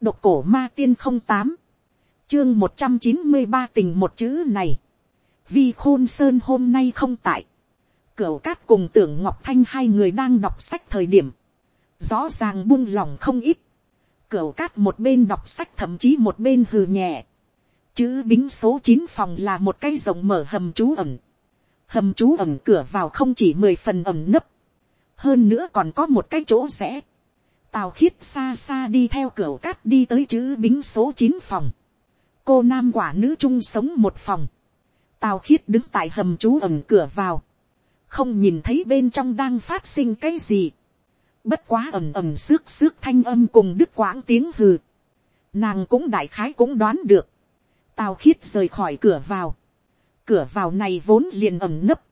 độc cổ ma tiên không tám, chương một trăm chín mươi ba tình một chữ này, vi khôn sơn hôm nay không tại, cửu cát cùng tưởng ngọc thanh hai người đang đọc sách thời điểm, rõ ràng buông lòng không ít, cửu cát một bên đọc sách thậm chí một bên hừ nhẹ, chữ bính số chín phòng là một cái rộng mở hầm trú ẩm, hầm trú ẩm cửa vào không chỉ mười phần ẩm nấp, hơn nữa còn có một cái chỗ rẽ, tào khiết xa xa đi theo cửa cát đi tới chữ bính số chín phòng, cô nam quả nữ chung sống một phòng, tào khiết đứng tại hầm trú ẩm cửa vào, không nhìn thấy bên trong đang phát sinh cái gì, bất quá ẩm ẩm xước xước thanh âm cùng đức quãng tiếng hừ, nàng cũng đại khái cũng đoán được, tào khiết rời khỏi cửa vào, cửa vào này vốn liền ẩm nấp,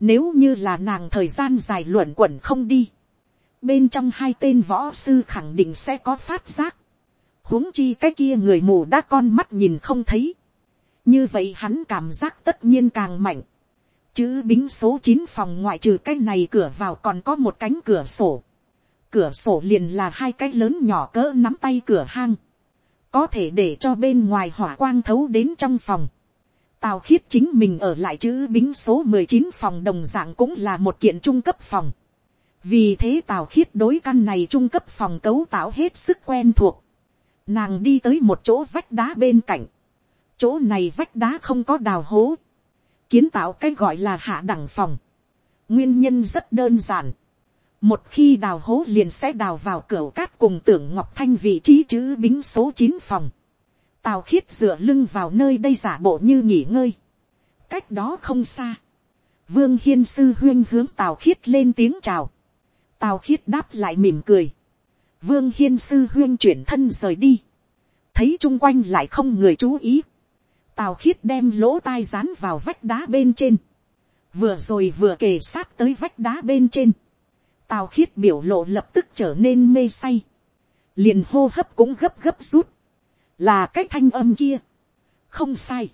nếu như là nàng thời gian dài luẩn quẩn không đi, bên trong hai tên võ sư khẳng định sẽ có phát giác, huống chi cái kia người mù đã con mắt nhìn không thấy, như vậy hắn cảm giác tất nhiên càng mạnh, chữ bính số chín phòng ngoại trừ cái này cửa vào còn có một cánh cửa sổ, cửa sổ liền là hai cái lớn nhỏ cỡ nắm tay cửa hang, có thể để cho bên ngoài hỏa quang thấu đến trong phòng. Tào khiết chính mình ở lại chữ bính số mười chín phòng đồng dạng cũng là một kiện trung cấp phòng. Vì thế tào khiết đối căn này trung cấp phòng cấu tạo hết sức quen thuộc. Nàng đi tới một chỗ vách đá bên cạnh. Chỗ này vách đá không có đào hố. Kiến tạo cái gọi là hạ đẳng phòng. Nguyên nhân rất đơn giản một khi đào hố liền sẽ đào vào cửa cát cùng tưởng ngọc thanh vị trí chữ bính số chín phòng. tào khiết dựa lưng vào nơi đây giả bộ như nghỉ ngơi. cách đó không xa. vương hiên sư huyên hướng tào khiết lên tiếng chào tào khiết đáp lại mỉm cười. vương hiên sư huyên chuyển thân rời đi. thấy chung quanh lại không người chú ý. tào khiết đem lỗ tai dán vào vách đá bên trên. vừa rồi vừa kề sát tới vách đá bên trên. Tào khiết biểu lộ lập tức trở nên mê say, liền hô hấp cũng gấp gấp rút, là cái thanh âm kia, không sai,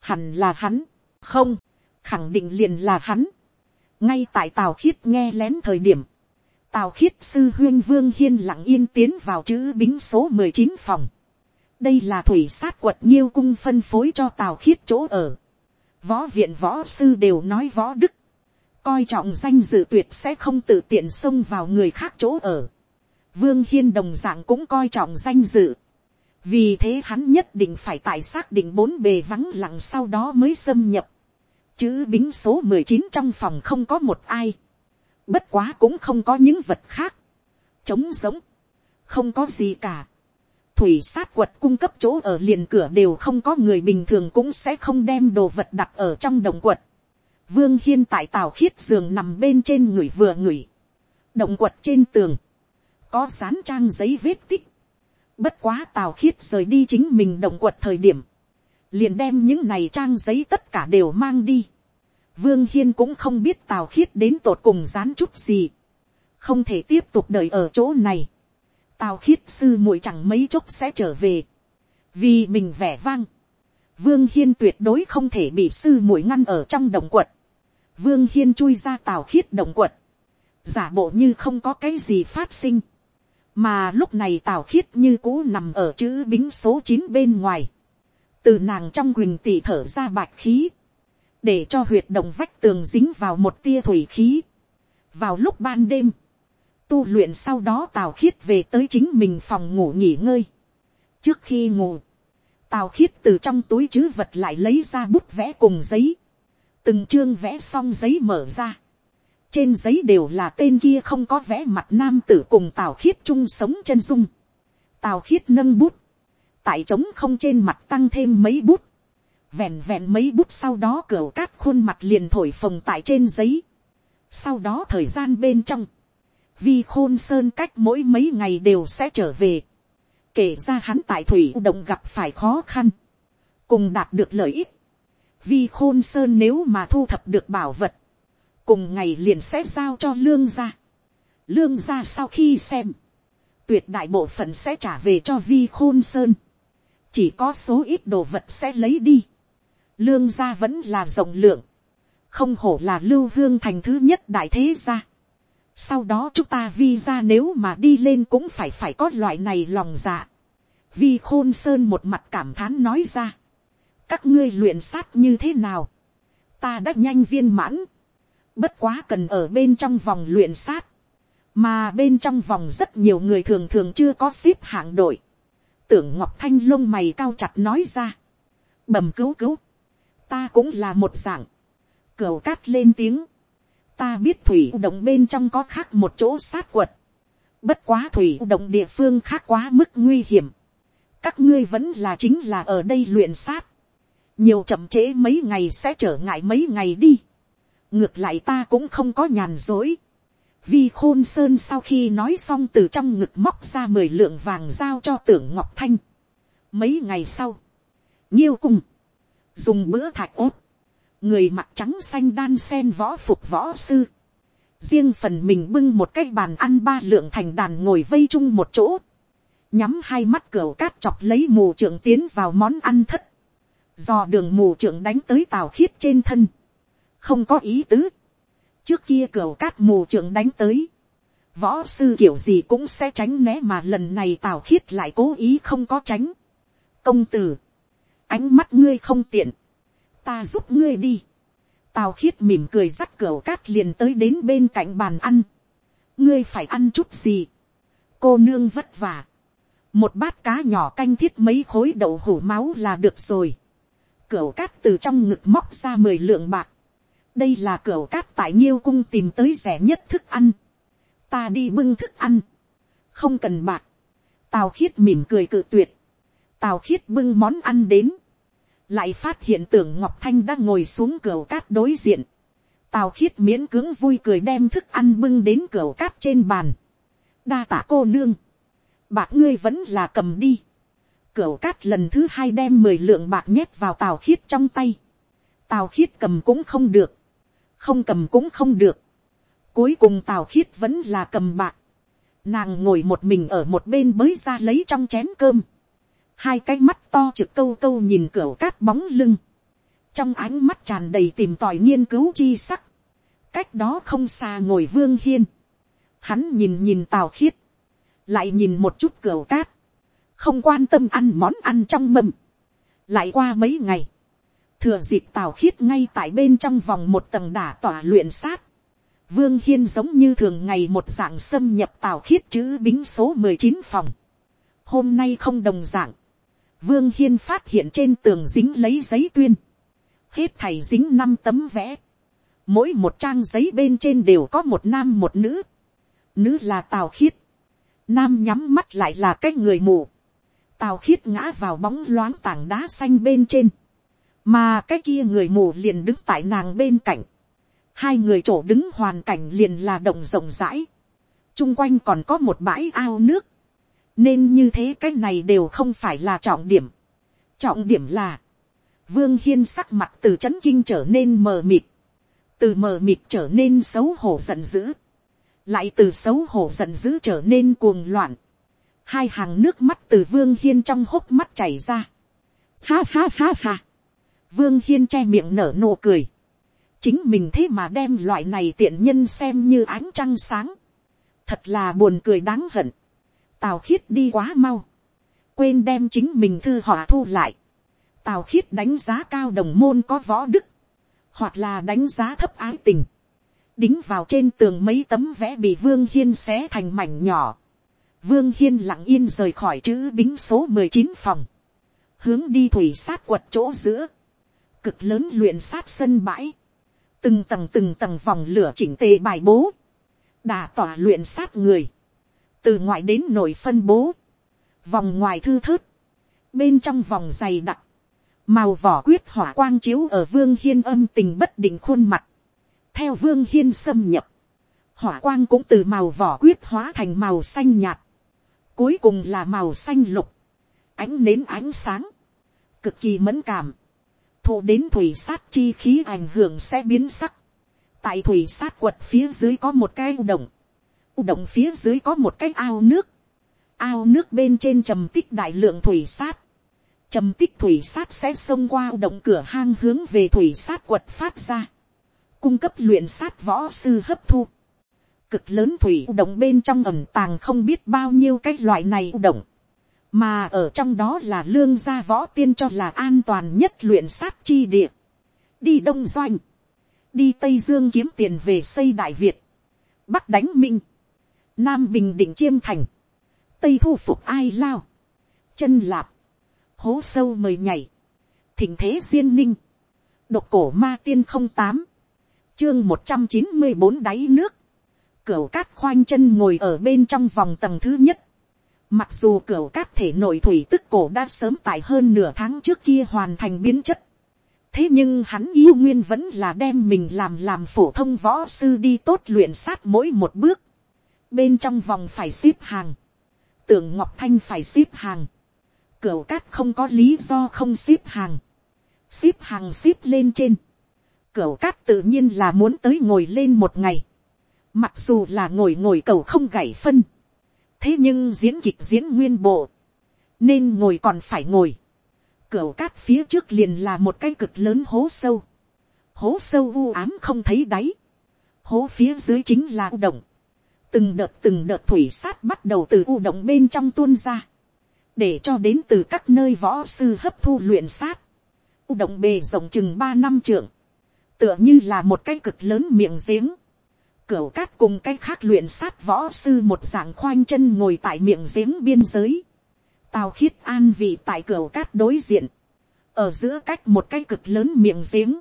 hẳn là hắn, không, khẳng định liền là hắn, ngay tại tào khiết nghe lén thời điểm, tào khiết sư huyên vương hiên lặng yên tiến vào chữ bính số mười chín phòng, đây là thủy sát quật nhiêu cung phân phối cho tào khiết chỗ ở, võ viện võ sư đều nói võ đức, coi trọng danh dự tuyệt sẽ không tự tiện xông vào người khác chỗ ở. Vương Hiên đồng dạng cũng coi trọng danh dự. Vì thế hắn nhất định phải tại xác định bốn bề vắng lặng sau đó mới xâm nhập. Chữ bính số mười chín trong phòng không có một ai. Bất quá cũng không có những vật khác. Trống giống. Không có gì cả. Thủy sát quật cung cấp chỗ ở liền cửa đều không có người bình thường cũng sẽ không đem đồ vật đặt ở trong đồng quật Vương Hiên tại tàu khiết giường nằm bên trên người vừa ngửi. Động quật trên tường. Có sán trang giấy vết tích. Bất quá tàu khiết rời đi chính mình động quật thời điểm. Liền đem những này trang giấy tất cả đều mang đi. Vương Hiên cũng không biết Tào khiết đến tột cùng dán chút gì. Không thể tiếp tục đợi ở chỗ này. Tào khiết sư muội chẳng mấy chốc sẽ trở về. Vì mình vẻ vang. Vương Hiên tuyệt đối không thể bị sư muội ngăn ở trong động quật vương hiên chui ra Tào khiết động quật, giả bộ như không có cái gì phát sinh, mà lúc này tào khiết như cũ nằm ở chữ bính số chín bên ngoài, từ nàng trong quỳnh tỷ thở ra bạch khí, để cho huyệt động vách tường dính vào một tia thủy khí. vào lúc ban đêm, tu luyện sau đó tào khiết về tới chính mình phòng ngủ nghỉ ngơi. trước khi ngủ, tào khiết từ trong túi chứ vật lại lấy ra bút vẽ cùng giấy, từng chương vẽ xong giấy mở ra. trên giấy đều là tên kia không có vẽ mặt nam tử cùng tào khiết chung sống chân dung. tào khiết nâng bút, tại trống không trên mặt tăng thêm mấy bút vẹn vẹn mấy bút sau đó cửa cát khuôn mặt liền thổi phồng tại trên giấy. sau đó thời gian bên trong, vi khôn sơn cách mỗi mấy ngày đều sẽ trở về. kể ra hắn tại thủy động gặp phải khó khăn, cùng đạt được lợi ích vi khôn sơn nếu mà thu thập được bảo vật, cùng ngày liền sẽ giao cho lương gia. lương gia sau khi xem, tuyệt đại bộ phận sẽ trả về cho vi khôn sơn, chỉ có số ít đồ vật sẽ lấy đi lương gia vẫn là rộng lượng, không hổ là lưu hương thành thứ nhất đại thế gia. sau đó chúng ta vi ra nếu mà đi lên cũng phải phải có loại này lòng dạ. vi khôn sơn một mặt cảm thán nói ra, các ngươi luyện sát như thế nào, ta đã nhanh viên mãn, bất quá cần ở bên trong vòng luyện sát, mà bên trong vòng rất nhiều người thường thường chưa có xếp hạng đội, tưởng ngọc thanh lông mày cao chặt nói ra, bầm cứu cứu, ta cũng là một dạng, cửu cát lên tiếng, ta biết thủy động bên trong có khác một chỗ sát quật, bất quá thủy động địa phương khác quá mức nguy hiểm, các ngươi vẫn là chính là ở đây luyện sát, nhiều chậm trễ mấy ngày sẽ trở ngại mấy ngày đi, ngược lại ta cũng không có nhàn dối, vi khôn sơn sau khi nói xong từ trong ngực móc ra mười lượng vàng giao cho tưởng ngọc thanh. mấy ngày sau, nhiêu cùng, dùng bữa thạch ốt, người mặc trắng xanh đan sen võ phục võ sư, riêng phần mình bưng một cái bàn ăn ba lượng thành đàn ngồi vây chung một chỗ, nhắm hai mắt cửa cát chọc lấy mù trưởng tiến vào món ăn thất, do đường mù trưởng đánh tới tào khiết trên thân, không có ý tứ, trước kia cửa cát mù trưởng đánh tới, võ sư kiểu gì cũng sẽ tránh né mà lần này tào khiết lại cố ý không có tránh. công tử, ánh mắt ngươi không tiện, ta giúp ngươi đi. tào khiết mỉm cười dắt cửa cát liền tới đến bên cạnh bàn ăn. ngươi phải ăn chút gì. cô nương vất vả. một bát cá nhỏ canh thiết mấy khối đậu hủ máu là được rồi. cửa cát từ trong ngực móc ra mười lượng bạc đây là cửa cát tại nhiêu cung tìm tới rẻ nhất thức ăn. ta đi bưng thức ăn. không cần bạc. tào khiết mỉm cười cự tuyệt. tào khiết bưng món ăn đến lại phát hiện tưởng ngọc thanh đang ngồi xuống cửa cát đối diện. tào khiết miễn cưỡng vui cười đem thức ăn bưng đến cửa cát trên bàn. đa tả cô nương. bạc ngươi vẫn là cầm đi. cửa cát lần thứ hai đem mười lượng bạc nhét vào tào khiết trong tay. Tào khiết cầm cũng không được không cầm cũng không được. Cuối cùng tào khiết vẫn là cầm bạc. Nàng ngồi một mình ở một bên mới ra lấy trong chén cơm. Hai cái mắt to trực câu câu nhìn cửa cát bóng lưng. Trong ánh mắt tràn đầy tìm tòi nghiên cứu chi sắc. Cách đó không xa ngồi vương hiên. Hắn nhìn nhìn tào khiết. Lại nhìn một chút cửa cát. Không quan tâm ăn món ăn trong mâm. Lại qua mấy ngày thừa dịp tào khiết ngay tại bên trong vòng một tầng đả tỏa luyện sát, vương hiên giống như thường ngày một dạng xâm nhập tào khiết chữ bính số mười chín phòng. hôm nay không đồng dạng, vương hiên phát hiện trên tường dính lấy giấy tuyên, hết thầy dính năm tấm vẽ, mỗi một trang giấy bên trên đều có một nam một nữ, nữ là tào khiết, nam nhắm mắt lại là cái người mù, tào khiết ngã vào bóng loáng tảng đá xanh bên trên, mà cái kia người mù liền đứng tại nàng bên cạnh, hai người chỗ đứng hoàn cảnh liền là động rộng rãi, chung quanh còn có một bãi ao nước, nên như thế cái này đều không phải là trọng điểm. trọng điểm là, vương hiên sắc mặt từ c h ấ n kinh trở nên mờ mịt, từ mờ mịt trở nên xấu hổ giận dữ, lại từ xấu hổ giận dữ trở nên cuồng loạn, hai hàng nước mắt từ vương hiên trong hốc mắt chảy ra. Ha ha ha ha. Vương Hiên che miệng nở nụ cười. Chính mình thế mà đem loại này tiện nhân xem như ánh trăng sáng. Thật là buồn cười đáng hận. Tào khiết đi quá mau. Quên đem chính mình thư họa thu lại. Tào khiết đánh giá cao đồng môn có võ đức. Hoặc là đánh giá thấp ái tình. Đính vào trên tường mấy tấm vẽ bị Vương Hiên xé thành mảnh nhỏ. Vương Hiên lặng yên rời khỏi chữ bính số mười chín phòng. Hướng đi thủy sát quật chỗ giữa cực lớn luyện sát sân bãi, từng tầng từng tầng vòng lửa chỉnh tề bài bố, đà tỏa luyện sát người, từ ngoại đến nội phân bố, vòng ngoài thư thớt, bên trong vòng dày đặc, màu vỏ quyết hỏa quang chiếu ở vương hiên âm tình bất định khuôn mặt, theo vương hiên xâm nhập, hỏa quang cũng từ màu vỏ quyết hóa thành màu xanh nhạt, cuối cùng là màu xanh lục, ánh nến ánh sáng, cực kỳ mẫn cảm, thụ đến thủy sát chi khí ảnh hưởng sẽ biến sắc. tại thủy sát quật phía dưới có một cái động, động phía dưới có một cái ao nước, ao nước bên trên trầm tích đại lượng thủy sát, trầm tích thủy sát sẽ xông qua u động cửa hang hướng về thủy sát quật phát ra, cung cấp luyện sát võ sư hấp thu, cực lớn thủy u động bên trong ẩm tàng không biết bao nhiêu cái loại này u động, mà ở trong đó là lương gia võ tiên cho là an toàn nhất luyện sát chi địa, đi đông doanh, đi tây dương kiếm tiền về xây đại việt, bắc đánh minh, nam bình định chiêm thành, tây thu phục ai lao, chân lạp, hố sâu mời nhảy, thỉnh thế duyên ninh, độc cổ ma tiên không tám, chương một trăm chín mươi bốn đáy nước, Cửu cát khoanh chân ngồi ở bên trong vòng tầng thứ nhất, mặc dù Cửu cát thể nội thủy tức cổ đã sớm tại hơn nửa tháng trước kia hoàn thành biến chất, thế nhưng hắn yêu nguyên vẫn là đem mình làm làm phổ thông võ sư đi tốt luyện sát mỗi một bước, bên trong vòng phải xếp hàng, tưởng ngọc thanh phải xếp hàng, cửa cát không có lý do không xếp hàng, xếp hàng xếp lên trên, cửa cát tự nhiên là muốn tới ngồi lên một ngày, mặc dù là ngồi ngồi cầu không gảy phân, thế nhưng diễn kịch diễn nguyên bộ, nên ngồi còn phải ngồi, cửa cát phía trước liền là một cái cực lớn hố sâu, hố sâu u ám không thấy đáy, hố phía dưới chính là u động, từng đợt từng đợt thủy sát bắt đầu từ u động bên trong tuôn ra, để cho đến từ các nơi võ sư hấp thu luyện sát, u động bề rộng chừng ba năm trượng, tựa như là một cái cực lớn miệng giếng, cửa cát cùng cái khác luyện sát võ sư một dạng khoanh chân ngồi tại miệng giếng biên giới, tào khiết an vị tại cửa cát đối diện, ở giữa cách một cái cực lớn miệng giếng,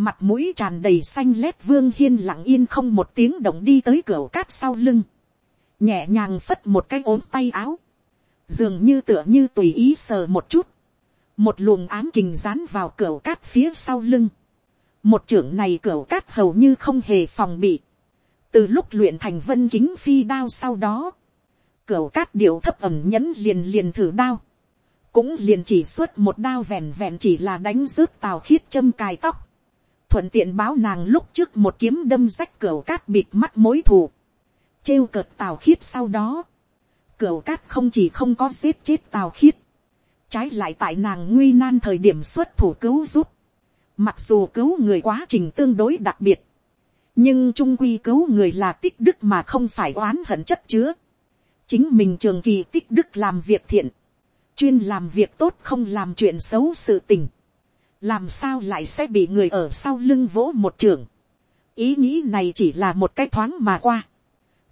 mặt mũi tràn đầy xanh lét vương hiên lặng yên không một tiếng động đi tới cửa cát sau lưng, nhẹ nhàng phất một cái ốm tay áo, dường như tựa như tùy ý sờ một chút, một luồng ám kình dán vào cửa cát phía sau lưng, một trưởng này cửa cát hầu như không hề phòng bị, từ lúc luyện thành vân kính phi đao sau đó, cửa cát điệu thấp ẩm nhẫn liền liền thử đao, cũng liền chỉ xuất một đao vẹn vẹn chỉ là đánh rước tào khiết châm cài tóc, thuận tiện báo nàng lúc trước một kiếm đâm rách cửa cát bịt mắt mối thù, trêu cợt tào khiết sau đó, cửa cát không chỉ không có giết chết tào khiết, trái lại tại nàng nguy nan thời điểm xuất thủ cứu giúp, mặc dù cứu người quá trình tương đối đặc biệt, nhưng trung quy cứu người là tích đức mà không phải oán hận chất chứa, chính mình trường kỳ tích đức làm việc thiện, chuyên làm việc tốt không làm chuyện xấu sự tình, làm sao lại sẽ bị người ở sau lưng vỗ một trường. ý nghĩ này chỉ là một cái thoáng mà qua,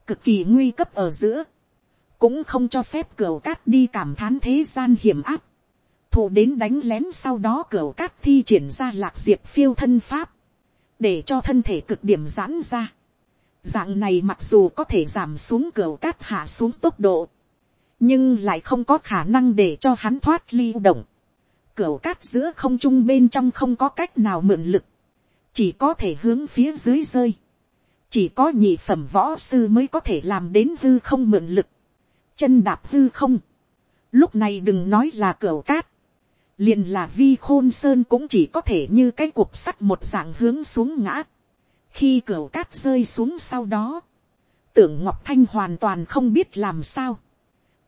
cực kỳ nguy cấp ở giữa, cũng không cho phép cửa cát đi cảm thán thế gian hiểm áp, thụ đến đánh lén sau đó cửa cát thi triển ra lạc diệp phiêu thân pháp, để cho thân thể cực điểm giãn ra. Dạng này mặc dù có thể giảm xuống cửa cát hạ xuống tốc độ, nhưng lại không có khả năng để cho hắn thoát ly động. Cửa cát giữa không trung bên trong không có cách nào mượn lực, chỉ có thể hướng phía dưới rơi. Chỉ có nhị phẩm võ sư mới có thể làm đến hư không mượn lực, chân đạp hư không. Lúc này đừng nói là cửa cát, liền là vi khôn sơn cũng chỉ có thể như cái cuộc sắt một dạng hướng xuống ngã. khi cửa cát rơi xuống sau đó, tưởng ngọc thanh hoàn toàn không biết làm sao.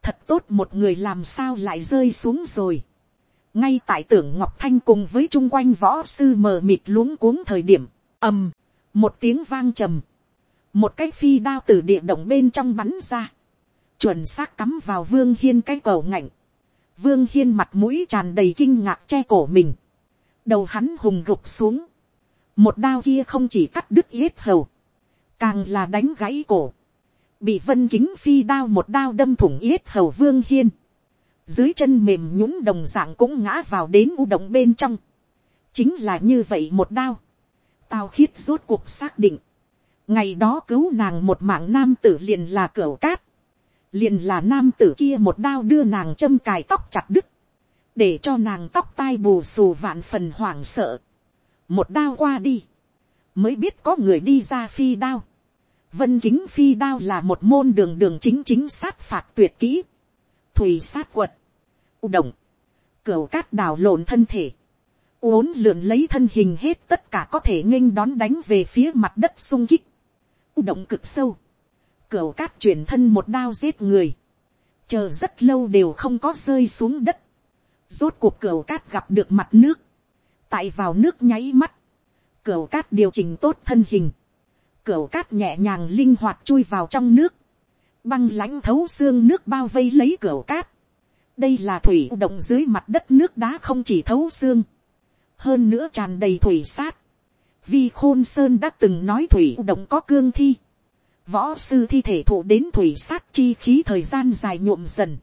thật tốt một người làm sao lại rơi xuống rồi ngay tại tưởng ngọc thanh cùng với chung quanh võ sư mờ mịt luống cuống thời điểm, ầm, một tiếng vang trầm, một cái phi đao từ địa động bên trong bắn ra, chuẩn xác cắm vào vương hiên cái cầu ngạnh, Vương Hiên mặt mũi tràn đầy kinh ngạc che cổ mình. Đầu hắn hùng gục xuống. Một đao kia không chỉ cắt đứt yết hầu. Càng là đánh gãy cổ. Bị vân kính phi đao một đao đâm thủng yết hầu Vương Hiên. Dưới chân mềm nhũng đồng dạng cũng ngã vào đến u động bên trong. Chính là như vậy một đao. Tao khiết rốt cuộc xác định. Ngày đó cứu nàng một mạng nam tử liền là cửa cát liền là nam tử kia một đao đưa nàng châm cài tóc chặt đứt, để cho nàng tóc tai bù xù vạn phần hoảng sợ. một đao qua đi, mới biết có người đi ra phi đao. vân kính phi đao là một môn đường đường chính chính sát phạt tuyệt kỹ, thùy sát quật, u động, cửa cát đào lộn thân thể, uốn lượn lấy thân hình hết tất cả có thể nghênh đón đánh về phía mặt đất sung kích, u động cực sâu, cửa cát chuyển thân một đao giết người. Chờ rất lâu đều không có rơi xuống đất. Rốt cuộc cửa cát gặp được mặt nước. Tại vào nước nháy mắt. cửa cát điều chỉnh tốt thân hình. cửa cát nhẹ nhàng linh hoạt chui vào trong nước. Băng lãnh thấu xương nước bao vây lấy cửa cát. đây là thủy động dưới mặt đất nước đá không chỉ thấu xương, hơn nữa tràn đầy thủy sát. Vi khôn sơn đã từng nói thủy động có cương thi, võ sư thi thể thụ đến thủy sát chi khí thời gian dài nhuộm dần,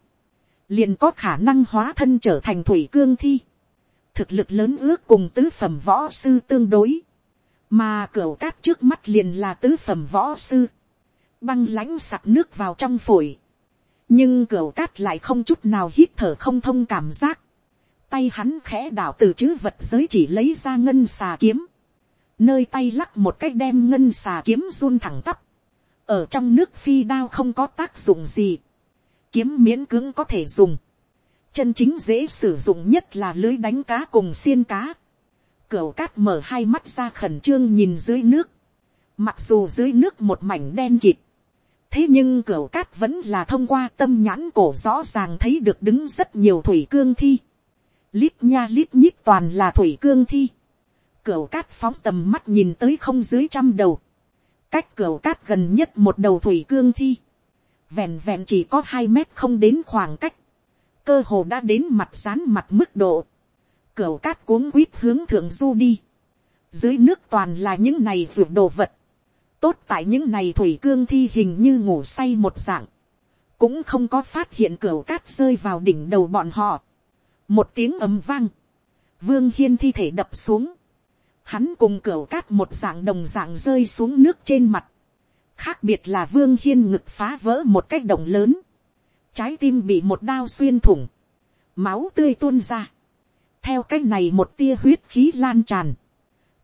liền có khả năng hóa thân trở thành thủy cương thi. thực lực lớn ước cùng tứ phẩm võ sư tương đối, mà cửa cát trước mắt liền là tứ phẩm võ sư, băng lãnh sặc nước vào trong phổi, nhưng cửa cát lại không chút nào hít thở không thông cảm giác, tay hắn khẽ đảo từ chữ vật giới chỉ lấy ra ngân xà kiếm, nơi tay lắc một cách đem ngân xà kiếm run thẳng tắp, ở trong nước phi đao không có tác dụng gì, kiếm miễn cưỡng có thể dùng, chân chính dễ sử dụng nhất là lưới đánh cá cùng xiên cá, cửa cát mở hai mắt ra khẩn trương nhìn dưới nước. Mặc dù dưới nước một mảnh đen kịt. Thế nhưng cửa cát vẫn là thông qua tâm nhãn cổ rõ ràng thấy được đứng rất nhiều thủy cương thi. Lít nha lít nhít toàn là thủy cương thi. cửa cát phóng tầm mắt nhìn tới không dưới trăm đầu. Cách cửa cát gần nhất một đầu thủy cương thi. Vẹn vẹn chỉ có hai mét không đến khoảng cách. Cơ hồ đã đến mặt rán mặt mức độ cửa cát cuống quýt hướng thượng du đi. Dưới nước toàn là những này ruột đồ vật. Tốt tại những này thủy cương thi hình như ngủ say một dạng. Cũng không có phát hiện cửa cát rơi vào đỉnh đầu bọn họ. Một tiếng ầm vang. Vương Hiên thi thể đập xuống. Hắn cùng cửa cát một dạng đồng dạng rơi xuống nước trên mặt. Khác biệt là Vương Hiên ngực phá vỡ một cách động lớn. Trái tim bị một đao xuyên thủng. Máu tươi tuôn ra theo cái này một tia huyết khí lan tràn,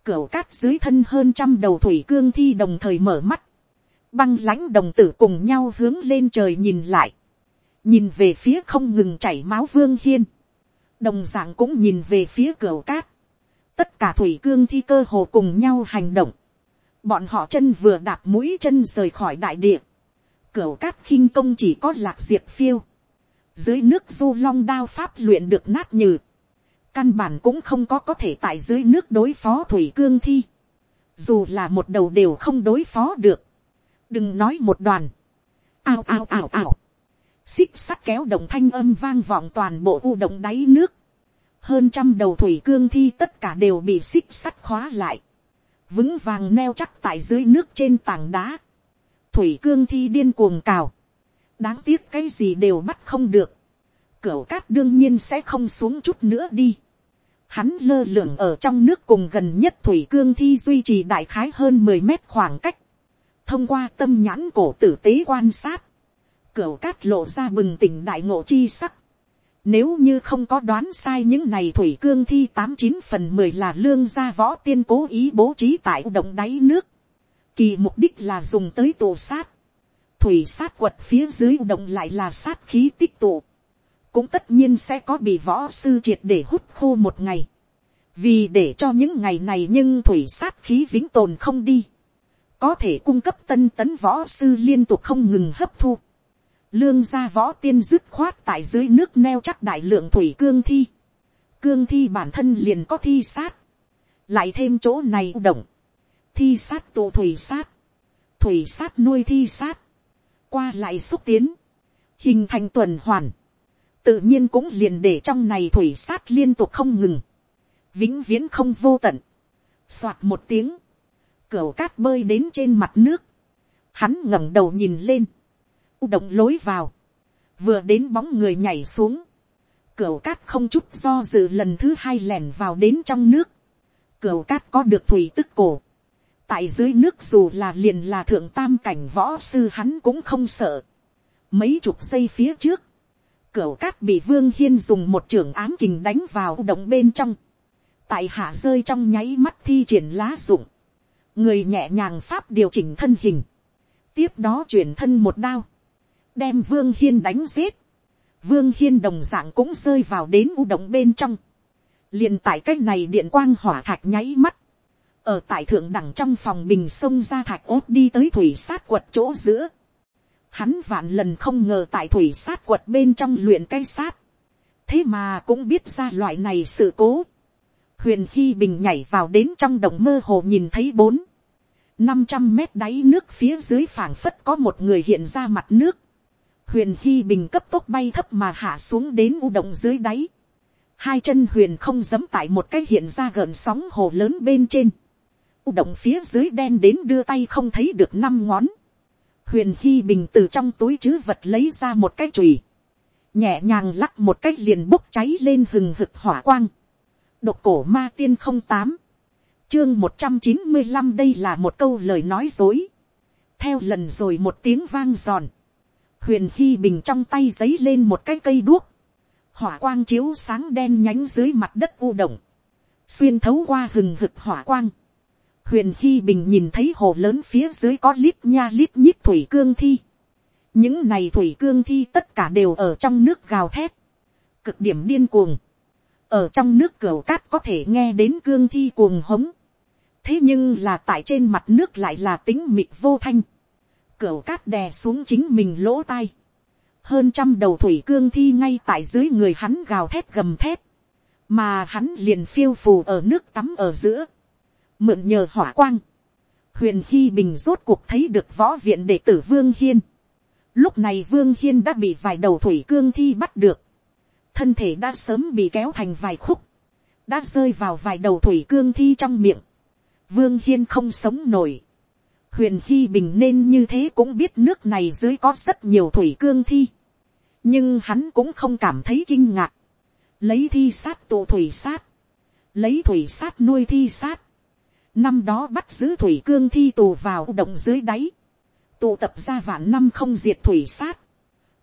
cửa cát dưới thân hơn trăm đầu thủy cương thi đồng thời mở mắt, băng lãnh đồng tử cùng nhau hướng lên trời nhìn lại, nhìn về phía không ngừng chảy máu vương hiên, đồng dạng cũng nhìn về phía cửa cát, tất cả thủy cương thi cơ hồ cùng nhau hành động, bọn họ chân vừa đạp mũi chân rời khỏi đại địa, cửa cát khinh công chỉ có lạc diệt phiêu, dưới nước du long đao pháp luyện được nát nhừ, căn bản cũng không có có thể tại dưới nước đối phó thủy cương thi, dù là một đầu đều không đối phó được, đừng nói một đoàn, ao ao ao ao, xích sắt kéo đồng thanh âm vang vọng toàn bộ u động đáy nước, hơn trăm đầu thủy cương thi tất cả đều bị xích sắt khóa lại, vững vàng neo chắc tại dưới nước trên tảng đá, thủy cương thi điên cuồng cào, đáng tiếc cái gì đều bắt không được, Cửu cát đương nhiên sẽ không xuống chút nữa đi. Hắn lơ lửng ở trong nước cùng gần nhất thủy cương thi duy trì đại khái hơn mười mét khoảng cách. Thông qua tâm nhãn cổ tử tế quan sát. Cửu cát lộ ra bừng tỉnh đại ngộ chi sắc. Nếu như không có đoán sai những này thủy cương thi tám chín phần mười là lương gia võ tiên cố ý bố trí tại động đáy nước. Kỳ mục đích là dùng tới tổ sát. Thủy sát quật phía dưới động lại là sát khí tích tụ cũng tất nhiên sẽ có bị võ sư triệt để hút khô một ngày. vì để cho những ngày này nhưng thủy sát khí vĩnh tồn không đi, có thể cung cấp tân tấn võ sư liên tục không ngừng hấp thu. lương gia võ tiên dứt khoát tại dưới nước neo chắc đại lượng thủy cương thi. cương thi bản thân liền có thi sát, lại thêm chỗ này động, thi sát tụ thủy sát, thủy sát nuôi thi sát, qua lại xúc tiến, hình thành tuần hoàn tự nhiên cũng liền để trong này thủy sát liên tục không ngừng, vĩnh viễn không vô tận, soạt một tiếng, cửa cát bơi đến trên mặt nước, hắn ngẩng đầu nhìn lên, u động lối vào, vừa đến bóng người nhảy xuống, cửa cát không chút do dự lần thứ hai lẻn vào đến trong nước, cửa cát có được thủy tức cổ, tại dưới nước dù là liền là thượng tam cảnh võ sư hắn cũng không sợ, mấy chục giây phía trước, Cửu cát bị vương hiên dùng một trưởng ám kình đánh vào động bên trong. Tại hạ rơi trong nháy mắt thi triển lá dụng. Người nhẹ nhàng pháp điều chỉnh thân hình. Tiếp đó chuyển thân một đao. Đem vương hiên đánh giết. Vương hiên đồng dạng cũng rơi vào đến u động bên trong. liền tại cách này điện quang hỏa thạch nháy mắt. Ở tại thượng đẳng trong phòng bình sông ra thạch ốt đi tới thủy sát quật chỗ giữa hắn vạn lần không ngờ tại thủy sát quật bên trong luyện cây sát, thế mà cũng biết ra loại này sự cố. huyền hy bình nhảy vào đến trong đồng mơ hồ nhìn thấy bốn, năm trăm mét đáy nước phía dưới phảng phất có một người hiện ra mặt nước. huyền hy bình cấp tốc bay thấp mà hạ xuống đến u động dưới đáy, hai chân huyền không giấm tại một cái hiện ra gợn sóng hồ lớn bên trên, u động phía dưới đen đến đưa tay không thấy được năm ngón, huyền hy bình từ trong túi chứ vật lấy ra một cái chùy, nhẹ nhàng lắc một cách liền bốc cháy lên hừng hực hỏa quang, độc cổ ma tiên không tám, chương một trăm chín mươi năm đây là một câu lời nói dối, theo lần rồi một tiếng vang giòn, huyền hy bình trong tay giấy lên một cái cây đuốc, hỏa quang chiếu sáng đen nhánh dưới mặt đất u động, xuyên thấu qua hừng hực hỏa quang, huyền hy bình nhìn thấy hồ lớn phía dưới có lít nha lít nhít thủy cương thi, những này thủy cương thi tất cả đều ở trong nước gào thét, cực điểm điên cuồng, ở trong nước cửa cát có thể nghe đến cương thi cuồng hống, thế nhưng là tại trên mặt nước lại là tính mịt vô thanh, cửa cát đè xuống chính mình lỗ tai, hơn trăm đầu thủy cương thi ngay tại dưới người hắn gào thét gầm thét, mà hắn liền phiêu phù ở nước tắm ở giữa, mượn nhờ hỏa quang, huyền hy bình rốt cuộc thấy được võ viện đệ tử vương hiên, lúc này vương hiên đã bị vài đầu thủy cương thi bắt được, thân thể đã sớm bị kéo thành vài khúc, đã rơi vào vài đầu thủy cương thi trong miệng, vương hiên không sống nổi, huyền hy bình nên như thế cũng biết nước này dưới có rất nhiều thủy cương thi, nhưng hắn cũng không cảm thấy kinh ngạc, lấy thi sát tụ thủy sát, lấy thủy sát nuôi thi sát, năm đó bắt giữ thủy cương thi tù vào động dưới đáy, tụ tập ra vạn năm không diệt thủy sát,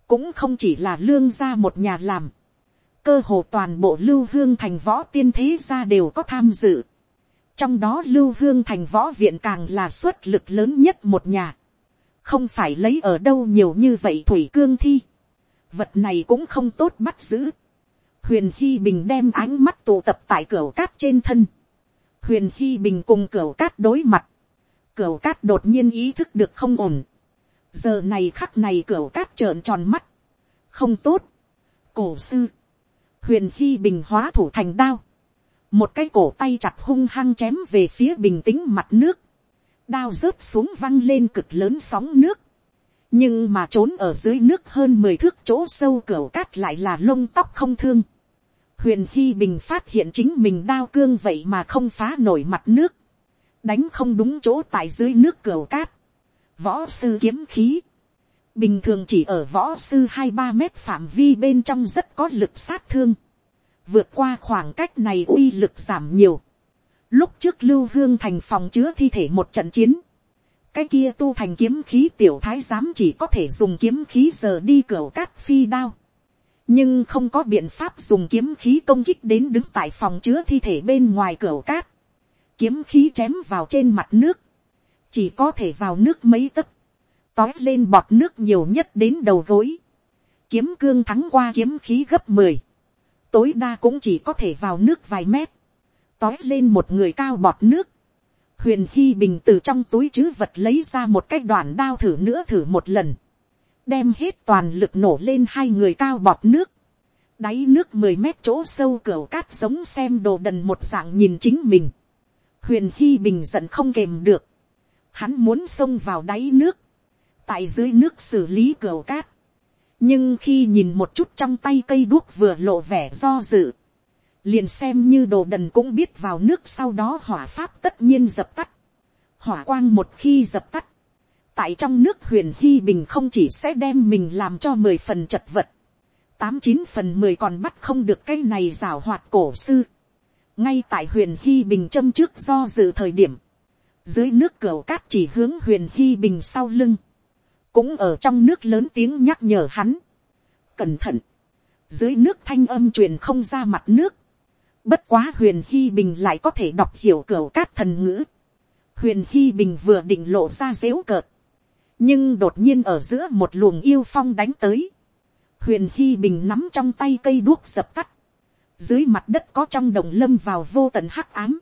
cũng không chỉ là lương gia một nhà làm, cơ hồ toàn bộ lưu hương thành võ tiên thế gia đều có tham dự, trong đó lưu hương thành võ viện càng là suất lực lớn nhất một nhà, không phải lấy ở đâu nhiều như vậy thủy cương thi, vật này cũng không tốt bắt giữ, huyền hy bình đem ánh mắt tụ tập tại cửa cát trên thân, huyền hy bình cùng cửa cát đối mặt, cửa cát đột nhiên ý thức được không ổn, giờ này khắc này cửa cát trợn tròn mắt, không tốt, cổ sư, huyền hy bình hóa thủ thành đao, một cái cổ tay chặt hung hăng chém về phía bình tĩnh mặt nước, đao rớt xuống văng lên cực lớn sóng nước, nhưng mà trốn ở dưới nước hơn mười thước chỗ sâu cửa cát lại là lông tóc không thương huyền hy bình phát hiện chính mình đao cương vậy mà không phá nổi mặt nước, đánh không đúng chỗ tại dưới nước cửa cát, võ sư kiếm khí, bình thường chỉ ở võ sư hai ba mét phạm vi bên trong rất có lực sát thương, vượt qua khoảng cách này uy lực giảm nhiều. Lúc trước lưu hương thành phòng chứa thi thể một trận chiến, cái kia tu thành kiếm khí tiểu thái giám chỉ có thể dùng kiếm khí giờ đi cửa cát phi đao, nhưng không có biện pháp dùng kiếm khí công kích đến đứng tại phòng chứa thi thể bên ngoài cửa cát, kiếm khí chém vào trên mặt nước, chỉ có thể vào nước mấy tấc, tói lên bọt nước nhiều nhất đến đầu gối, kiếm cương thắng qua kiếm khí gấp mười, tối đa cũng chỉ có thể vào nước vài mét, tói lên một người cao bọt nước, huyền hy bình từ trong túi chứ vật lấy ra một cái đoạn đao thử nữa thử một lần, đem hết toàn lực nổ lên hai người cao bọt nước, đáy nước mười mét chỗ sâu cửa cát giống xem đồ đần một dạng nhìn chính mình, huyền hy bình giận không kềm được, hắn muốn xông vào đáy nước, tại dưới nước xử lý cửa cát, nhưng khi nhìn một chút trong tay cây đuốc vừa lộ vẻ do dự, liền xem như đồ đần cũng biết vào nước sau đó hỏa pháp tất nhiên dập tắt. hỏa quang một khi dập tắt, tại trong nước huyền hy bình không chỉ sẽ đem mình làm cho mười phần chật vật, tám chín phần mười còn bắt không được cái này rào hoạt cổ sư. ngay tại huyền hy bình châm trước do dự thời điểm, dưới nước cửa cát chỉ hướng huyền hy bình sau lưng, cũng ở trong nước lớn tiếng nhắc nhở hắn. cẩn thận, dưới nước thanh âm truyền không ra mặt nước, bất quá huyền hy bình lại có thể đọc hiểu cửa cát thần ngữ. huyền hy bình vừa định lộ ra dếu cợt, nhưng đột nhiên ở giữa một luồng yêu phong đánh tới. huyền hy bình nắm trong tay cây đuốc dập tắt, dưới mặt đất có trong đồng lâm vào vô tận hắc ám,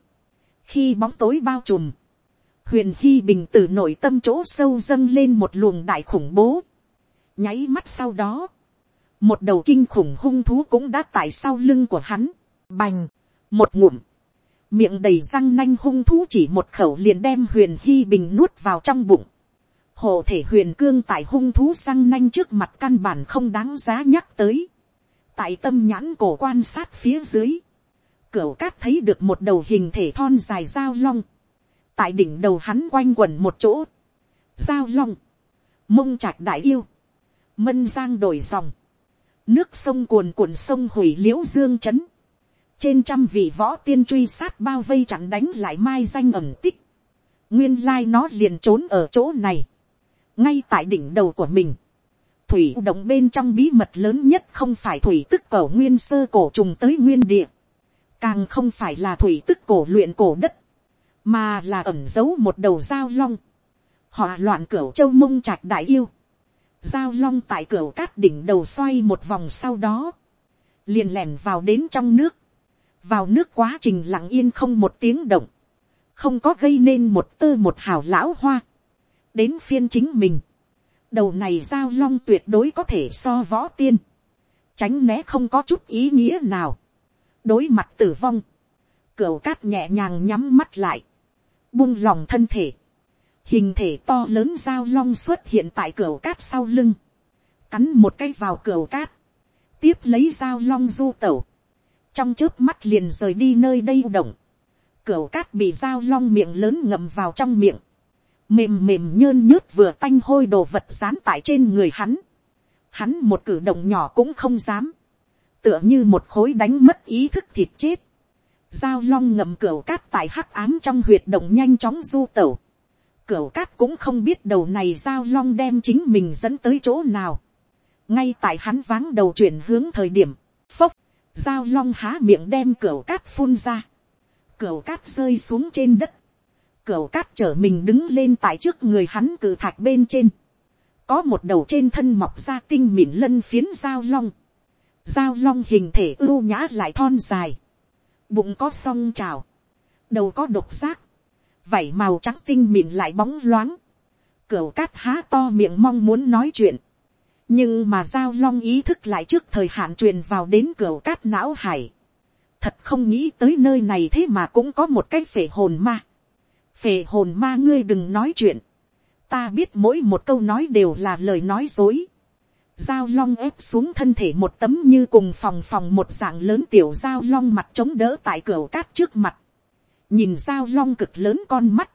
khi bóng tối bao trùm, huyền hy bình từ nội tâm chỗ sâu dâng lên một luồng đại khủng bố. nháy mắt sau đó, một đầu kinh khủng hung thú cũng đã tại sau lưng của hắn, bành, một ngụm, miệng đầy răng nanh hung thú chỉ một khẩu liền đem huyền hy bình nuốt vào trong bụng. Hộ thể huyền cương tại hung thú răng nanh trước mặt căn bản không đáng giá nhắc tới. Tại tâm nhãn cổ quan sát phía dưới. Cửu cát thấy được một đầu hình thể thon dài dao long. Tại đỉnh đầu hắn quanh quẩn một chỗ. Dao long. Mông trạch đại yêu. Mân giang đổi dòng. Nước sông cuồn cuộn sông hủy liễu dương chấn. Trên trăm vị võ tiên truy sát bao vây chặn đánh lại mai danh ẩm tích. Nguyên lai nó liền trốn ở chỗ này ngay tại đỉnh đầu của mình, thủy động bên trong bí mật lớn nhất không phải thủy tức cổ nguyên sơ cổ trùng tới nguyên địa, càng không phải là thủy tức cổ luyện cổ đất, mà là ẩm giấu một đầu giao long, họ loạn cửa châu mông trạch đại yêu, giao long tại cửa cát đỉnh đầu xoay một vòng sau đó, liền lẻn vào đến trong nước, vào nước quá trình lặng yên không một tiếng động, không có gây nên một tơ một hào lão hoa, đến phiên chính mình. đầu này giao long tuyệt đối có thể so võ tiên. tránh né không có chút ý nghĩa nào. đối mặt tử vong. cửu cát nhẹ nhàng nhắm mắt lại. buông lòng thân thể. hình thể to lớn giao long xuất hiện tại cửu cát sau lưng. cắn một cái vào cửu cát. tiếp lấy giao long du tẩu. trong trước mắt liền rời đi nơi đây động. cửu cát bị giao long miệng lớn ngậm vào trong miệng mềm mềm nhơn nhớt vừa tanh hôi đồ vật dán tại trên người hắn. Hắn một cử động nhỏ cũng không dám. Tựa như một khối đánh mất ý thức thịt chết. Giao long ngầm cửa cát tại hắc ám trong huyệt động nhanh chóng du tẩu. Cửa cát cũng không biết đầu này giao long đem chính mình dẫn tới chỗ nào. Ngay tại hắn váng đầu chuyển hướng thời điểm. Phốc, giao long há miệng đem cửa cát phun ra. Cửa cát rơi xuống trên đất Cửu cát trở mình đứng lên tại trước người hắn cử thạch bên trên. Có một đầu trên thân mọc ra tinh mịn lân phiến dao long. Dao long hình thể ưu nhã lại thon dài. Bụng có song trào. Đầu có độc giác. Vảy màu trắng tinh mịn lại bóng loáng. Cửu cát há to miệng mong muốn nói chuyện. Nhưng mà dao long ý thức lại trước thời hạn truyền vào đến cửu cát não hải. Thật không nghĩ tới nơi này thế mà cũng có một cái phể hồn ma phề hồn ma ngươi đừng nói chuyện, ta biết mỗi một câu nói đều là lời nói dối. Giao long ép xuống thân thể một tấm như cùng phòng phòng một dạng lớn tiểu giao long mặt chống đỡ tại cửa cát trước mặt. Nhìn giao long cực lớn con mắt.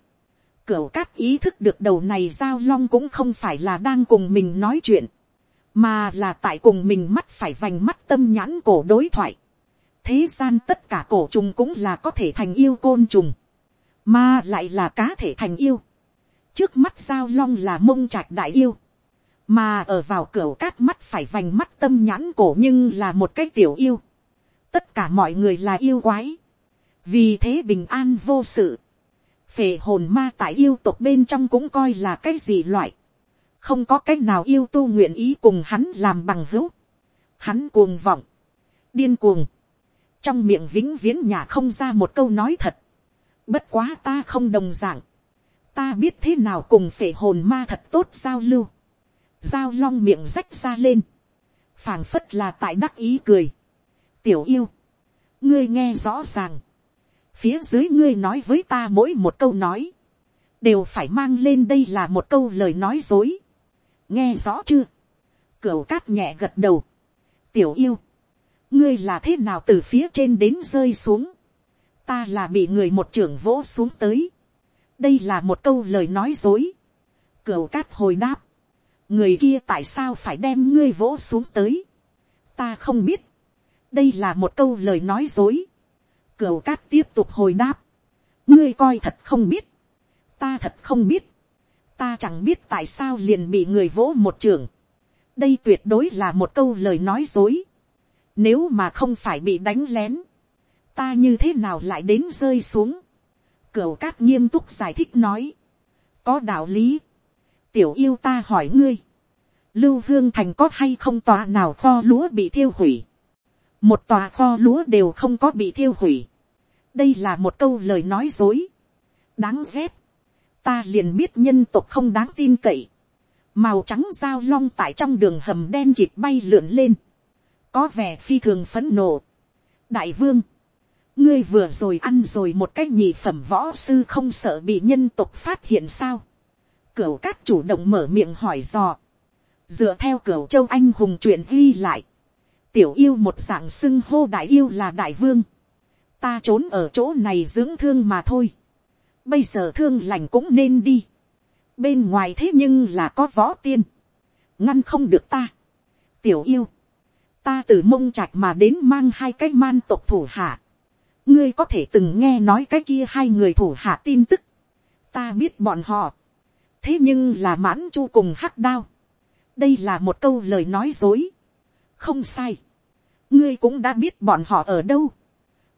Cửa cát ý thức được đầu này giao long cũng không phải là đang cùng mình nói chuyện. Mà là tại cùng mình mắt phải vành mắt tâm nhãn cổ đối thoại. Thế gian tất cả cổ trùng cũng là có thể thành yêu côn trùng mà lại là cá thể thành yêu. trước mắt giao long là mông trạch đại yêu, mà ở vào cửa cát mắt phải vành mắt tâm nhãn cổ nhưng là một cái tiểu yêu. tất cả mọi người là yêu quái, vì thế bình an vô sự. phệ hồn ma tại yêu tộc bên trong cũng coi là cái gì loại, không có cách nào yêu tu nguyện ý cùng hắn làm bằng hữu. hắn cuồng vọng, điên cuồng, trong miệng vĩnh viễn nhà không ra một câu nói thật Bất quá ta không đồng dạng. Ta biết thế nào cùng phệ hồn ma thật tốt giao lưu. Giao long miệng rách ra lên. phảng phất là tại đắc ý cười. Tiểu yêu. Ngươi nghe rõ ràng. Phía dưới ngươi nói với ta mỗi một câu nói. Đều phải mang lên đây là một câu lời nói dối. Nghe rõ chưa? Cửu cát nhẹ gật đầu. Tiểu yêu. Ngươi là thế nào từ phía trên đến rơi xuống ta là bị người một trưởng vỗ xuống tới. đây là một câu lời nói dối. cửu cát hồi đáp. người kia tại sao phải đem ngươi vỗ xuống tới. ta không biết. đây là một câu lời nói dối. cửu cát tiếp tục hồi đáp. ngươi coi thật không biết. ta thật không biết. ta chẳng biết tại sao liền bị người vỗ một trưởng. đây tuyệt đối là một câu lời nói dối. nếu mà không phải bị đánh lén ta như thế nào lại đến rơi xuống. cửu cát nghiêm túc giải thích nói. có đạo lý. tiểu yêu ta hỏi ngươi. lưu hương thành có hay không tòa nào kho lúa bị thiêu hủy. một tòa kho lúa đều không có bị thiêu hủy. đây là một câu lời nói dối. đáng ghét. ta liền biết nhân tộc không đáng tin cậy. màu trắng dao long tại trong đường hầm đen kịt bay lượn lên. có vẻ phi thường phấn nộ. đại vương ngươi vừa rồi ăn rồi một cái nhị phẩm võ sư không sợ bị nhân tục phát hiện sao. Cửu cát chủ động mở miệng hỏi dò. Dựa theo cửu châu anh hùng chuyện ghi lại. Tiểu yêu một dạng xưng hô đại yêu là đại vương. Ta trốn ở chỗ này dưỡng thương mà thôi. Bây giờ thương lành cũng nên đi. Bên ngoài thế nhưng là có võ tiên. Ngăn không được ta. Tiểu yêu. Ta từ mông trạch mà đến mang hai cái man tộc thủ hạ. Ngươi có thể từng nghe nói cái kia hai người thủ hạ tin tức. Ta biết bọn họ thế nhưng là mãn chu cùng hắc đao. đây là một câu lời nói dối. không sai. ngươi cũng đã biết bọn họ ở đâu.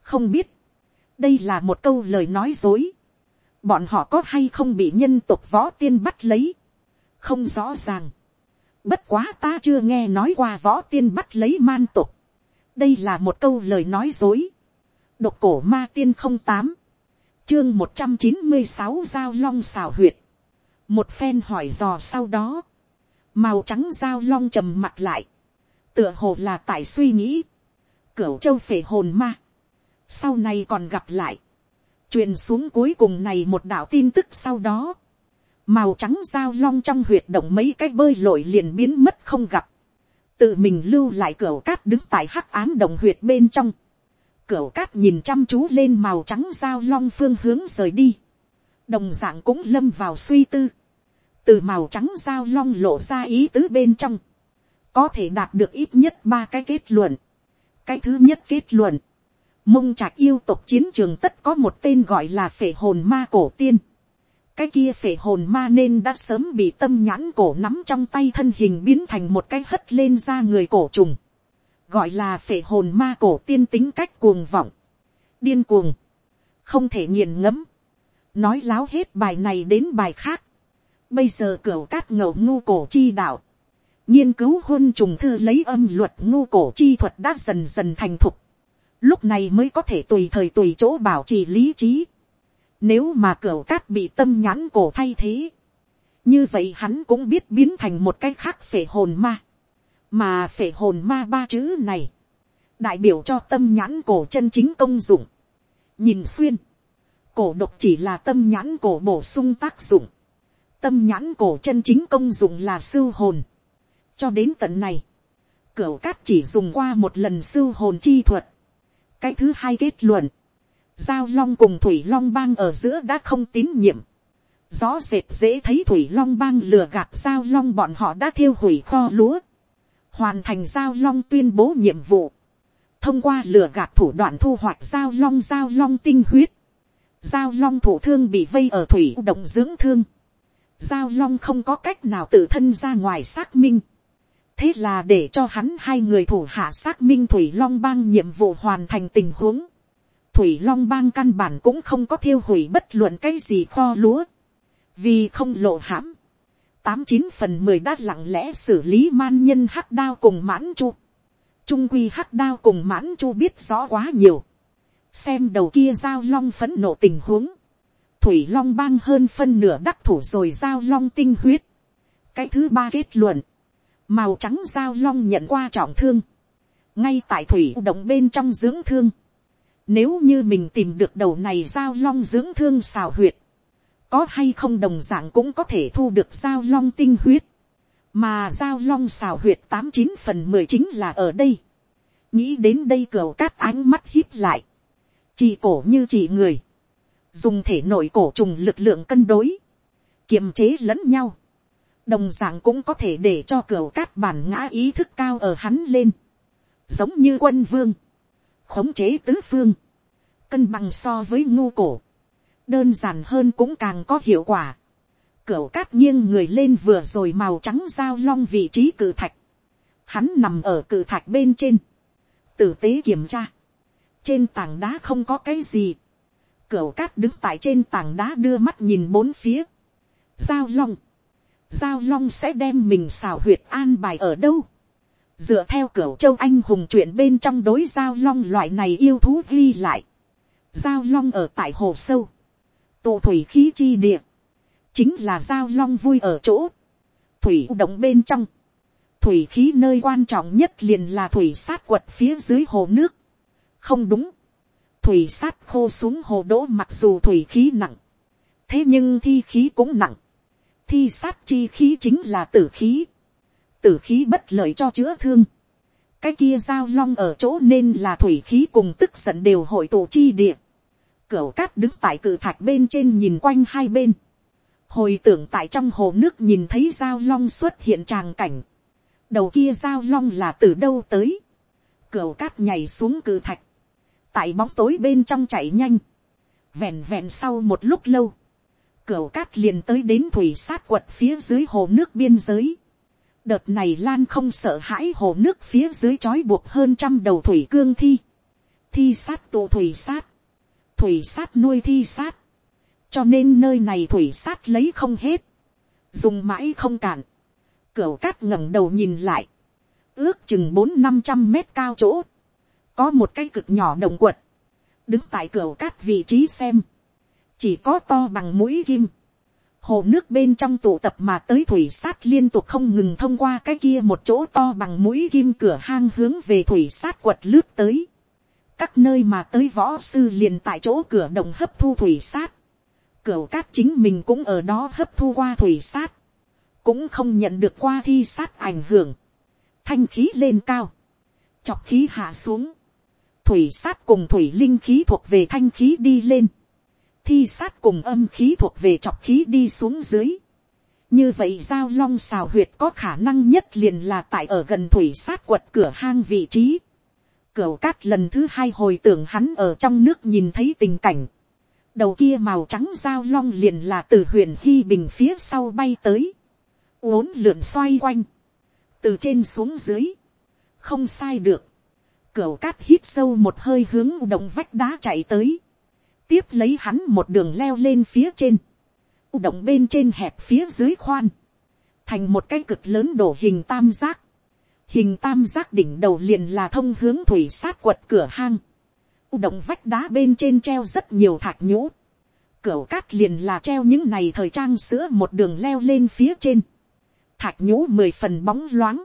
không biết. đây là một câu lời nói dối. bọn họ có hay không bị nhân tục võ tiên bắt lấy. không rõ ràng. bất quá ta chưa nghe nói qua võ tiên bắt lấy man tục. đây là một câu lời nói dối độc cổ ma tiên không tám. Chương một trăm chín mươi sáu giao long xào huyệt. Một phen hỏi dò sau đó, màu trắng dao long trầm mặt lại, tựa hồ là tại suy nghĩ, cửu châu phể hồn ma, sau này còn gặp lại, truyền xuống cuối cùng này một đạo tin tức sau đó, màu trắng dao long trong huyệt động mấy cái bơi lội liền biến mất không gặp, tự mình lưu lại cửa cát đứng tại hắc ám đồng huyệt bên trong, cửa cát nhìn chăm chú lên màu trắng dao long phương hướng rời đi, đồng d ạ n g cũng lâm vào suy tư, từ màu trắng dao long lộ ra ý tứ bên trong, có thể đạt được ít nhất ba cái kết luận. cái thứ nhất kết luận, mông trạc yêu tộc chiến trường tất có một tên gọi là phệ hồn ma cổ tiên. cái kia phệ hồn ma nên đã sớm bị tâm nhãn cổ nắm trong tay thân hình biến thành một cái hất lên ra người cổ trùng gọi là phệ hồn ma cổ tiên tính cách cuồng vọng, điên cuồng, không thể nghiền ngẫm, nói láo hết bài này đến bài khác, Bây giờ cửa cát ngầu ngu cổ chi đạo. Nghiên cứu hôn trùng thư lấy âm luật ngu cổ chi thuật đã dần dần thành thục. Lúc này mới có thể tùy thời tùy chỗ bảo trì lý trí. Nếu mà cửa cát bị tâm nhãn cổ thay thế. Như vậy hắn cũng biết biến thành một cái khác phệ hồn ma. Mà phệ hồn ma ba chữ này. Đại biểu cho tâm nhãn cổ chân chính công dụng. Nhìn xuyên. Cổ độc chỉ là tâm nhãn cổ bổ sung tác dụng tâm nhãn cổ chân chính công dụng là sưu hồn. cho đến tận này, cửa cát chỉ dùng qua một lần sưu hồn chi thuật. cái thứ hai kết luận, giao long cùng thủy long bang ở giữa đã không tín nhiệm. rõ rệt dễ thấy thủy long bang lừa gạt giao long bọn họ đã thiêu hủy kho lúa hoàn thành giao long tuyên bố nhiệm vụ. thông qua lừa gạt thủ đoạn thu hoạch giao long giao long tinh huyết. giao long thủ thương bị vây ở thủy động dưỡng thương, giao long không có cách nào tự thân ra ngoài xác minh. thế là để cho hắn hai người thủ hạ xác minh thủy long bang nhiệm vụ hoàn thành tình huống. thủy long bang căn bản cũng không có thiêu hủy bất luận cái gì kho lúa. vì không lộ hãm tám chín phần mười đã lặng lẽ xử lý man nhân hắc đao cùng mãn chu. trung quy hắc đao cùng mãn chu biết rõ quá nhiều. xem đầu kia giao long phấn nộ tình huống thủy long bang hơn phân nửa đắc thủ rồi giao long tinh huyết. cái thứ ba kết luận, màu trắng giao long nhận qua trọng thương, ngay tại thủy động bên trong dưỡng thương. Nếu như mình tìm được đầu này giao long dưỡng thương xào huyệt, có hay không đồng dạng cũng có thể thu được giao long tinh huyết. Mà giao long xào huyệt tám chín phần mười chính là ở đây. Nghĩ đến đây cửa cát ánh mắt hít lại. Chỉ cổ như chỉ người. Dùng thể nội cổ trùng lực lượng cân đối, kiềm chế lẫn nhau, đồng d ạ n g cũng có thể để cho cửa cát bản ngã ý thức cao ở hắn lên, giống như quân vương, khống chế tứ phương, cân bằng so với ngu cổ, đơn giản hơn cũng càng có hiệu quả, Cửu cát nghiêng người lên vừa rồi màu trắng giao long vị trí cử thạch, hắn nằm ở cử thạch bên trên, tử tế kiểm tra, trên tảng đá không có cái gì, Cửu cát đứng tại trên tảng đá đưa mắt nhìn bốn phía. Giao long. Giao long sẽ đem mình xào huyệt an bài ở đâu? Dựa theo cửu châu anh hùng chuyện bên trong đối giao long loại này yêu thú ghi lại. Giao long ở tại hồ sâu tù thủy khí chi địa. Chính là giao long vui ở chỗ. Thủy động bên trong. Thủy khí nơi quan trọng nhất liền là thủy sát quật phía dưới hồ nước. Không đúng thủy sát khô xuống hồ đỗ mặc dù thủy khí nặng, thế nhưng thi khí cũng nặng, thi sát chi khí chính là tử khí, tử khí bất lợi cho chữa thương, cái kia giao long ở chỗ nên là thủy khí cùng tức giận đều hội tụ chi địa, cửu cát đứng tại cự thạch bên trên nhìn quanh hai bên, hồi tưởng tại trong hồ nước nhìn thấy giao long xuất hiện tràng cảnh, đầu kia giao long là từ đâu tới, cửu cát nhảy xuống cự thạch, tại bóng tối bên trong chạy nhanh, vẹn vẹn sau một lúc lâu, cửu cát liền tới đến thủy sát quật phía dưới hồ nước biên giới. đợt này lan không sợ hãi hồ nước phía dưới trói buộc hơn trăm đầu thủy cương thi, thi sát tụ thủy sát, thủy sát nuôi thi sát, cho nên nơi này thủy sát lấy không hết, dùng mãi không cạn, Cửa cát ngẩng đầu nhìn lại, ước chừng bốn năm trăm mét cao chỗ, có một cái cực nhỏ động quật, đứng tại cửa cát vị trí xem, chỉ có to bằng mũi kim, hồ nước bên trong tụ tập mà tới thủy sát liên tục không ngừng thông qua cái kia một chỗ to bằng mũi kim cửa hang hướng về thủy sát quật lướt tới các nơi mà tới võ sư liền tại chỗ cửa đồng hấp thu thủy sát. cửa cát chính mình cũng ở đó hấp thu qua thủy sát. cũng không nhận được qua thi sát ảnh hưởng. thanh khí lên cao. chọc khí hạ xuống thủy sát cùng thủy linh khí thuộc về thanh khí đi lên, thi sát cùng âm khí thuộc về chọc khí đi xuống dưới. như vậy giao long xào huyệt có khả năng nhất liền là tại ở gần thủy sát quật cửa hang vị trí. Cửu cát lần thứ hai hồi tưởng hắn ở trong nước nhìn thấy tình cảnh. đầu kia màu trắng giao long liền là từ huyền hy bình phía sau bay tới. uốn lượn xoay quanh. từ trên xuống dưới. không sai được Cửu cát hít sâu một hơi hướng động vách đá chạy tới. Tiếp lấy hắn một đường leo lên phía trên. U động bên trên hẹp phía dưới khoan. Thành một cái cực lớn đổ hình tam giác. Hình tam giác đỉnh đầu liền là thông hướng thủy sát quật cửa hang. U động vách đá bên trên treo rất nhiều thạch nhũ. cửa cát liền là treo những này thời trang sữa một đường leo lên phía trên. Thạch nhũ mười phần bóng loáng.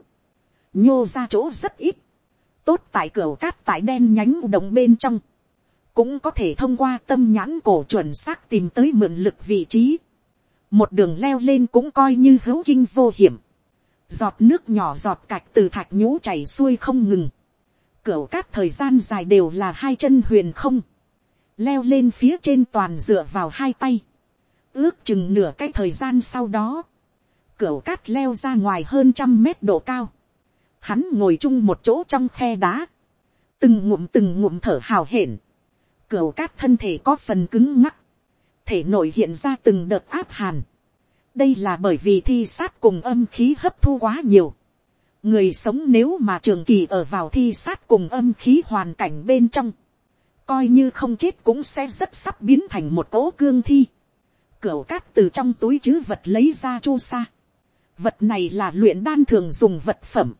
Nhô ra chỗ rất ít tốt tại cửa cát tại đen nhánh động bên trong, cũng có thể thông qua tâm nhãn cổ chuẩn xác tìm tới mượn lực vị trí. một đường leo lên cũng coi như hữu kinh vô hiểm giọt nước nhỏ giọt cạch từ thạch nhũ chảy xuôi không ngừng. cửa cát thời gian dài đều là hai chân huyền không. leo lên phía trên toàn dựa vào hai tay. ước chừng nửa cái thời gian sau đó. cửa cát leo ra ngoài hơn trăm mét độ cao hắn ngồi chung một chỗ trong khe đá, từng ngụm từng ngụm thở hào hển, cửa cát thân thể có phần cứng ngắc, thể nội hiện ra từng đợt áp hàn đây là bởi vì thi sát cùng âm khí hấp thu quá nhiều. người sống nếu mà trường kỳ ở vào thi sát cùng âm khí hoàn cảnh bên trong, coi như không chết cũng sẽ rất sắp biến thành một cỗ cương thi. Cửu cát từ trong túi chứ vật lấy ra chu sa. Vật này là luyện đan thường dùng vật phẩm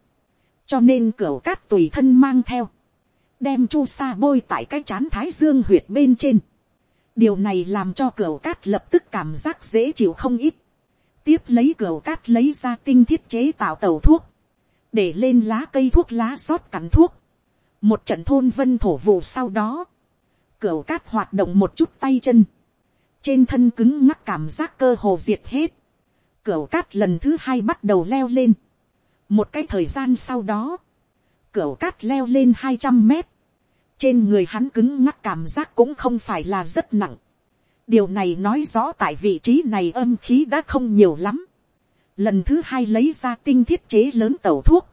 cho nên cửu cát tùy thân mang theo, đem chu sa bôi tại cái chán thái dương huyệt bên trên. điều này làm cho cửu cát lập tức cảm giác dễ chịu không ít tiếp lấy cửa cát lấy ra tinh thiết chế tạo tàu thuốc, để lên lá cây thuốc lá xót cắn thuốc. một trận thôn vân thổ vụ sau đó, cửa cát hoạt động một chút tay chân, trên thân cứng ngắc cảm giác cơ hồ diệt hết. cửa cát lần thứ hai bắt đầu leo lên một cái thời gian sau đó, cửa cát leo lên hai trăm mét, trên người hắn cứng ngắc cảm giác cũng không phải là rất nặng điều này nói rõ tại vị trí này âm khí đã không nhiều lắm. lần thứ hai lấy ra tinh thiết chế lớn tẩu thuốc,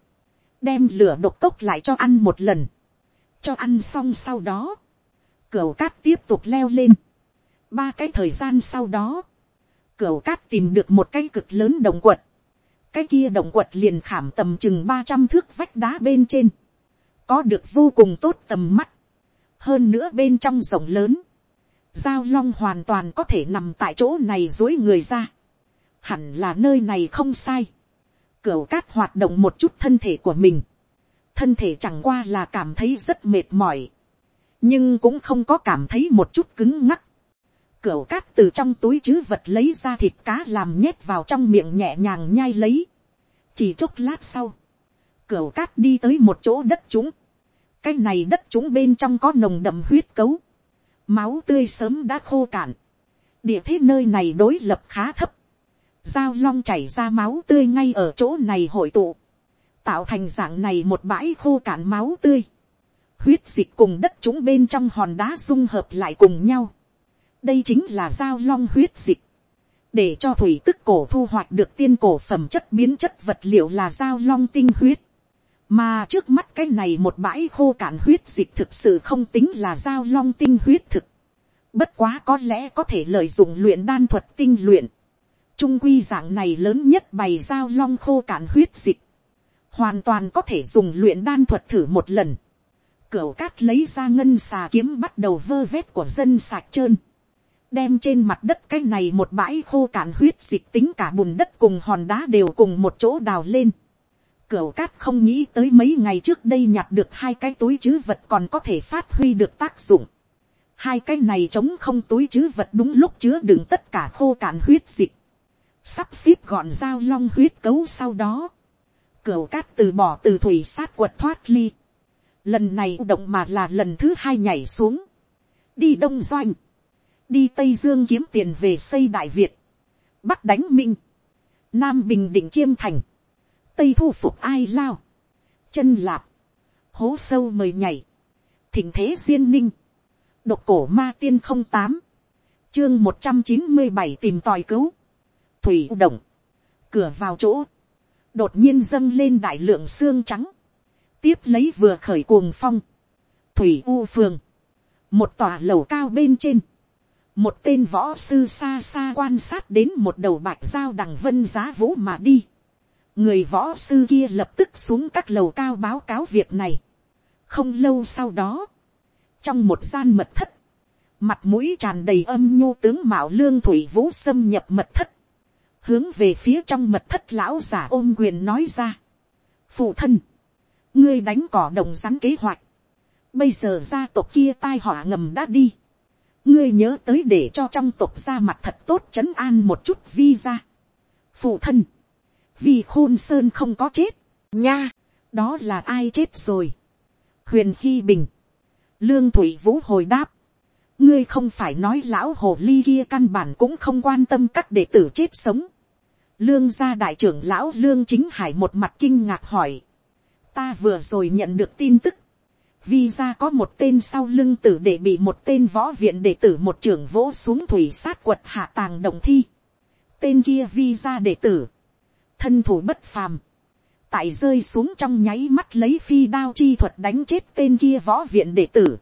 đem lửa độc cốc lại cho ăn một lần, cho ăn xong sau đó, cửa cát tiếp tục leo lên. ba cái thời gian sau đó, cửa cát tìm được một cái cực lớn động quật, cái kia động quật liền khảm tầm chừng ba trăm thước vách đá bên trên, có được vô cùng tốt tầm mắt, hơn nữa bên trong rộng lớn, giao long hoàn toàn có thể nằm tại chỗ này dối người ra, hẳn là nơi này không sai, cửu cát hoạt động một chút thân thể của mình, thân thể chẳng qua là cảm thấy rất mệt mỏi, nhưng cũng không có cảm thấy một chút cứng ngắc, Cửu cát từ trong túi chứ vật lấy ra thịt cá làm nhét vào trong miệng nhẹ nhàng nhai lấy. Chỉ chốc lát sau. Cửu cát đi tới một chỗ đất chúng. Cái này đất chúng bên trong có nồng đậm huyết cấu. Máu tươi sớm đã khô cạn. Địa thế nơi này đối lập khá thấp. dao long chảy ra máu tươi ngay ở chỗ này hội tụ, tạo thành dạng này một bãi khô cạn máu tươi, huyết dịch cùng đất chúng bên trong hòn đá dung hợp lại cùng nhau, đây chính là dao long huyết dịch, để cho thủy tức cổ thu hoạch được tiên cổ phẩm chất biến chất vật liệu là dao long tinh huyết, mà trước mắt cái này một bãi khô cạn huyết dịch thực sự không tính là dao long tinh huyết thực, bất quá có lẽ có thể lợi dụng luyện đan thuật tinh luyện, trung quy dạng này lớn nhất bày dao long khô cạn huyết dịch, hoàn toàn có thể dùng luyện đan thuật thử một lần, cửu cát lấy ra ngân xà kiếm bắt đầu vơ vét của dân sạch trơn, đem trên mặt đất cái này một bãi khô cạn huyết dịch tính cả bùn đất cùng hòn đá đều cùng một chỗ đào lên. Cửu cát không nghĩ tới mấy ngày trước đây nhặt được hai cái túi chứ vật còn có thể phát huy được tác dụng. Hai cái này chống không túi chứ vật đúng lúc chứa đựng tất cả khô cạn huyết dịch. Sắp xếp gọn dao long huyết cấu sau đó. Cửu cát từ bỏ từ thủy sát quật thoát ly. Lần này động mà là lần thứ hai nhảy xuống. Đi đông doanh đi tây dương kiếm tiền về xây đại việt, bắc đánh minh, nam bình định chiêm thành, tây thu phục ai lao, chân lạp, hố sâu mời nhảy, thỉnh thế duyên ninh, độc cổ ma tiên không tám, chương một trăm chín mươi bảy tìm tòi cứu, thủy động, cửa vào chỗ, đột nhiên dâng lên đại lượng xương trắng, tiếp lấy vừa khởi cuồng phong, thủy u phường, một tòa lầu cao bên trên, một tên võ sư xa xa quan sát đến một đầu bạch giao đằng vân giá vũ mà đi người võ sư kia lập tức xuống các lầu cao báo cáo việc này. không lâu sau đó, trong một gian mật thất, mặt mũi tràn đầy âm nhô tướng mạo lương thủy vũ xâm nhập mật thất, hướng về phía trong mật thất lão giả ôm quyền nói ra. phụ thân, ngươi đánh cỏ đồng rắn kế hoạch, bây giờ gia tộc kia tai họa ngầm đã đi, ngươi nhớ tới để cho trong tộc ra mặt thật tốt c h ấ n an một chút vi ra. phụ thân, vì khôn sơn không có chết, nha, đó là ai chết rồi. huyền hy bình, lương thủy vũ hồi đáp, ngươi không phải nói lão hồ ly kia căn bản cũng không quan tâm các đệ tử chết sống. lương gia đại trưởng lão lương chính hải một mặt kinh ngạc hỏi, ta vừa rồi nhận được tin tức, vi ra có một tên sau lưng tử để bị một tên võ viện đệ tử một trưởng vỗ xuống thủy sát quật hạ tàng đồng thi. tên kia vi ra đệ tử, thân thủ bất phàm, tại rơi xuống trong nháy mắt lấy phi đao chi thuật đánh chết tên kia võ viện đệ tử.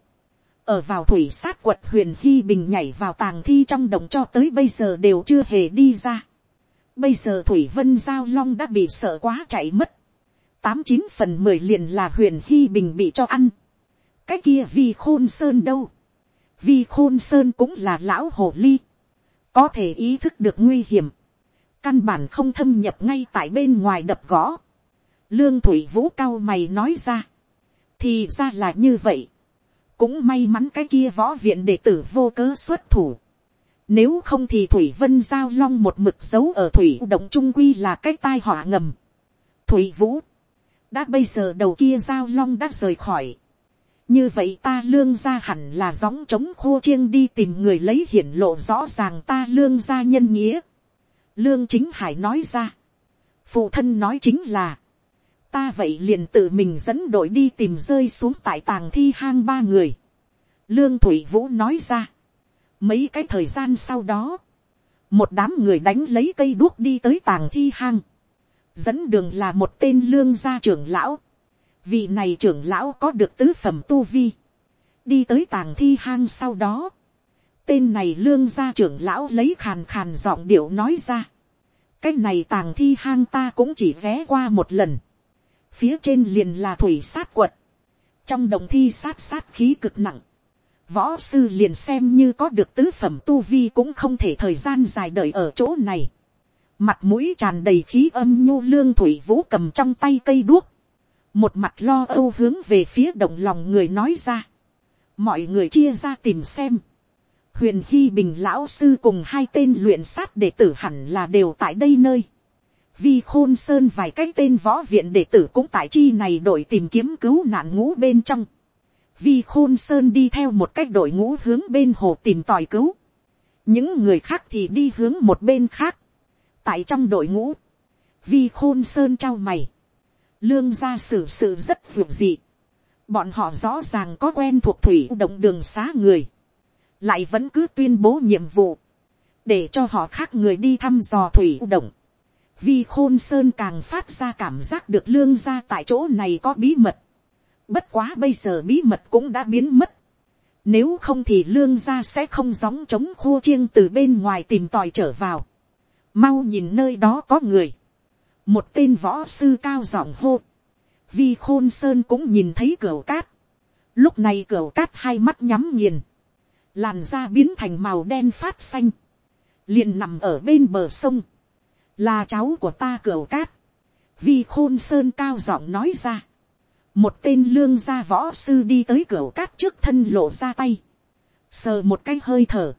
ở vào thủy sát quật huyền hy bình nhảy vào tàng thi trong đồng cho tới bây giờ đều chưa hề đi ra. bây giờ thủy vân giao long đã bị sợ quá chạy mất. tám chín phần mười liền là huyền hy bình bị cho ăn cái kia vi khôn sơn đâu, vi khôn sơn cũng là lão hồ ly, có thể ý thức được nguy hiểm, căn bản không thâm nhập ngay tại bên ngoài đập gõ, lương thủy vũ cao mày nói ra, thì ra là như vậy, cũng may mắn cái kia võ viện đệ tử vô cớ xuất thủ, nếu không thì thủy vân giao long một mực dấu ở thủy động trung quy là cái tai họa ngầm. thủy vũ, đã bây giờ đầu kia giao long đã rời khỏi. Như vậy ta lương gia hẳn là gióng trống khô chiêng đi tìm người lấy hiển lộ rõ ràng ta lương gia nhân nghĩa lương chính hải nói ra. phụ thân nói chính là, ta vậy liền tự mình dẫn đội đi tìm rơi xuống tại tàng thi hang ba người. lương thủy vũ nói ra. mấy cái thời gian sau đó, một đám người đánh lấy cây đuốc đi tới tàng thi hang. dẫn đường là một tên lương gia trưởng lão vị này trưởng lão có được tứ phẩm tu vi, đi tới tàng thi hang sau đó, tên này lương gia trưởng lão lấy khàn khàn giọng điệu nói ra, cái này tàng thi hang ta cũng chỉ vé qua một lần, phía trên liền là thủy sát quật, trong đồng thi sát sát khí cực nặng, võ sư liền xem như có được tứ phẩm tu vi cũng không thể thời gian dài đợi ở chỗ này, mặt mũi tràn đầy khí âm nhu lương thủy vũ cầm trong tay cây đuốc, một mặt lo âu hướng về phía động lòng người nói ra. mọi người chia ra tìm xem huyền hy bình lão sư cùng hai tên luyện sát đệ tử hẳn là đều tại đây nơi. vi khôn sơn vài cái tên võ viện đệ tử cũng tại chi này đội tìm kiếm cứu nạn ngũ bên trong. vi khôn sơn đi theo một cách đội ngũ hướng bên hồ tìm tòi cứu. những người khác thì đi hướng một bên khác. tại trong đội ngũ, vi khôn sơn trao mày, lương gia xử sự rất dường dị, bọn họ rõ ràng có quen thuộc thủy động đường xá người, lại vẫn cứ tuyên bố nhiệm vụ, để cho họ khác người đi thăm dò thủy động. Vi khôn sơn càng phát ra cảm giác được lương gia tại chỗ này có bí mật. Bất quá bây giờ bí mật cũng đã biến mất. Nếu không thì lương gia sẽ không gióng chống khua chiêng từ bên ngoài tìm tòi trở vào. Mau nhìn nơi đó có người. Một tên võ sư cao giọng hô. Vi khôn sơn cũng nhìn thấy cửa cát. Lúc này cửa cát hai mắt nhắm nghiền. Làn da biến thành màu đen phát xanh. Liền nằm ở bên bờ sông. Là cháu của ta cửa cát. Vi khôn sơn cao giọng nói ra. Một tên lương gia võ sư đi tới cửa cát trước thân lộ ra tay, sờ một cái hơi thở,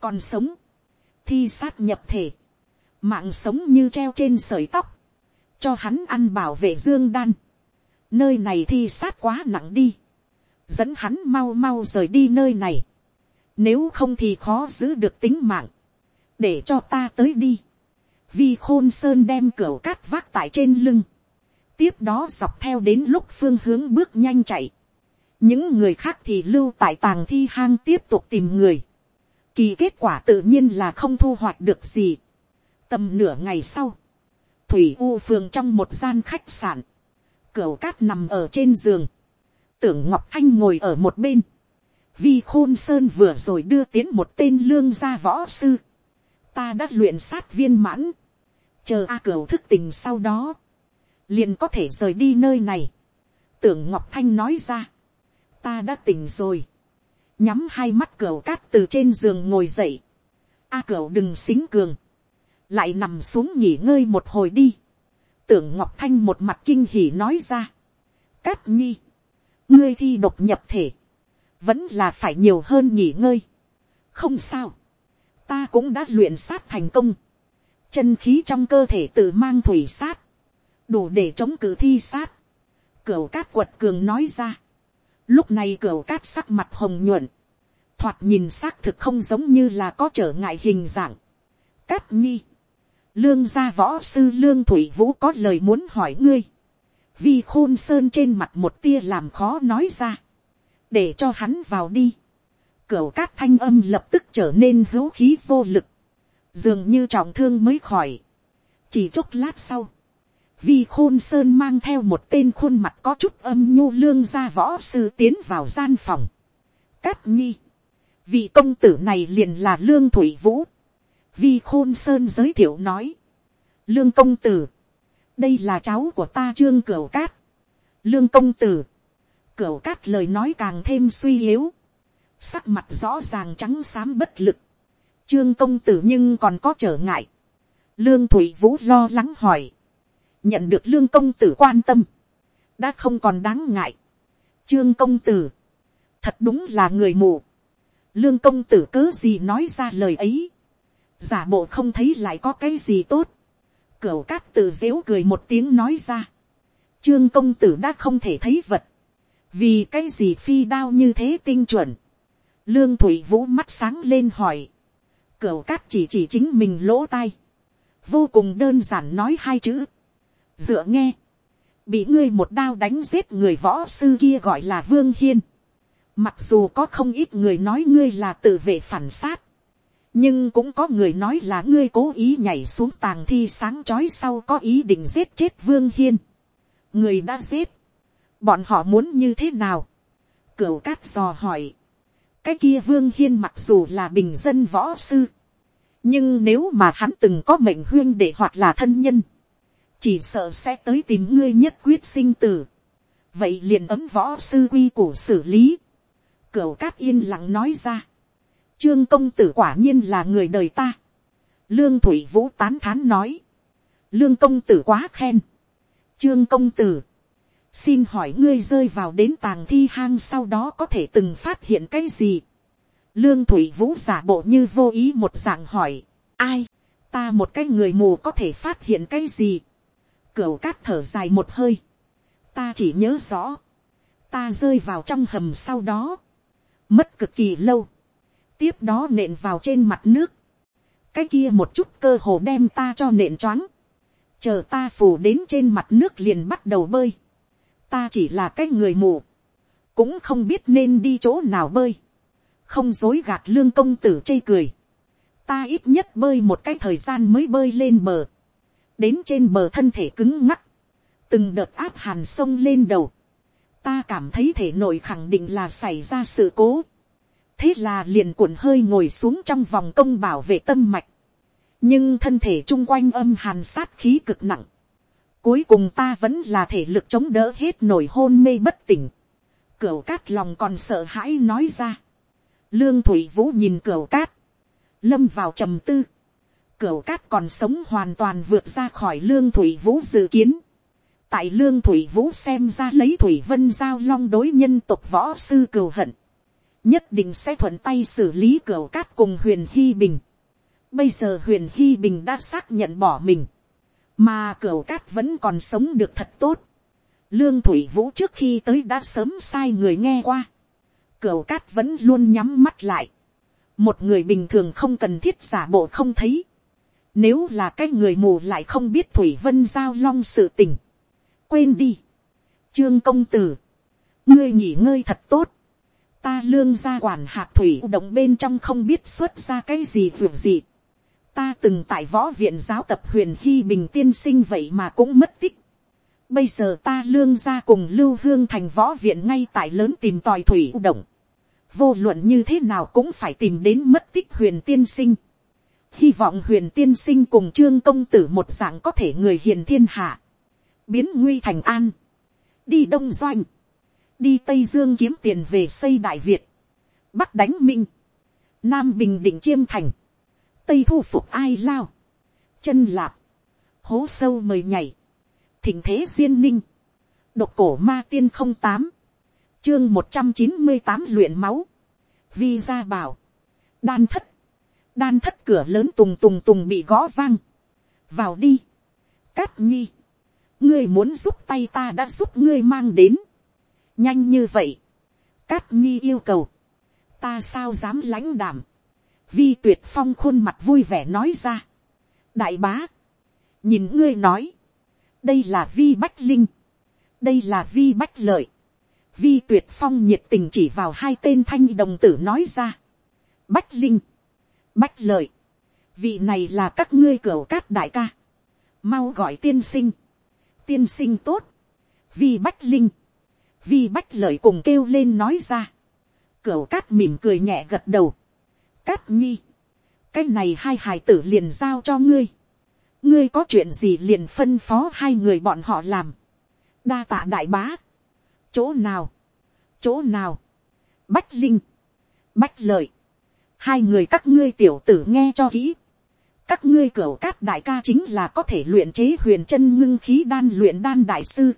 còn sống, thi sát nhập thể, mạng sống như treo trên sợi tóc, cho hắn ăn bảo vệ dương đan, nơi này thi sát quá nặng đi, dẫn hắn mau mau rời đi nơi này, nếu không thì khó giữ được tính mạng, để cho ta tới đi, vi khôn sơn đem cửa cát vác tại trên lưng, tiếp đó dọc theo đến lúc phương hướng bước nhanh chạy. những người khác thì lưu tại tàng thi hang tiếp tục tìm người. kỳ kết quả tự nhiên là không thu hoạch được gì. tầm nửa ngày sau, thủy u phường trong một gian khách sạn, cửa cát nằm ở trên giường, tưởng ngọc thanh ngồi ở một bên, vi khôn sơn vừa rồi đưa tiến một tên lương gia võ sư, ta đã luyện sát viên mãn, chờ a cửu thức tình sau đó, liền có thể rời đi nơi này. tưởng ngọc thanh nói ra, ta đã tỉnh rồi, nhắm hai mắt cửu cát từ trên giường ngồi dậy, a cửu đừng xính cường, lại nằm xuống nghỉ ngơi một hồi đi, tưởng ngọc thanh một mặt kinh hỉ nói ra, cát nhi, ngươi thi độc nhập thể, vẫn là phải nhiều hơn nghỉ ngơi, không sao, ta cũng đã luyện sát thành công, chân khí trong cơ thể tự mang thủy sát, đủ để chống cử thi sát. Cửu cát quật cường nói ra. Lúc này cửu cát sắc mặt hồng nhuận. Thoạt nhìn xác thực không giống như là có trở ngại hình dạng. Cát nhi. Lương gia võ sư Lương Thủy Vũ có lời muốn hỏi ngươi. Vi khôn sơn trên mặt một tia làm khó nói ra. Để cho hắn vào đi. Cửu cát thanh âm lập tức trở nên hữu khí vô lực. Dường như trọng thương mới khỏi. Chỉ chốc lát sau vi khôn sơn mang theo một tên khuôn mặt có chút âm nhu lương ra võ sư tiến vào gian phòng. Cát nhi, vị công tử này liền là lương thủy vũ. vi khôn sơn giới thiệu nói. lương công tử, đây là cháu của ta trương cửu cát. lương công tử, cửu cát lời nói càng thêm suy yếu. sắc mặt rõ ràng trắng xám bất lực. trương công tử nhưng còn có trở ngại. lương thủy vũ lo lắng hỏi nhận được lương công tử quan tâm, đã không còn đáng ngại. Trương công tử, thật đúng là người mù. Lương công tử cớ gì nói ra lời ấy. Giả bộ không thấy lại có cái gì tốt. Cửu cát tử dễu cười một tiếng nói ra. Trương công tử đã không thể thấy vật. Vì cái gì phi đao như thế tinh chuẩn. Lương thủy vũ mắt sáng lên hỏi. cửa cát chỉ chỉ chính mình lỗ tai. Vô cùng đơn giản nói hai chữ dựa nghe, bị ngươi một đao đánh giết người võ sư kia gọi là vương hiên. Mặc dù có không ít người nói ngươi là tự vệ phản sát, nhưng cũng có người nói là ngươi cố ý nhảy xuống tàng thi sáng chói sau có ý định giết chết vương hiên. người đã giết, bọn họ muốn như thế nào. cửu cát dò hỏi, cái kia vương hiên mặc dù là bình dân võ sư, nhưng nếu mà hắn từng có mệnh huyên để hoặc là thân nhân, chỉ sợ sẽ tới tìm ngươi nhất quyết sinh tử. vậy liền ấm võ sư quy củ xử lý. cửu cát yên lặng nói ra. trương công tử quả nhiên là người đời ta. lương thủy vũ tán thán nói. lương công tử quá khen. trương công tử xin hỏi ngươi rơi vào đến tàng thi hang sau đó có thể từng phát hiện cái gì. lương thủy vũ giả bộ như vô ý một dạng hỏi. ai, ta một cái người mù có thể phát hiện cái gì Cửu cát thở dài một hơi. Ta chỉ nhớ rõ. Ta rơi vào trong hầm sau đó. Mất cực kỳ lâu. Tiếp đó nện vào trên mặt nước. cái kia một chút cơ hồ đem ta cho nện choáng, chờ ta phủ đến trên mặt nước liền bắt đầu bơi, ta chỉ là cái người mù, cũng không biết nên đi chỗ nào bơi, không dối gạt lương công tử chê cười, ta ít nhất bơi một cái thời gian mới bơi lên bờ, đến trên bờ thân thể cứng ngắc, từng đợt áp hàn sông lên đầu, ta cảm thấy thể nội khẳng định là xảy ra sự cố, thế là liền cuộn hơi ngồi xuống trong vòng công bảo vệ tâm mạch, nhưng thân thể chung quanh âm hàn sát khí cực nặng, cuối cùng ta vẫn là thể lực chống đỡ hết nổi hôn mê bất tỉnh, cửu cát lòng còn sợ hãi nói ra, lương thủy vũ nhìn cửu cát, lâm vào trầm tư, cửu cát còn sống hoàn toàn vượt ra khỏi lương thủy vũ dự kiến, tại lương thủy vũ xem ra lấy thủy vân giao long đối nhân tộc võ sư cừu hận, nhất định sẽ thuận tay xử lý cửu cát cùng huyền hy bình. Bây giờ huyền hy bình đã xác nhận bỏ mình, mà cửa cát vẫn còn sống được thật tốt. lương thủy vũ trước khi tới đã sớm sai người nghe qua. cửa cát vẫn luôn nhắm mắt lại. một người bình thường không cần thiết giả bộ không thấy. nếu là cái người mù lại không biết thủy vân giao long sự tình quên đi. Trương công tử. Ngươi nghỉ ngơi thật tốt. Ta lương ra quản hạt thủy động bên trong không biết xuất ra cái gì vượt gì. Ta từng tại võ viện giáo tập huyền hy bình tiên sinh vậy mà cũng mất tích. Bây giờ ta lương ra cùng lưu hương thành võ viện ngay tại lớn tìm tòi thủy động. Vô luận như thế nào cũng phải tìm đến mất tích huyền tiên sinh. Hy vọng huyền tiên sinh cùng trương công tử một dạng có thể người hiền thiên hạ biến nguy thành an, đi đông doanh, đi tây dương kiếm tiền về xây đại việt, bắc đánh minh, nam bình định chiêm thành, tây thu phục ai lao, chân lạp, hố sâu mời nhảy, thỉnh thế duyên ninh, độc cổ ma tiên không tám, chương một trăm chín mươi tám luyện máu, vi gia bảo, đan thất, đan thất cửa lớn tùng tùng tùng bị gõ vang, vào đi, cát nhi, ngươi muốn giúp tay ta đã giúp ngươi mang đến, nhanh như vậy, cát nhi yêu cầu, ta sao dám lãnh đảm, vi tuyệt phong khuôn mặt vui vẻ nói ra, đại bá, nhìn ngươi nói, đây là vi bách linh, đây là vi bách lợi, vi tuyệt phong nhiệt tình chỉ vào hai tên thanh đồng tử nói ra, bách linh, bách lợi, vị này là các ngươi cửa cát đại ca, mau gọi tiên sinh, tiên sinh tốt, vi bách linh, vi bách lợi cùng kêu lên nói ra, cửa cát mỉm cười nhẹ gật đầu, cát nhi, cái này hai hài tử liền giao cho ngươi, ngươi có chuyện gì liền phân phó hai người bọn họ làm, đa tạ đại bá, chỗ nào, chỗ nào, bách linh, bách lợi, hai người các ngươi tiểu tử nghe cho kỹ, các ngươi cửa cát đại ca chính là có thể luyện chế huyền chân ngưng khí đan luyện đan đại sư.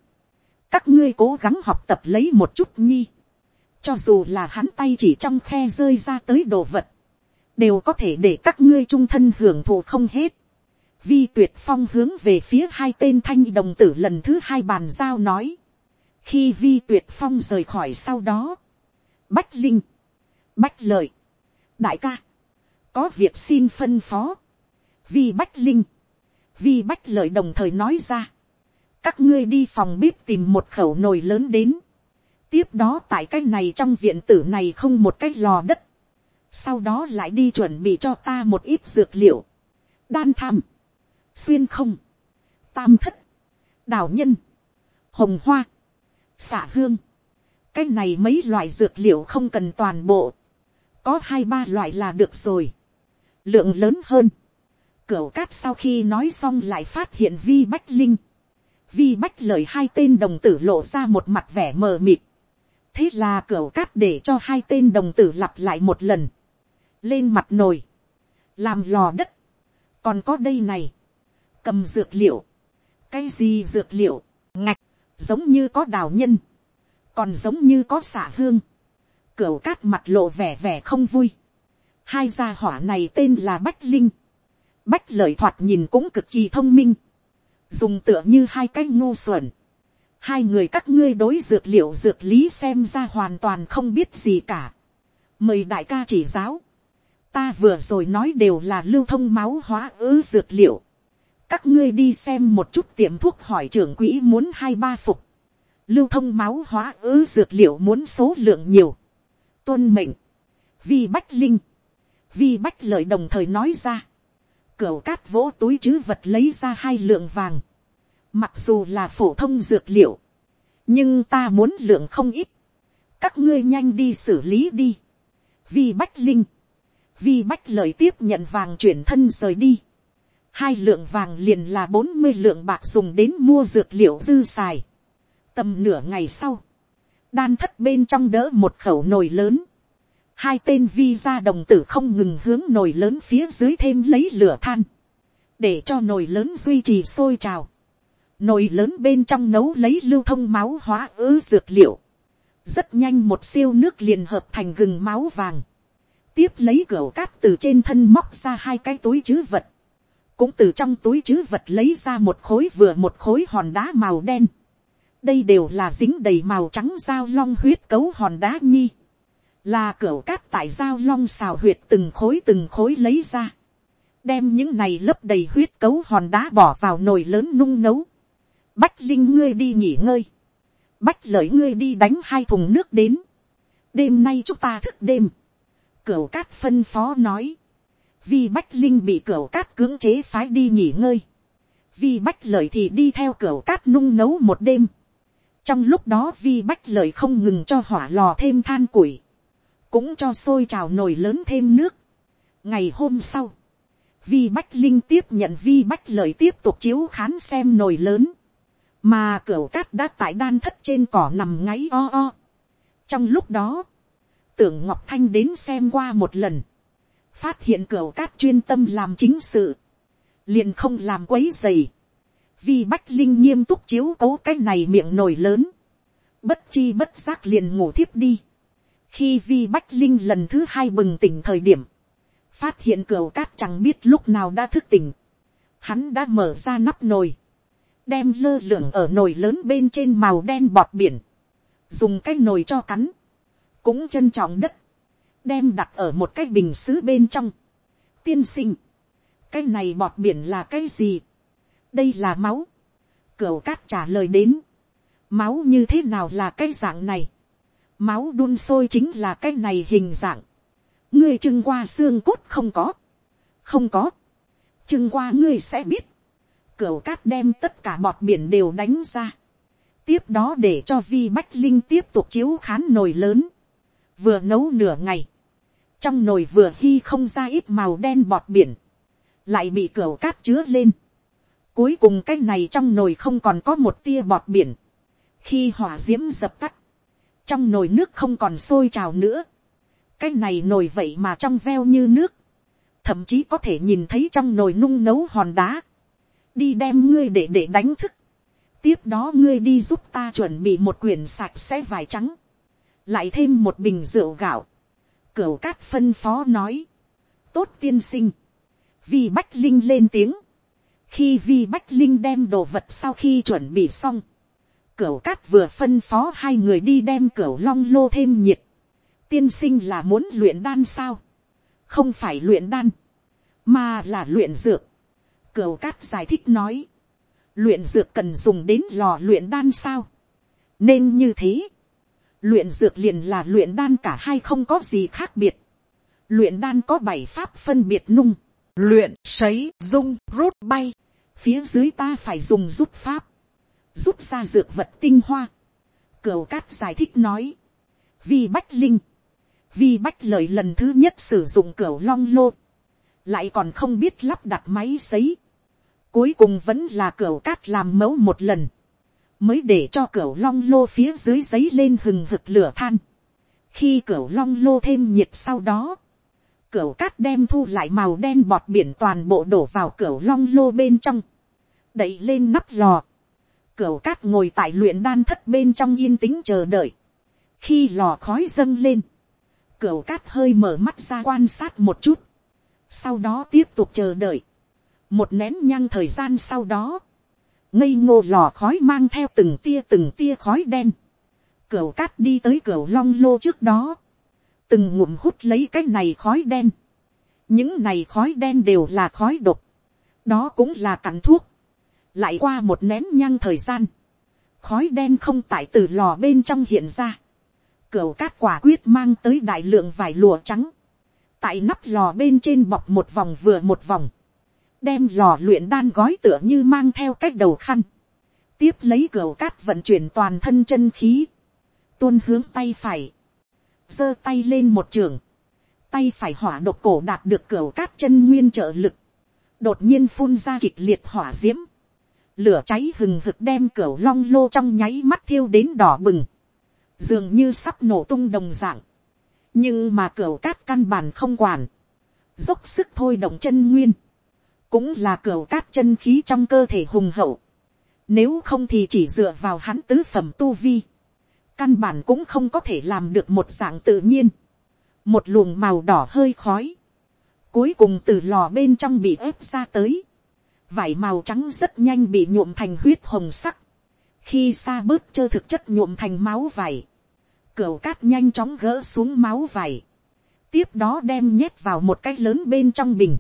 các ngươi cố gắng học tập lấy một chút nhi. cho dù là hắn tay chỉ trong khe rơi ra tới đồ vật, đều có thể để các ngươi trung thân hưởng thụ không hết. vi tuyệt phong hướng về phía hai tên thanh đồng tử lần thứ hai bàn giao nói. khi vi tuyệt phong rời khỏi sau đó, bách linh, bách lợi, đại ca, có việc xin phân phó vi bách linh, vi bách lợi đồng thời nói ra, các ngươi đi phòng bếp tìm một khẩu nồi lớn đến, tiếp đó tại cái này trong viện tử này không một cái lò đất, sau đó lại đi chuẩn bị cho ta một ít dược liệu, đan tham, xuyên không, tam thất, đào nhân, hồng hoa, xả hương, cái này mấy loại dược liệu không cần toàn bộ, có hai ba loại là được rồi, lượng lớn hơn, Cửu cát sau khi nói xong lại phát hiện vi bách linh. Vi bách lời hai tên đồng tử lộ ra một mặt vẻ mờ mịt. Thế là cửu cát để cho hai tên đồng tử lặp lại một lần. Lên mặt nồi. Làm lò đất. Còn có đây này. Cầm dược liệu. Cái gì dược liệu. Ngạch. Giống như có đào nhân. Còn giống như có xả hương. cửa cát mặt lộ vẻ vẻ không vui. Hai gia hỏa này tên là Bách Linh Bách lợi thoạt nhìn cũng cực kỳ thông minh. Dùng tựa như hai cái ngu xuẩn. Hai người các ngươi đối dược liệu dược lý xem ra hoàn toàn không biết gì cả. Mời đại ca chỉ giáo ta vừa rồi nói đều là lưu thông máu hóa ứ dược liệu. các ngươi đi xem một chút tiệm thuốc hỏi trưởng quỹ muốn hai ba phục. lưu thông máu hóa ứ dược liệu muốn số lượng nhiều. tuân mệnh. vi bách linh. vi bách lợi đồng thời nói ra. cửu cát vỗ túi chứ vật lấy ra hai lượng vàng. mặc dù là phổ thông dược liệu. nhưng ta muốn lượng không ít. các ngươi nhanh đi xử lý đi. vi bách linh vi bách lợi tiếp nhận vàng chuyển thân rời đi. hai lượng vàng liền là bốn mươi lượng bạc dùng đến mua dược liệu dư xài. tầm nửa ngày sau, đan thất bên trong đỡ một khẩu nồi lớn. hai tên vi ra đồng tử không ngừng hướng nồi lớn phía dưới thêm lấy lửa than, để cho nồi lớn duy trì sôi trào. nồi lớn bên trong nấu lấy lưu thông máu hóa ứ dược liệu. rất nhanh một siêu nước liền hợp thành gừng máu vàng tiếp lấy cửa cát từ trên thân móc ra hai cái túi chứ vật, cũng từ trong túi chứ vật lấy ra một khối vừa một khối hòn đá màu đen, đây đều là dính đầy màu trắng dao long huyết cấu hòn đá nhi, là cửa cát tại dao long xào huyệt từng khối từng khối lấy ra, đem những này lấp đầy huyết cấu hòn đá bỏ vào nồi lớn nung nấu, bách linh ngươi đi nghỉ ngơi, bách lợi ngươi đi đánh hai thùng nước đến, đêm nay chúng ta thức đêm, Cửu cát phân phó nói. Vi Bách Linh bị cửu cát cưỡng chế phái đi nghỉ ngơi. Vi Bách Lợi thì đi theo cửu cát nung nấu một đêm. Trong lúc đó Vi Bách Lợi không ngừng cho hỏa lò thêm than củi. Cũng cho sôi trào nồi lớn thêm nước. Ngày hôm sau. Vi Bách Linh tiếp nhận Vi Bách Lợi tiếp tục chiếu khán xem nồi lớn. Mà cửu cát đã tại đan thất trên cỏ nằm ngáy o o. Trong lúc đó tưởng ngọc thanh đến xem qua một lần, phát hiện cửa cát chuyên tâm làm chính sự, liền không làm quấy dày, vì bách linh nghiêm túc chiếu cố cái này miệng nổi lớn, bất chi bất giác liền ngủ thiếp đi, khi vi bách linh lần thứ hai bừng tỉnh thời điểm, phát hiện cửa cát chẳng biết lúc nào đã thức tỉnh, hắn đã mở ra nắp nồi, đem lơ lửng ở nồi lớn bên trên màu đen bọt biển, dùng cái nồi cho cắn, cũng trân trọng đất, đem đặt ở một cái bình xứ bên trong. tiên sinh, cái này bọt biển là cái gì, đây là máu, cửu cát trả lời đến, máu như thế nào là cái dạng này, máu đun sôi chính là cái này hình dạng, ngươi trưng qua xương cốt không có, không có, trưng qua ngươi sẽ biết, cửu cát đem tất cả bọt biển đều đánh ra, tiếp đó để cho vi bách linh tiếp tục chiếu khán nồi lớn, vừa nấu nửa ngày, trong nồi vừa hy không ra ít màu đen bọt biển, lại bị cửa cát chứa lên. Cuối cùng cái này trong nồi không còn có một tia bọt biển. Khi hỏa diễm dập tắt, trong nồi nước không còn sôi trào nữa. Cái này nồi vậy mà trong veo như nước. Thậm chí có thể nhìn thấy trong nồi nung nấu hòn đá. Đi đem ngươi để để đánh thức. Tiếp đó ngươi đi giúp ta chuẩn bị một quyển sạch sẽ vải trắng lại thêm một bình rượu gạo, cửu cát phân phó nói, tốt tiên sinh, vi bách linh lên tiếng, khi vi bách linh đem đồ vật sau khi chuẩn bị xong, cửu cát vừa phân phó hai người đi đem cửu long lô thêm nhiệt, tiên sinh là muốn luyện đan sao, không phải luyện đan, mà là luyện dược, cửu cát giải thích nói, luyện dược cần dùng đến lò luyện đan sao, nên như thế, luyện dược liền là luyện đan cả hai không có gì khác biệt. luyện đan có bảy pháp phân biệt nung, luyện, sấy, dung, rút bay. phía dưới ta phải dùng rút pháp, rút ra dược vật tinh hoa. cửu cát giải thích nói, vi bách linh, vi bách lời lần thứ nhất sử dụng cửu long lô, lại còn không biết lắp đặt máy sấy. cuối cùng vẫn là cửu cát làm mẫu một lần mới để cho cửa long lô phía dưới giấy lên hừng hực lửa than. khi cửa long lô thêm nhiệt sau đó, cửa cát đem thu lại màu đen bọt biển toàn bộ đổ vào cửa long lô bên trong, đậy lên nắp lò. cửa cát ngồi tại luyện đan thất bên trong yên tĩnh chờ đợi. khi lò khói dâng lên, cửa cát hơi mở mắt ra quan sát một chút, sau đó tiếp tục chờ đợi. một nén nhăng thời gian sau đó, ngây ngô lò khói mang theo từng tia từng tia khói đen, cửu cát đi tới cửu long lô trước đó, từng ngụm hút lấy cái này khói đen, những này khói đen đều là khói độc, đó cũng là cắn thuốc, lại qua một nén nhang thời gian, khói đen không tại từ lò bên trong hiện ra, cửa cát quả quyết mang tới đại lượng vải lụa trắng, tại nắp lò bên trên bọc một vòng vừa một vòng, đem lò luyện đan gói tựa như mang theo cách đầu khăn, tiếp lấy cửa cát vận chuyển toàn thân chân khí, tuôn hướng tay phải, giơ tay lên một trường, tay phải hỏa độc cổ đạt được cửa cát chân nguyên trợ lực, đột nhiên phun ra kịch liệt hỏa diễm. Lửa cháy hừng hực đem cửa long lô trong nháy mắt thiêu đến đỏ bừng, dường như sắp nổ tung đồng dạng, nhưng mà cửa cát căn bản không quản, dốc sức thôi động chân nguyên, cũng là cửa cát chân khí trong cơ thể hùng hậu, nếu không thì chỉ dựa vào hắn tứ phẩm tu vi, căn bản cũng không có thể làm được một dạng tự nhiên, một luồng màu đỏ hơi khói, cuối cùng từ lò bên trong bị ép ra tới, vải màu trắng rất nhanh bị nhuộm thành huyết hồng sắc, khi xa bớt chơ thực chất nhuộm thành máu vải, Cửu cát nhanh chóng gỡ xuống máu vải, tiếp đó đem nhét vào một cái lớn bên trong bình,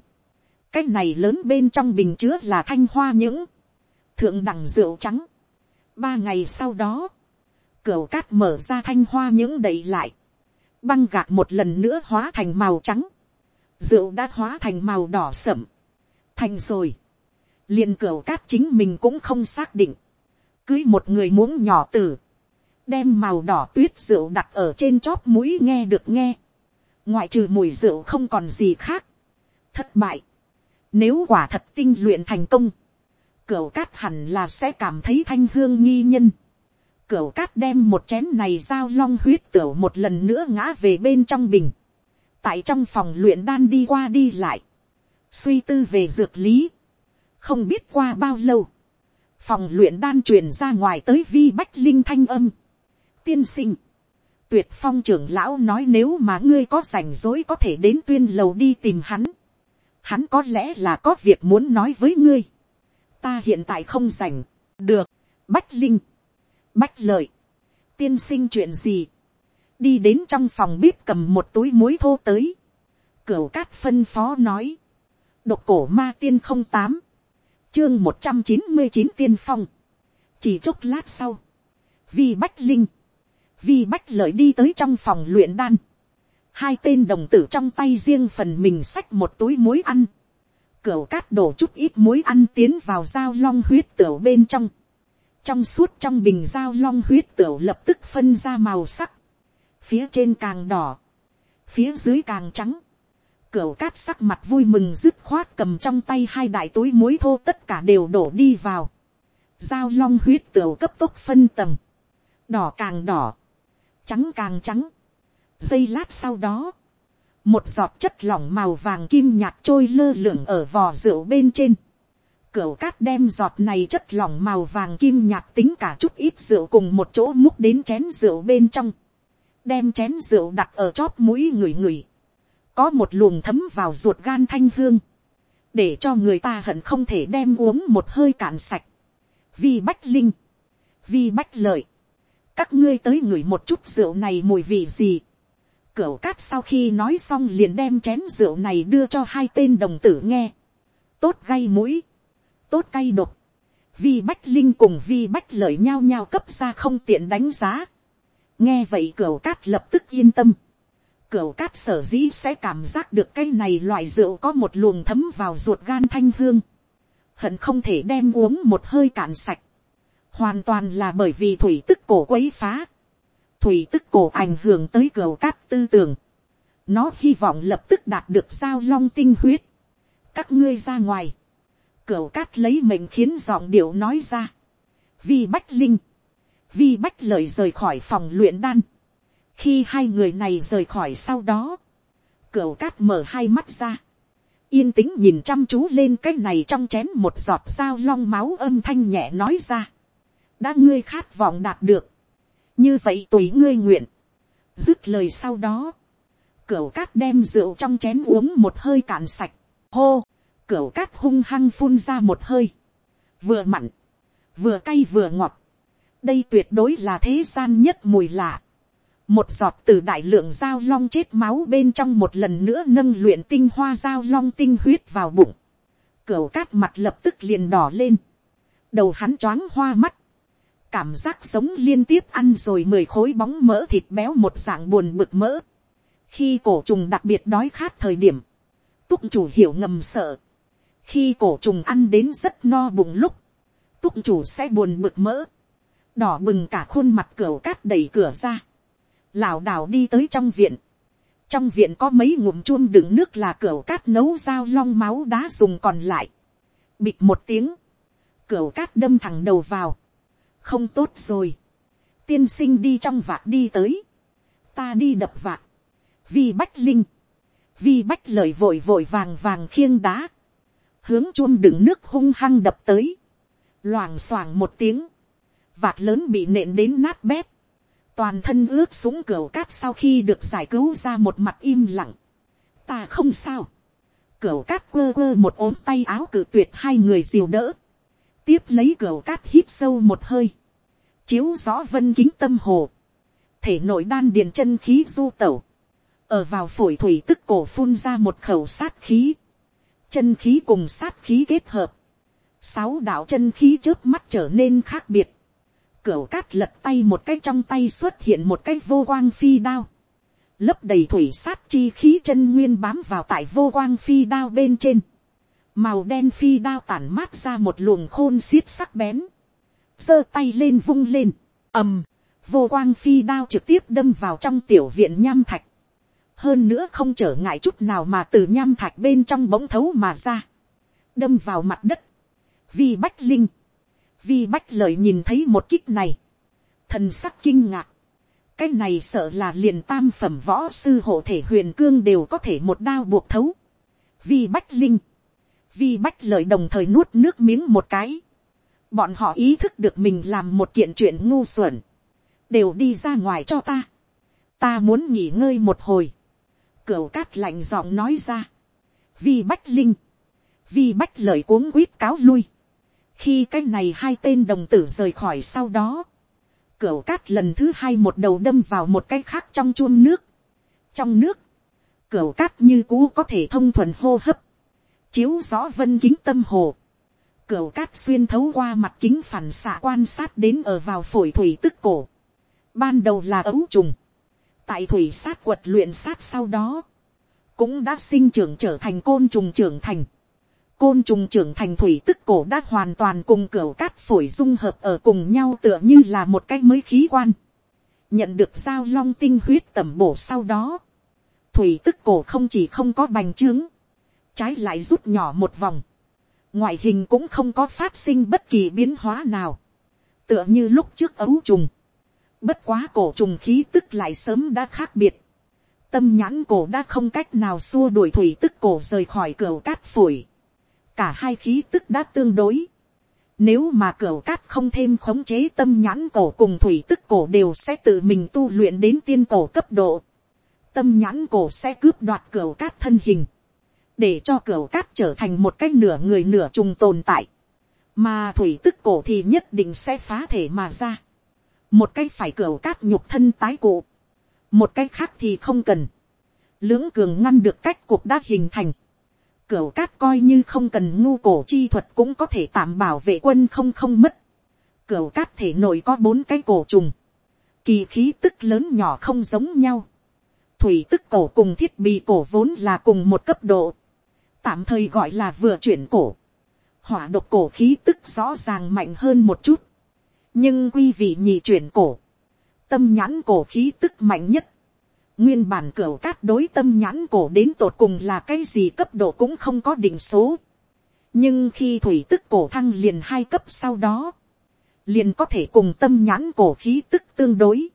cái này lớn bên trong bình chứa là thanh hoa những, thượng đẳng rượu trắng. ba ngày sau đó, cửa cát mở ra thanh hoa những đậy lại, băng gạc một lần nữa hóa thành màu trắng, rượu đã hóa thành màu đỏ sậm, thành rồi, liền cửa cát chính mình cũng không xác định, cưới một người muốn nhỏ tử, đem màu đỏ tuyết rượu đặt ở trên chóp mũi nghe được nghe, ngoại trừ mùi rượu không còn gì khác, thất bại, nếu quả thật tinh luyện thành công, cửu cát hẳn là sẽ cảm thấy thanh hương nghi nhân, Cửu cát đem một chén này giao long huyết tửu một lần nữa ngã về bên trong bình. Tại trong phòng luyện đan đi qua đi lại. Suy tư về dược lý. Không biết qua bao lâu. Phòng luyện đan truyền ra ngoài tới vi bách linh thanh âm. Tiên sinh. Tuyệt phong trưởng lão nói nếu mà ngươi có rảnh rỗi có thể đến tuyên lầu đi tìm hắn. Hắn có lẽ là có việc muốn nói với ngươi. Ta hiện tại không rảnh. Được. Bách linh Bách lợi. Tiên sinh chuyện gì? Đi đến trong phòng bếp cầm một túi muối thô tới. Cửu cát phân phó nói. Độc cổ ma tiên không tám Chương một trăm chín mươi chín tiên phong. Chỉ chốc lát sau. Vi Bách Linh. Vi Bách lợi đi tới trong phòng luyện đan. Hai tên đồng tử trong tay riêng phần mình xách một túi muối ăn. Cửu cát đổ chút ít muối ăn tiến vào dao long huyết tửu bên trong. Trong suốt trong bình dao long huyết tửu lập tức phân ra màu sắc, phía trên càng đỏ, phía dưới càng trắng, cửu cát sắc mặt vui mừng dứt khoát cầm trong tay hai đại túi muối thô tất cả đều đổ đi vào, dao long huyết tửu cấp tốc phân tầng, đỏ càng đỏ, trắng càng trắng, giây lát sau đó, một giọt chất lỏng màu vàng kim nhạt trôi lơ lửng ở vò rượu bên trên, Cửu cát đem giọt này chất lỏng màu vàng kim nhạt tính cả chút ít rượu cùng một chỗ múc đến chén rượu bên trong. Đem chén rượu đặt ở chóp mũi người người. Có một luồng thấm vào ruột gan thanh hương. Để cho người ta hận không thể đem uống một hơi cạn sạch. vi bách linh. vi bách lợi. Các ngươi tới ngửi một chút rượu này mùi vị gì. Cửu cát sau khi nói xong liền đem chén rượu này đưa cho hai tên đồng tử nghe. Tốt gay mũi tốt cay độc. Vi Bách Linh cùng Vi Bách lợi nhau nhau cấp ra không tiện đánh giá. Nghe vậy cửu cát lập tức yên tâm. Cửu cát sở dĩ sẽ cảm giác được cái này loại rượu có một luồng thấm vào ruột gan thanh hương. Hận không thể đem uống một hơi cạn sạch. Hoàn toàn là bởi vì thủy tức cổ quấy phá. Thủy tức cổ ảnh hưởng tới cửu cát tư tưởng. Nó hy vọng lập tức đạt được sao long tinh huyết. Các ngươi ra ngoài Cửu cát lấy mệnh khiến giọng điệu nói ra. Vi Bách Linh. Vi Bách lời rời khỏi phòng luyện đan. Khi hai người này rời khỏi sau đó. Cửu cát mở hai mắt ra. Yên tĩnh nhìn chăm chú lên cái này trong chén một giọt sao long máu âm thanh nhẹ nói ra. Đã ngươi khát vọng đạt được. Như vậy tùy ngươi nguyện. Dứt lời sau đó. Cửu cát đem rượu trong chén uống một hơi cạn sạch. Hô Cửu cát hung hăng phun ra một hơi. Vừa mặn. Vừa cay vừa ngọt. Đây tuyệt đối là thế gian nhất mùi lạ. một giọt từ đại lượng dao long chết máu bên trong một lần nữa nâng luyện tinh hoa dao long tinh huyết vào bụng, cửu cát mặt lập tức liền đỏ lên, đầu hắn choáng hoa mắt, cảm giác sống liên tiếp ăn rồi mười khối bóng mỡ thịt béo một dạng buồn bực mỡ, khi cổ trùng đặc biệt đói khát thời điểm, túc chủ hiểu ngầm sợ, khi cổ trùng ăn đến rất no bụng lúc, túc chủ sẽ buồn bực mỡ, đỏ bừng cả khuôn mặt cửa cát đẩy cửa ra, lảo đảo đi tới trong viện, trong viện có mấy ngụm chuông đựng nước là cửa cát nấu dao long máu đá dùng còn lại, bịt một tiếng, cửa cát đâm thẳng đầu vào, không tốt rồi, tiên sinh đi trong vạc đi tới, ta đi đập vạc, vi bách linh, vi bách lời vội vội vàng vàng khiêng đá, hướng chuông đựng nước hung hăng đập tới, loảng xoảng một tiếng, vạc lớn bị nện đến nát bét, toàn thân ướt súng cửa cát sau khi được giải cứu ra một mặt im lặng, ta không sao, cửa cát quơ quơ một ốm tay áo cử tuyệt hai người diều đỡ, tiếp lấy cửa cát hít sâu một hơi, chiếu rõ vân kính tâm hồ, thể nội đan điền chân khí du tẩu, ở vào phổi thủy tức cổ phun ra một khẩu sát khí, chân khí cùng sát khí kết hợp, sáu đạo chân khí trước mắt trở nên khác biệt, cửa cát lật tay một cái trong tay xuất hiện một cái vô quang phi đao, lấp đầy thủy sát chi khí chân nguyên bám vào tại vô quang phi đao bên trên, màu đen phi đao tản mát ra một luồng khôn xiết sắc bén, giơ tay lên vung lên, ầm, vô quang phi đao trực tiếp đâm vào trong tiểu viện nham thạch, hơn nữa không trở ngại chút nào mà từ nham thạch bên trong bỗng thấu mà ra, đâm vào mặt đất, vi bách linh, vi bách lợi nhìn thấy một kích này, thần sắc kinh ngạc, cái này sợ là liền tam phẩm võ sư hộ thể huyền cương đều có thể một đao buộc thấu, vi bách linh, vi bách lợi đồng thời nuốt nước miếng một cái, bọn họ ý thức được mình làm một kiện chuyện ngu xuẩn, đều đi ra ngoài cho ta, ta muốn nghỉ ngơi một hồi, cửu cát lạnh giọng nói ra, vi bách linh, vi bách lợi cuống quýt cáo lui, khi cái này hai tên đồng tử rời khỏi sau đó, cửu cát lần thứ hai một đầu đâm vào một cái khác trong chuông nước, trong nước, cửu cát như cũ có thể thông thuần hô hấp, chiếu rõ vân kính tâm hồ, cửu cát xuyên thấu qua mặt kính phản xạ quan sát đến ở vào phổi thủy tức cổ, ban đầu là ấu trùng, tại thủy sát quật luyện sát sau đó, cũng đã sinh trưởng trở thành côn trùng trưởng thành. Côn trùng trưởng thành thủy tức cổ đã hoàn toàn cùng cửa cát phổi dung hợp ở cùng nhau tựa như là một cái mới khí quan. Nhận được giao long tinh huyết tẩm bổ sau đó. Thủy tức cổ không chỉ không có bành trướng. Trái lại rút nhỏ một vòng. Ngoại hình cũng không có phát sinh bất kỳ biến hóa nào. Tựa như lúc trước ấu trùng Bất quá cổ trùng khí tức lại sớm đã khác biệt. Tâm nhãn cổ đã không cách nào xua đuổi thủy tức cổ rời khỏi cửa cát phổi. Cả hai khí tức đã tương đối. Nếu mà cửa cát không thêm khống chế tâm nhãn cổ cùng thủy tức cổ đều sẽ tự mình tu luyện đến tiên cổ cấp độ. Tâm nhãn cổ sẽ cướp đoạt cửa cát thân hình. Để cho cửa cát trở thành một cái nửa người nửa trùng tồn tại. Mà thủy tức cổ thì nhất định sẽ phá thể mà ra. Một cái phải cửa cát nhục thân tái cụ, một cái khác thì không cần, lưỡng cường ngăn được cách cuộc đã hình thành, cửa cát coi như không cần ngu cổ chi thuật cũng có thể tạm bảo vệ quân không không mất, cửa cát thể nội có bốn cái cổ trùng, kỳ khí tức lớn nhỏ không giống nhau, thủy tức cổ cùng thiết bị cổ vốn là cùng một cấp độ, tạm thời gọi là vừa chuyển cổ, hỏa độc cổ khí tức rõ ràng mạnh hơn một chút, nhưng quy vị nhị chuyển cổ, tâm nhãn cổ khí tức mạnh nhất, nguyên bản cửa cát đối tâm nhãn cổ đến tột cùng là cái gì cấp độ cũng không có định số, nhưng khi thủy tức cổ thăng liền hai cấp sau đó, liền có thể cùng tâm nhãn cổ khí tức tương đối.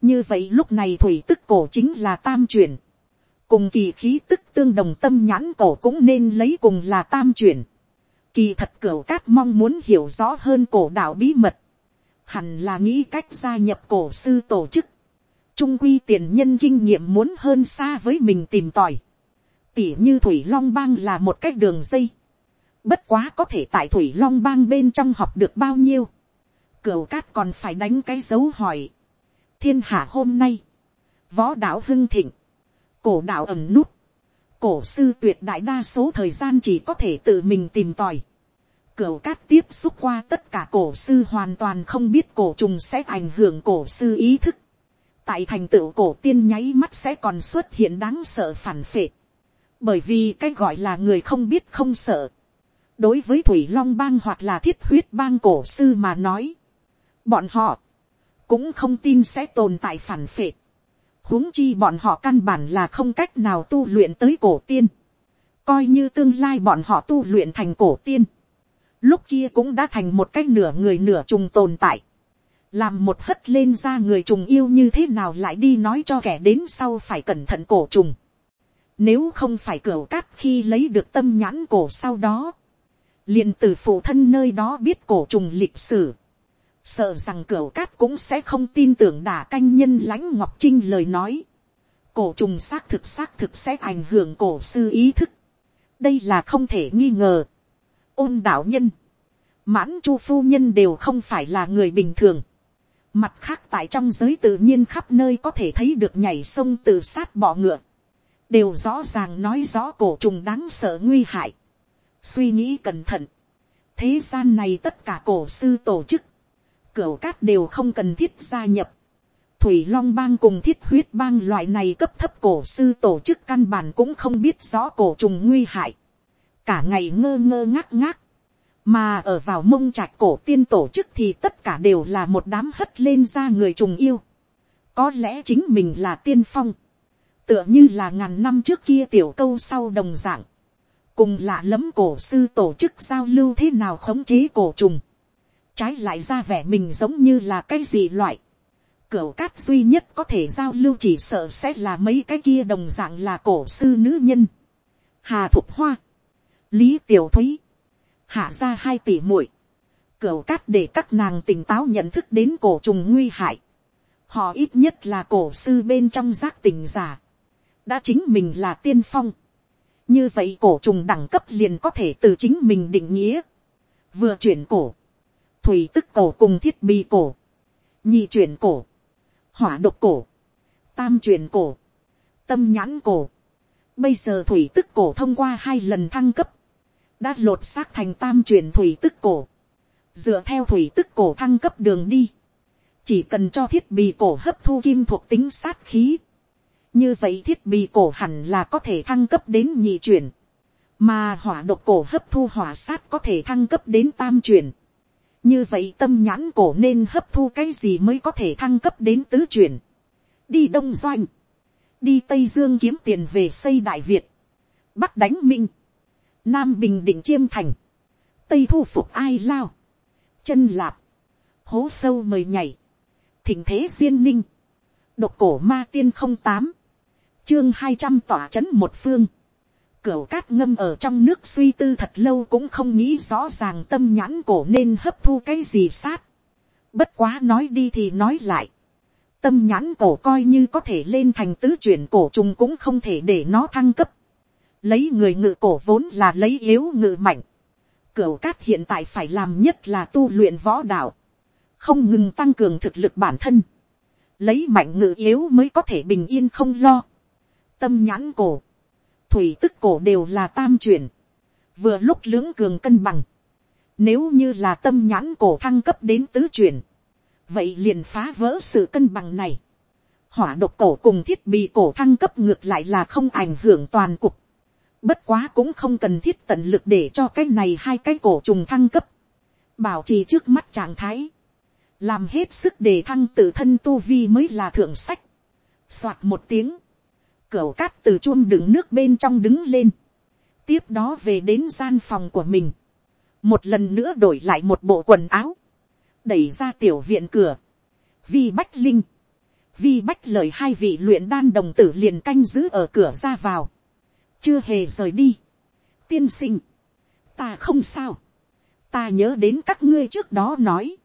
như vậy lúc này thủy tức cổ chính là tam chuyển, cùng kỳ khí tức tương đồng tâm nhãn cổ cũng nên lấy cùng là tam chuyển. Kỳ thật cửu cát mong muốn hiểu rõ hơn cổ đạo bí mật. Hẳn là nghĩ cách gia nhập cổ sư tổ chức, trung quy tiền nhân kinh nghiệm muốn hơn xa với mình tìm tòi, tỉ như thủy long bang là một cách đường dây, bất quá có thể tại thủy long bang bên trong học được bao nhiêu, cửu cát còn phải đánh cái dấu hỏi, thiên hạ hôm nay, võ đạo hưng thịnh, cổ đạo ẩm nút, cổ sư tuyệt đại đa số thời gian chỉ có thể tự mình tìm tòi. Cửu cát tiếp xúc qua tất cả cổ sư hoàn toàn không biết cổ trùng sẽ ảnh hưởng cổ sư ý thức. Tại thành tựu cổ tiên nháy mắt sẽ còn xuất hiện đáng sợ phản phệ. Bởi vì cái gọi là người không biết không sợ. Đối với Thủy Long Bang hoặc là thiết huyết bang cổ sư mà nói. Bọn họ cũng không tin sẽ tồn tại phản phệ huống chi bọn họ căn bản là không cách nào tu luyện tới cổ tiên. Coi như tương lai bọn họ tu luyện thành cổ tiên. Lúc kia cũng đã thành một cách nửa người nửa trùng tồn tại. Làm một hất lên ra người trùng yêu như thế nào lại đi nói cho kẻ đến sau phải cẩn thận cổ trùng. Nếu không phải cửa cát khi lấy được tâm nhãn cổ sau đó. liền từ phụ thân nơi đó biết cổ trùng lịch sử sợ rằng cửa cát cũng sẽ không tin tưởng đả canh nhân lãnh ngọc trinh lời nói. cổ trùng xác thực xác thực sẽ ảnh hưởng cổ sư ý thức. đây là không thể nghi ngờ. ôn đạo nhân, mãn chu phu nhân đều không phải là người bình thường. mặt khác tại trong giới tự nhiên khắp nơi có thể thấy được nhảy sông tự sát bọ ngựa. đều rõ ràng nói rõ cổ trùng đáng sợ nguy hại. suy nghĩ cẩn thận. thế gian này tất cả cổ sư tổ chức cửu cát đều không cần thiết gia nhập. Thủy Long bang cùng thiết huyết bang loại này cấp thấp cổ sư tổ chức căn bản cũng không biết rõ cổ trùng nguy hại. Cả ngày ngơ ngơ ngác ngác. Mà ở vào mông trạch cổ tiên tổ chức thì tất cả đều là một đám hất lên ra người trùng yêu. Có lẽ chính mình là tiên phong. Tựa như là ngàn năm trước kia tiểu câu sau đồng dạng. Cùng lạ lẫm cổ sư tổ chức giao lưu thế nào khống chế cổ trùng trái lại ra vẻ mình giống như là cái gì loại. Cửu cát duy nhất có thể giao lưu chỉ sợ sẽ là mấy cái kia đồng dạng là cổ sư nữ nhân. Hà Thục Hoa, Lý Tiểu Thúy, hạ ra hai tỷ muội. Cửu cát để các nàng tỉnh táo nhận thức đến cổ trùng nguy hại. Họ ít nhất là cổ sư bên trong giác tỉnh giả. Đã chính mình là tiên phong. Như vậy cổ trùng đẳng cấp liền có thể từ chính mình định nghĩa. Vừa chuyển cổ thủy tức cổ cùng thiết bị cổ, nhị chuyển cổ, hỏa độc cổ, tam chuyển cổ, tâm nhãn cổ. Bây giờ thủy tức cổ thông qua hai lần thăng cấp, đã lột xác thành tam chuyển thủy tức cổ. Dựa theo thủy tức cổ thăng cấp đường đi, chỉ cần cho thiết bị cổ hấp thu kim thuộc tính sát khí. Như vậy thiết bị cổ hẳn là có thể thăng cấp đến nhị chuyển. Mà hỏa độc cổ hấp thu hỏa sát có thể thăng cấp đến tam chuyển như vậy tâm nhãn cổ nên hấp thu cái gì mới có thể thăng cấp đến tứ chuyển. đi đông doanh, đi tây dương kiếm tiền về xây đại việt, bắc đánh minh, nam bình định chiêm thành, tây thu phục ai lao, chân lạp, hố sâu mời nhảy, thỉnh thế duyên ninh, độc cổ ma tiên không tám, chương hai trăm tỏa c h ấ n một phương, Cửu cát ngâm ở trong nước suy tư thật lâu cũng không nghĩ rõ ràng tâm nhãn cổ nên hấp thu cái gì sát. Bất quá nói đi thì nói lại. Tâm nhãn cổ coi như có thể lên thành tứ chuyển cổ trùng cũng không thể để nó thăng cấp. Lấy người ngự cổ vốn là lấy yếu ngự mạnh. Cửu cát hiện tại phải làm nhất là tu luyện võ đạo. Không ngừng tăng cường thực lực bản thân. Lấy mạnh ngự yếu mới có thể bình yên không lo. Tâm nhãn cổ thủy tức cổ đều là tam chuyển, vừa lúc lưỡng cường cân bằng, nếu như là tâm nhãn cổ thăng cấp đến tứ chuyển, vậy liền phá vỡ sự cân bằng này. Hỏa độc cổ cùng thiết bị cổ thăng cấp ngược lại là không ảnh hưởng toàn cục. Bất quá cũng không cần thiết tận lực để cho cái này hai cái cổ trùng thăng cấp. Bảo trì trước mắt trạng thái. Làm hết sức để thăng tự thân tu vi mới là thượng sách. Soạt một tiếng Cửu cát từ chuông đựng nước bên trong đứng lên. Tiếp đó về đến gian phòng của mình. Một lần nữa đổi lại một bộ quần áo. Đẩy ra tiểu viện cửa. Vi Bách Linh. Vi Bách lời hai vị luyện đan đồng tử liền canh giữ ở cửa ra vào. Chưa hề rời đi. Tiên sinh. Ta không sao. Ta nhớ đến các ngươi trước đó nói.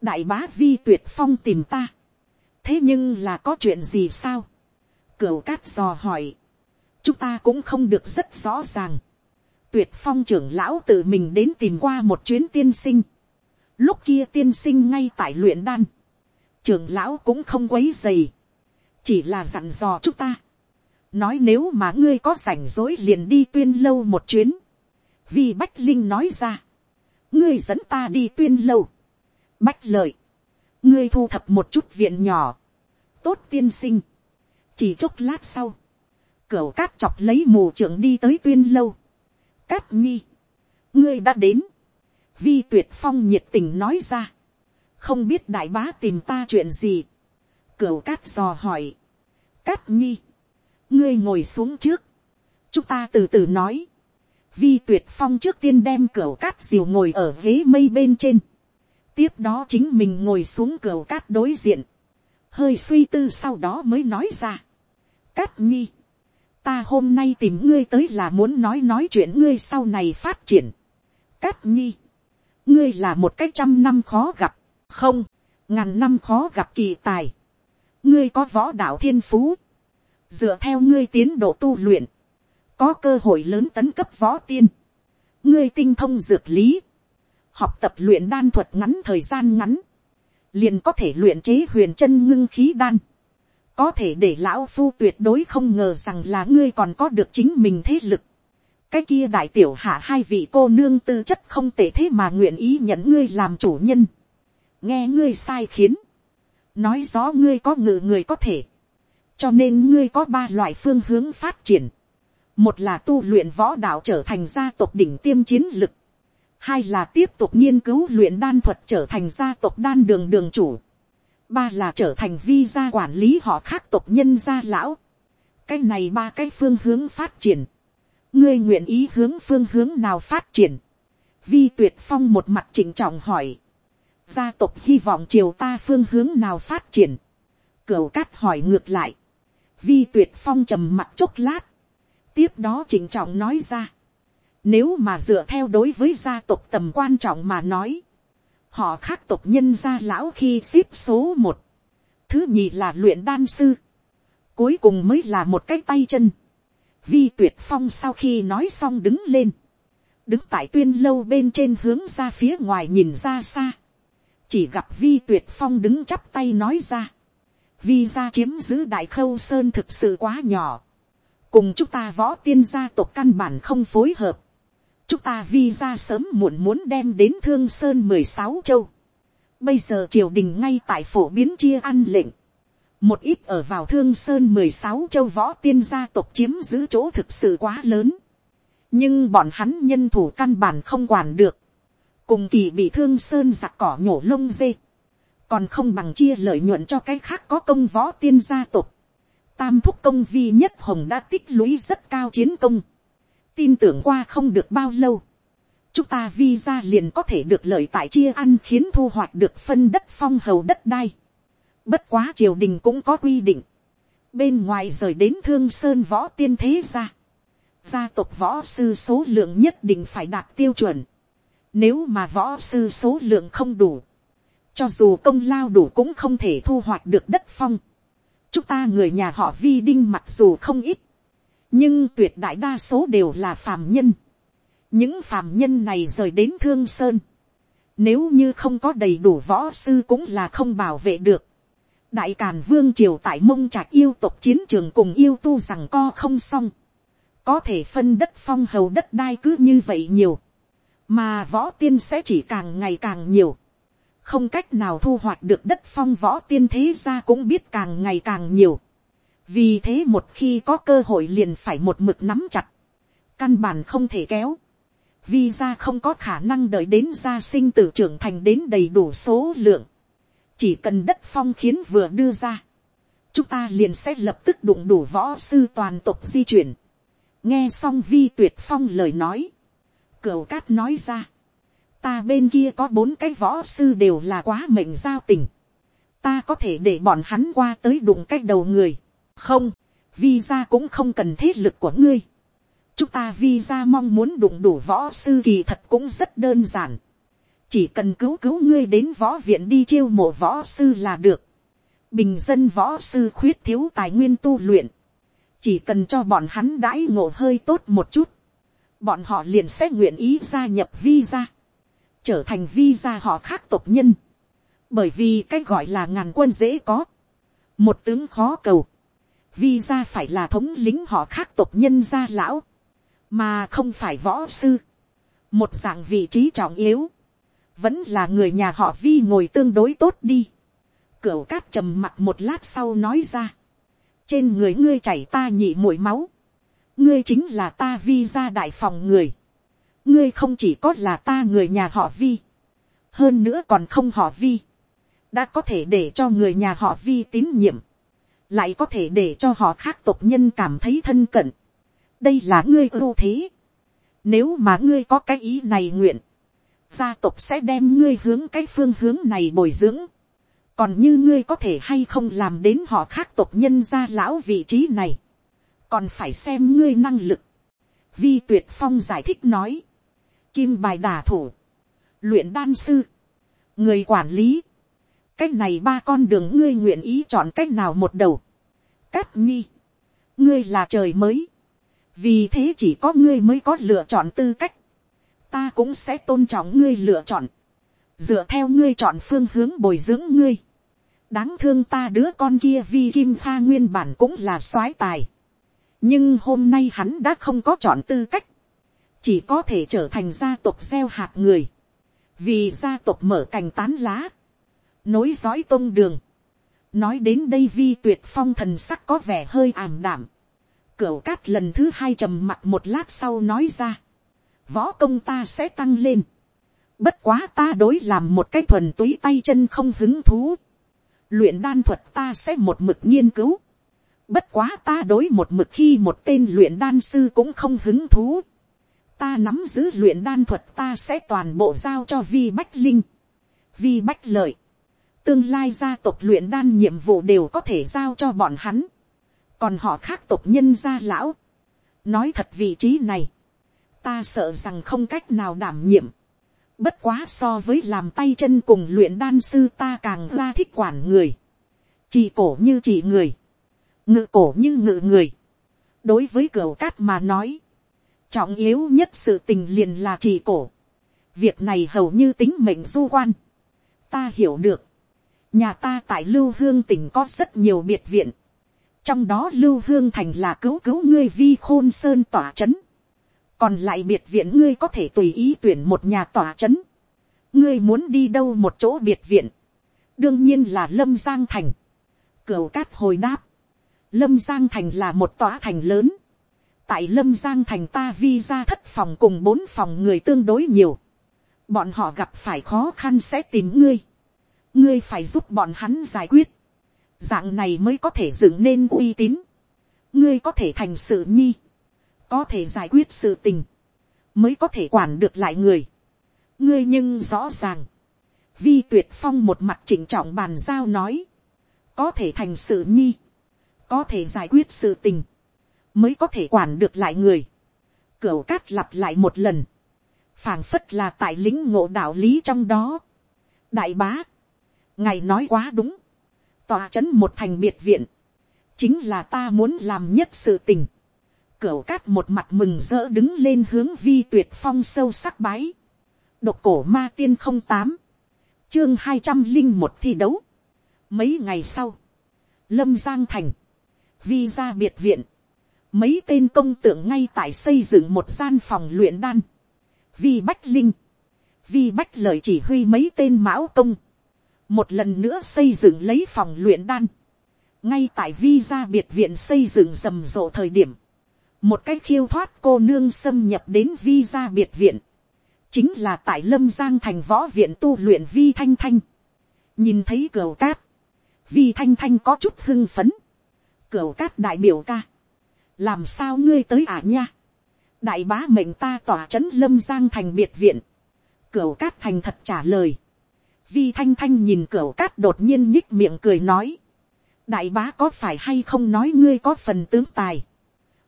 Đại bá Vi tuyệt phong tìm ta. Thế nhưng là có chuyện gì sao? Cửu cát dò hỏi. Chúng ta cũng không được rất rõ ràng. Tuyệt phong trưởng lão tự mình đến tìm qua một chuyến tiên sinh. Lúc kia tiên sinh ngay tại luyện đan. Trưởng lão cũng không quấy dày. chỉ là dặn dò chúng ta, nói nếu mà ngươi có rảnh rỗi liền đi tuyên lâu một chuyến, vì bách linh nói ra, ngươi dẫn ta đi tuyên lâu, bách lợi, ngươi thu thập một chút viện nhỏ, tốt tiên sinh, chỉ chốc lát sau, cửa cát chọc lấy mù trưởng đi tới tuyên lâu, cát nhi, ngươi đã đến, vi tuyệt phong nhiệt tình nói ra, không biết đại bá tìm ta chuyện gì, cửa cát dò hỏi, cát nhi, ngươi ngồi xuống trước, chúng ta từ từ nói, vi tuyệt phong trước tiên đem cửa cát diều ngồi ở ghế mây bên trên, tiếp đó chính mình ngồi xuống cửa cát đối diện, hơi suy tư sau đó mới nói ra, cát nhi, ta hôm nay tìm ngươi tới là muốn nói nói chuyện ngươi sau này phát triển. Cát nhi, ngươi là một cái trăm năm khó gặp, không, ngàn năm khó gặp kỳ tài. ngươi có võ đạo thiên phú, dựa theo ngươi tiến độ tu luyện, có cơ hội lớn tấn cấp võ tiên, ngươi tinh thông dược lý, học tập luyện đan thuật ngắn thời gian ngắn, liền có thể luyện chế huyền chân ngưng khí đan, có thể để lão phu tuyệt đối không ngờ rằng là ngươi còn có được chính mình thế lực. cái kia đại tiểu hạ hai vị cô nương tư chất không tệ thế mà nguyện ý nhận ngươi làm chủ nhân. nghe ngươi sai khiến, nói rõ ngươi có ngự người có thể, cho nên ngươi có ba loại phương hướng phát triển. một là tu luyện võ đạo trở thành gia tộc đỉnh tiêm chiến lực, hai là tiếp tục nghiên cứu luyện đan thuật trở thành gia tộc đan đường đường chủ ba là trở thành vi gia quản lý họ khác tộc nhân gia lão. cái này ba cái phương hướng phát triển. ngươi nguyện ý hướng phương hướng nào phát triển. vi tuyệt phong một mặt chỉnh trọng hỏi. gia tộc hy vọng triều ta phương hướng nào phát triển. cửu cát hỏi ngược lại. vi tuyệt phong trầm mặt chốc lát. tiếp đó chỉnh trọng nói ra. nếu mà dựa theo đối với gia tộc tầm quan trọng mà nói họ khác tộc nhân gia lão khi xếp số một, thứ nhì là luyện đan sư, cuối cùng mới là một cái tay chân. Vi tuyệt phong sau khi nói xong đứng lên, đứng tại tuyên lâu bên trên hướng ra phía ngoài nhìn ra xa, chỉ gặp vi tuyệt phong đứng chắp tay nói ra, vi ra chiếm giữ đại khâu sơn thực sự quá nhỏ, cùng chúng ta võ tiên gia tộc căn bản không phối hợp, chúng ta vi ra sớm muộn muốn đem đến thương sơn mười sáu châu. bây giờ triều đình ngay tại phổ biến chia ăn lệnh. một ít ở vào thương sơn mười sáu châu võ tiên gia tộc chiếm giữ chỗ thực sự quá lớn. nhưng bọn hắn nhân thủ căn bản không quản được. cùng kỳ bị thương sơn giặc cỏ nhổ lông dê. còn không bằng chia lợi nhuận cho cái khác có công võ tiên gia tộc. tam thúc công vi nhất hồng đã tích lũy rất cao chiến công tin tưởng qua không được bao lâu, chúng ta vi liền có thể được lợi tại chia ăn khiến thu hoạch được phân đất phong hầu đất đai. Bất quá triều đình cũng có quy định. Bên ngoài rời đến thương sơn võ tiên thế gia. Gia tộc võ sư số lượng nhất định phải đạt tiêu chuẩn. Nếu mà võ sư số lượng không đủ. Cho dù công lao đủ cũng không thể thu hoạch được đất phong. Chúng ta người nhà họ vi đinh mặc dù không ít nhưng tuyệt đại đa số đều là phàm nhân. những phàm nhân này rời đến thương sơn. nếu như không có đầy đủ võ sư cũng là không bảo vệ được. đại càn vương triều tại mông trạc yêu tộc chiến trường cùng yêu tu rằng co không xong. có thể phân đất phong hầu đất đai cứ như vậy nhiều. mà võ tiên sẽ chỉ càng ngày càng nhiều. không cách nào thu hoạch được đất phong võ tiên thế ra cũng biết càng ngày càng nhiều vì thế một khi có cơ hội liền phải một mực nắm chặt, căn bản không thể kéo, vì ra không có khả năng đợi đến gia sinh tử trưởng thành đến đầy đủ số lượng, chỉ cần đất phong khiến vừa đưa ra, chúng ta liền sẽ lập tức đụng đủ võ sư toàn tộc di chuyển, nghe xong vi tuyệt phong lời nói, cửu cát nói ra, ta bên kia có bốn cái võ sư đều là quá mệnh giao tình, ta có thể để bọn hắn qua tới đụng cái đầu người, không, visa cũng không cần thế lực của ngươi. chúng ta visa mong muốn đụng đủ võ sư kỳ thật cũng rất đơn giản. chỉ cần cứu cứu ngươi đến võ viện đi chiêu mộ võ sư là được. bình dân võ sư khuyết thiếu tài nguyên tu luyện. chỉ cần cho bọn hắn đãi ngộ hơi tốt một chút. bọn họ liền sẽ nguyện ý gia nhập visa. trở thành visa họ khác tộc nhân. bởi vì cái gọi là ngàn quân dễ có một tướng khó cầu, vi ra phải là thống lính họ khác tộc nhân gia lão, mà không phải võ sư, một dạng vị trí trọng yếu, vẫn là người nhà họ vi ngồi tương đối tốt đi. Cửu cát trầm mặt một lát sau nói ra, trên người ngươi chảy ta nhị mũi máu, ngươi chính là ta vi ra đại phòng người, ngươi không chỉ có là ta người nhà họ vi, hơn nữa còn không họ vi, đã có thể để cho người nhà họ vi tín nhiệm, lại có thể để cho họ khác tộc nhân cảm thấy thân cận. đây là ngươi ưu thế. nếu mà ngươi có cái ý này nguyện, gia tộc sẽ đem ngươi hướng cái phương hướng này bồi dưỡng. còn như ngươi có thể hay không làm đến họ khác tộc nhân gia lão vị trí này, còn phải xem ngươi năng lực. vi tuyệt phong giải thích nói, kim bài đà thủ, luyện đan sư, người quản lý, cách này ba con đường ngươi nguyện ý chọn cách nào một đầu. Cát nhi, ngươi là trời mới, vì thế chỉ có ngươi mới có lựa chọn tư cách. Ta cũng sẽ tôn trọng ngươi lựa chọn, dựa theo ngươi chọn phương hướng bồi dưỡng ngươi. đáng thương ta đứa con kia vi kim pha nguyên bản cũng là soái tài. nhưng hôm nay hắn đã không có chọn tư cách, chỉ có thể trở thành gia tộc gieo hạt người, vì gia tộc mở cành tán lá, nối dõi tôn đường. nói đến đây vi tuyệt phong thần sắc có vẻ hơi ảm đảm. cửu cát lần thứ hai trầm mặt một lát sau nói ra. võ công ta sẽ tăng lên. bất quá ta đối làm một cái thuần túy tay chân không hứng thú. luyện đan thuật ta sẽ một mực nghiên cứu. bất quá ta đối một mực khi một tên luyện đan sư cũng không hứng thú. ta nắm giữ luyện đan thuật ta sẽ toàn bộ giao cho vi bách linh. vi bách lợi tương lai gia tộc luyện đan nhiệm vụ đều có thể giao cho bọn hắn. còn họ khác tộc nhân gia lão. nói thật vị trí này, ta sợ rằng không cách nào đảm nhiệm. bất quá so với làm tay chân cùng luyện đan sư ta càng ra thích quản người. chỉ cổ như chỉ người, ngự cổ như ngự người. đối với cửa cát mà nói, trọng yếu nhất sự tình liền là chỉ cổ. việc này hầu như tính mệnh du quan. ta hiểu được nhà ta tại lưu hương tỉnh có rất nhiều biệt viện, trong đó lưu hương thành là cứu cứu ngươi vi khôn sơn tỏa c h ấ n còn lại biệt viện ngươi có thể tùy ý tuyển một nhà tỏa c h ấ n ngươi muốn đi đâu một chỗ biệt viện, đương nhiên là lâm giang thành, cửa cát hồi đáp, lâm giang thành là một tòa thành lớn, tại lâm giang thành ta vi ra thất phòng cùng bốn phòng người tương đối nhiều, bọn họ gặp phải khó khăn sẽ tìm ngươi, ngươi phải giúp bọn hắn giải quyết, dạng này mới có thể dựng nên uy tín, ngươi có thể thành sự nhi, có thể giải quyết sự tình, mới có thể quản được lại người, ngươi nhưng rõ ràng, vi tuyệt phong một mặt chỉnh trọng bàn giao nói, có thể thành sự nhi, có thể giải quyết sự tình, mới có thể quản được lại người, cửu cát lặp lại một lần, phảng phất là tại lính ngộ đạo lý trong đó. đại bá, ngài nói quá đúng, tòa c h ấ n một thành biệt viện, chính là ta muốn làm nhất sự tình. Cửu cát một mặt mừng rỡ đứng lên hướng vi tuyệt phong sâu sắc bái. Độc cổ ma tiên không tám, chương hai trăm linh một thi đấu. Mấy ngày sau, lâm giang thành, vi ra biệt viện, mấy tên công tượng ngay tại xây dựng một gian phòng luyện đan, vi bách linh, vi bách lời chỉ huy mấy tên mão công, một lần nữa xây dựng lấy phòng luyện đan, ngay tại vi gia biệt viện xây dựng rầm rộ thời điểm, một cái khiêu thoát cô nương xâm nhập đến vi gia biệt viện, chính là tại lâm giang thành võ viện tu luyện vi thanh thanh, nhìn thấy cửa cát, vi thanh thanh có chút hưng phấn, cửa cát đại biểu ca, làm sao ngươi tới ả à nha, đại bá mệnh ta tỏa c h ấ n lâm giang thành biệt viện, cửa cát thành thật trả lời, vi thanh thanh nhìn cửa cát đột nhiên nhích miệng cười nói, đại bá có phải hay không nói ngươi có phần tướng tài,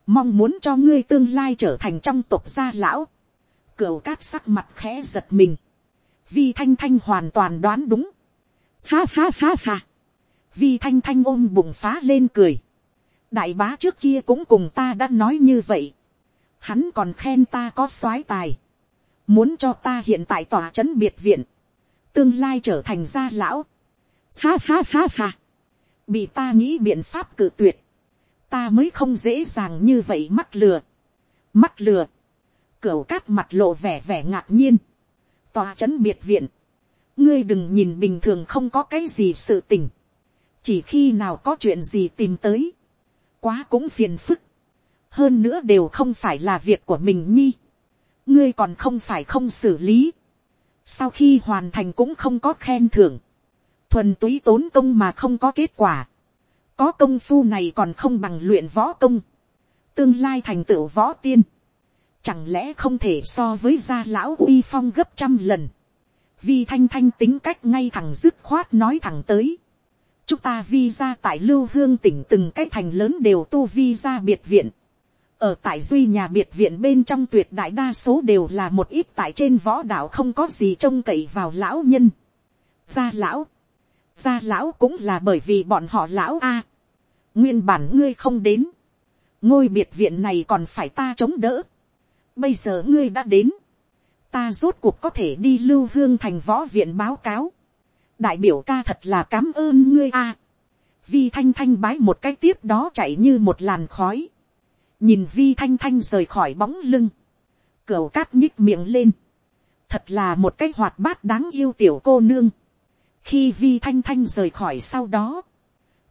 mong muốn cho ngươi tương lai trở thành trong tộc gia lão, cửa cát sắc mặt khẽ giật mình, vi thanh thanh hoàn toàn đoán đúng, ha ha ha ha, vi thanh thanh ôm bụng phá lên cười, đại bá trước kia cũng cùng ta đã nói như vậy, hắn còn khen ta có soái tài, muốn cho ta hiện tại tòa c h ấ n biệt viện, tương lai trở thành gia lão. Ha ha ha ha. bị ta nghĩ biện pháp cự tuyệt, ta mới không dễ dàng như vậy mắc lừa, mắc lừa, cửu cát mặt lộ vẻ vẻ ngạc nhiên, tòa chấn biệt viện, ngươi đừng nhìn bình thường không có cái gì sự tình, chỉ khi nào có chuyện gì tìm tới, quá cũng phiền phức, hơn nữa đều không phải là việc của mình nhi, ngươi còn không phải không xử lý, sau khi hoàn thành cũng không có khen thưởng, thuần túy tốn công mà không có kết quả, có công phu này còn không bằng luyện võ công, tương lai thành tựu võ tiên, chẳng lẽ không thể so với gia lão uy phong gấp trăm lần, vi thanh thanh tính cách ngay thẳng dứt khoát nói thẳng tới, chúng ta vi ra tại lưu hương tỉnh từng cái thành lớn đều tu vi ra biệt viện, ở tại duy nhà biệt viện bên trong tuyệt đại đa số đều là một ít tại trên võ đạo không có gì trông cậy vào lão nhân. gia lão, gia lão cũng là bởi vì bọn họ lão a. nguyên bản ngươi không đến, ngôi biệt viện này còn phải ta chống đỡ. Bây giờ ngươi đã đến, ta rốt cuộc có thể đi lưu hương thành võ viện báo cáo, đại biểu ca thật là cám ơn ngươi a, vi thanh thanh bái một cái tiếp đó chạy như một làn khói, nhìn vi thanh thanh rời khỏi bóng lưng, cửa cát nhích miệng lên, thật là một cái hoạt bát đáng yêu tiểu cô nương, khi vi thanh thanh rời khỏi sau đó,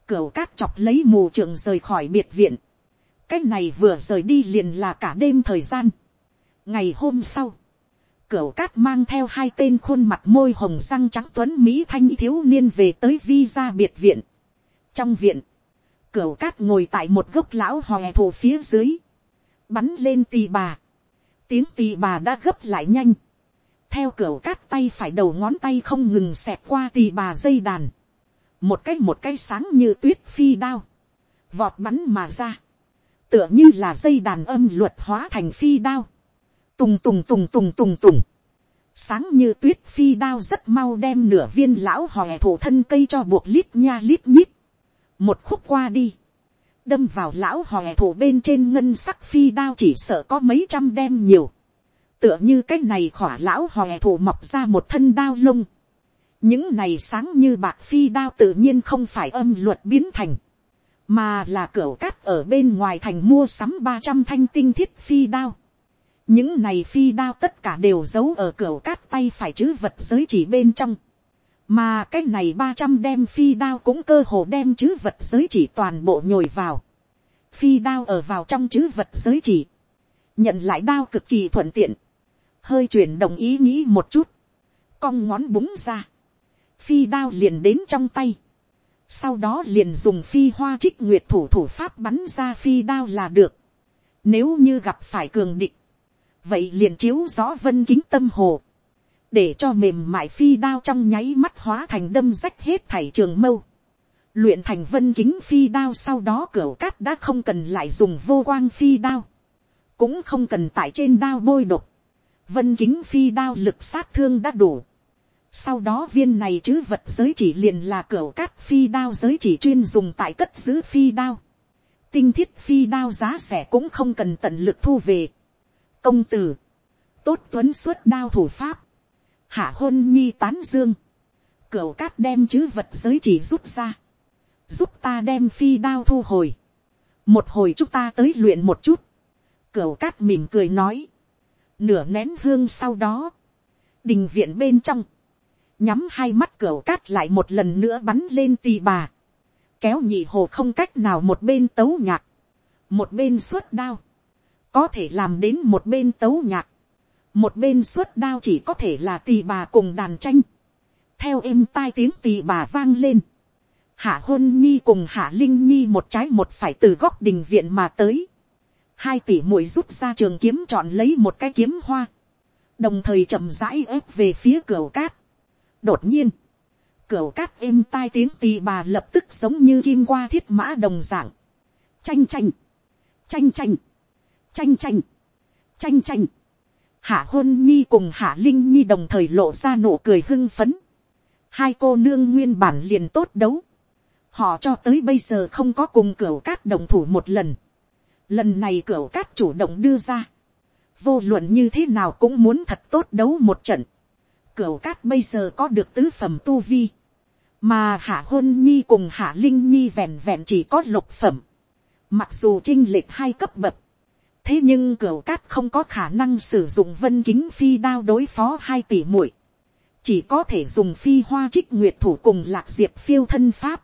cửa cát chọc lấy mù trường rời khỏi biệt viện, cái này vừa rời đi liền là cả đêm thời gian, ngày hôm sau, cửa cát mang theo hai tên khuôn mặt môi hồng răng trắng tuấn mỹ thanh thiếu niên về tới vi ra biệt viện. trong viện, cửu cát ngồi tại một gốc lão hòe thổ phía dưới, bắn lên tì bà, tiếng tì bà đã gấp lại nhanh, theo cửu cát tay phải đầu ngón tay không ngừng xẹt qua tì bà dây đàn, một cái một cái sáng như tuyết phi đao, vọt bắn mà ra, tựa như là dây đàn âm luật hóa thành phi đao, tùng tùng tùng tùng tùng tùng, sáng như tuyết phi đao rất mau đem nửa viên lão hòe thổ thân cây cho buộc lít nha lít nhít, một khúc qua đi, đâm vào lão hòe thủ bên trên ngân sắc phi đao chỉ sợ có mấy trăm đem nhiều, tựa như cái này khỏa lão hòe thủ mọc ra một thân đao lông, những này sáng như bạc phi đao tự nhiên không phải âm luật biến thành, mà là cửa cát ở bên ngoài thành mua sắm ba trăm thanh tinh thiết phi đao. Những này phi đao tất cả đều giấu ở cửa cát tay phải chứ vật giới chỉ bên trong mà cái này ba trăm đem phi đao cũng cơ hồ đem chữ vật giới chỉ toàn bộ nhồi vào. phi đao ở vào trong chữ vật giới chỉ. nhận lại đao cực kỳ thuận tiện. hơi chuyển đồng ý nghĩ một chút. cong ngón búng ra. phi đao liền đến trong tay. sau đó liền dùng phi hoa trích nguyệt thủ thủ pháp bắn ra phi đao là được. nếu như gặp phải cường địch vậy liền chiếu rõ vân kính tâm hồ, để cho mềm mại phi đao trong nháy mắt hóa thành đâm rách hết thảy trường mâu, luyện thành vân kính phi đao sau đó cửa cát đã không cần lại dùng vô quang phi đao, cũng không cần tại trên đao bôi độc, vân kính phi đao lực sát thương đã đủ, sau đó viên này chứ vật giới chỉ liền là cửa cát phi đao giới chỉ chuyên dùng tại cất giữ phi đao, tinh thiết phi đao giá rẻ cũng không cần tận lực thu về, công tử, tốt tuấn xuất đao thủ pháp, hạ hôn nhi tán dương, cửa cát đem chữ vật giới chỉ rút ra, giúp ta đem phi đao thu hồi, một hồi chúng ta tới luyện một chút, cửa cát mỉm cười nói, nửa nén hương sau đó, đình viện bên trong, nhắm hai mắt cửa cát lại một lần nữa bắn lên tì bà, kéo nhị hồ không cách nào một bên tấu nhạc, một bên suốt đao, có thể làm đến một bên tấu nhạc, một bên suốt đao chỉ có thể là tì bà cùng đàn tranh, theo êm tai tiếng tì bà vang lên, hạ hôn nhi cùng hạ linh nhi một trái một phải từ góc đình viện mà tới, hai tỷ muội rút ra trường kiếm chọn lấy một cái kiếm hoa, đồng thời chậm rãi ép về phía cửa cát. đột nhiên, cửa cát êm tai tiếng tì bà lập tức giống như kim qua thiết mã đồng dạng, tranh tranh, tranh tranh, tranh tranh, tranh tranh, hạ hôn nhi cùng hạ linh nhi đồng thời lộ ra nụ cười hưng phấn, hai cô nương nguyên bản liền tốt đấu, họ cho tới bây giờ không có cùng cửa cát đồng thủ một lần, lần này cửa cát chủ động đưa ra, vô luận như thế nào cũng muốn thật tốt đấu một trận, cửa cát bây giờ có được tứ phẩm tu vi, mà hạ hôn nhi cùng hạ linh nhi vẹn vẹn chỉ có lục phẩm, mặc dù trinh lệch hai cấp bậc, thế nhưng cửa cát không có khả năng sử dụng vân kính phi đao đối phó hai tỷ muội, chỉ có thể dùng phi hoa trích nguyệt thủ cùng lạc diệp phiêu thân pháp,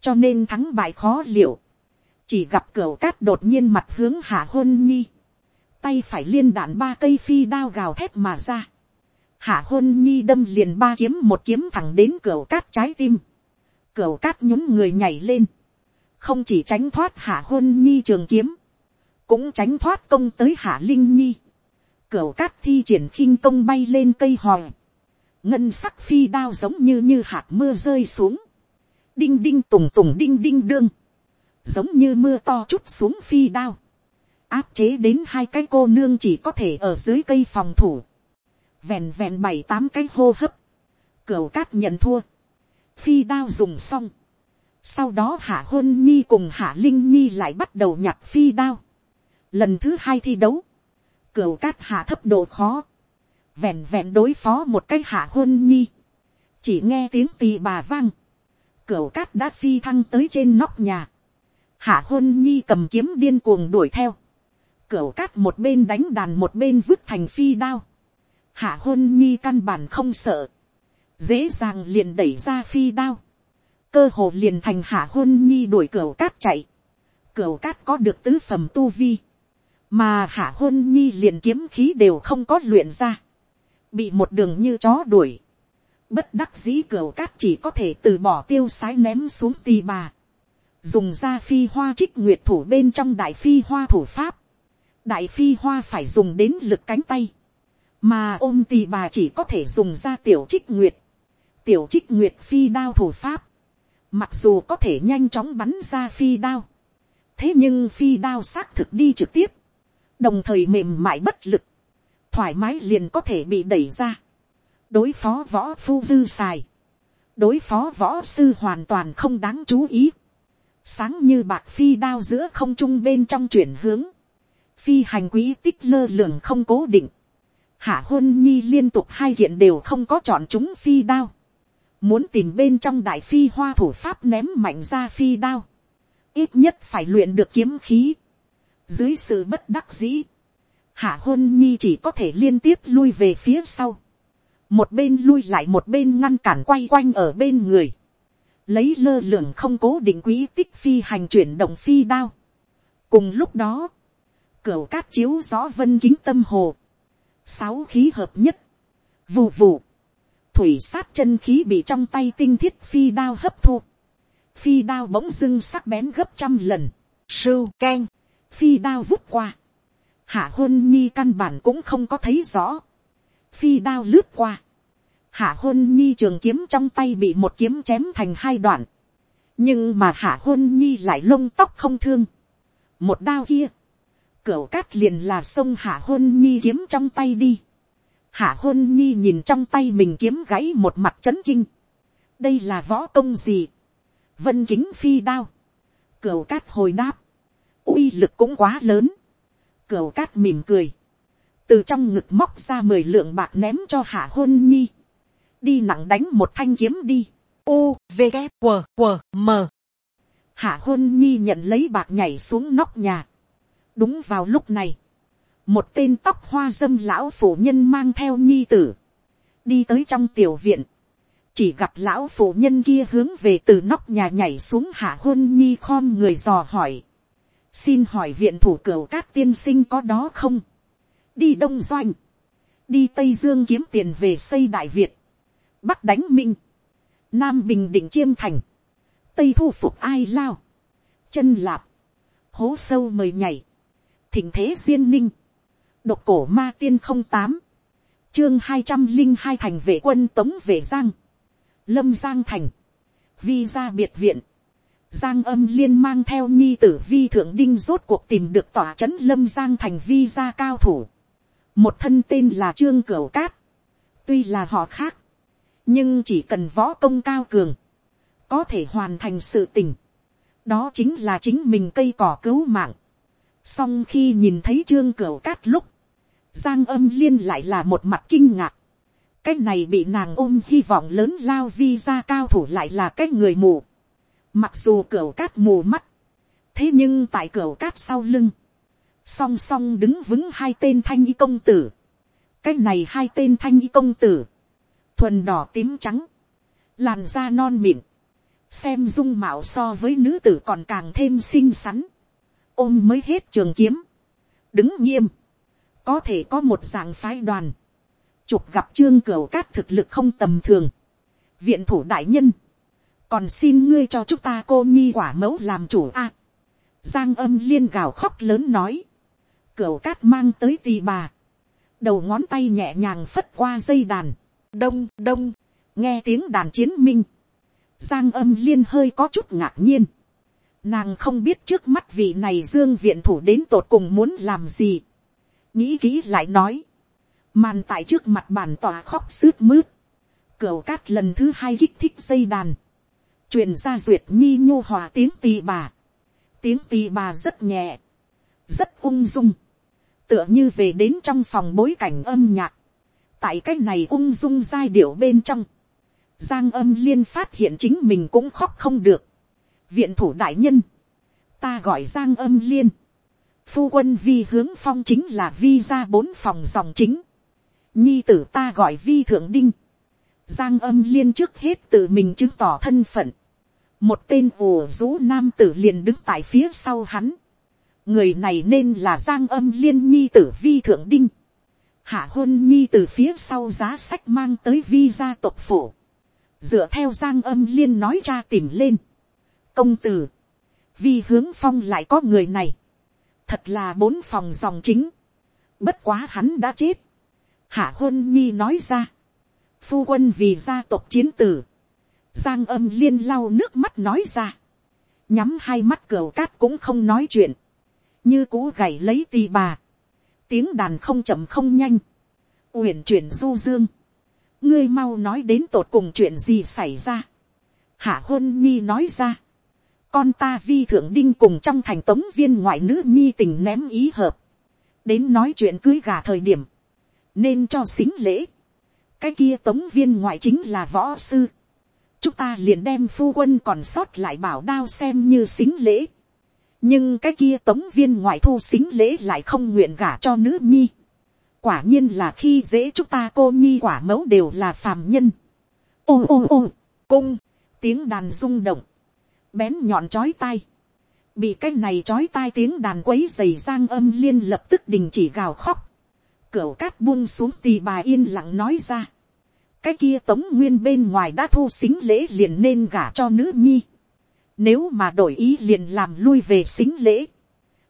cho nên thắng bại khó liệu, chỉ gặp cửa cát đột nhiên mặt hướng hạ hôn nhi, tay phải liên đạn ba cây phi đao gào thét mà ra, hạ hôn nhi đâm liền ba kiếm một kiếm thẳng đến cửa cát trái tim, cửa cát nhún người nhảy lên, không chỉ tránh thoát hạ hôn nhi trường kiếm, cũng tránh thoát công tới hạ linh nhi, Cửu cát thi triển khinh công bay lên cây hòi, ngân sắc phi đao giống như như hạt mưa rơi xuống, đinh đinh tùng tùng đinh đinh đương, giống như mưa to chút xuống phi đao, áp chế đến hai cái cô nương chỉ có thể ở dưới cây phòng thủ, vẹn vẹn bảy tám cái hô hấp, Cửu cát nhận thua, phi đao dùng xong, sau đó hạ hôn nhi cùng hạ linh nhi lại bắt đầu nhặt phi đao, lần thứ hai thi đấu, Cửu cát hạ thấp độ khó, vẹn vẹn đối phó một cái hạ hôn nhi, chỉ nghe tiếng tì bà vang, Cửu cát đã phi thăng tới trên nóc nhà, hạ hôn nhi cầm kiếm điên cuồng đuổi theo, Cửu cát một bên đánh đàn một bên vứt thành phi đao, hạ hôn nhi căn bản không sợ, dễ dàng liền đẩy ra phi đao, cơ hồ liền thành hạ hôn nhi đuổi cửa cát chạy, cửa cát có được tứ phẩm tu vi, mà hạ hôn nhi liền kiếm khí đều không có luyện ra, bị một đường như chó đuổi, bất đắc dĩ cửa cát chỉ có thể từ bỏ tiêu sái ném xuống tì bà, dùng ra phi hoa trích nguyệt thủ bên trong đại phi hoa thủ pháp, đại phi hoa phải dùng đến lực cánh tay, mà ôm tì bà chỉ có thể dùng ra tiểu trích nguyệt, tiểu trích nguyệt phi đao thủ pháp, mặc dù có thể nhanh chóng bắn ra phi đao, thế nhưng phi đao xác thực đi trực tiếp, đồng thời mềm mại bất lực, thoải mái liền có thể bị đẩy ra, đối phó võ phu dư xài, đối phó võ sư hoàn toàn không đáng chú ý, sáng như bạc phi đao giữa không trung bên trong chuyển hướng, phi hành quý tích lơ lường không cố định, hạ hôn nhi liên tục hai hiện đều không có chọn chúng phi đao, muốn tìm bên trong đại phi hoa thủ pháp ném mạnh ra phi đao, ít nhất phải luyện được kiếm khí, dưới sự bất đắc dĩ, hạ hôn nhi chỉ có thể liên tiếp lui về phía sau, một bên lui lại một bên ngăn cản quay quanh ở bên người, lấy lơ lường không cố định quý tích phi hành chuyển động phi đao. cùng lúc đó, cửa cát chiếu gió vân kính tâm hồ, sáu khí hợp nhất, vù vù, thủy sát chân khí bị trong tay tinh thiết phi đao hấp thu, phi đao bỗng dưng sắc bén gấp trăm lần, sưu keng, phi đao vút qua, hạ hôn nhi căn bản cũng không có thấy rõ, phi đao lướt qua, hạ hôn nhi trường kiếm trong tay bị một kiếm chém thành hai đoạn, nhưng mà hạ hôn nhi lại lông tóc không thương, một đao kia, cửa cát liền là sông hạ hôn nhi kiếm trong tay đi, hạ hôn nhi nhìn trong tay mình kiếm gãy một mặt c kinh, đây là võ công gì, vân kính phi đao, cửa cát hồi đáp, uy lực cũng quá lớn, Cửu cát mỉm cười, từ trong ngực móc ra mười lượng bạc ném cho hạ hôn nhi, đi nặng đánh một thanh kiếm đi. U, V, K, W, W, M. Hạ hôn nhi nhận lấy bạc nhảy xuống nóc nhà. đúng vào lúc này, một tên tóc hoa dâm lão phụ nhân mang theo nhi tử, đi tới trong tiểu viện, chỉ gặp lão phụ nhân kia hướng về từ nóc nhà nhảy xuống hạ hôn nhi khom người dò hỏi, xin hỏi viện thủ cửu cát tiên sinh có đó không, đi đông doanh, đi tây dương kiếm tiền về xây đại việt, bắc đánh minh, nam bình định chiêm thành, tây thu phục ai lao, chân lạp, hố sâu mời nhảy, thỉnh thế duyên ninh, độc cổ ma tiên không tám, chương hai trăm linh hai thành vệ quân tống về giang, lâm giang thành, vi ra biệt viện, giang âm liên mang theo nhi tử vi thượng đinh rốt cuộc tìm được tòa trấn lâm giang thành vi gia cao thủ, một thân tên là trương cửu cát, tuy là họ khác, nhưng chỉ cần võ công cao cường, có thể hoàn thành sự tình, đó chính là chính mình cây cỏ cứu mạng. song khi nhìn thấy trương cửu cát lúc, giang âm liên lại là một mặt kinh ngạc, cái này bị nàng ôm hy vọng lớn lao vi ra cao thủ lại là cái người mù. Mặc dù cửa cát mù mắt, thế nhưng tại cửa cát sau lưng, song song đứng vững hai tên thanh y công tử. cái này hai tên thanh y công tử, thuần đỏ tím trắng, làn da non mịn, xem dung mạo so với nữ tử còn càng thêm xinh xắn, ôm mới hết trường kiếm, đứng nghiêm, có thể có một dạng phái đoàn, chụp gặp trương cửu cát thực lực không tầm thường, viện thủ đại nhân, còn xin ngươi cho chúng ta cô nhi quả mẫu làm chủ a. giang âm liên gào khóc lớn nói, cửu cát mang tới tì bà, đầu ngón tay nhẹ nhàng phất qua dây đàn, đông đông, nghe tiếng đàn chiến minh, giang âm liên hơi có chút ngạc nhiên, nàng không biết trước mắt vị này dương viện thủ đến tột cùng muốn làm gì, nghĩ kỹ lại nói, màn tại trước mặt bàn tòa khóc sướt mướt, cửu cát lần thứ hai kích thích dây đàn, truyền ra duyệt nhi nhu hòa tiếng tì bà, tiếng tì bà rất nhẹ, rất ung dung, tựa như về đến trong phòng bối cảnh âm nhạc, tại cái này ung dung giai điệu bên trong, giang âm liên phát hiện chính mình cũng khóc không được, viện thủ đại nhân, ta gọi giang âm liên, phu quân vi hướng phong chính là vi ra bốn phòng dòng chính, nhi tử ta gọi vi thượng đinh, giang âm liên trước hết tự mình chứng tỏ thân phận, một tên ủ rũ nam tử liền đứng tại phía sau hắn, người này nên là giang âm liên nhi tử vi thượng đinh, hạ hôn nhi từ phía sau giá sách mang tới vi gia tộc phủ. dựa theo giang âm liên nói ra tìm lên, công tử, vi hướng phong lại có người này, thật là bốn phòng dòng chính, bất quá hắn đã chết, hạ hôn nhi nói ra, phu quân vì gia tộc chiến tử, giang âm liên lau nước mắt nói ra, nhắm hai mắt cửa cát cũng không nói chuyện, như cú gảy lấy tì bà, tiếng đàn không chậm không nhanh, uyển chuyển du dương, ngươi mau nói đến tột cùng chuyện gì xảy ra, hạ hôn nhi nói ra, con ta vi thượng đinh cùng trong thành tống viên ngoại nữ nhi tình ném ý hợp, đến nói chuyện cưới gà thời điểm, nên cho xính lễ, cái kia tống viên ngoại chính là võ sư, chúng ta liền đem phu quân còn sót lại bảo đao xem như xính lễ, nhưng cái kia tống viên ngoại thu xính lễ lại không nguyện gả cho nữ nhi, quả nhiên là khi dễ chúng ta cô nhi quả mẫu đều là phàm nhân, ôm ôm ôm, cung, tiếng đàn rung động, bén nhọn chói tai, bị cái này chói tai tiếng đàn quấy dày giang âm liên lập tức đình chỉ gào khóc, cửu cát buông xuống tì bà yên lặng nói ra, cái kia tống nguyên bên ngoài đã thu xính lễ liền nên gả cho nữ nhi, nếu mà đổi ý liền làm lui về xính lễ,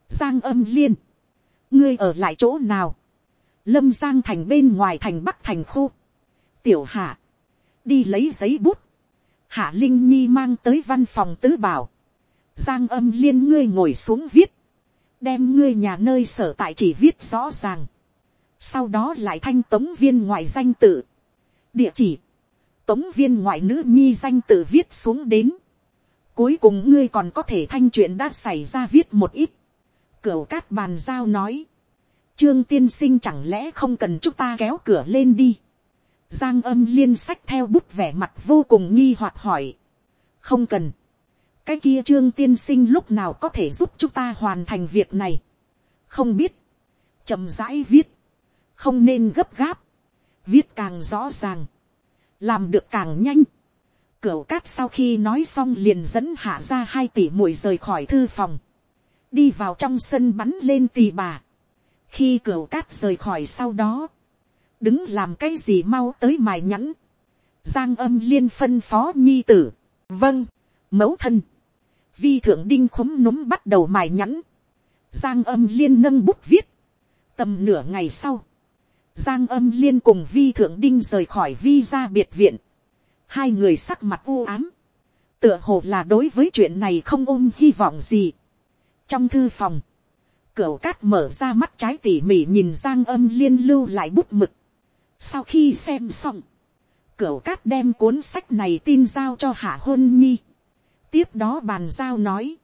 giang âm liên, ngươi ở lại chỗ nào, lâm giang thành bên ngoài thành bắc thành khu, tiểu hạ, đi lấy giấy bút, hạ linh nhi mang tới văn phòng tứ bảo, giang âm liên ngươi ngồi xuống viết, đem ngươi nhà nơi sở tại chỉ viết rõ ràng, sau đó lại thanh tống viên ngoại danh tự, địa chỉ, tống viên ngoại nữ nhi danh tự viết xuống đến, cuối cùng ngươi còn có thể thanh chuyện đã xảy ra viết một ít, cửa cát bàn giao nói, trương tiên sinh chẳng lẽ không cần chúng ta kéo cửa lên đi, Giang âm liên sách theo bút vẻ mặt vô cùng nghi hoặc hỏi. Không cần. Cái kia trương tiên sinh lúc nào có thể giúp chúng ta hoàn thành việc này. Không biết. chậm rãi viết. Không nên gấp gáp. Viết càng rõ ràng. Làm được càng nhanh. Cửu cát sau khi nói xong liền dẫn hạ ra hai tỷ muội rời khỏi thư phòng. Đi vào trong sân bắn lên tì bà. Khi cửu cát rời khỏi sau đó đứng làm cái gì mau tới mài nhẵn, giang âm liên phân phó nhi tử, vâng, mẫu thân, vi thượng đinh khúm núm bắt đầu mài nhẵn, giang âm liên nâng bút viết, tầm nửa ngày sau, giang âm liên cùng vi thượng đinh rời khỏi vi ra biệt viện, hai người sắc mặt u ám, tựa hồ là đối với chuyện này không ôm hy vọng gì. trong thư phòng, Cửu cát mở ra mắt trái tỉ mỉ nhìn giang âm liên lưu lại bút mực, sau khi xem xong, cửu cát đem cuốn sách này tin giao cho hạ hôn nhi. tiếp đó bàn giao nói,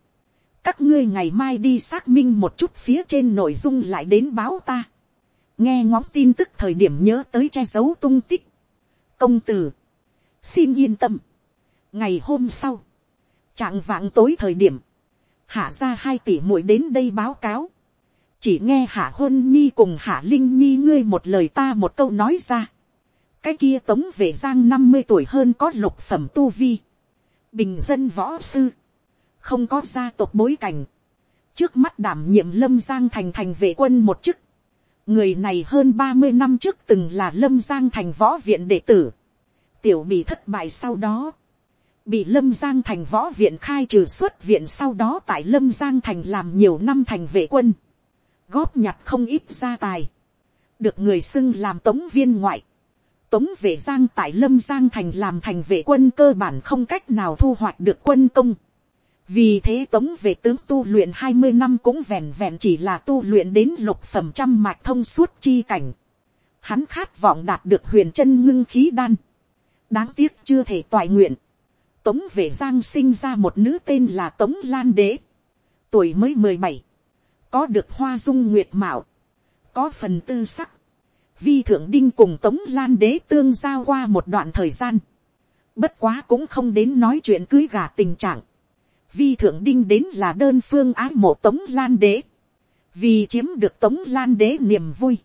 các ngươi ngày mai đi xác minh một chút phía trên nội dung lại đến báo ta nghe ngóng tin tức thời điểm nhớ tới che giấu tung tích. công tử, xin yên tâm. ngày hôm sau, trạng vạng tối thời điểm, hạ ra hai tỷ muội đến đây báo cáo, chỉ nghe hạ hôn nhi cùng hạ linh nhi ngươi một lời ta một câu nói ra, cái kia tống về giang năm mươi tuổi hơn có lục phẩm tu vi, bình dân võ sư, không có gia tộc bối cảnh, trước mắt đảm nhiệm lâm giang thành thành vệ quân một chức, người này hơn ba mươi năm trước từng là lâm giang thành võ viện đệ tử, tiểu bị thất bại sau đó, bị lâm giang thành võ viện khai trừ xuất viện sau đó tại lâm giang thành làm nhiều năm thành vệ quân, góp nhặt không ít gia tài, được người xưng làm tống viên ngoại, tống vệ giang tại lâm giang thành làm thành vệ quân cơ bản không cách nào thu hoạch được quân công, vì thế tống về tướng tu luyện hai mươi năm cũng vẹn vẹn chỉ là tu luyện đến lục phẩm trăm mạch thông suốt chi cảnh. Hắn khát vọng đạt được huyền chân ngưng khí đan. Đáng tiếc chưa thể toại nguyện. Tống về giang sinh ra một nữ tên là Tống Lan Đế. Tuổi mới mười bảy Có được hoa dung nguyệt mạo. Có phần tư sắc. Vi thượng đinh cùng Tống Lan Đế tương giao qua một đoạn thời gian. Bất quá cũng không đến nói chuyện cưới gà tình trạng vi thượng đinh đến là đơn phương ái mộ tống lan đế, vì chiếm được tống lan đế niềm vui,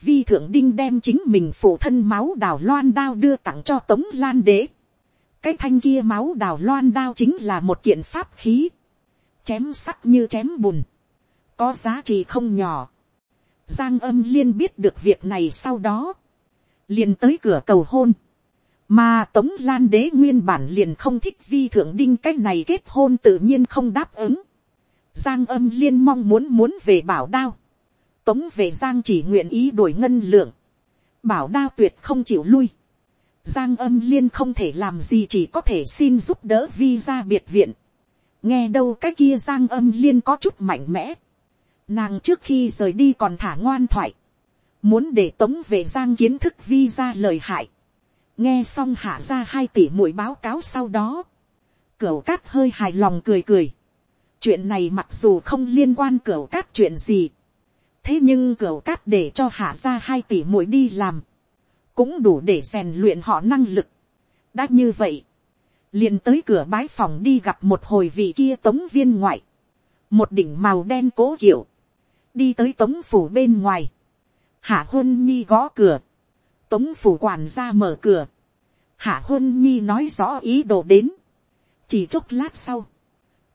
vi thượng đinh đem chính mình phụ thân máu đào loan đao đưa tặng cho tống lan đế, cái thanh kia máu đào loan đao chính là một kiện pháp khí, chém sắt như chém bùn, có giá trị không nhỏ. Giang âm liên biết được việc này sau đó, liền tới cửa cầu hôn, mà tống lan đế nguyên bản liền không thích vi thượng đinh cách này kết hôn tự nhiên không đáp ứng. giang âm liên mong muốn muốn về bảo đao. tống về giang chỉ nguyện ý đổi ngân lượng. bảo đao tuyệt không chịu lui. giang âm liên không thể làm gì chỉ có thể xin giúp đỡ vi ra biệt viện. nghe đâu cái kia giang âm liên có chút mạnh mẽ. nàng trước khi rời đi còn thả ngoan thoại. muốn để tống về giang kiến thức vi ra lời hại nghe xong hạ ra hai tỷ mũi báo cáo sau đó, cửu cát hơi hài lòng cười cười. chuyện này mặc dù không liên quan cửu cát chuyện gì, thế nhưng cửu cát để cho hạ ra hai tỷ mũi đi làm, cũng đủ để rèn luyện họ năng lực. đã như vậy, liền tới cửa bái phòng đi gặp một hồi vị kia tống viên ngoại, một đỉnh màu đen cố kiểu, đi tới tống phủ bên ngoài, hạ hôn nhi gõ cửa, tống phủ quản ra mở cửa, hạ hôn nhi nói rõ ý đồ đến, chỉ chốc lát sau,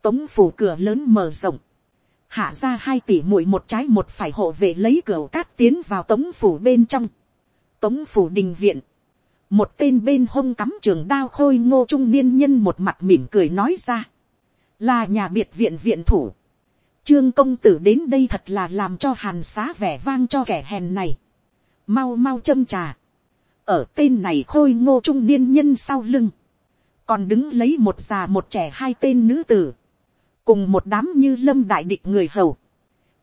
tống phủ cửa lớn mở rộng, hạ ra hai tỷ muội một trái một phải hộ vệ lấy cửa cát tiến vào tống phủ bên trong, tống phủ đình viện, một tên bên hông cắm trường đao khôi ngô trung niên nhân một mặt mỉm cười nói ra, là nhà biệt viện viện thủ, trương công tử đến đây thật là làm cho hàn xá vẻ vang cho kẻ hèn này, mau mau châm trà, ở tên này khôi ngô trung niên nhân sau lưng, còn đứng lấy một già một trẻ hai tên nữ tử, cùng một đám như lâm đại địch người hầu,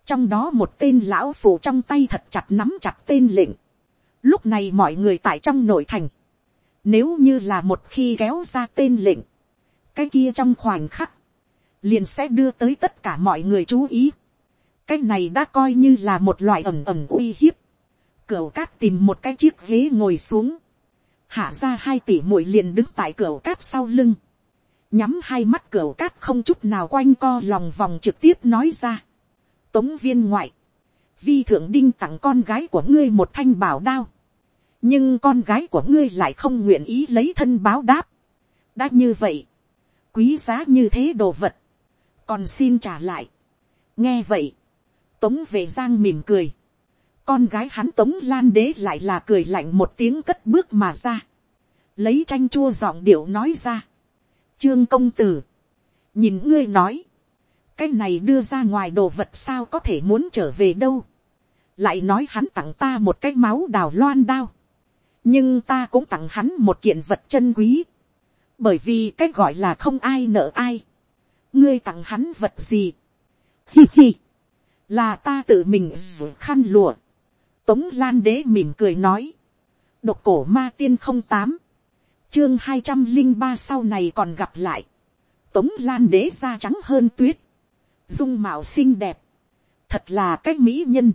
trong đó một tên lão phụ trong tay thật chặt nắm chặt tên lệnh, lúc này mọi người tại trong nội thành, nếu như là một khi kéo ra tên lệnh, cái kia trong khoảnh khắc, liền sẽ đưa tới tất cả mọi người chú ý. cái này đã coi như là một loại ẩm ẩm uy hiếp. Cửu cát tìm một cái chiếc ghế ngồi xuống. Hạ ra hai tỷ muội liền đứng tại cửu cát sau lưng. Nhắm hai mắt cửu cát không chút nào quanh co lòng vòng trực tiếp nói ra. Tống viên ngoại. Vi thượng đinh tặng con gái của ngươi một thanh bảo đao. Nhưng con gái của ngươi lại không nguyện ý lấy thân báo đáp. Đã như vậy. Quý giá như thế đồ vật. Còn xin trả lại. Nghe vậy. Tống về giang mỉm cười con gái hắn tống lan đế lại là cười lạnh một tiếng cất bước mà ra. lấy tranh chua giọng điệu nói ra. trương công tử, nhìn ngươi nói, cái này đưa ra ngoài đồ vật sao có thể muốn trở về đâu. lại nói hắn tặng ta một cái máu đào loan đao. nhưng ta cũng tặng hắn một kiện vật chân quý. bởi vì cái gọi là không ai nợ ai. ngươi tặng hắn vật gì. hi hi. là ta tự mình khăn lụa Tống Lan Đế mỉm cười nói. Độc cổ ma tiên không tám. Chương hai trăm linh ba sau này còn gặp lại. Tống Lan Đế da trắng hơn tuyết. Dung mạo xinh đẹp. Thật là cách mỹ nhân.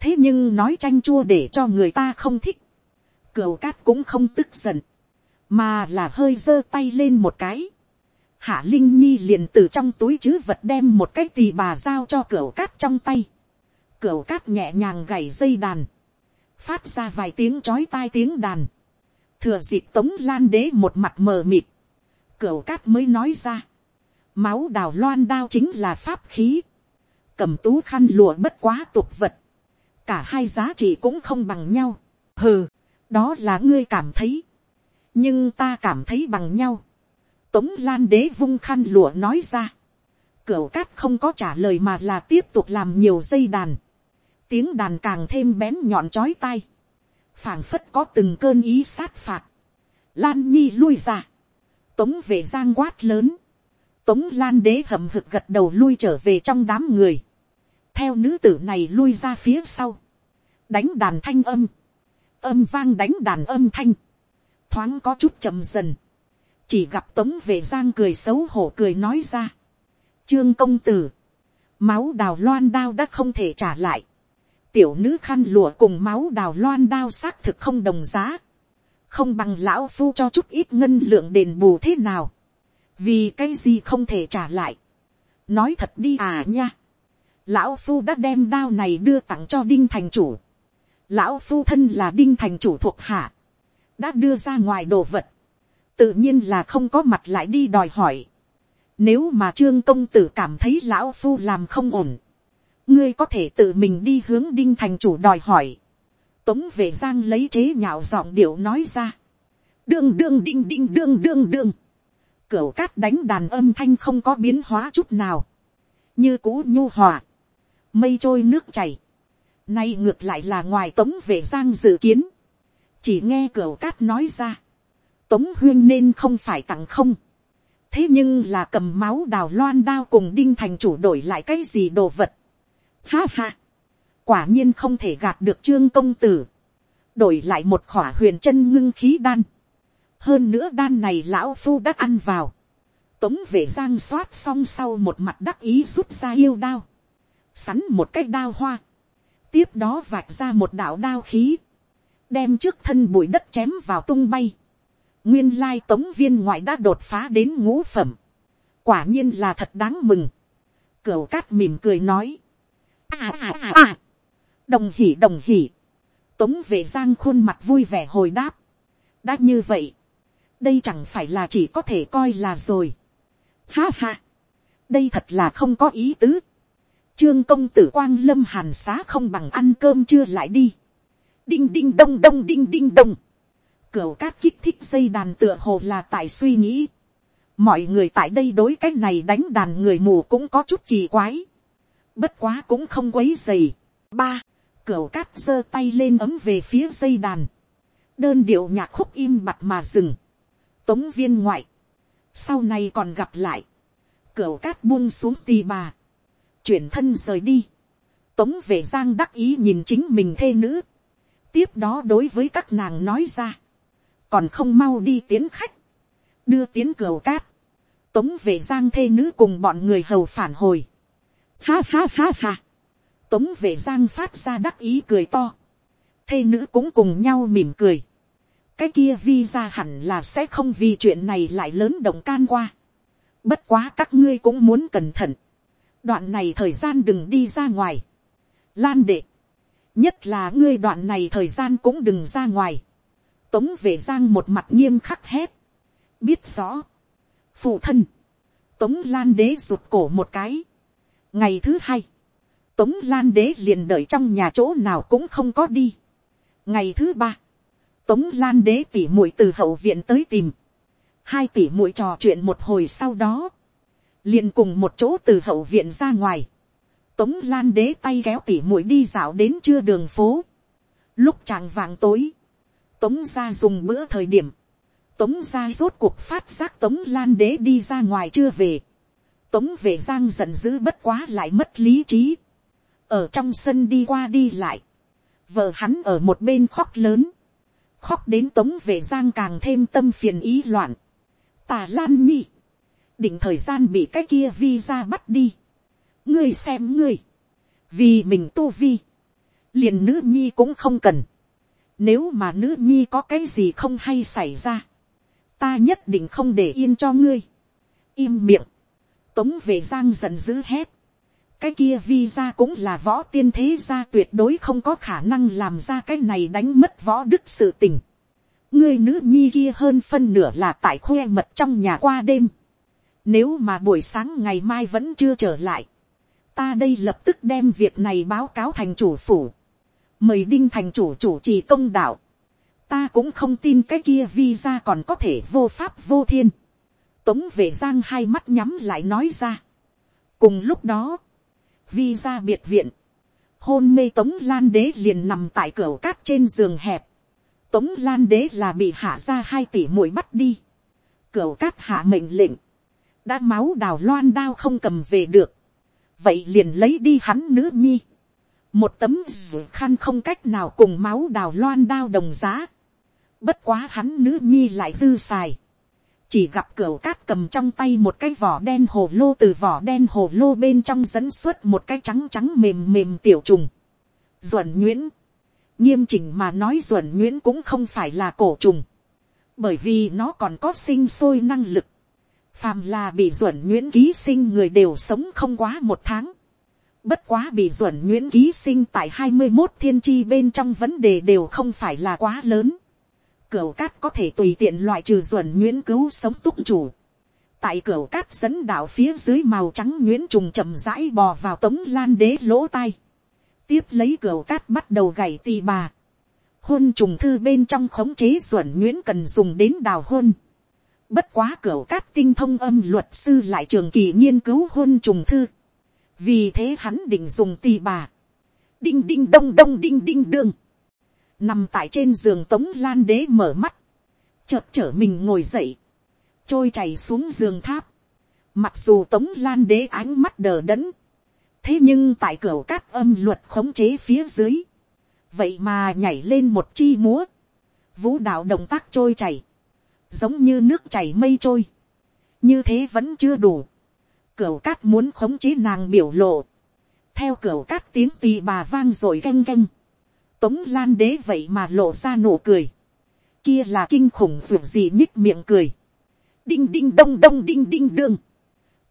Thế nhưng nói tranh chua để cho người ta không thích. cửu cát cũng không tức giận, mà là hơi giơ tay lên một cái. Hạ Linh Nhi liền từ trong túi chứ vật đem một cái tỳ bà giao cho cửu cát trong tay. Cửu cát nhẹ nhàng gảy dây đàn. Phát ra vài tiếng chói tai tiếng đàn. Thừa dịp tống lan đế một mặt mờ mịt. Cửu cát mới nói ra. Máu đào loan đao chính là pháp khí. Cầm tú khăn lụa bất quá tục vật. Cả hai giá trị cũng không bằng nhau. Hừ, đó là ngươi cảm thấy. Nhưng ta cảm thấy bằng nhau Tống Lan đế vung khăn lụa nói ra. Cửu cát không có trả lời mà là tiếp tục làm nhiều dây đàn. Tiếng đàn càng thêm bén nhọn chói tai. phảng phất có từng cơn ý sát phạt. Lan Nhi lui ra. Tống về giang quát lớn. Tống Lan đế hầm hực gật đầu lui trở về trong đám người. Theo nữ tử này lui ra phía sau. Đánh đàn thanh âm. Âm vang đánh đàn âm thanh. Thoáng có chút chậm dần chỉ gặp tống về giang cười xấu hổ cười nói ra. trương công tử, máu đào loan đao đã không thể trả lại tiểu nữ khăn lụa cùng máu đào loan đao xác thực không đồng giá. không bằng lão phu cho chút ít ngân lượng đền bù thế nào. vì cái gì không thể trả lại. nói thật đi à nha. lão phu đã đem đao này đưa tặng cho đinh thành chủ. lão phu thân là đinh thành chủ thuộc hạ. đã đưa ra ngoài đồ vật tự nhiên là không có mặt lại đi đòi hỏi. Nếu mà trương công tử cảm thấy lão phu làm không ổn, ngươi có thể tự mình đi hướng đinh thành chủ đòi hỏi. Tống vệ giang lấy chế nhạo giọng điệu nói ra. Đương đương, đinh đinh, đương đương đương. Cửu cát đánh đàn âm thanh không có biến hóa chút nào. Như cũ nhu hòa. Mây trôi nước chảy. Nay ngược lại là ngoài tống vệ giang dự kiến. Chỉ nghe cửu cát nói ra tống huyên nên không phải tặng không. thế nhưng là cầm máu đào loan đao cùng đinh thành chủ đổi lại cái gì đồ vật ha ha. quả nhiên không thể gạt được trương công tử. đổi lại một khỏa huyền chân ngưng khí đan. hơn nữa đan này lão phu đã ăn vào. tống về giang xoát xong sau một mặt đắc ý rút ra yêu đao. sắn một cái đao hoa. tiếp đó vạch ra một đạo đao khí đem trước thân bụi đất chém vào tung bay nguyên lai tống viên ngoại đã đột phá đến ngũ phẩm, quả nhiên là thật đáng mừng, cửu cát mỉm cười nói, à à à à, đồng hỉ đồng hỉ, tống vệ giang khuôn mặt vui vẻ hồi đáp, đã như vậy, đây chẳng phải là chỉ có thể coi là rồi, ha ha, đây thật là không có ý tứ, trương công tử quang lâm hàn xá không bằng ăn cơm chưa lại đi, đinh đinh đông đông đinh đinh đông, Cửu cát kích thích dây đàn tựa hồ là tại suy nghĩ. Mọi người tại đây đối cái này đánh đàn người mù cũng có chút kỳ quái. Bất quá cũng không quấy dày. Ba, cửa cát giơ tay lên ấm về phía dây đàn. Đơn điệu nhạc khúc im bặt mà dừng. Tống viên ngoại. Sau này còn gặp lại. cửa cát buông xuống tì bà. Chuyển thân rời đi. Tống về giang đắc ý nhìn chính mình thê nữ. Tiếp đó đối với các nàng nói ra còn không mau đi tiến khách, đưa tiến cửa cát, tống về giang thê nữ cùng bọn người hầu phản hồi. Ha ha ha ha, tống về giang phát ra đắc ý cười to, thê nữ cũng cùng nhau mỉm cười, cái kia vi ra hẳn là sẽ không vì chuyện này lại lớn động can qua. Bất quá các ngươi cũng muốn cẩn thận. Đoạn này thời gian đừng đi ra ngoài. Lan đệ. Nhất là ngươi đoạn này thời gian cũng đừng ra ngoài. Tống về giang một mặt nghiêm khắc hét. Biết rõ. Phụ thân. Tống lan đế rụt cổ một cái. Ngày thứ hai. Tống lan đế liền đợi trong nhà chỗ nào cũng không có đi. Ngày thứ ba. Tống lan đế tỉ muội từ hậu viện tới tìm. Hai tỷ muội trò chuyện một hồi sau đó. Liền cùng một chỗ từ hậu viện ra ngoài. Tống lan đế tay kéo tỉ muội đi dạo đến trưa đường phố. Lúc chàng vàng tối tống gia dùng bữa thời điểm, tống gia rốt cuộc phát giác tống lan đế đi ra ngoài chưa về, tống về giang giận dữ bất quá lại mất lý trí, ở trong sân đi qua đi lại, vợ hắn ở một bên khóc lớn, khóc đến tống về giang càng thêm tâm phiền ý loạn, tà lan nhi, định thời gian bị cái kia vi ra bắt đi, ngươi xem ngươi, vì mình tu vi, liền nữ nhi cũng không cần, Nếu mà nữ nhi có cái gì không hay xảy ra. Ta nhất định không để yên cho ngươi. Im miệng. Tống về giang giận dữ hét. Cái kia vi ra cũng là võ tiên thế gia tuyệt đối không có khả năng làm ra cái này đánh mất võ đức sự tình. Ngươi nữ nhi kia hơn phân nửa là tại khoe mật trong nhà qua đêm. Nếu mà buổi sáng ngày mai vẫn chưa trở lại. Ta đây lập tức đem việc này báo cáo thành chủ phủ mời đinh thành chủ chủ trì công đạo, ta cũng không tin cái kia vi ra còn có thể vô pháp vô thiên. Tống về giang hai mắt nhắm lại nói ra. cùng lúc đó, vi ra biệt viện, hôn mê tống lan đế liền nằm tại cửa cát trên giường hẹp. Tống lan đế là bị hạ ra hai tỷ mũi bắt đi. Cửa cát hạ mệnh lệnh, đã máu đào loan đao không cầm về được. vậy liền lấy đi hắn nữ nhi một tấm rửa khăn không cách nào cùng máu đào loan đao đồng giá. Bất quá hắn nữ nhi lại dư xài. Chỉ gặp cửa cát cầm trong tay một cái vỏ đen hồ lô, từ vỏ đen hồ lô bên trong dẫn xuất một cái trắng trắng mềm mềm tiểu trùng. Duẩn nhuyễn. Nghiêm chỉnh mà nói duẩn nhuyễn cũng không phải là cổ trùng. Bởi vì nó còn có sinh sôi năng lực. Phàm là bị duẩn nhuyễn ký sinh người đều sống không quá một tháng Bất quá bị duẩn nguyễn ký sinh tại hai mươi một thiên chi bên trong vấn đề đều không phải là quá lớn. Cửu cát có thể tùy tiện loại trừ duẩn nguyễn cứu sống túc chủ. Tại cửu cát dẫn đạo phía dưới màu trắng nguyễn trùng chậm rãi bò vào tống lan đế lỗ tai. Tiếp lấy cửu cát bắt đầu gảy tì bà. Hôn trùng thư bên trong khống chế duẩn nguyễn cần dùng đến đào hôn. Bất quá cửu cát tinh thông âm luật sư lại trường kỳ nghiên cứu hôn trùng thư vì thế hắn định dùng tì bà, đinh đinh đông đông đinh đinh đương, nằm tại trên giường tống lan đế mở mắt, chợt trở mình ngồi dậy, trôi chảy xuống giường tháp, mặc dù tống lan đế ánh mắt đờ đẫn, thế nhưng tại cửa cát âm luật khống chế phía dưới, vậy mà nhảy lên một chi múa, vũ đạo động tác trôi chảy, giống như nước chảy mây trôi, như thế vẫn chưa đủ, cửa cát muốn khống chế nàng biểu lộ. Theo cửa cát tiếng tì bà vang rồi canh canh. Tống lan đế vậy mà lộ ra nụ cười. Kia là kinh khủng ruột gì nhích miệng cười. Đinh đinh đông đông đinh đinh đương.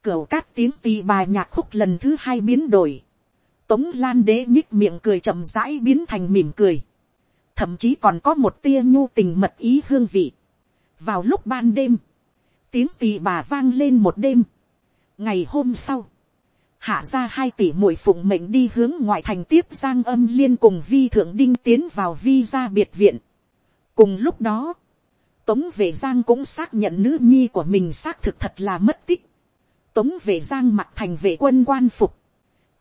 Cửu cát tiếng tì bà nhạc khúc lần thứ hai biến đổi. Tống lan đế nhích miệng cười chậm rãi biến thành mỉm cười. Thậm chí còn có một tia nhu tình mật ý hương vị. Vào lúc ban đêm. Tiếng tì bà vang lên một đêm ngày hôm sau, hạ ra hai tỷ muội phụng mệnh đi hướng ngoại thành tiếp giang âm liên cùng vi thượng đinh tiến vào vi ra biệt viện. cùng lúc đó, tống vệ giang cũng xác nhận nữ nhi của mình xác thực thật là mất tích. tống vệ giang mặc thành vệ quân quan phục,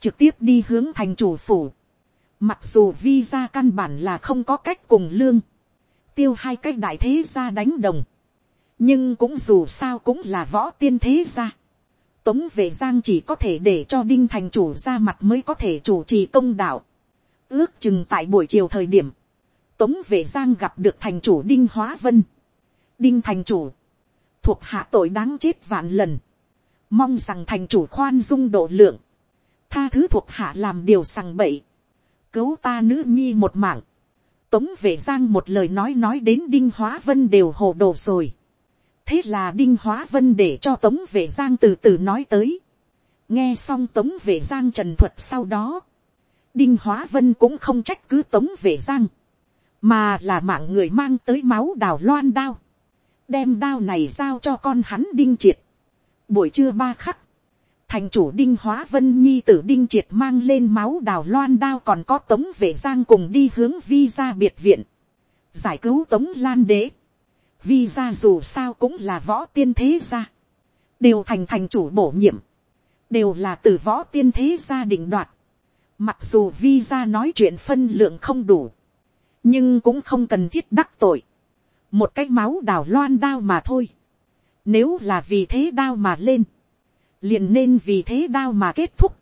trực tiếp đi hướng thành chủ phủ. mặc dù vi ra căn bản là không có cách cùng lương, tiêu hai cách đại thế ra đánh đồng, nhưng cũng dù sao cũng là võ tiên thế ra Tống về giang chỉ có thể để cho đinh thành chủ ra mặt mới có thể chủ trì công đạo. Ước chừng tại buổi chiều thời điểm. Tống về giang gặp được thành chủ đinh hóa vân. Đinh thành chủ. Thuộc hạ tội đáng chết vạn lần. Mong rằng thành chủ khoan dung độ lượng. Tha thứ thuộc hạ làm điều sằng bậy. Cứu ta nữ nhi một mạng. Tống về giang một lời nói nói đến đinh hóa vân đều hồ đồ rồi thế là đinh hóa vân để cho tống vệ giang từ từ nói tới. nghe xong tống vệ giang trần thuật sau đó, đinh hóa vân cũng không trách cứ tống vệ giang, mà là mạng người mang tới máu đào loan đao, đem đao này giao cho con hắn đinh triệt. buổi trưa ba khắc, thành chủ đinh hóa vân nhi tử đinh triệt mang lên máu đào loan đao còn có tống vệ giang cùng đi hướng vi ra biệt viện, giải cứu tống lan đế vi ra dù sao cũng là võ tiên thế gia, đều thành thành chủ bổ nhiệm, đều là từ võ tiên thế gia định đoạt. Mặc dù vi ra nói chuyện phân lượng không đủ, nhưng cũng không cần thiết đắc tội. một cái máu đào loan đao mà thôi. Nếu là vì thế đao mà lên, liền nên vì thế đao mà kết thúc.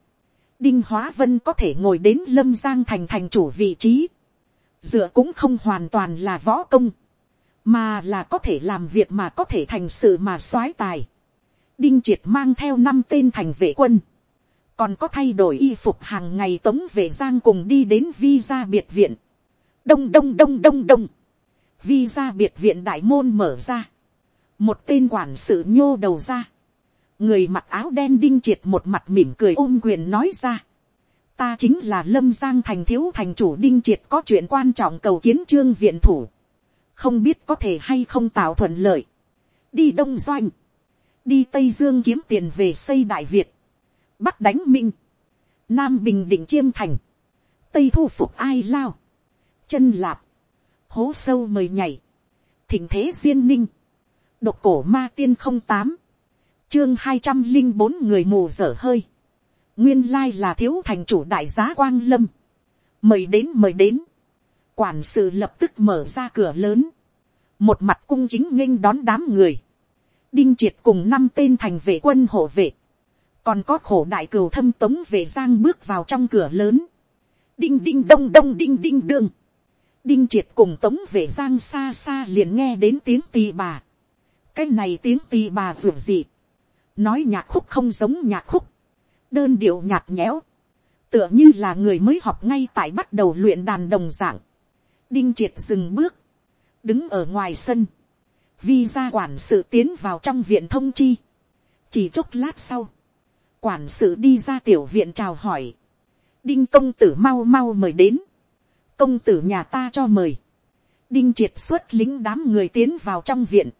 Đinh Hóa Vân có thể ngồi đến Lâm Giang thành thành chủ vị trí. Dựa cũng không hoàn toàn là võ công mà là có thể làm việc mà có thể thành sự mà soái tài. đinh triệt mang theo năm tên thành vệ quân, còn có thay đổi y phục hàng ngày tống về giang cùng đi đến vi ra biệt viện. đông đông đông đông đông, vi ra biệt viện đại môn mở ra, một tên quản sự nhô đầu ra, người mặc áo đen đinh triệt một mặt mỉm cười ôm quyền nói ra, ta chính là lâm giang thành thiếu thành chủ đinh triệt có chuyện quan trọng cầu kiến trương viện thủ, không biết có thể hay không tạo thuận lợi, đi đông doanh, đi tây dương kiếm tiền về xây đại việt, bắc đánh minh, nam bình định chiêm thành, tây thu phục ai lao, chân lạp, hố sâu mời nhảy, thỉnh thế duyên ninh, độc cổ ma tiên không tám, chương hai trăm linh bốn người mù dở hơi, nguyên lai là thiếu thành chủ đại giá quang lâm, mời đến mời đến, quản sự lập tức mở ra cửa lớn, một mặt cung chính nghênh đón đám người, đinh triệt cùng năm tên thành vệ quân hộ vệ, còn có khổ đại cừu thâm tống về giang bước vào trong cửa lớn, đinh đinh đông đông đinh đinh đương, đinh triệt cùng tống về giang xa xa liền nghe đến tiếng tì bà, cái này tiếng tì bà ruột gì, nói nhạc khúc không giống nhạc khúc, đơn điệu nhạt nhẽo, tựa như là người mới học ngay tại bắt đầu luyện đàn đồng dạng, đinh triệt dừng bước, đứng ở ngoài sân, vi ra quản sự tiến vào trong viện thông chi, chỉ chốc lát sau, quản sự đi ra tiểu viện chào hỏi, đinh công tử mau mau mời đến, công tử nhà ta cho mời, đinh triệt xuất lính đám người tiến vào trong viện,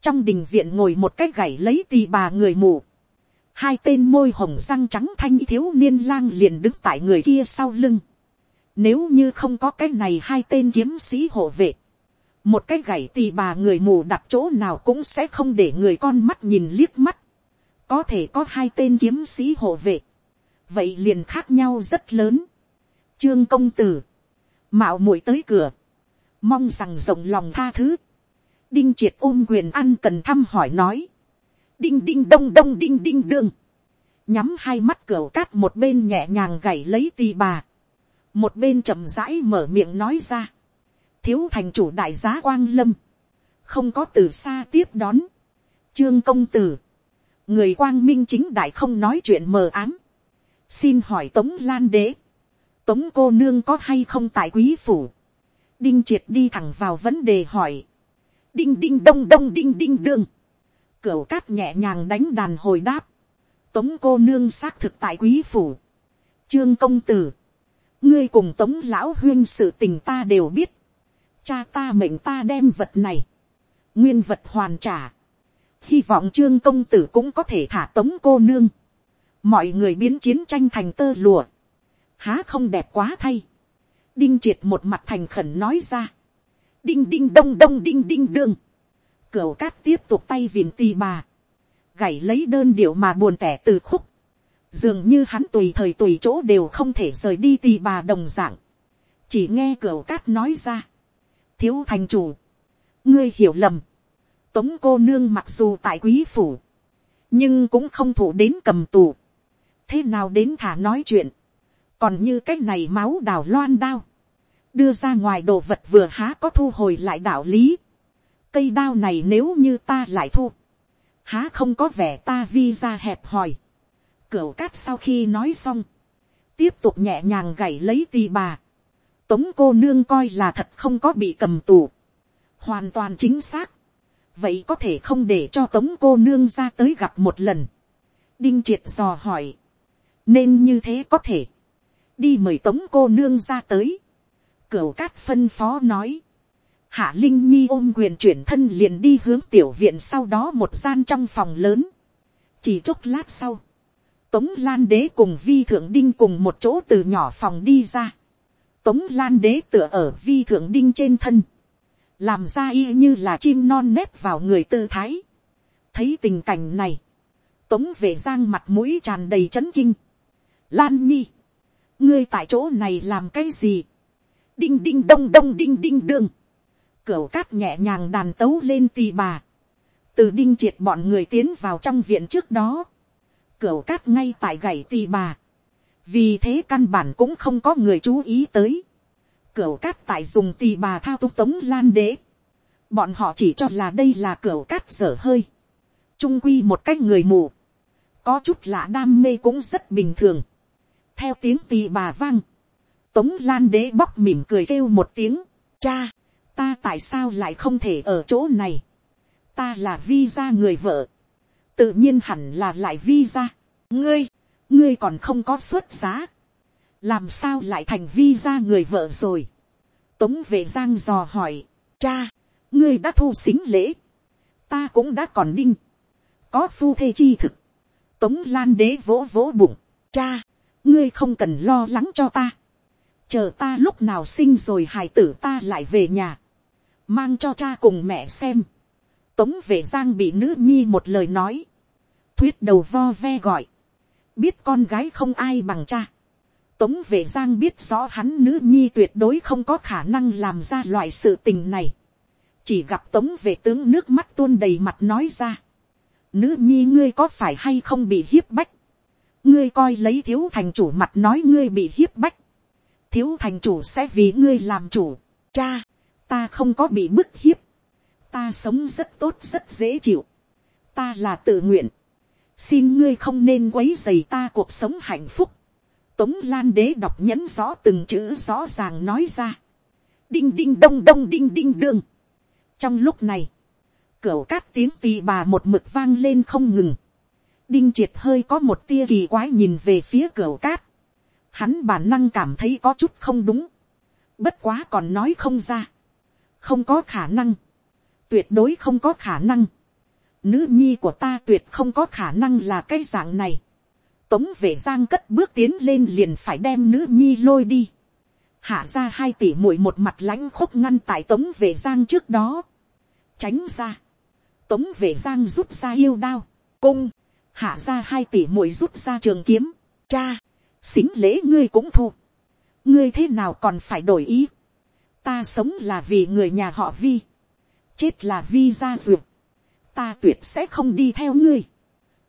trong đình viện ngồi một cái gảy lấy tì bà người mù, hai tên môi hồng răng trắng thanh thiếu niên lang liền đứng tại người kia sau lưng, nếu như không có cái này hai tên kiếm sĩ hộ vệ, một cái gảy tì bà người mù đặt chỗ nào cũng sẽ không để người con mắt nhìn liếc mắt, có thể có hai tên kiếm sĩ hộ vệ, vậy liền khác nhau rất lớn. Trương công tử, mạo muội tới cửa, mong rằng rộng lòng tha thứ. đinh triệt ôm quyền ăn cần thăm hỏi nói, đinh đinh đông đông đinh đinh đương, nhắm hai mắt cửa cát một bên nhẹ nhàng gảy lấy tì bà, một bên chậm rãi mở miệng nói ra, thiếu thành chủ đại giá quang lâm, không có từ xa tiếp đón, trương công tử, người quang minh chính đại không nói chuyện mờ ám, xin hỏi tống lan đế, tống cô nương có hay không tại quý phủ, đinh triệt đi thẳng vào vấn đề hỏi, đinh đinh đông đông đinh đinh đương, cửu cát nhẹ nhàng đánh đàn hồi đáp, tống cô nương xác thực tại quý phủ, trương công tử, ngươi cùng tống lão huyên sự tình ta đều biết, cha ta mệnh ta đem vật này, nguyên vật hoàn trả, hy vọng trương công tử cũng có thể thả tống cô nương, mọi người biến chiến tranh thành tơ lùa, há không đẹp quá thay, đinh triệt một mặt thành khẩn nói ra, đinh đinh đông đông đinh đinh đương, cửu cát tiếp tục tay viền tì bà, gảy lấy đơn điệu mà buồn tẻ từ khúc, dường như hắn tùy thời tùy chỗ đều không thể rời đi tì bà đồng dạng, chỉ nghe cửa cát nói ra, thiếu thành chủ, ngươi hiểu lầm, tống cô nương mặc dù tại quý phủ, nhưng cũng không thủ đến cầm tù, thế nào đến thả nói chuyện, còn như cái này máu đào loan đao, đưa ra ngoài đồ vật vừa há có thu hồi lại đạo lý, cây đao này nếu như ta lại thu, há không có vẻ ta vi ra hẹp hòi, cửu cát sau khi nói xong, tiếp tục nhẹ nhàng gảy lấy tì bà, tống cô nương coi là thật không có bị cầm tù, hoàn toàn chính xác, vậy có thể không để cho tống cô nương ra tới gặp một lần, đinh triệt dò hỏi, nên như thế có thể, đi mời tống cô nương ra tới, cửu cát phân phó nói, hạ linh nhi ôm quyền chuyển thân liền đi hướng tiểu viện sau đó một gian trong phòng lớn, chỉ chốc lát sau, tống lan đế cùng vi thượng đinh cùng một chỗ từ nhỏ phòng đi ra, tống lan đế tựa ở vi thượng đinh trên thân, làm ra y như là chim non nếp vào người tư thái. thấy tình cảnh này, tống về giang mặt mũi tràn đầy chấn kinh. lan nhi, ngươi tại chỗ này làm cái gì, đinh đinh đông đông đinh đinh đương, cửu cát nhẹ nhàng đàn tấu lên tì bà, từ đinh triệt bọn người tiến vào trong viện trước đó, cửu cát ngay tại gãy tì bà, vì thế căn bản cũng không có người chú ý tới, cửu cát tại dùng tì bà thao túng tống lan đế. Bọn họ chỉ cho là đây là cửu cát dở hơi. Trung quy một cách người mù. Có chút lạ đam mê cũng rất bình thường. Theo tiếng tì bà vang. tống lan đế bóc mỉm cười kêu một tiếng, cha, ta tại sao lại không thể ở chỗ này, ta là vi ra người vợ, tự nhiên hẳn là lại vi ra, ngươi, ngươi còn không có xuất giá, làm sao lại thành vi ra người vợ rồi, tống vệ giang dò hỏi, cha, ngươi đã thu xính lễ, ta cũng đã còn đinh, có phu thê chi thực, tống lan đế vỗ vỗ bụng, cha, ngươi không cần lo lắng cho ta, chờ ta lúc nào sinh rồi hài tử ta lại về nhà, mang cho cha cùng mẹ xem, tống vệ giang bị nữ nhi một lời nói, thuyết đầu vo ve gọi, biết con gái không ai bằng cha, tống vệ giang biết rõ hắn nữ nhi tuyệt đối không có khả năng làm ra loại sự tình này, chỉ gặp tống vệ tướng nước mắt tuôn đầy mặt nói ra, nữ nhi ngươi có phải hay không bị hiếp bách, ngươi coi lấy thiếu thành chủ mặt nói ngươi bị hiếp bách, thiếu thành chủ sẽ vì ngươi làm chủ, cha, ta không có bị bức hiếp, ta sống rất tốt rất dễ chịu, ta là tự nguyện, xin ngươi không nên quấy dày ta cuộc sống hạnh phúc, tống lan đế đọc nhẫn rõ từng chữ rõ ràng nói ra, đinh đinh đông đông đinh đinh đương, trong lúc này, cửa cát tiếng tì bà một mực vang lên không ngừng, đinh triệt hơi có một tia kỳ quái nhìn về phía cửa cát, hắn bản năng cảm thấy có chút không đúng, bất quá còn nói không ra, không có khả năng, tuyệt đối không có khả năng, nữ nhi của ta tuyệt không có khả năng là cái dạng này, tống vệ giang cất bước tiến lên liền phải đem nữ nhi lôi đi, hạ ra hai tỷ muội một mặt lãnh khúc ngăn tại tống vệ giang trước đó, tránh ra, tống vệ giang rút ra yêu đao, cung, hạ ra hai tỷ muội rút ra trường kiếm, cha, xính lễ ngươi cũng thu, ngươi thế nào còn phải đổi ý, ta sống là vì người nhà họ vi, chết là vi gia ruột ta tuyệt sẽ không đi theo ngươi.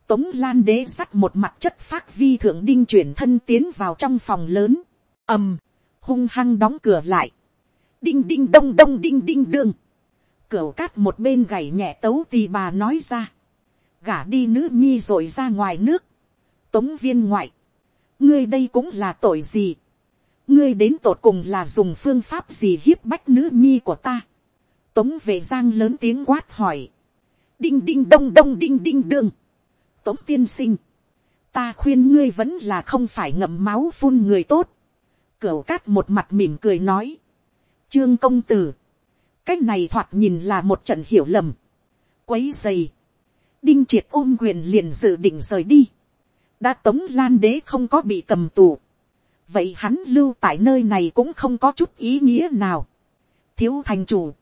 Tống Lan đế sắt một mặt chất phát vi thượng đinh chuyển thân tiến vào trong phòng lớn. ầm, hung hăng đóng cửa lại. Đinh đinh đông đông đinh đinh đương. Cửa cát một bên gảy nhẹ tấu tì bà nói ra. Gả đi nữ nhi rồi ra ngoài nước. Tống viên ngoại. Ngươi đây cũng là tội gì. Ngươi đến tột cùng là dùng phương pháp gì hiếp bách nữ nhi của ta. Tống vệ giang lớn tiếng quát hỏi. Đinh đinh đông đông đinh đinh đương. Tống tiên sinh. Ta khuyên ngươi vẫn là không phải ngậm máu phun người tốt. Cửu cát một mặt mỉm cười nói. Trương công tử. Cái này thoạt nhìn là một trận hiểu lầm. Quấy dày. Đinh triệt ôm quyền liền dự định rời đi. Đã tống lan đế không có bị cầm tù. Vậy hắn lưu tại nơi này cũng không có chút ý nghĩa nào. Thiếu thành chủ.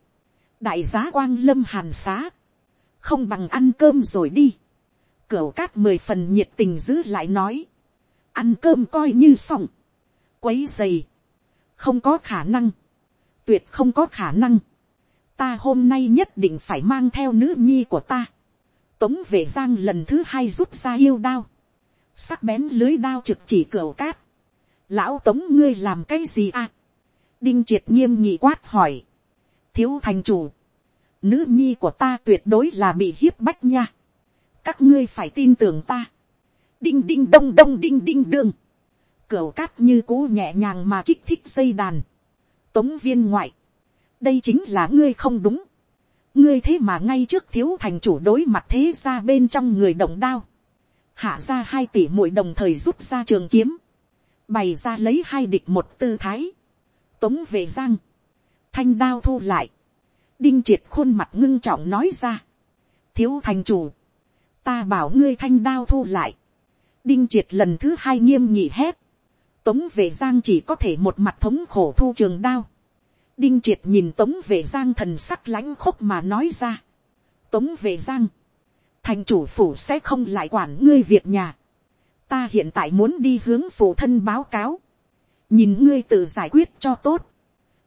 Đại giá quang lâm hàn xá. Không bằng ăn cơm rồi đi. Cửu cát mười phần nhiệt tình giữ lại nói. Ăn cơm coi như xong. Quấy dày. Không có khả năng. Tuyệt không có khả năng. Ta hôm nay nhất định phải mang theo nữ nhi của ta. Tống vệ giang lần thứ hai rút ra yêu đao. Sắc bén lưới đao trực chỉ cửu cát. Lão tống ngươi làm cái gì à? Đinh triệt nghiêm nhị quát hỏi. Thiếu thành chủ. Nữ nhi của ta tuyệt đối là bị hiếp bách nha. Các ngươi phải tin tưởng ta. Đinh đinh đông đông đinh đinh đương. Cửu cát như cũ nhẹ nhàng mà kích thích dây đàn. Tống viên ngoại. Đây chính là ngươi không đúng. Ngươi thế mà ngay trước thiếu thành chủ đối mặt thế ra bên trong người đồng đao. Hạ ra hai tỷ mũi đồng thời rút ra trường kiếm. Bày ra lấy hai địch một tư thái. Tống về giang. Thanh đao thu lại đinh triệt khuôn mặt ngưng trọng nói ra, thiếu thành chủ, ta bảo ngươi thanh đao thu lại, đinh triệt lần thứ hai nghiêm nhị hét, tống vệ giang chỉ có thể một mặt thống khổ thu trường đao, đinh triệt nhìn tống vệ giang thần sắc lãnh khúc mà nói ra, tống vệ giang, thành chủ phủ sẽ không lại quản ngươi việc nhà, ta hiện tại muốn đi hướng phụ thân báo cáo, nhìn ngươi tự giải quyết cho tốt,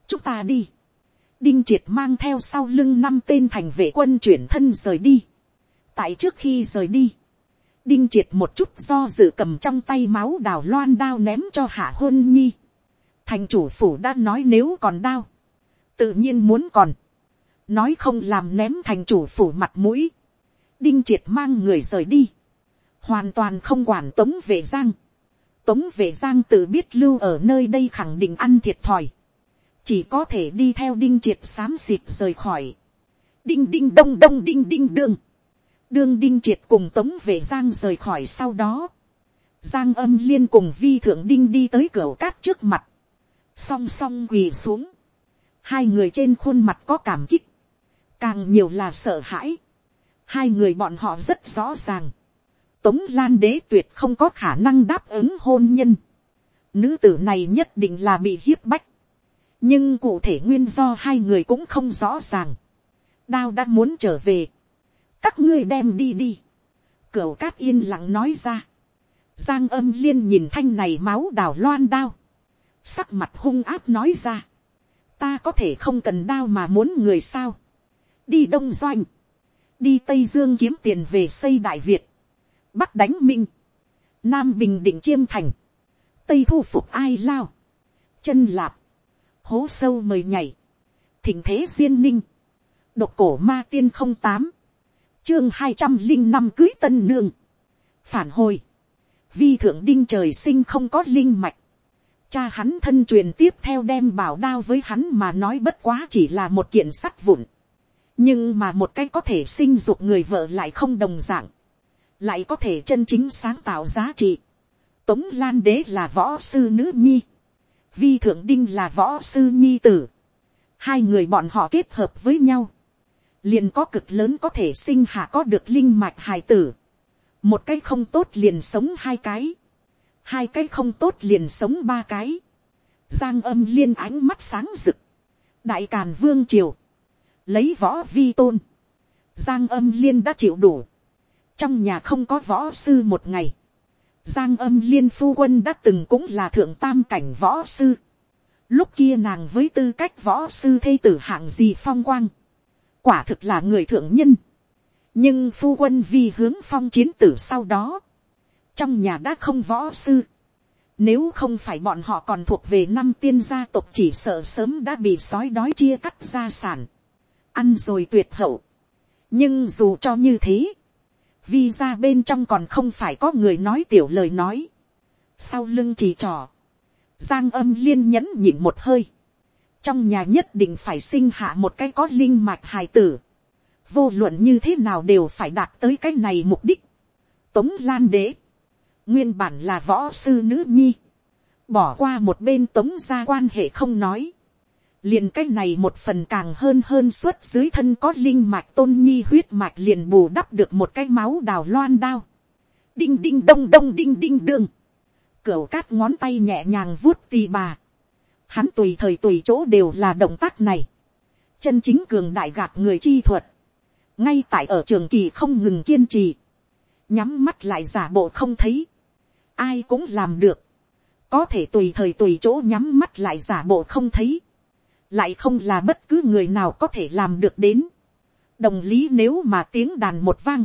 chúng ta đi, đinh triệt mang theo sau lưng năm tên thành vệ quân chuyển thân rời đi. tại trước khi rời đi, đinh triệt một chút do dự cầm trong tay máu đào loan đao ném cho hạ hôn nhi. thành chủ phủ đã nói nếu còn đao, tự nhiên muốn còn, nói không làm ném thành chủ phủ mặt mũi. đinh triệt mang người rời đi, hoàn toàn không quản tống Vệ giang, tống vệ giang tự biết lưu ở nơi đây khẳng định ăn thiệt thòi, chỉ có thể đi theo đinh triệt xám xịt rời khỏi, đinh đinh đông đông đinh đinh đương, đương đinh triệt cùng tống về giang rời khỏi sau đó, giang âm liên cùng vi thượng đinh đi tới cửa cát trước mặt, song song quỳ xuống, hai người trên khuôn mặt có cảm kích, càng nhiều là sợ hãi, hai người bọn họ rất rõ ràng, tống lan đế tuyệt không có khả năng đáp ứng hôn nhân, nữ tử này nhất định là bị hiếp bách, nhưng cụ thể nguyên do hai người cũng không rõ ràng, đao đã muốn trở về, các ngươi đem đi đi, cửu cát yên lặng nói ra, giang âm liên nhìn thanh này máu đào loan đao, sắc mặt hung áp nói ra, ta có thể không cần đao mà muốn người sao, đi đông doanh, đi tây dương kiếm tiền về xây đại việt, bắc đánh minh, nam bình định chiêm thành, tây thu phục ai lao, chân lạp, hố sâu mời nhảy, thỉnh thế duyên ninh, độc cổ ma tiên không tám, chương hai trăm linh năm cưới tân nương, phản hồi, vi thượng đinh trời sinh không có linh mạch, cha hắn thân truyền tiếp theo đem bảo đao với hắn mà nói bất quá chỉ là một kiện sắt vụn, nhưng mà một cái có thể sinh dục người vợ lại không đồng d ạ n g lại có thể chân chính sáng tạo giá trị. Tống Lan Đế là võ sư nữ nhi, vi thượng đinh là võ sư nhi tử, hai người bọn họ kết hợp với nhau, liền có cực lớn có thể sinh hạ có được linh mạch hài tử, một cái không tốt liền sống hai cái, hai cái không tốt liền sống ba cái, giang âm liên ánh mắt sáng rực, đại càn vương triều, lấy võ vi tôn, giang âm liên đã chịu đủ, trong nhà không có võ sư một ngày, giang âm liên phu quân đã từng cũng là thượng tam cảnh võ sư, lúc kia nàng với tư cách võ sư thê tử hạng gì phong quang, quả thực là người thượng nhân, nhưng phu quân vì hướng phong chiến tử sau đó, trong nhà đã không võ sư, nếu không phải bọn họ còn thuộc về năm tiên gia tộc chỉ sợ sớm đã bị sói đói chia cắt gia sản. Ăn rồi tuyệt hậu. nhưng dù cho như thế, vi ra bên trong còn không phải có người nói tiểu lời nói. sau lưng chỉ trò, giang âm liên nhẫn nhịn một hơi. trong nhà nhất định phải sinh hạ một cái có linh mạch hài tử. vô luận như thế nào đều phải đạt tới cái này mục đích. tống lan đế, nguyên bản là võ sư nữ nhi, bỏ qua một bên tống gia quan hệ không nói liền cái này một phần càng hơn hơn suốt dưới thân có linh mạch tôn nhi huyết mạch liền bù đắp được một cái máu đào loan đao. đinh đinh đông đông đinh đinh đương. cửu cát ngón tay nhẹ nhàng vuốt tì bà. hắn tùy thời tùy chỗ đều là động tác này. chân chính cường đại gạt người chi thuật. ngay tại ở trường kỳ không ngừng kiên trì. nhắm mắt lại giả bộ không thấy. ai cũng làm được. có thể tùy thời tùy chỗ nhắm mắt lại giả bộ không thấy lại không là bất cứ người nào có thể làm được đến. đồng lý nếu mà tiếng đàn một vang,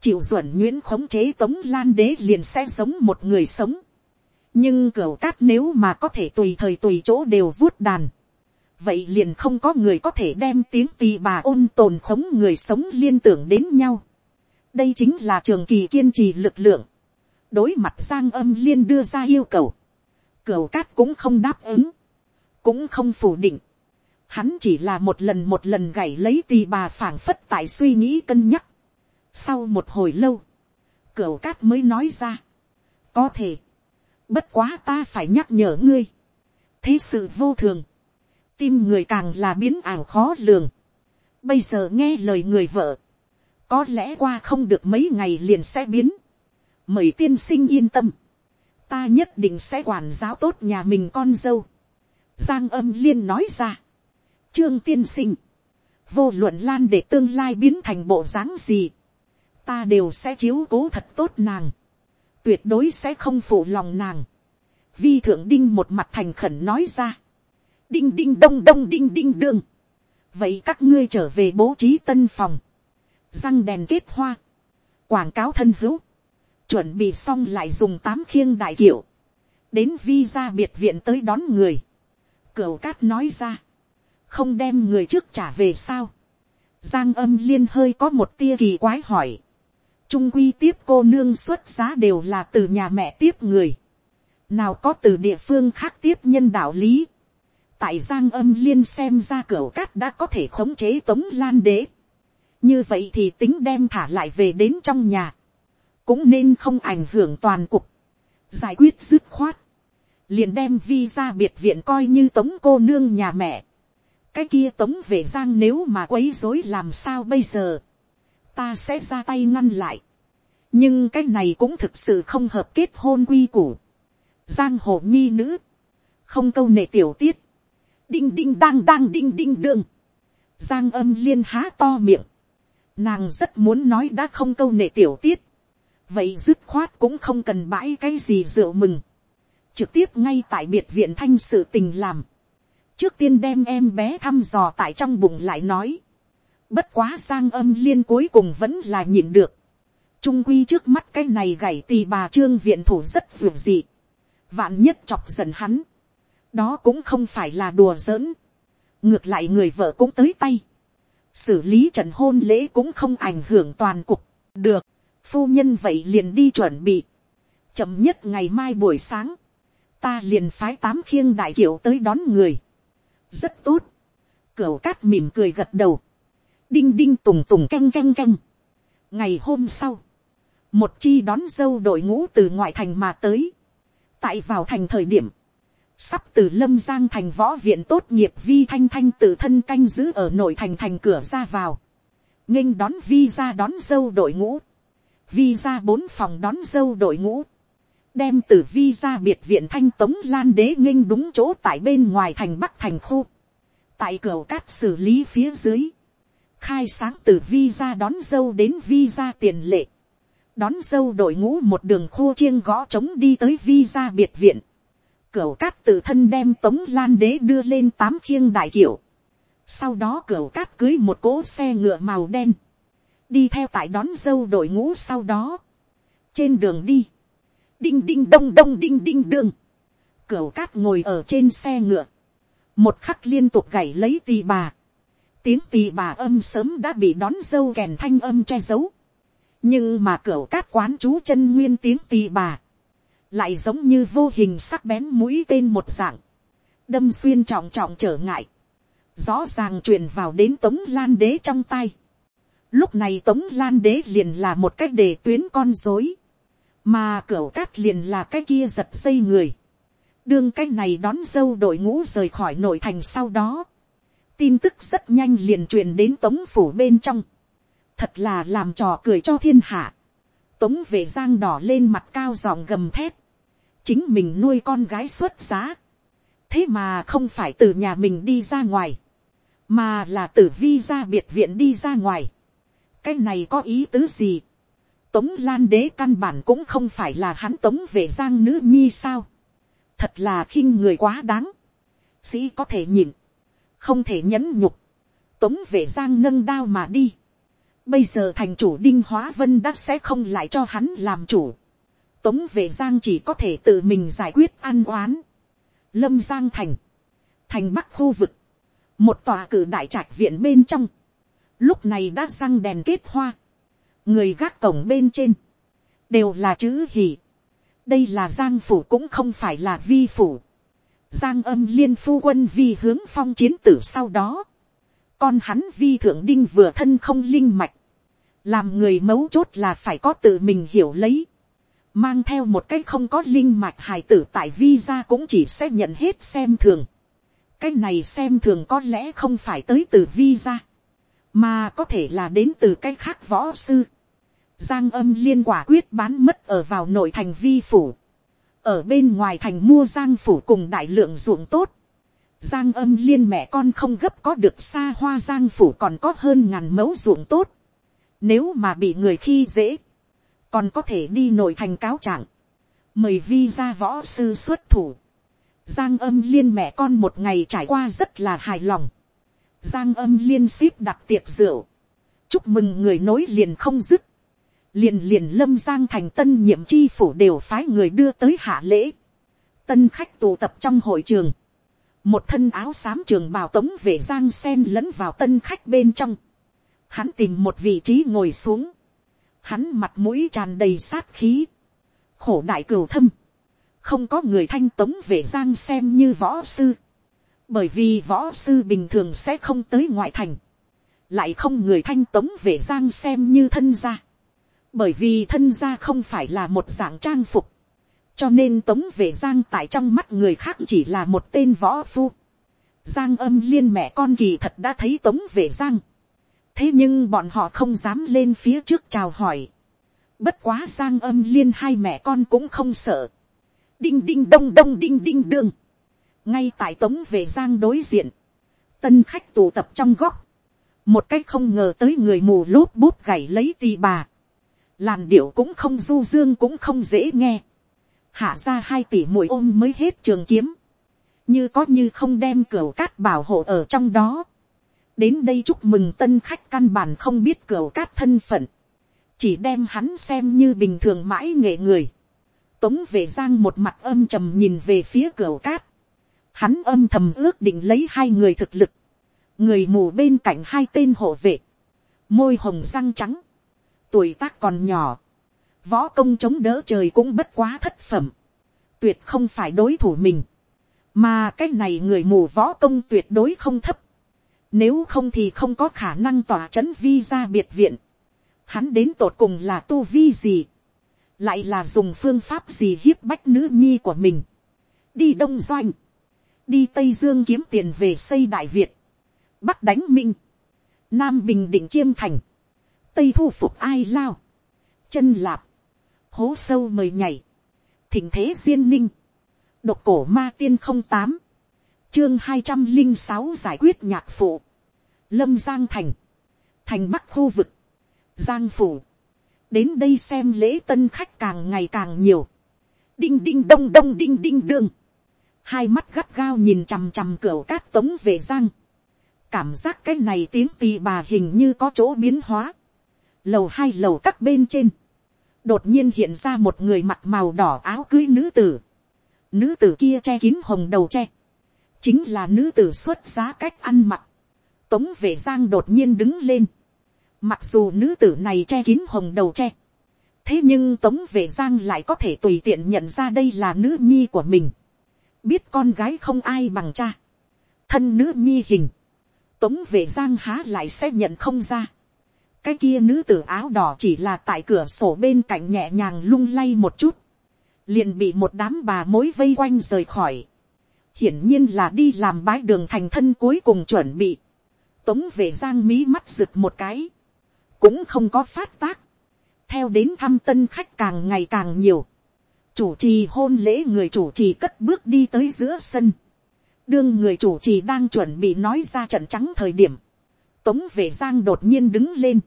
chịu duẩn nguyễn khống chế tống lan đế liền sẽ sống một người sống. nhưng cửa cát nếu mà có thể tùy thời tùy chỗ đều vuốt đàn, vậy liền không có người có thể đem tiếng tì bà ôn tồn khống người sống liên tưởng đến nhau. đây chính là trường kỳ kiên trì lực lượng. đối mặt giang âm liên đưa ra yêu cầu, cửa cát cũng không đáp ứng cũng không phủ định. Hắn chỉ là một lần một lần gảy lấy tì bà phảng phất tại suy nghĩ cân nhắc. Sau một hồi lâu, cửa cát mới nói ra. Có thể, bất quá ta phải nhắc nhở ngươi. Thế sự vô thường, tim người càng là biến ảo khó lường. Bây giờ nghe lời người vợ, có lẽ qua không được mấy ngày liền sẽ biến. Mời tiên sinh yên tâm, ta nhất định sẽ quản giáo tốt nhà mình con dâu Giang âm liên nói ra. Trương tiên sinh. Vô luận lan để tương lai biến thành bộ dáng gì. Ta đều sẽ chiếu cố thật tốt nàng. Tuyệt đối sẽ không phụ lòng nàng. Vi thượng đinh một mặt thành khẩn nói ra. Đinh đinh đông đông đinh đinh đương. Vậy các ngươi trở về bố trí tân phòng. Răng đèn kết hoa. Quảng cáo thân hữu. Chuẩn bị xong lại dùng tám khiêng đại kiểu Đến vi ra biệt viện tới đón người Cửu cát nói ra. Không đem người trước trả về sao. Giang âm liên hơi có một tia kỳ quái hỏi. Trung quy tiếp cô nương xuất giá đều là từ nhà mẹ tiếp người. nào có từ địa phương khác tiếp nhân đạo lý, tại giang âm liên xem ra cửu cát đã có thể khống chế tống lan đế, như vậy thì tính đem thả lại về đến trong nhà, cũng nên không ảnh hưởng toàn cục, giải quyết dứt khoát, liền đem vi ra biệt viện coi như tống cô nương nhà mẹ, cái kia tống về giang nếu mà quấy dối làm sao bây giờ, ta sẽ ra tay ngăn lại, nhưng cái này cũng thực sự không hợp kết hôn quy củ, giang hồ nhi nữ, không câu nệ tiểu tiết, đinh đinh đang đang đinh đinh đương, giang âm liên há to miệng, nàng rất muốn nói đã không câu nệ tiểu tiết, vậy dứt khoát cũng không cần bãi cái gì rượu mừng, trực tiếp ngay tại biệt viện thanh sự tình làm, trước tiên đem em bé thăm dò tại trong bụng lại nói, bất quá sang âm liên cuối cùng vẫn là nhịn được, trung quy trước mắt cái này gảy tì bà trương viện thủ rất ruột dị, vạn nhất chọc giận hắn, đó cũng không phải là đùa giỡn, ngược lại người vợ cũng tới tay, xử lý trận hôn lễ cũng không ảnh hưởng toàn cục, được, phu nhân vậy liền đi chuẩn bị, chậm nhất ngày mai buổi sáng, ta liền phái tám khiêng đại kiệu tới đón người, rất tốt, cửa cát mỉm cười gật đầu, đinh đinh tùng tùng canh canh canh, ngày hôm sau, một chi đón dâu đội ngũ từ ngoại thành mà tới, tại vào thành thời điểm, sắp từ lâm giang thành võ viện tốt nghiệp vi thanh thanh tự thân canh giữ ở nội thành thành cửa ra vào, nghênh đón vi ra đón dâu đội ngũ, vi ra bốn phòng đón dâu đội ngũ, đem từ vi ra biệt viện thanh tống lan đế nghinh đúng chỗ tại bên ngoài thành bắc thành khu, tại cửa cát xử lý phía dưới, khai sáng từ vi ra đón dâu đến vi ra tiền lệ, đón dâu đội ngũ một đường khô chiêng gõ trống đi tới vi ra biệt viện, cửa cát tự thân đem tống lan đế đưa lên tám khiêng đại kiểu. Sau đó cửa cát cưới một cỗ xe ngựa màu đen. Đi theo tại đón dâu đội ngũ sau đó. Trên đường đi. Đinh đinh đông đông đinh đinh đương Cửu cát ngồi ở trên xe ngựa. Một khắc liên tục gảy lấy tì bà. Tiếng tì bà âm sớm đã bị đón dâu kèn thanh âm che giấu. Nhưng mà cửu cát quán chú chân nguyên tiếng tì bà lại giống như vô hình sắc bén mũi tên một dạng, đâm xuyên trọng trọng trở ngại, rõ ràng truyền vào đến tống lan đế trong tay. Lúc này tống lan đế liền là một cách để tuyến con dối, mà cửa cát liền là cái kia giật dây người. đương cái này đón dâu đội ngũ rời khỏi nội thành sau đó. tin tức rất nhanh liền truyền đến tống phủ bên trong. thật là làm trò cười cho thiên hạ tống về giang đỏ lên mặt cao giọng gầm thét, chính mình nuôi con gái xuất giá, thế mà không phải từ nhà mình đi ra ngoài, mà là từ vi ra biệt viện đi ra ngoài. cái này có ý tứ gì tống lan đế căn bản cũng không phải là hắn tống về giang nữ nhi sao. thật là khinh người quá đáng. sĩ có thể nhìn, không thể nhẫn nhục. tống về giang nâng đao mà đi. bây giờ thành chủ đinh hóa vân đã sẽ không lại cho hắn làm chủ tống về giang chỉ có thể tự mình giải quyết an oán. lâm giang thành, thành bắc khu vực, một tòa cử đại trạch viện bên trong, lúc này đã răng đèn kết hoa, người gác cổng bên trên, đều là chữ hỉ. đây là giang phủ cũng không phải là vi phủ. giang âm liên phu quân vi hướng phong chiến tử sau đó, con hắn vi thượng đinh vừa thân không linh mạch, làm người mấu chốt là phải có tự mình hiểu lấy mang theo một cái không có linh mạch hài tử tại vi ra cũng chỉ sẽ nhận hết xem thường. cái này xem thường có lẽ không phải tới từ vi ra, mà có thể là đến từ cái khác võ sư giang âm liên quả quyết bán mất ở vào nội thành vi phủ. ở bên ngoài thành mua giang phủ cùng đại lượng ruộng tốt. giang âm liên mẹ con không gấp có được xa hoa giang phủ còn có hơn ngàn mẫu ruộng tốt. nếu mà bị người khi dễ còn có thể đi nội thành cáo trạng, mời vi ra võ sư xuất thủ. Giang âm liên mẹ con một ngày trải qua rất là hài lòng. Giang âm liên ship đặt tiệc rượu. Chúc mừng người nối liền không dứt. Liền liền lâm giang thành tân nhiệm chi phủ đều phái người đưa tới hạ lễ. Tân khách tụ tập trong hội trường. Một thân áo xám trường bào tống về giang sen lẫn vào tân khách bên trong. Hắn tìm một vị trí ngồi xuống hắn mặt mũi tràn đầy sát khí, khổ đại cửu thâm, không có người thanh tống về giang xem như võ sư, bởi vì võ sư bình thường sẽ không tới ngoại thành, lại không người thanh tống về giang xem như thân gia, bởi vì thân gia không phải là một dạng trang phục, cho nên tống về giang tại trong mắt người khác chỉ là một tên võ phu. giang âm liên mẹ con kỳ thật đã thấy tống về giang, thế nhưng bọn họ không dám lên phía trước chào hỏi. bất quá giang âm liên hai mẹ con cũng không sợ. đinh đinh đông đông đinh đinh đương. ngay tại tống về giang đối diện, tân khách tụ tập trong góc, một cách không ngờ tới người mù lốp bút gảy lấy tì bà, làn điệu cũng không du dương cũng không dễ nghe, hạ ra hai tỷ mũi ôm mới hết trường kiếm, như có như không đem cửa cát bảo hộ ở trong đó, đến đây chúc mừng tân khách căn bản không biết cửa cát thân phận, chỉ đem hắn xem như bình thường mãi nghệ người, tống về giang một mặt âm trầm nhìn về phía cửa cát, hắn âm thầm ước định lấy hai người thực lực, người mù bên cạnh hai tên hộ vệ, môi hồng răng trắng, tuổi tác còn nhỏ, võ công chống đỡ trời cũng bất quá thất phẩm, tuyệt không phải đối thủ mình, mà cái này người mù võ công tuyệt đối không thấp, nếu không thì không có khả năng tỏa c h ấ n vi ra biệt viện, hắn đến tột cùng là tu vi gì, lại là dùng phương pháp gì hiếp bách nữ nhi của mình, đi đông doanh, đi tây dương kiếm tiền về xây đại việt, bắc đánh minh, nam bình định chiêm thành, tây thu phục ai lao, chân lạp, hố sâu mời nhảy, thỉnh thế duyên ninh, độc cổ ma tiên không tám, chương hai trăm linh sáu giải quyết nhạc phụ, lâm giang thành, thành bắc khu vực, giang phủ, đến đây xem lễ tân khách càng ngày càng nhiều, đinh đinh đông đông đinh đinh đương, hai mắt gắt gao nhìn chằm chằm cửa cát tống về giang, cảm giác cái này tiếng tì bà hình như có chỗ biến hóa, lầu hai lầu các bên trên, đột nhiên hiện ra một người mặt màu đỏ áo cưới nữ tử. Nữ tử kia che kín hồng đầu che. Chính là nữ tử xuất giá cách ăn mặc. Tống vệ giang đột nhiên đứng lên. Mặc dù nữ tử này che kín hồng đầu che. Thế nhưng tống vệ giang lại có thể tùy tiện nhận ra đây là nữ nhi của mình. Biết con gái không ai bằng cha. Thân nữ nhi hình. Tống vệ giang há lại sẽ nhận không ra cái kia nữ tử áo đỏ chỉ là tại cửa sổ bên cạnh nhẹ nhàng lung lay một chút, liền bị một đám bà mối vây quanh rời khỏi, hiển nhiên là đi làm bái đường thành thân cuối cùng chuẩn bị, tống về giang mí mắt rực một cái, cũng không có phát tác, theo đến thăm tân khách càng ngày càng nhiều, chủ trì hôn lễ người chủ trì cất bước đi tới giữa sân, đương người chủ trì đang chuẩn bị nói ra trận trắng thời điểm, tống về giang đột nhiên đứng lên,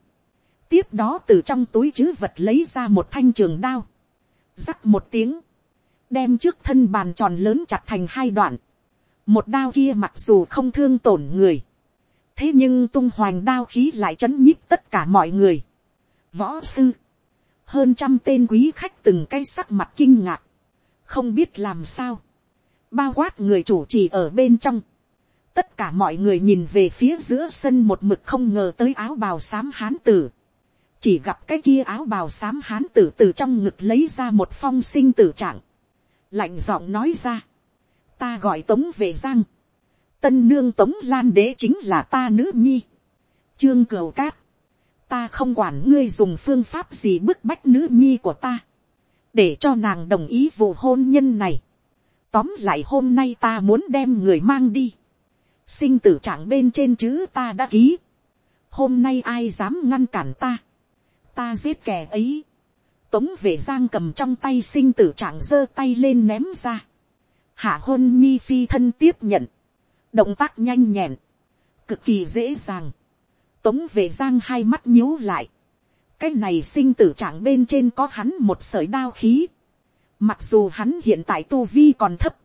tiếp đó từ trong túi chứ vật lấy ra một thanh trường đao, rắc một tiếng, đem trước thân bàn tròn lớn chặt thành hai đoạn, một đao kia mặc dù không thương tổn người, thế nhưng tung hoành đao khí lại chấn nhíp tất cả mọi người. Võ sư, hơn trăm tên quý khách từng cái sắc mặt kinh ngạc, không biết làm sao, bao quát người chủ trì ở bên trong, tất cả mọi người nhìn về phía giữa sân một mực không ngờ tới áo bào xám hán tử, chỉ gặp cái kia áo bào xám hán tử từ trong ngực lấy ra một phong sinh tử trạng, lạnh giọng nói ra, ta gọi tống về giang, tân nương tống lan đế chính là ta nữ nhi, trương cửu cát, ta không quản ngươi dùng phương pháp gì bức bách nữ nhi của ta, để cho nàng đồng ý vụ hôn nhân này. Tóm lại hôm nay ta muốn đem người mang đi. Sinh tử trạng bên trên chữ ta đã ký. Hôm nay ai dám ngăn cản ta ta giết kẻ ấy. Tống về giang cầm trong tay sinh tử trạng giơ tay lên ném ra. Hạ hôn nhi phi thân tiếp nhận. Động tác nhanh nhẹn. Cực kỳ dễ dàng. Tống về giang hai mắt nhíu lại. Cái này sinh tử trạng bên trên có hắn một sợi đao khí. Mặc dù hắn hiện tại tu vi còn thấp.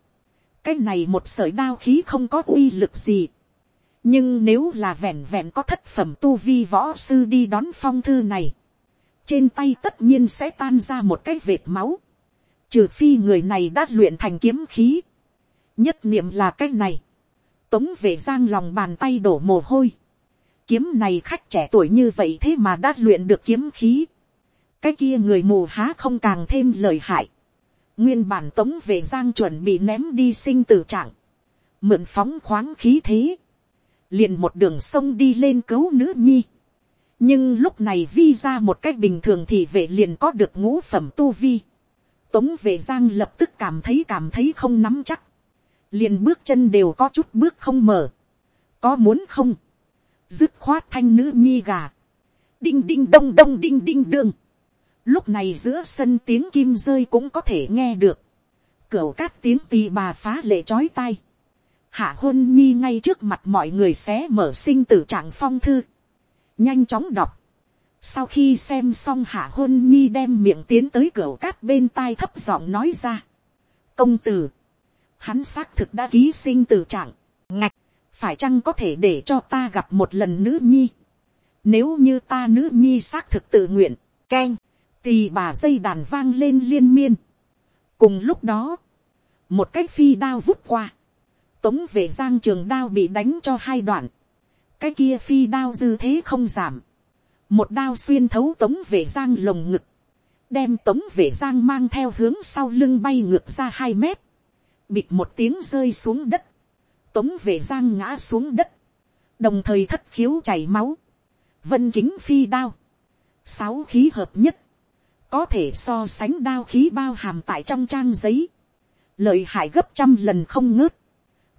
Cái này một sợi đao khí không có uy lực gì. Nhưng nếu là vẹn vẹn có thất phẩm tu vi võ sư đi đón phong thư này trên tay tất nhiên sẽ tan ra một cái vệt máu, trừ phi người này đã luyện thành kiếm khí, nhất niệm là cái này, tống về giang lòng bàn tay đổ mồ hôi, kiếm này khách trẻ tuổi như vậy thế mà đã luyện được kiếm khí, cái kia người mù há không càng thêm lời hại, Nguyên bản tống về giang chuẩn bị ném đi sinh tử trạng. Mượn phóng khoáng khí thế. Liền một đường sông đi lên cứu nữ nhi. Nhưng lúc này vi ra một cách bình thường thì vệ liền có được ngũ phẩm tu vi. Tống vệ giang lập tức cảm thấy cảm thấy không nắm chắc. Liền bước chân đều có chút bước không mở. Có muốn không? Dứt khoát thanh nữ nhi gà. Đinh đinh đông đông đinh đinh đương Lúc này giữa sân tiếng kim rơi cũng có thể nghe được. Cửu cát tiếng tì bà phá lệ chói tai. Hạ hôn nhi ngay trước mặt mọi người xé mở sinh tử trạng phong thư. Nhanh chóng đọc. Sau khi xem xong hạ hôn nhi đem miệng tiến tới cửa cát bên tai thấp giọng nói ra. Công tử. Hắn xác thực đã ký sinh tử trạng. Ngạch. Phải chăng có thể để cho ta gặp một lần nữ nhi. Nếu như ta nữ nhi xác thực tự nguyện. Keng tì bà dây đàn vang lên liên miên. cùng lúc đó, một cái phi đao vút qua, tống về giang trường đao bị đánh cho hai đoạn, cái kia phi đao dư thế không giảm, một đao xuyên thấu tống về giang lồng ngực, đem tống về giang mang theo hướng sau lưng bay ngược ra hai mét, bịt một tiếng rơi xuống đất, tống về giang ngã xuống đất, đồng thời thất khiếu chảy máu, vân kính phi đao, sáu khí hợp nhất, có thể so sánh đao khí bao hàm tại trong trang giấy, lợi hại gấp trăm lần không ngớt,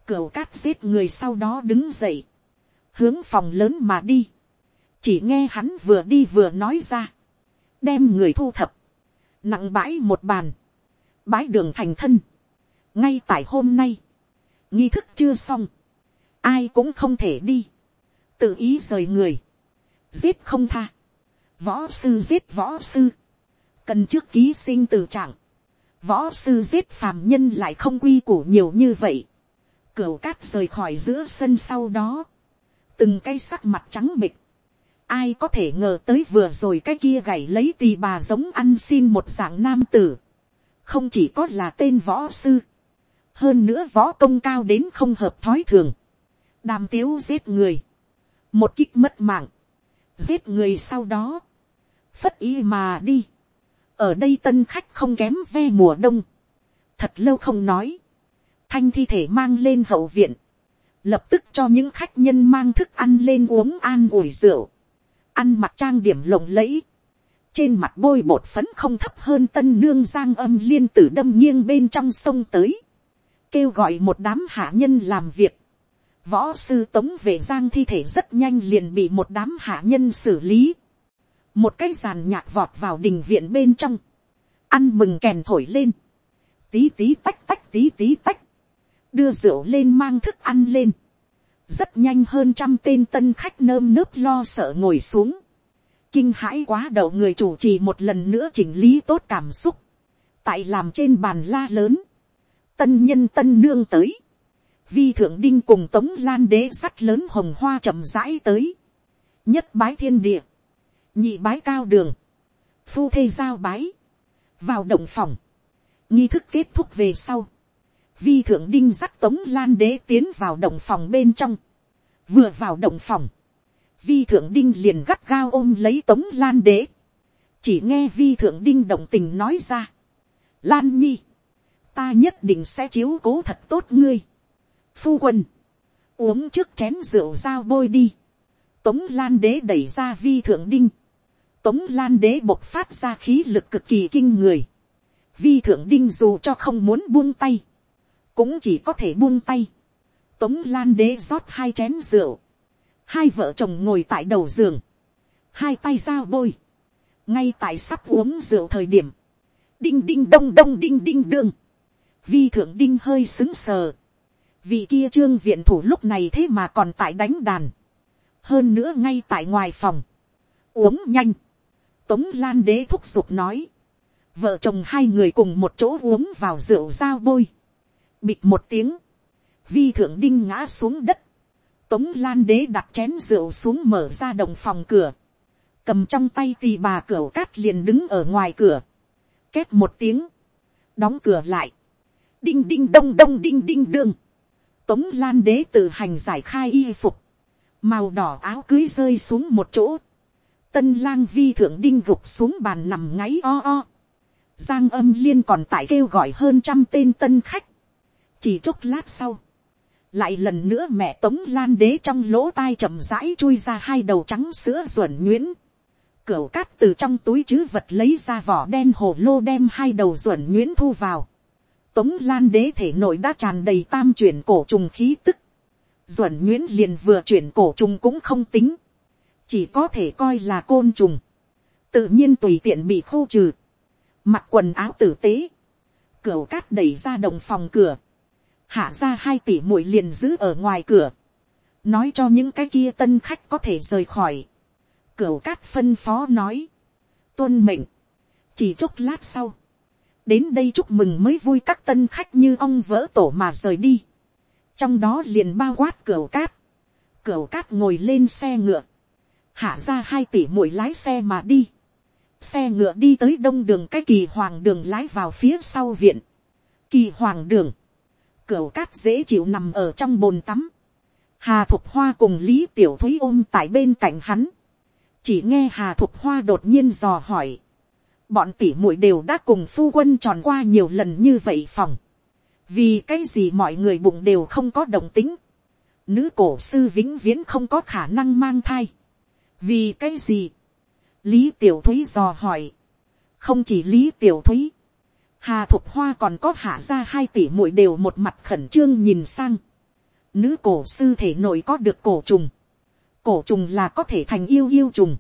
cửa cát giết người sau đó đứng dậy, hướng phòng lớn mà đi, chỉ nghe hắn vừa đi vừa nói ra, đem người thu thập, nặng bãi một bàn, bãi đường thành thân, ngay tại hôm nay, nghi thức chưa xong, ai cũng không thể đi, tự ý rời người, giết không tha, võ sư giết võ sư, cần trước ký sinh từ trạng, võ sư giết phàm nhân lại không quy củ nhiều như vậy, cửu cát rời khỏi giữa sân sau đó, từng cái sắc mặt trắng bịch, ai có thể ngờ tới vừa rồi cái kia gảy lấy tì bà giống ăn xin một dạng nam tử, không chỉ có là tên võ sư, hơn nữa võ công cao đến không hợp thói thường, đàm tiếu giết người, một kích mất mạng, giết người sau đó, phất ý mà đi, ở đây tân khách không kém ve mùa đông, thật lâu không nói, thanh thi thể mang lên hậu viện, lập tức cho những khách nhân mang thức ăn lên uống an ủi rượu, ăn mặc trang điểm lộng lẫy, trên mặt bôi bột phấn không thấp hơn tân nương giang âm liên tử đâm nghiêng bên trong sông tới, kêu gọi một đám hạ nhân làm việc, võ sư tống về giang thi thể rất nhanh liền bị một đám hạ nhân xử lý, một cái giàn nhạc vọt vào đình viện bên trong, ăn mừng kèn thổi lên, tí tí tách tách tí tí tách, đưa rượu lên mang thức ăn lên, rất nhanh hơn trăm tên tân khách nơm nớp lo sợ ngồi xuống, kinh hãi quá đậu người chủ trì một lần nữa chỉnh lý tốt cảm xúc, tại làm trên bàn la lớn, tân nhân tân nương tới, vi thượng đinh cùng tống lan đế sắt lớn hồng hoa chậm rãi tới, nhất bái thiên địa, nhị bái cao đường, phu thê giao bái, vào động phòng, nghi thức kết thúc về sau, vi thượng đinh dắt tống lan đế tiến vào động phòng bên trong, vừa vào động phòng, vi thượng đinh liền gắt gao ôm lấy tống lan đế, chỉ nghe vi thượng đinh động tình nói ra, lan nhi, ta nhất định sẽ chiếu cố thật tốt ngươi, phu quân, uống trước chén rượu dao bôi đi, tống lan đế đẩy ra vi thượng đinh, tống lan đế bộc phát ra khí lực cực kỳ kinh người. Vi thượng đinh dù cho không muốn buông tay, cũng chỉ có thể buông tay. Tống lan đế rót hai chén rượu. Hai vợ chồng ngồi tại đầu giường. Hai tay giao bôi. Ngay tại sắp uống rượu thời điểm. Đinh đinh đông đông đinh đinh đương. Vi thượng đinh hơi xứng sờ. Vị kia trương viện thủ lúc này thế mà còn tại đánh đàn. Hơn nữa ngay tại ngoài phòng. Uống nhanh Tống Lan đế thúc giục nói. Vợ chồng hai người cùng một chỗ uống vào rượu dao bôi. Bịt một tiếng. Vi thượng đinh ngã xuống đất. Tống Lan đế đặt chén rượu xuống mở ra đồng phòng cửa. Cầm trong tay tì bà cửa cát liền đứng ở ngoài cửa. Két một tiếng. Đóng cửa lại. Đinh đinh đông đông đinh đinh đương. Tống Lan đế tự hành giải khai y phục. Màu đỏ áo cưới rơi xuống một chỗ tân lang vi thượng đinh gục xuống bàn nằm ngáy o o. giang âm liên còn tại kêu gọi hơn trăm tên tân khách, chỉ chốc lát sau, lại lần nữa mẹ tống lan đế trong lỗ tai chậm rãi chui ra hai đầu trắng sữa ruẩn nhuyễn, cửu cát từ trong túi chứ vật lấy ra vỏ đen hồ lô đem hai đầu ruẩn nhuyễn thu vào, tống lan đế thể nội đã tràn đầy tam chuyển cổ trùng khí tức, duẩn nhuyễn liền vừa chuyển cổ trùng cũng không tính, chỉ có thể coi là côn trùng, tự nhiên tùy tiện bị khô trừ, mặc quần áo tử tế, cửa cát đẩy ra đồng phòng cửa, hạ ra hai tỷ muội liền giữ ở ngoài cửa, nói cho những cái kia tân khách có thể rời khỏi, cửa cát phân phó nói, tuân mệnh, chỉ chốc lát sau, đến đây chúc mừng mới vui các tân khách như ông vỡ tổ mà rời đi, trong đó liền bao quát cửa cát, cửa cát ngồi lên xe ngựa, hạ ra hai tỷ mũi lái xe mà đi, xe ngựa đi tới đông đường cái kỳ hoàng đường lái vào phía sau viện, kỳ hoàng đường, cửa cát dễ chịu nằm ở trong bồn tắm, hà thục hoa cùng lý tiểu thúy ôm tại bên cạnh hắn, chỉ nghe hà thục hoa đột nhiên dò hỏi, bọn tỷ muội đều đã cùng phu quân tròn qua nhiều lần như vậy phòng, vì cái gì mọi người bụng đều không có đồng tính, nữ cổ sư vĩnh viễn không có khả năng mang thai, vì cái gì, lý tiểu thúy dò hỏi, không chỉ lý tiểu thúy, hà thục hoa còn có hạ ra hai tỷ muội đều một mặt khẩn trương nhìn sang, nữ cổ sư thể nội có được cổ trùng, cổ trùng là có thể thành yêu yêu trùng,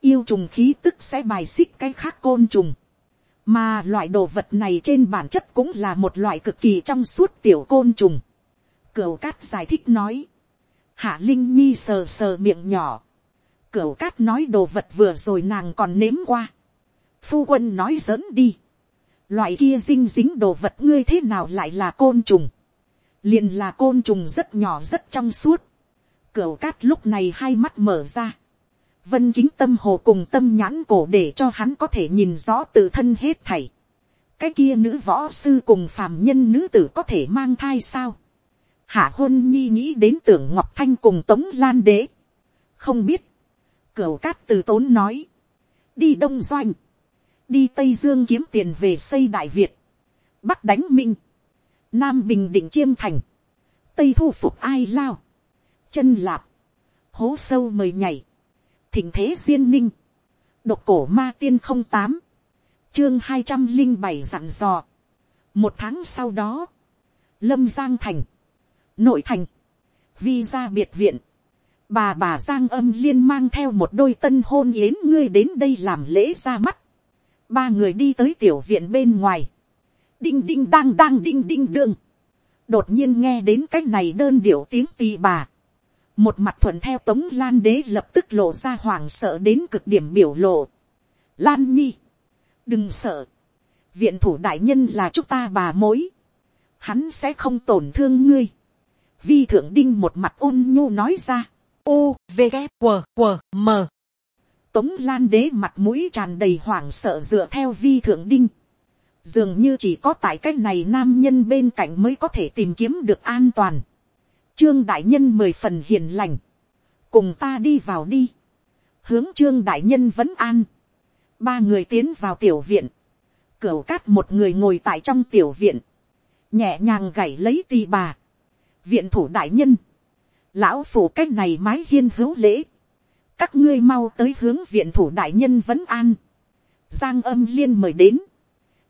yêu trùng khí tức sẽ bài xích cái khác côn trùng, mà loại đồ vật này trên bản chất cũng là một loại cực kỳ trong suốt tiểu côn trùng. Cửu cát giải thích nói. Hạ Linh Nhi sờ sờ miệng nhỏ. Cửu cát nói đồ vật vừa rồi nàng còn nếm qua. Phu quân nói giỡn đi. Loại kia dinh dính đồ vật ngươi thế nào lại là côn trùng. liền là côn trùng rất nhỏ rất trong suốt. Cửu cát lúc này hai mắt mở ra vân kính tâm hồ cùng tâm nhãn cổ để cho hắn có thể nhìn rõ tự thân hết thảy. cái kia nữ võ sư cùng phàm nhân nữ tử có thể mang thai sao. hạ hôn nhi nghĩ đến tưởng ngọc thanh cùng tống lan đế. không biết cửu cát từ tốn nói. đi đông doanh. đi tây dương kiếm tiền về xây đại việt. bắc đánh minh. nam bình định chiêm thành. tây thu phục ai lao. chân lạp. hố sâu mời nhảy thỉnh thế duyên ninh, độc cổ ma tiên không tám, chương hai trăm linh bảy dặn dò. một tháng sau đó, lâm giang thành, nội thành, vi ra biệt viện, bà bà giang âm liên mang theo một đôi tân hôn yến ngươi đến đây làm lễ ra mắt, ba người đi tới tiểu viện bên ngoài, đinh đinh đang đang đinh đinh đương, đột nhiên nghe đến cái này đơn điệu tiếng tì bà, một mặt thuận theo tống lan đế lập tức lộ ra hoảng sợ đến cực điểm biểu lộ. lan nhi, đừng sợ, viện thủ đại nhân là chúng ta bà mối, hắn sẽ không tổn thương ngươi. vi thượng đinh một mặt ôn nhu nói ra, u v g q q m. Tống lan đế mặt mũi tràn đầy hoảng sợ dựa theo vi thượng đinh. dường như chỉ có tại cái này nam nhân bên cạnh mới có thể tìm kiếm được an toàn. Trương đại nhân mười phần hiền lành, cùng ta đi vào đi, hướng trương đại nhân vẫn an, ba người tiến vào tiểu viện, cửa cát một người ngồi tại trong tiểu viện, nhẹ nhàng gảy lấy tì bà, viện thủ đại nhân, lão phủ cái này mái hiên hữu lễ, các ngươi mau tới hướng viện thủ đại nhân vẫn an, giang âm liên mời đến,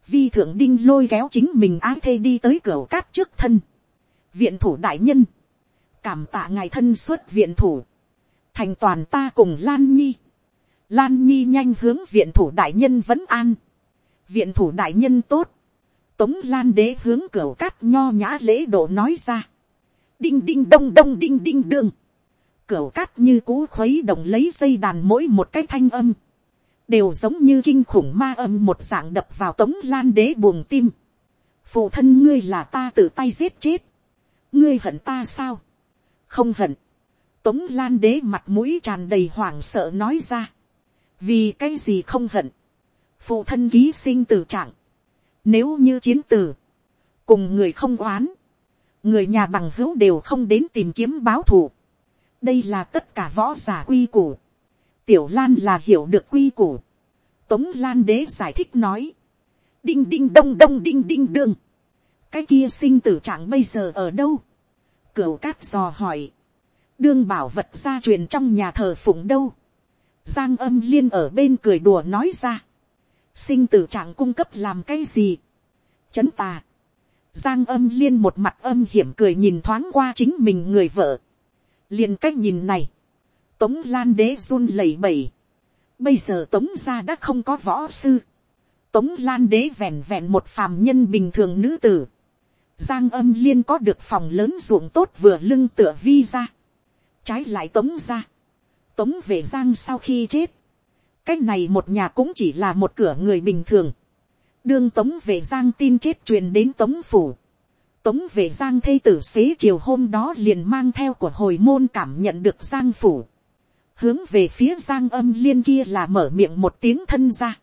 vi thượng đinh lôi kéo chính mình ái thê đi tới cửa cát trước thân, viện thủ đại nhân, cảm tạ ngài thân xuất viện thủ, thành toàn ta cùng lan nhi, lan nhi nhanh hướng viện thủ đại nhân vẫn an, viện thủ đại nhân tốt, tống lan đế hướng cửa cát nho nhã lễ độ nói ra, đinh đinh đông đông đinh đinh đương, Cửu cát như cú khuấy động lấy dây đàn mỗi một cái thanh âm, đều giống như kinh khủng ma âm một dạng đập vào tống lan đế buồng tim. phụ thân ngươi là ta tự tay giết chết, ngươi hận ta sao, không hận. Tống Lan đế mặt mũi tràn đầy hoảng sợ nói ra. Vì cái gì không hận. Phụ thân ký sinh tử trạng. Nếu như chiến tử. Cùng người không oán. Người nhà bằng hữu đều không đến tìm kiếm báo thù. Đây là tất cả võ giả quy củ. Tiểu Lan là hiểu được quy củ. Tống Lan đế giải thích nói. đinh đinh đông đông đinh đinh đương, cái kia sinh tử trạng bây giờ ở đâu, cửu cát dò hỏi, đương bảo vật gia truyền trong nhà thờ phụng đâu, giang âm liên ở bên cười đùa nói ra, sinh tử trạng cung cấp làm cái gì, chấn tà, giang âm liên một mặt âm hiểm cười nhìn thoáng qua chính mình người vợ, liền cách nhìn này, tống lan đế run lẩy bẩy, bây giờ tống gia đã không có võ sư, tống lan đế vẹn vẹn một phàm nhân bình thường nữ tử, giang âm liên có được phòng lớn ruộng tốt vừa lưng tựa vi ra, trái lại tống ra, tống về giang sau khi chết, cách này một nhà cũng chỉ là một cửa người bình thường, đương tống về giang tin chết truyền đến tống phủ, tống về giang thây tử xế chiều hôm đó liền mang theo của hồi môn cảm nhận được giang phủ, hướng về phía giang âm liên kia là mở miệng một tiếng thân ra,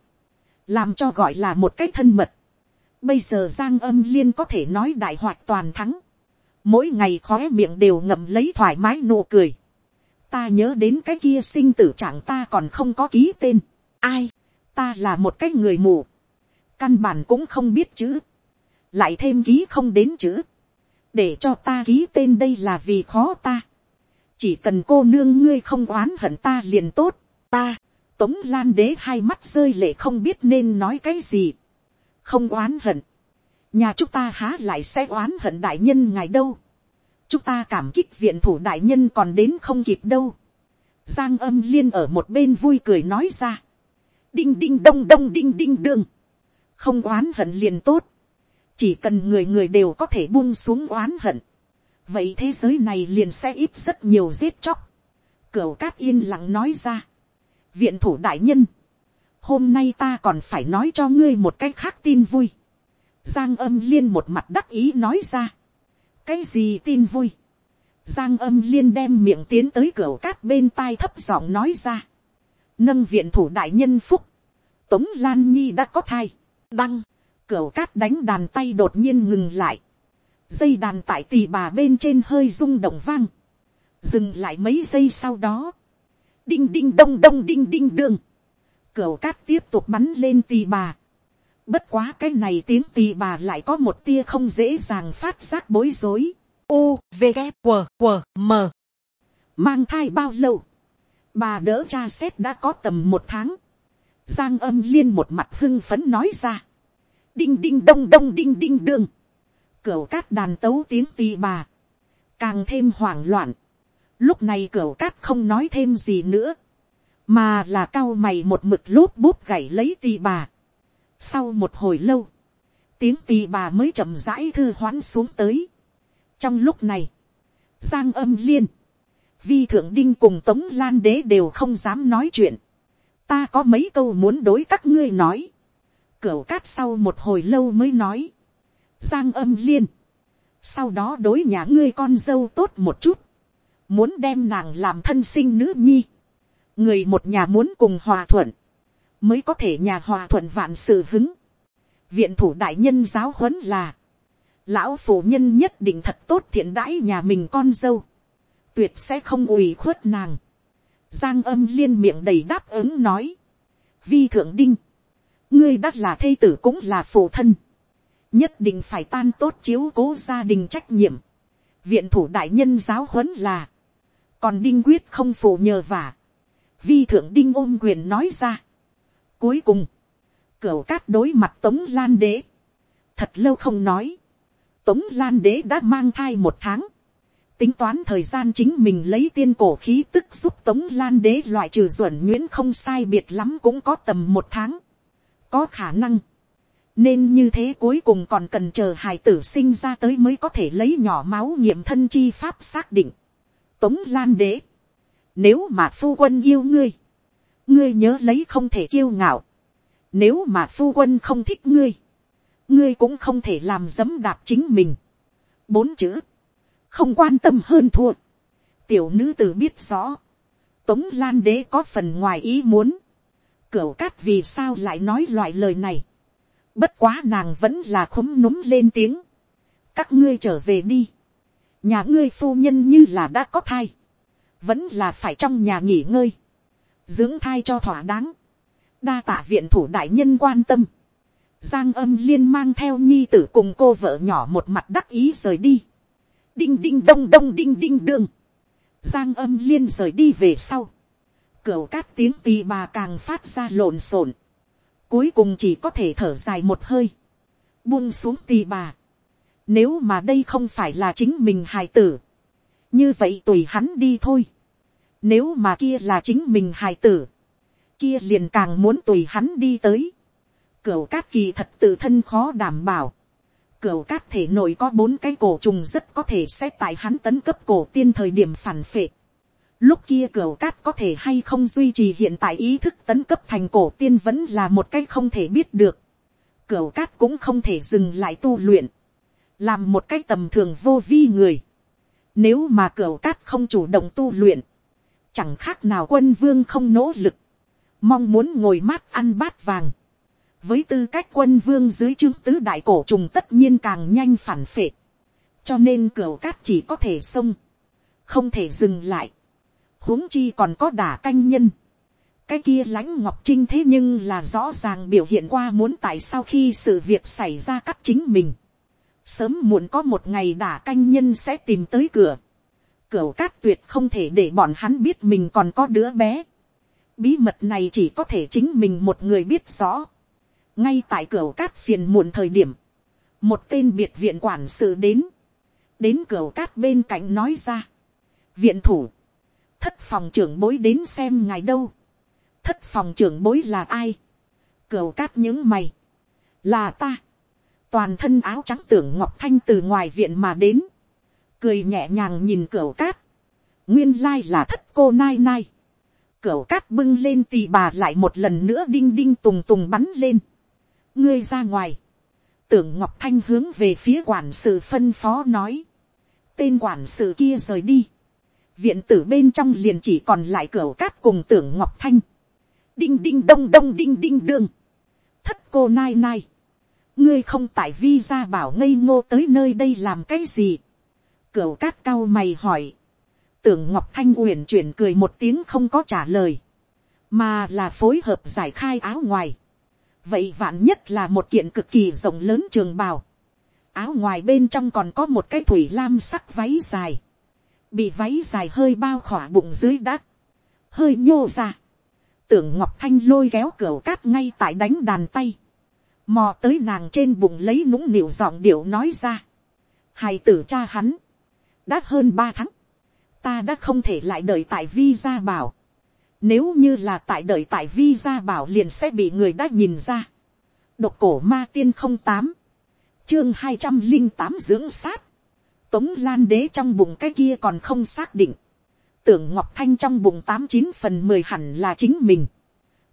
làm cho gọi là một cách thân mật. Bây giờ giang âm liên có thể nói đại hoạt toàn thắng, mỗi ngày khóe miệng đều ngậm lấy thoải mái nụ cười. ta nhớ đến cái kia sinh tử trạng ta còn không có ký tên. ai, ta là một cái người mù, căn bản cũng không biết chữ, lại thêm ký không đến chữ, để cho ta ký tên đây là vì khó ta. Chỉ cần cô nương ngươi không oán hận ta liền tốt, ta, tống lan đế hai mắt rơi lệ không biết nên nói cái gì, không oán hận, nhà chúng ta há lại sẽ oán hận đại nhân ngài đâu, chúng ta cảm kích viện thủ đại nhân còn đến không kịp đâu, giang âm liên ở một bên vui cười nói ra, đinh đinh đông đông đinh đinh đương, không oán hận liền tốt, chỉ cần người người đều có thể buông xuống oán hận, vậy thế giới này liền sẽ ít rất nhiều giết chóc. Cửu cát yên lặng nói ra. viện thủ đại nhân, hôm nay ta còn phải nói cho ngươi một cái khác tin vui. giang âm liên một mặt đắc ý nói ra. cái gì tin vui. giang âm liên đem miệng tiến tới cửa cát bên tai thấp giọng nói ra. nâng viện thủ đại nhân phúc. tống lan nhi đã có thai đăng, cửa cát đánh đàn tay đột nhiên ngừng lại. Dây đàn tại tỳ bà bên trên hơi rung động vang, dừng lại mấy giây sau đó, đinh đinh đông đông đinh đinh đương, cửa cát tiếp tục bắn lên tỳ bà, bất quá cái này tiếng tỳ bà lại có một tia không dễ dàng phát giác bối rối, u v g w w m. Mang thai bao lâu, bà đỡ cha xét đã có tầm một tháng, giang âm liên một mặt hưng phấn nói ra, đinh đinh đông đông đinh đinh đương, Cửu cát đàn tấu tiếng tì bà, càng thêm hoảng loạn. Lúc này cửu cát không nói thêm gì nữa, mà là cao mày một mực lốp bút gảy lấy tì bà. Sau một hồi lâu, tiếng tì bà mới chậm rãi thư hoãn xuống tới. trong lúc này, giang âm liên, vi thượng đinh cùng tống lan đế đều không dám nói chuyện ta có mấy câu muốn đối các ngươi nói. cửu cát sau một hồi lâu mới nói. Giang âm liên, sau đó đối nhà ngươi con dâu tốt một chút, muốn đem nàng làm thân sinh nữ nhi, người một nhà muốn cùng hòa thuận, mới có thể nhà hòa thuận vạn sự hứng. viện thủ đại nhân giáo huấn là, lão phụ nhân nhất định thật tốt thiện đãi nhà mình con dâu, tuyệt sẽ không ủy khuất nàng giang âm liên miệng đầy đáp ứng nói, vi thượng đinh, ngươi đ là thây tử cũng là phụ thân, nhất định phải tan tốt chiếu cố gia đình trách nhiệm. viện thủ đại nhân giáo huấn là, còn đinh quyết không phụ nhờ vả. vi thượng đinh ôm quyền nói ra. cuối cùng, cửu cát đối mặt tống lan đế. thật lâu không nói. tống lan đế đã mang thai một tháng tính toán thời gian chính mình lấy tiên cổ khí tức giúp tống lan đế loại trừ duẩn nhuyễn không sai biệt lắm cũng có tầm một tháng. có khả năng nên như thế cuối cùng còn cần chờ hài tử sinh ra tới mới có thể lấy nhỏ máu nghiệm thân chi pháp xác định. Tống Lan Đế, nếu mà phu quân yêu ngươi, ngươi nhớ lấy không thể kiêu ngạo. Nếu mà phu quân không thích ngươi, ngươi cũng không thể làm dấm đạp chính mình. Bốn chữ, không quan tâm hơn thua. Tiểu nữ tử biết rõ, Tống Lan Đế có phần ngoài ý muốn. Cửu cát vì sao lại nói loại lời này Bất quá nàng vẫn là khúm núm lên tiếng. Các ngươi trở về đi. Nhà ngươi phu nhân như là đã có thai. Vẫn là phải trong nhà nghỉ ngơi. Dưỡng thai cho thỏa đáng. Đa tạ viện thủ đại nhân quan tâm. Giang âm liên mang theo nhi tử cùng cô vợ nhỏ một mặt đắc ý rời đi. Đinh đinh đông đông đinh đinh đương. Giang âm liên rời đi về sau. Cửu cát tiếng tì bà càng phát ra lộn xộn. Cuối cùng chỉ có thể thở dài một hơi. Buông xuống tì bà. Nếu mà đây không phải là chính mình hài tử. Như vậy tùy hắn đi thôi. Nếu mà kia là chính mình hài tử. Kia liền càng muốn tùy hắn đi tới. Cửu cát kỳ thật tự thân khó đảm bảo. Cửu cát thể nội có bốn cái cổ trùng rất có thể sẽ tại hắn tấn cấp cổ tiên thời điểm phản phệ. Lúc kia cửu cát có thể hay không duy trì hiện tại ý thức tấn cấp thành cổ tiên vẫn là một cái không thể biết được. Cửu cát cũng không thể dừng lại tu luyện. Làm một cái tầm thường vô vi người. Nếu mà cửu cát không chủ động tu luyện. Chẳng khác nào quân vương không nỗ lực. Mong muốn ngồi mát ăn bát vàng. Với tư cách quân vương dưới chương tứ đại cổ trùng tất nhiên càng nhanh phản phệ. Cho nên cửa cát chỉ có thể xông. Không thể dừng lại huống chi còn có đả canh nhân. cái kia lãnh ngọc trinh thế nhưng là rõ ràng biểu hiện qua muốn tại sao khi sự việc xảy ra cắt chính mình. sớm muộn có một ngày đả canh nhân sẽ tìm tới cửa. cửa cát tuyệt không thể để bọn hắn biết mình còn có đứa bé. bí mật này chỉ có thể chính mình một người biết rõ ngay tại cửa cát phiền muộn thời điểm, một tên biệt viện quản sự đến, đến cửa cát bên cạnh nói ra. viện thủ, thất phòng trưởng bối đến xem ngài đâu, thất phòng trưởng bối là ai, cửa cát những mày, là ta, toàn thân áo trắng tưởng ngọc thanh từ ngoài viện mà đến, cười nhẹ nhàng nhìn cửa cát, nguyên lai là thất cô nai nai, cửa cát bưng lên tì bà lại một lần nữa đinh đinh tùng tùng bắn lên, ngươi ra ngoài, tưởng ngọc thanh hướng về phía quản sự phân phó nói, tên quản sự kia rời đi, viện tử bên trong liền chỉ còn lại cửa cát cùng tưởng ngọc thanh, đinh đinh đông đông đinh đinh đương, thất cô nai nai, ngươi không tại vi ra bảo ngây ngô tới nơi đây làm cái gì, cửa cát cao mày hỏi, tưởng ngọc thanh uyển chuyển cười một tiếng không có trả lời, mà là phối hợp giải khai áo ngoài, vậy vạn nhất là một kiện cực kỳ rộng lớn trường bào, áo ngoài bên trong còn có một cái thủy lam sắc váy dài, bị váy dài hơi bao khỏa bụng dưới đất, hơi nhô ra, tưởng ngọc thanh lôi kéo cửa cát ngay tại đánh đàn tay, mò tới nàng trên bụng lấy nũng nịu giọng điệu nói ra, hài tử cha hắn, đã hơn ba tháng, ta đã không thể lại đợi tại vi gia bảo, nếu như là tại đợi tại vi gia bảo liền sẽ bị người đã nhìn ra, độc cổ ma tiên không tám, chương hai trăm linh tám dưỡng sát, tống lan đế trong bụng cái kia còn không xác định. tưởng ngọc thanh trong bụng tám chín phần mười hẳn là chính mình.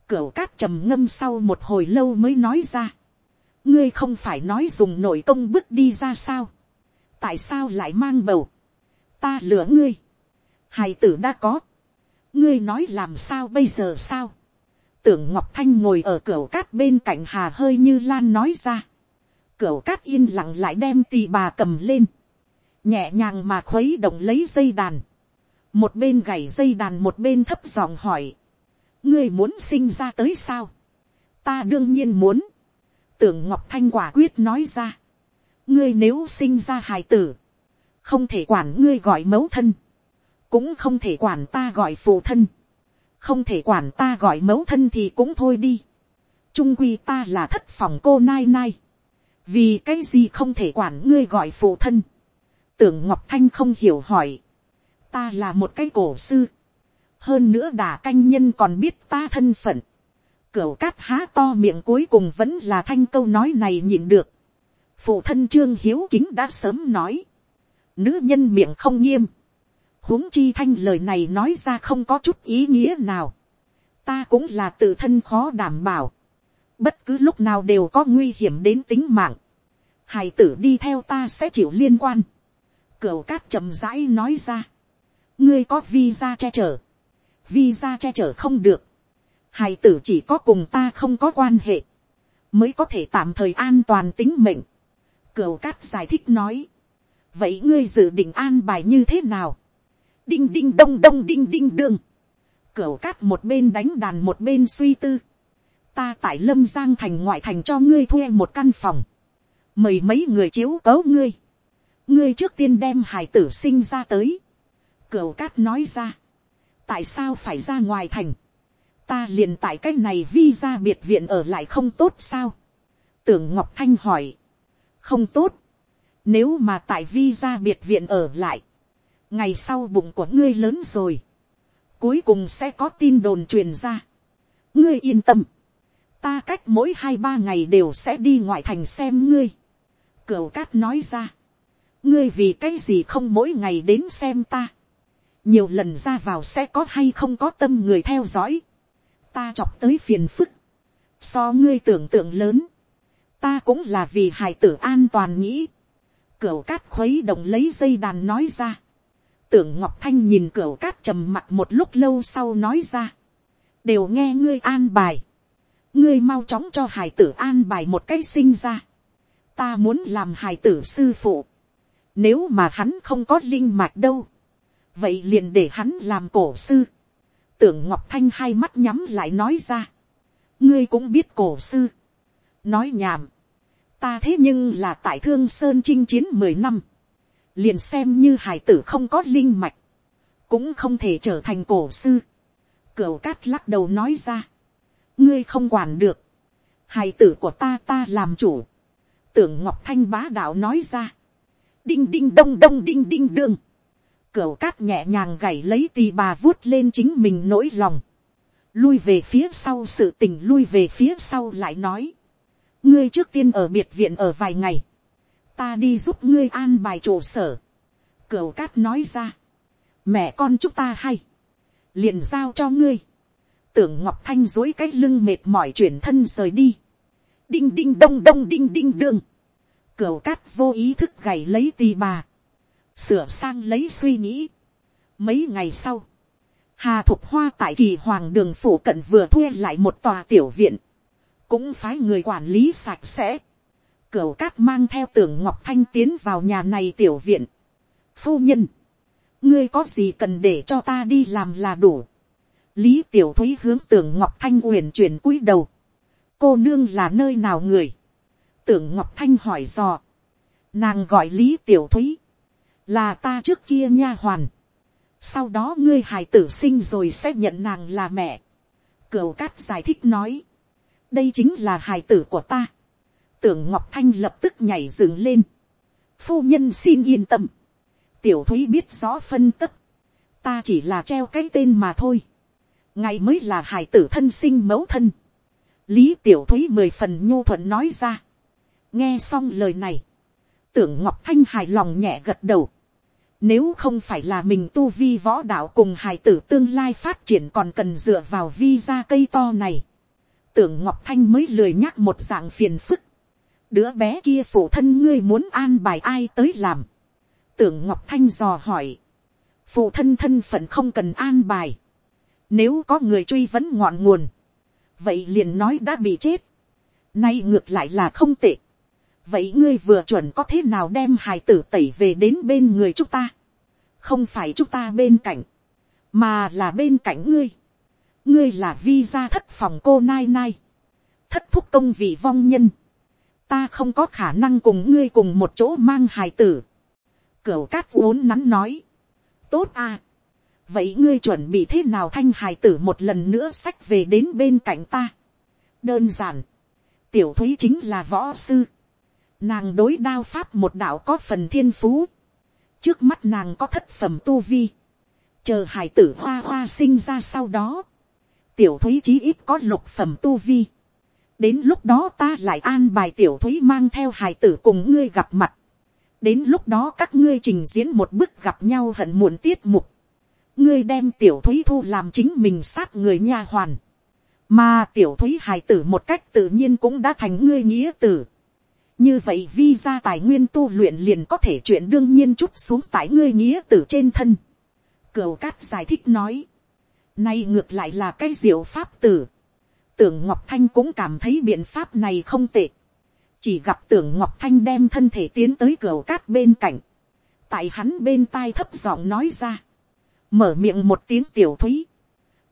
cửu cát trầm ngâm sau một hồi lâu mới nói ra. ngươi không phải nói dùng nội công bước đi ra sao. tại sao lại mang bầu. ta lừa ngươi. hài tử đã có ngươi nói làm sao bây giờ sao. tưởng ngọc thanh ngồi ở cửa cát bên cạnh hà hơi như lan nói ra. cửa cát yên lặng lại đem tì bà cầm lên. Nhẹ nhàng mà khuấy động lấy dây đàn, một bên gảy dây đàn một bên thấp giọng hỏi, ngươi muốn sinh ra tới sao, ta đương nhiên muốn, tưởng ngọc thanh quả quyết nói ra, ngươi nếu sinh ra hài tử, không thể quản ngươi gọi mẫu thân, cũng không thể quản ta gọi phụ thân, không thể quản ta gọi mẫu thân thì cũng thôi đi, trung quy ta là thất phòng cô nai nai, vì cái gì không thể quản ngươi gọi phụ thân, tưởng ngọc thanh không hiểu hỏi, ta là một cái cổ sư, hơn nữa đà canh nhân còn biết ta thân phận, cửa cát há to miệng cuối cùng vẫn là thanh câu nói này nhịn được, phụ thân trương hiếu kính đã sớm nói, nữ nhân miệng không nghiêm, huống chi thanh lời này nói ra không có chút ý nghĩa nào, ta cũng là tự thân khó đảm bảo, bất cứ lúc nào đều có nguy hiểm đến tính mạng, hài tử đi theo ta sẽ chịu liên quan, Cửu cát chậm rãi nói ra. Ngươi có visa che chở. Visa che chở không được. Hài tử chỉ có cùng ta không có quan hệ. Mới có thể tạm thời an toàn tính mệnh. Cửu cát giải thích nói. Vậy ngươi dự định an bài như thế nào? Đinh đinh đông đông đinh đinh đương. Cửu cát một bên đánh đàn một bên suy tư. ta tại lâm giang thành ngoại thành cho ngươi thuê một căn phòng, mời mấy người chiếu cấu ngươi, ngươi trước tiên đem hải tử sinh ra tới, cửu cát nói ra, tại sao phải ra ngoài thành, ta liền tại cái này vi ra biệt viện ở lại không tốt sao, tưởng ngọc thanh hỏi, không tốt, nếu mà tại vi ra biệt viện ở lại, ngày sau bụng của ngươi lớn rồi, cuối cùng sẽ có tin đồn truyền ra. ngươi yên tâm, ta cách mỗi hai ba ngày đều sẽ đi ngoại thành xem ngươi. cửu cát nói ra, ngươi vì cái gì không mỗi ngày đến xem ta, nhiều lần ra vào sẽ có hay không có tâm người theo dõi, ta chọc tới phiền phức, so ngươi tưởng tượng lớn, ta cũng là vì hài tử an toàn nghĩ, cửu cát khuấy động lấy dây đàn nói ra, tưởng ngọc thanh nhìn cửa cát trầm mặt một lúc lâu sau nói ra. đều nghe ngươi an bài. ngươi mau chóng cho hải tử an bài một cái sinh ra. ta muốn làm hải tử sư phụ. nếu mà hắn không có linh mạch đâu. vậy liền để hắn làm cổ sư. tưởng ngọc thanh hai mắt nhắm lại nói ra. ngươi cũng biết cổ sư. nói nhảm. ta thế nhưng là tại thương sơn chinh chiến mười năm liền xem như hải tử không có linh mạch, cũng không thể trở thành cổ sư. Cửu cát lắc đầu nói ra, ngươi không quản được, hải tử của ta ta làm chủ. Tưởng ngọc thanh bá đạo nói ra, đinh đinh đông đông đinh đinh đương. Cửu cát nhẹ nhàng gảy lấy tì bà vuốt lên chính mình nỗi lòng. Lui về phía sau sự tình lui về phía sau lại nói. Ngươi trước tiên ở biệt viện ở vài ngày ta đi giúp ngươi an bài trụ sở. Cửu cát nói ra, mẹ con chúng ta hay, liền giao cho ngươi. Tưởng ngọc thanh dối cái lưng mệt mỏi chuyển thân rời đi. Đinh đinh đông đông đinh đinh đương. Cửu cát vô ý thức gảy lấy tì bà. Sửa sang lấy suy nghĩ. Mấy ngày sau, Hà Thục Hoa tại kỳ hoàng đường phủ cận vừa thuê lại một tòa tiểu viện. Cũng phái người quản lý sạch sẽ Cửu cát mang theo tưởng ngọc thanh tiến vào nhà này tiểu viện. Phu nhân, ngươi có gì cần để cho ta đi làm là đủ. Lý tiểu thúy hướng tưởng ngọc thanh uyển chuyển cúi đầu. Cô nương là nơi nào người? Tưởng ngọc thanh hỏi dò. Nàng gọi lý tiểu thúy. Là ta trước kia nha hoàn. Sau đó ngươi hài tử sinh rồi sẽ nhận nàng là mẹ. Cửu cát giải thích nói. Đây chính là hài tử của ta tưởng ngọc thanh lập tức nhảy dựng lên. phu nhân xin yên tâm. tiểu thúy biết rõ phân tất. ta chỉ là treo cái tên mà thôi. ngày mới là hải tử thân sinh mẫu thân. lý tiểu thúy mười phần nhu thuận nói ra. nghe xong lời này. tưởng ngọc thanh hài lòng nhẹ gật đầu. Nếu không phải là mình tu vi võ đạo cùng hài tử tương lai phát triển còn cần dựa vào vi ra cây to này. Tưởng Ngọc Thanh mới lười nhắc một dạng phiền phức đứa bé kia phụ thân ngươi muốn an bài ai tới làm. tưởng ngọc thanh dò hỏi. phụ thân thân phận không cần an bài. nếu có người truy vấn ngọn nguồn, vậy liền nói đã bị chết. nay ngược lại là không tệ. vậy ngươi vừa chuẩn có thế nào đem hài tử tẩy về đến bên người chúng ta. không phải chúng ta bên cạnh, mà là bên cạnh ngươi. ngươi là vi gia thất phòng cô nai nai. thất thúc công vị vong nhân ta không có khả năng cùng ngươi cùng một chỗ mang hài tử. Cửu cát vốn nắn nói. Tốt à. Vậy ngươi chuẩn bị thế nào thanh hài tử một lần nữa sách về đến bên cạnh ta. Đơn giản. Tiểu thúy chính là võ sư. Nàng đối đao pháp một đạo có phần thiên phú. Trước mắt nàng có thất phẩm tu vi. Chờ hài tử hoa hoa sinh ra sau đó. Tiểu thúy chí ít có lục phẩm tu vi đến lúc đó ta lại an bài tiểu thúy mang theo hài tử cùng ngươi gặp mặt. đến lúc đó các ngươi trình diễn một bức gặp nhau hận muộn tiết mục. ngươi đem tiểu thúy thu làm chính mình sát người nha hoàn. mà tiểu thúy hài tử một cách tự nhiên cũng đã thành ngươi nghĩa tử. như vậy vi ra tài nguyên tu luyện liền có thể chuyện đương nhiên chút xuống tại ngươi nghĩa tử trên thân. cửu cát giải thích nói. nay ngược lại là cái diệu pháp tử tưởng ngọc thanh cũng cảm thấy biện pháp này không tệ. chỉ gặp tưởng ngọc thanh đem thân thể tiến tới cửa cát bên cạnh. tại hắn bên tai thấp giọng nói ra. mở miệng một tiếng tiểu thúy.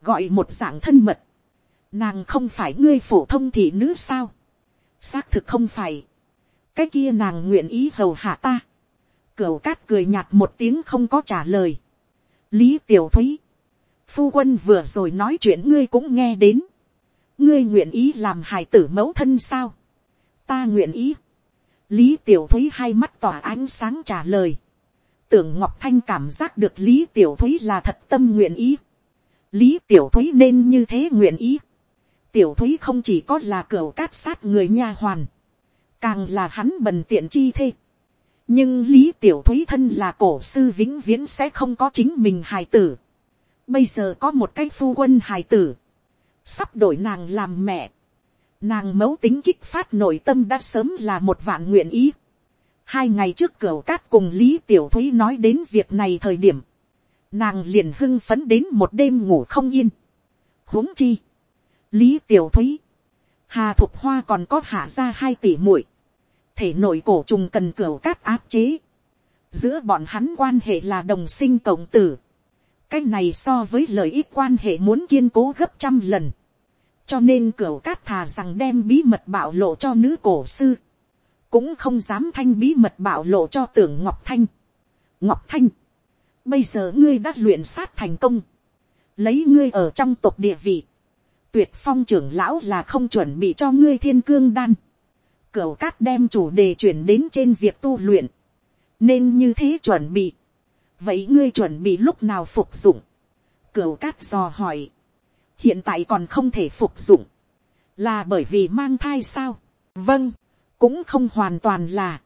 gọi một dạng thân mật. nàng không phải ngươi phổ thông thị nữ sao, xác thực không phải, cái kia nàng nguyện ý hầu hạ ta, cửa cát cười nhạt một tiếng không có trả lời, lý tiểu thúy, phu quân vừa rồi nói chuyện ngươi cũng nghe đến, ngươi nguyện ý làm hài tử mẫu thân sao, ta nguyện ý, lý tiểu thúy hai mắt tỏa ánh sáng trả lời, tưởng ngọc thanh cảm giác được lý tiểu thúy là thật tâm nguyện ý, lý tiểu thúy nên như thế nguyện ý, tiểu thúy không chỉ có là cửa cát sát người nha hoàn, càng là hắn bần tiện chi thê. nhưng lý tiểu thúy thân là cổ sư vĩnh viễn sẽ không có chính mình hài tử. bây giờ có một cái phu quân hài tử, sắp đổi nàng làm mẹ. nàng mấu tính kích phát nội tâm đã sớm là một vạn nguyện ý. hai ngày trước cửa cát cùng lý tiểu thúy nói đến việc này thời điểm, nàng liền hưng phấn đến một đêm ngủ không yên. huống chi, lý tiểu thúy, hà thục hoa còn có hạ ra hai tỷ muội, thể nội cổ trùng cần cửa cát áp chế, giữa bọn hắn quan hệ là đồng sinh cộng tử, cái này so với lợi ích quan hệ muốn kiên cố gấp trăm lần, cho nên cửa cát thà rằng đem bí mật bạo lộ cho nữ cổ sư, cũng không dám thanh bí mật bạo lộ cho tưởng ngọc thanh. ngọc thanh, bây giờ ngươi đã luyện sát thành công, lấy ngươi ở trong tộc địa vị, tuyệt phong trưởng lão là không chuẩn bị cho ngươi thiên cương đan, cửa cát đem chủ đề chuyển đến trên việc tu luyện. Nên như thế chuẩn bị. Vậy ngươi chuẩn bị lúc nào phục dụng? Cửu cát dò hỏi. Hiện tại còn không thể phục dụng. Là bởi vì mang thai sao? Vâng. Cũng không hoàn toàn là.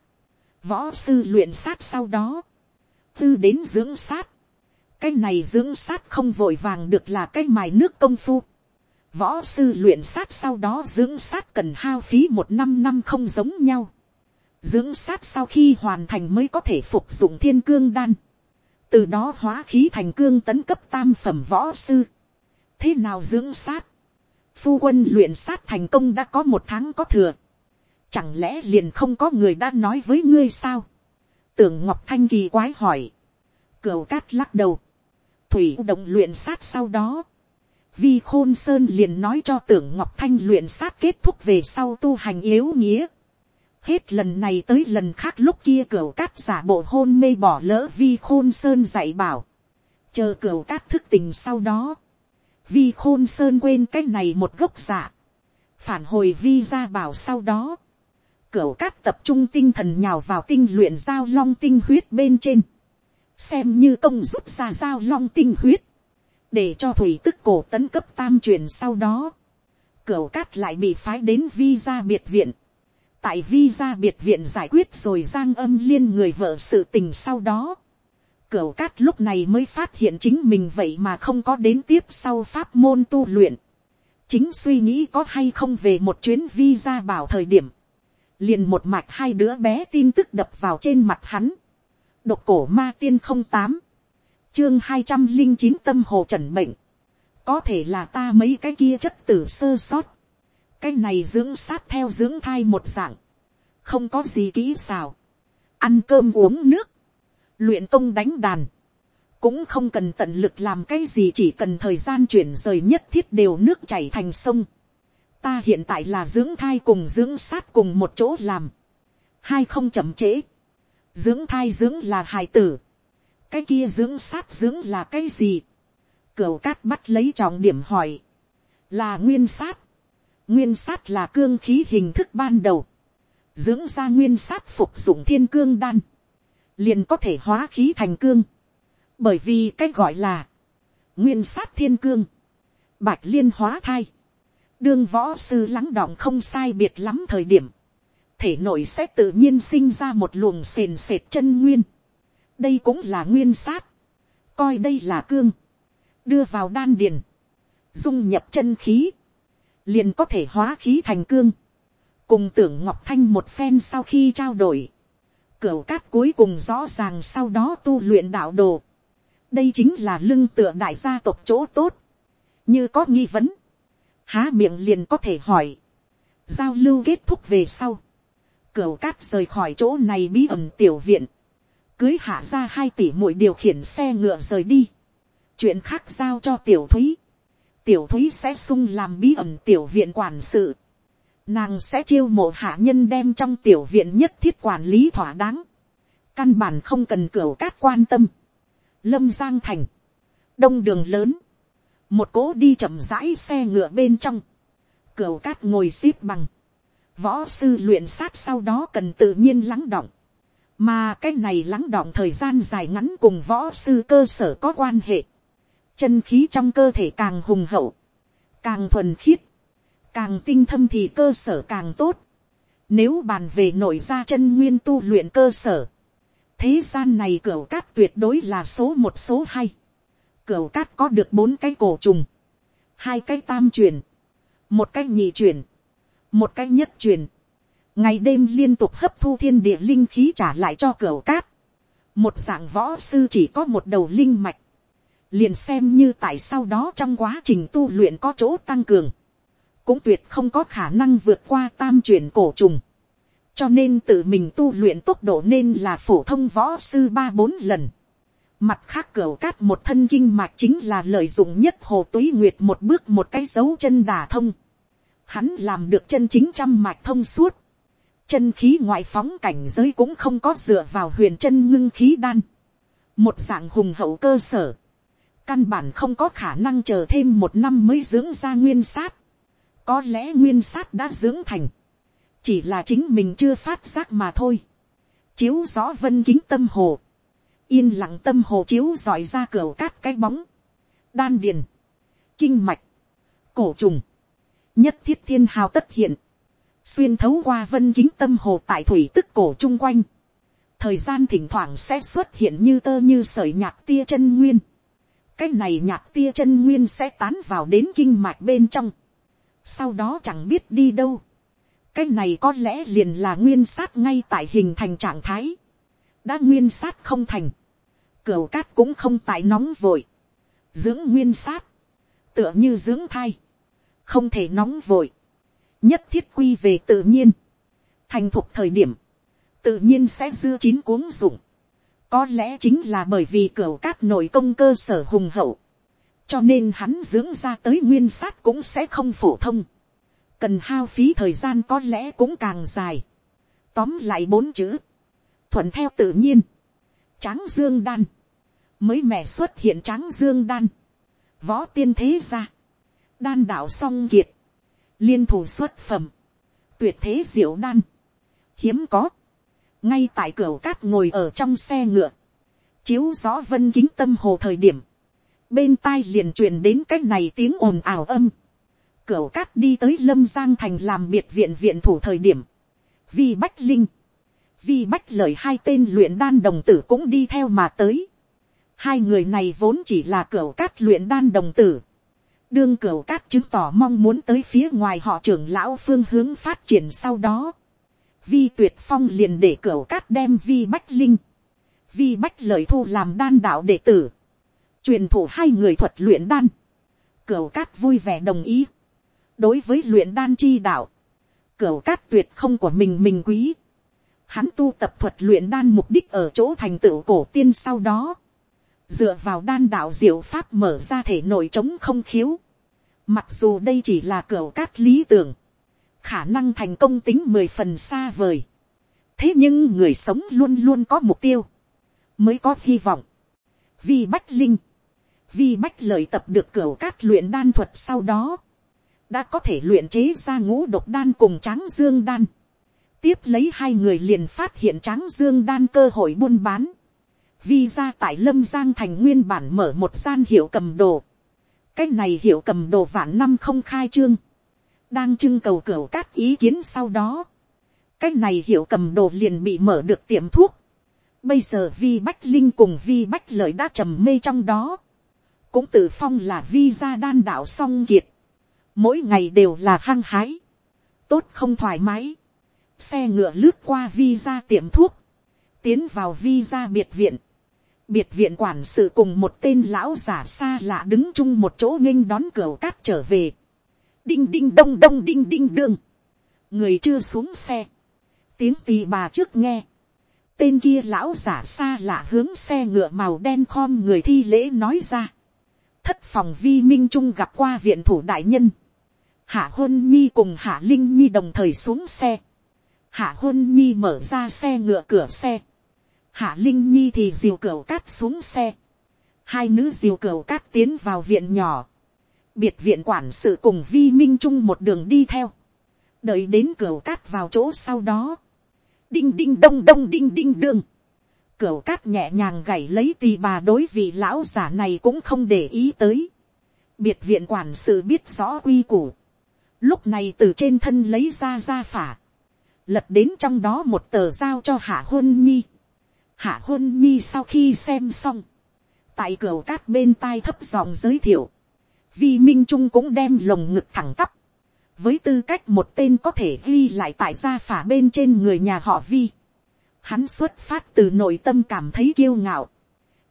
Võ sư luyện sát sau đó. Tư đến dưỡng sát. Cái này dưỡng sát không vội vàng được là cái mài nước công phu Võ sư luyện sát sau đó dưỡng sát cần hao phí một năm năm không giống nhau. Dưỡng sát sau khi hoàn thành mới có thể phục dụng thiên cương đan. Từ đó hóa khí thành cương tấn cấp tam phẩm võ sư. Thế nào dưỡng sát? Phu quân luyện sát thành công đã có một tháng có thừa. Chẳng lẽ liền không có người đã nói với ngươi sao? Tưởng Ngọc Thanh kỳ quái hỏi. Cửu cát lắc đầu. Thủy động luyện sát sau đó vi khôn sơn liền nói cho tưởng ngọc thanh luyện sát kết thúc về sau tu hành yếu nghĩa hết lần này tới lần khác lúc kia cửa cát giả bộ hôn mê bỏ lỡ vi khôn sơn dạy bảo. chờ cửa cát thức tình sau đó. vi khôn sơn quên cái này một gốc giả. phản hồi vi ra bảo sau đó. cửa cát tập trung tinh thần nhào vào tinh luyện giao long tinh huyết bên trên. xem như công giúp ra giao long tinh huyết để cho thủy tức cổ tấn cấp tam truyền sau đó, cửu cát lại bị phái đến vi gia biệt viện, tại vi gia biệt viện giải quyết rồi giang âm liên người vợ sự tình sau đó, cửu cát lúc này mới phát hiện chính mình vậy mà không có đến tiếp sau pháp môn tu luyện, chính suy nghĩ có hay không về một chuyến vi gia bảo thời điểm, liền một mạch hai đứa bé tin tức đập vào trên mặt hắn, độc cổ ma tiên không tám, chương hai trăm linh chín tâm hồ trần bệnh, có thể là ta mấy cái kia chất tử sơ sót, cái này dưỡng sát theo dưỡng thai một dạng, không có gì kỹ xào, ăn cơm uống nước, luyện công đánh đàn, cũng không cần tận lực làm cái gì chỉ cần thời gian chuyển rời nhất thiết đều nước chảy thành sông. Ta hiện tại là dưỡng thai cùng dưỡng sát cùng một chỗ làm. Hai không chậm trễ. Dưỡng thai dưỡng là hài tử. Cái kia dưỡng sát dưỡng là cái gì, cửu cát bắt lấy trọng điểm hỏi, là nguyên sát, nguyên sát là cương khí hình thức ban đầu, dưỡng ra nguyên sát phục dụng thiên cương đan, liền có thể hóa khí thành cương, bởi vì cách gọi là nguyên sát thiên cương, bạch liên hóa thai, đương võ sư lắng đọng không sai biệt lắm thời điểm, thể nội sẽ tự nhiên sinh ra một luồng sền sệt chân nguyên, đây cũng là nguyên sát, coi đây là cương, đưa vào đan điền, dung nhập chân khí, liền có thể hóa khí thành cương, cùng tưởng ngọc thanh một phen sau khi trao đổi, cửa cát cuối cùng rõ ràng sau đó tu luyện đạo đồ, đây chính là lưng tựa đại gia tộc chỗ tốt, như có nghi vấn, há miệng liền có thể hỏi, giao lưu kết thúc về sau, cửa cát rời khỏi chỗ này bí ẩn tiểu viện, cưới hạ ra hai tỷ muội điều khiển xe ngựa rời đi, chuyện khác giao cho tiểu thúy, tiểu thúy sẽ sung làm bí ẩn tiểu viện quản sự, nàng sẽ chiêu mộ hạ nhân đem trong tiểu viện nhất thiết quản lý thỏa đáng, căn bản không cần cửa cát quan tâm, lâm giang thành, đông đường lớn, một cố đi chậm rãi xe ngựa bên trong, cửa cát ngồi xếp bằng, võ sư luyện sát sau đó cần tự nhiên lắng động, mà cái này lắng động thời gian dài ngắn cùng võ sư cơ sở có quan hệ, chân khí trong cơ thể càng hùng hậu, càng thuần khiết, càng tinh thâm thì cơ sở càng tốt. Nếu bàn về nội ra chân nguyên tu luyện cơ sở, thế gian này cửa cát tuyệt đối là số một số hai. Cửa cát có được bốn cái cổ trùng, hai cái tam truyền, một cái nhị truyền, một cái nhất truyền. Ngày đêm liên tục hấp thu thiên địa linh khí trả lại cho cửa cát. Một dạng võ sư chỉ có một đầu linh mạch. Liền xem như tại sau đó trong quá trình tu luyện có chỗ tăng cường, cũng tuyệt không có khả năng vượt qua tam chuyển cổ trùng. cho nên tự mình tu luyện tốc độ nên là phổ thông võ sư ba bốn lần. mặt khác cửa cát một thân kinh mạch chính là lợi dụng nhất hồ túy nguyệt một bước một cái dấu chân đà thông. hắn làm được chân chính trăm mạch thông suốt. chân khí ngoại phóng cảnh giới cũng không có dựa vào huyền chân ngưng khí đan. một dạng hùng hậu cơ sở căn bản không có khả năng chờ thêm một năm mới dưỡng ra nguyên sát. Có lẽ nguyên sát đã dưỡng thành. Chỉ là chính mình chưa phát giác mà thôi. Chiếu rõ vân kính tâm hồ. Yên lặng tâm hồ chiếu dọi ra cửa cát cái bóng. Đan điền. Kinh mạch. Cổ trùng. Nhất thiết thiên hào tất hiện. Xuyên thấu qua vân kính tâm hồ tại thủy tức cổ chung quanh. Thời gian thỉnh thoảng sẽ xuất hiện như tơ như sợi nhạc tia chân nguyên. Cái này nhạt tia chân nguyên sẽ tán vào đến kinh mạch bên trong sau đó chẳng biết đi đâu. cái này có lẽ liền là nguyên sát ngay tại hình thành trạng thái. đã nguyên sát không thành. cửu cát cũng không tại nóng vội. dưỡng nguyên sát. tựa như dưỡng thai. không thể nóng vội. nhất thiết quy về tự nhiên. thành thục thời điểm. tự nhiên sẽ dưa chín cuống dụng có lẽ chính là bởi vì cửa cát nội công cơ sở hùng hậu. Cho nên hắn dưỡng ra tới nguyên sát cũng sẽ không phổ thông, cần hao phí thời gian có lẽ cũng càng dài, tóm lại bốn chữ, thuận theo tự nhiên, tráng dương đan, mới mẻ xuất hiện tráng dương đan, võ tiên thế ra, đan đạo song kiệt, liên thủ xuất phẩm, tuyệt thế diệu đan, hiếm có, ngay tại cửa cát ngồi ở trong xe ngựa, chiếu rõ vân kính tâm hồ thời điểm, bên tai liền truyền đến cái này tiếng ồn ào âm. cửa cát đi tới lâm giang thành làm biệt viện viện thủ thời điểm. Vi bách linh, vi bách lời hai tên luyện đan đồng tử cũng đi theo mà tới. Hai người này vốn chỉ là cửa cát luyện đan đồng tử. đương cửa cát chứng tỏ mong muốn tới phía ngoài họ trưởng lão phương hướng phát triển sau đó. Vi tuyệt phong liền để cửa cát đem vi bách linh. Vi bách lời thu làm đan đạo đệ tử. Truyền thủ hai người thuật luyện đan, cửa cát vui vẻ đồng ý, đối với luyện đan chi đạo, cửa cát tuyệt không của mình mình quý, hắn tu tập thuật luyện đan mục đích ở chỗ thành tựu cổ tiên sau đó, dựa vào đan đạo diệu pháp mở ra thể nội chống không khiếu, mặc dù đây chỉ là cửa cát lý tưởng, khả năng thành công tính mười phần xa vời, thế nhưng người sống luôn luôn có mục tiêu, mới có hy vọng. Vi Bách Linh, vi bách lợi tập được cửa cát luyện đan thuật sau đó, đã có thể luyện chế ra ngũ độc đan cùng tráng dương đan. tiếp lấy hai người liền phát hiện tráng dương đan cơ hội buôn bán. vi ra tại lâm giang thành nguyên bản mở một gian hiệu cầm đồ. cái này hiệu cầm đồ vạn năm không khai trương đang trưng cầu cửa cát ý kiến sau đó. cái này hiểu cầm đồ liền bị mở được tiệm thuốc. Bây giờ vi bách linh cùng vi bách lợi đã trầm mê trong đó. Cũng tự phong là vi gia đan đạo song kiệt, mỗi ngày đều là hăng hái, tốt không thoải mái, xe ngựa lướt qua vi gia tiệm thuốc, tiến vào vi gia biệt viện, biệt viện quản sự cùng một tên lão giả xa lạ đứng chung một chỗ nghênh đón cửa cát trở về, đinh đinh đông đông đinh đinh đường. người chưa xuống xe, tiếng tì bà trước nghe, tên kia lão giả xa lạ hướng xe ngựa màu đen khom người thi lễ nói ra, thất phòng vi minh trung gặp qua viện thủ đại nhân, hạ hôn nhi cùng hạ linh nhi đồng thời xuống xe, hạ hôn nhi mở ra xe ngựa cửa xe, hạ linh nhi thì diều cửa cát xuống xe, hai nữ diều cửa cát tiến vào viện nhỏ, biệt viện quản sự cùng vi minh trung một đường đi theo, đợi đến cửa cát vào chỗ sau đó, đinh đinh đông đông đinh đinh đương, cửa cát nhẹ nhàng gảy lấy tì bà đối vị lão giả này cũng không để ý tới, biệt viện quản sự biết rõ quy củ, lúc này từ trên thân lấy ra ra phả, lật đến trong đó một tờ giao cho hạ hôn nhi, hạ hôn nhi sau khi xem xong, tại cửa cát bên tai thấp giọng giới thiệu, vi minh trung cũng đem lồng ngực thẳng tắp, với tư cách một tên có thể ghi lại tại gia phả bên trên người nhà họ vi, hắn xuất phát từ nội tâm cảm thấy kiêu ngạo,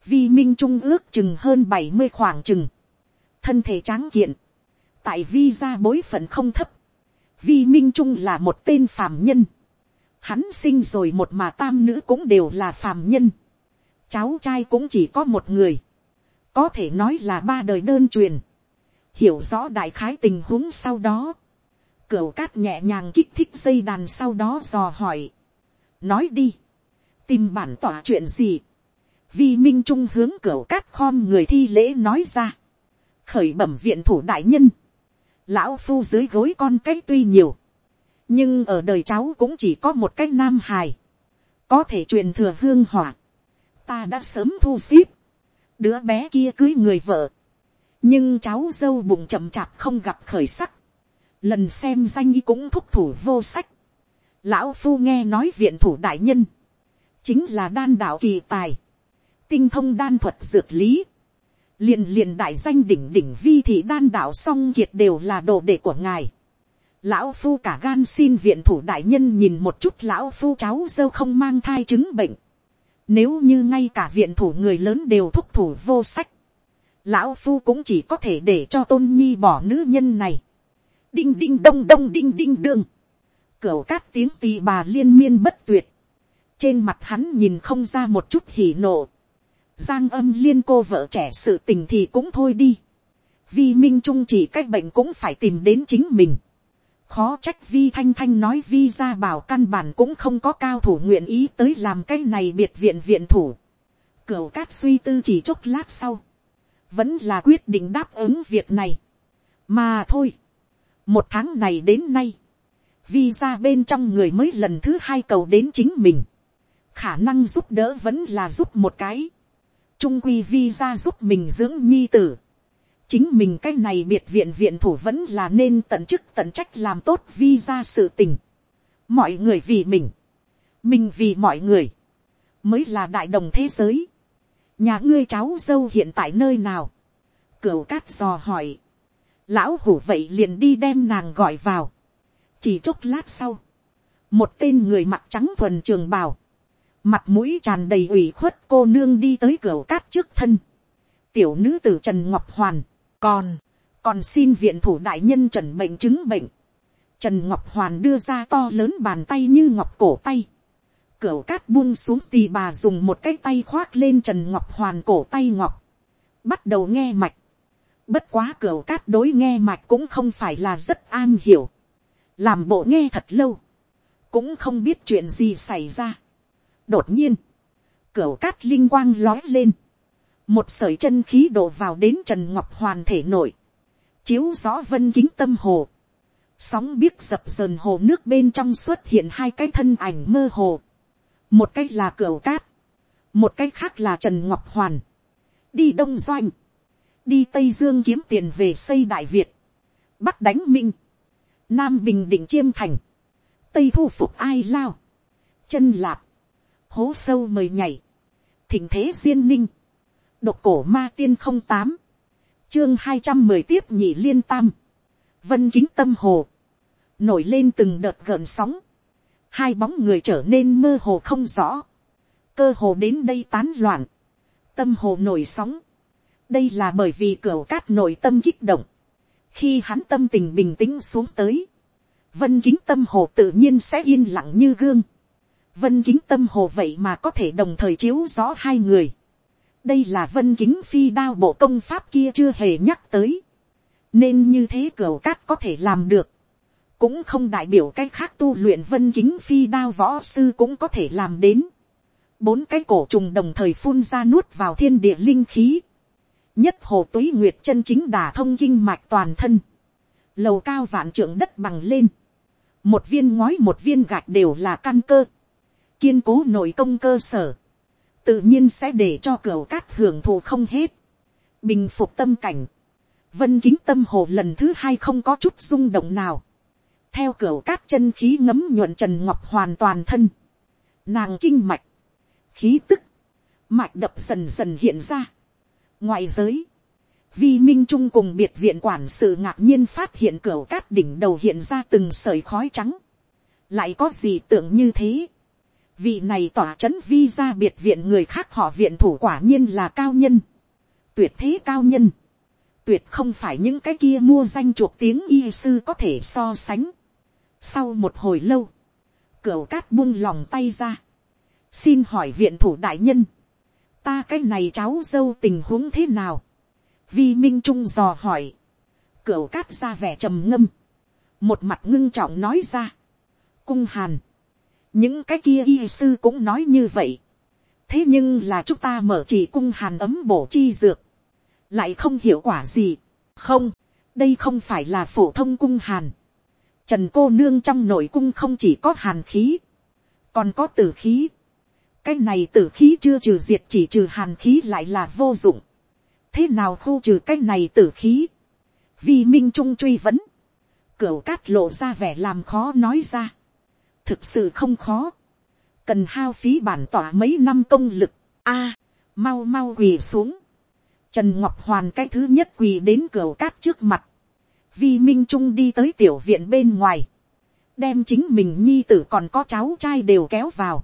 vi minh trung ước chừng hơn bảy mươi khoảng chừng, thân thể tráng kiện, tại vi gia bối phận không thấp, vi minh trung là một tên phàm nhân, hắn sinh rồi một mà tam nữ cũng đều là phàm nhân, cháu trai cũng chỉ có một người, có thể nói là ba đời đơn truyền, hiểu rõ đại khái tình huống sau đó, cửu cát nhẹ nhàng kích thích dây đàn sau đó dò hỏi, nói đi, tìm bản tỏa chuyện gì, vi minh trung hướng cửu cát khom người thi lễ nói ra, khởi bẩm viện thủ đại nhân, lão phu dưới gối con cái tuy nhiều, nhưng ở đời cháu cũng chỉ có một cái nam hài, có thể truyền thừa hương hỏa, ta đã sớm thu xíp, đứa bé kia cưới người vợ, nhưng cháu dâu bụng chậm chạp không gặp khởi sắc, lần xem danh y cũng thúc thủ vô sách, lão phu nghe nói viện thủ đại nhân, chính là đan đạo kỳ tài, tinh thông đan thuật dược lý, liền liền đại danh đỉnh đỉnh vi thị đan đạo song kiệt đều là đồ đệ của ngài. Lão phu cả gan xin viện thủ đại nhân nhìn một chút lão phu cháu dâu không mang thai chứng bệnh. Nếu như ngay cả viện thủ người lớn đều thúc thủ vô sách. Lão phu cũng chỉ có thể để cho tôn nhi bỏ nữ nhân này. Đinh đinh đông đông đinh đinh đương. Cửu cát tiếng tì bà liên miên bất tuyệt. Trên mặt hắn nhìn không ra một chút hỉ nộ giang âm liên cô vợ trẻ sự tình thì cũng thôi đi. vi minh trung chỉ cách bệnh cũng phải tìm đến chính mình. khó trách vi thanh thanh nói vi ra bảo căn bản cũng không có cao thủ nguyện ý tới làm cái này biệt viện viện thủ. cửu cát suy tư chỉ chốc lát sau vẫn là quyết định đáp ứng việc này. mà thôi. một tháng này đến nay. vi ra bên trong người mới lần thứ hai cầu đến chính mình. khả năng giúp đỡ vẫn là giúp một cái trung quy vi ra giúp mình dưỡng nhi tử. chính mình cái này biệt viện viện thủ vẫn là nên tận chức tận trách làm tốt vi ra sự tình. mọi người vì mình, mình vì mọi người, mới là đại đồng thế giới nhà ngươi cháu dâu hiện tại nơi nào, cửu cát dò hỏi, lão hủ vậy liền đi đem nàng gọi vào, chỉ chốc lát sau, một tên người mặt trắng thuần trường bào, mặt mũi tràn đầy ủy khuất cô nương đi tới cửa cát trước thân, tiểu nữ tử trần ngọc hoàn, còn, còn xin viện thủ đại nhân trần bệnh chứng bệnh, trần ngọc hoàn đưa ra to lớn bàn tay như ngọc cổ tay, cửa cát buông xuống tì bà dùng một cái tay khoác lên trần ngọc hoàn cổ tay ngọc, bắt đầu nghe mạch, bất quá cửa cát đối nghe mạch cũng không phải là rất an hiểu, làm bộ nghe thật lâu, cũng không biết chuyện gì xảy ra. Đột nhiên, cửa cát linh quang lói lên, một sợi chân khí đổ vào đến trần ngọc hoàn thể nổi chiếu rõ vân kính tâm hồ, sóng biếc dập dờn hồ nước bên trong xuất hiện hai cái thân ảnh mơ hồ, một cái là cửa cát, một cái khác là trần ngọc hoàn, đi đông doanh, đi tây dương kiếm tiền về xây đại việt, bắc đánh minh, nam bình định chiêm thành, tây thu phục ai lao, chân lạp, hố sâu mời nhảy, thỉnh thế duyên ninh, độc cổ ma tiên không tám, chương hai trăm mười tiếp nhị liên tam, vân kính tâm hồ, nổi lên từng đợt gợn sóng, hai bóng người trở nên mơ hồ không rõ, cơ hồ đến đây tán loạn, tâm hồ nổi sóng, đây là bởi vì cửa cát nội tâm kích động, khi hắn tâm tình bình tĩnh xuống tới, vân kính tâm hồ tự nhiên sẽ yên lặng như gương, vân kính tâm hồ vậy mà có thể đồng thời chiếu rõ hai người. đây là vân kính phi đao bộ công pháp kia chưa hề nhắc tới, nên như thế cửa cát có thể làm được, cũng không đại biểu cái khác tu luyện vân kính phi đao võ sư cũng có thể làm đến. bốn cái cổ trùng đồng thời phun ra nuốt vào thiên địa linh khí, nhất hồ túy nguyệt chân chính đả thông kinh mạch toàn thân, lầu cao vạn trượng đất bằng lên, một viên ngói một viên gạch đều là căn cơ, kiên cố nội công cơ sở, tự nhiên sẽ để cho cửa cát hưởng thụ không hết, bình phục tâm cảnh, vân kính tâm hồ lần thứ hai không có chút rung động nào, theo cửa cát chân khí ngấm nhuận trần ngọc hoàn toàn thân, nàng kinh mạch, khí tức, mạch đập dần dần hiện ra. ngoại giới, vi minh trung cùng biệt viện quản sự ngạc nhiên phát hiện cửa cát đỉnh đầu hiện ra từng sợi khói trắng, lại có gì tưởng như thế. vị này tỏa c h ấ n vi ra biệt viện người khác họ viện thủ quả nhiên là cao nhân, tuyệt thế cao nhân, tuyệt không phải những cái kia mua danh chuộc tiếng y sư có thể so sánh. Sau một hồi lâu, cửa cát buông lòng tay ra. Xin hỏi viện thủ đại nhân. Ta cái này cháu dâu tình huống thế nào? Vi Minh Trung dò hỏi. Cửa cát ra vẻ trầm ngâm. Một mặt ngưng trọng nói ra. Cung hàn. Những cái kia y sư cũng nói như vậy. Thế nhưng là chúng ta mở chỉ cung hàn ấm bổ chi dược. Lại không hiệu quả gì. Không, đây không phải là phổ thông cung hàn Trần cô nương trong nội cung không chỉ có hàn khí, còn có tử khí. cái này tử khí chưa trừ diệt chỉ trừ hàn khí lại là vô dụng. thế nào khu trừ cái này tử khí. vi minh trung truy vấn. cửu cát lộ ra vẻ làm khó nói ra. thực sự không khó. cần hao phí bản tỏa mấy năm công lực. a, à, mau mau quỳ xuống. Trần Ngọc Hoàn cái thứ nhất quỳ đến cửu cát trước mặt vi minh trung đi tới tiểu viện bên ngoài, đem chính mình nhi tử còn có cháu trai đều kéo vào,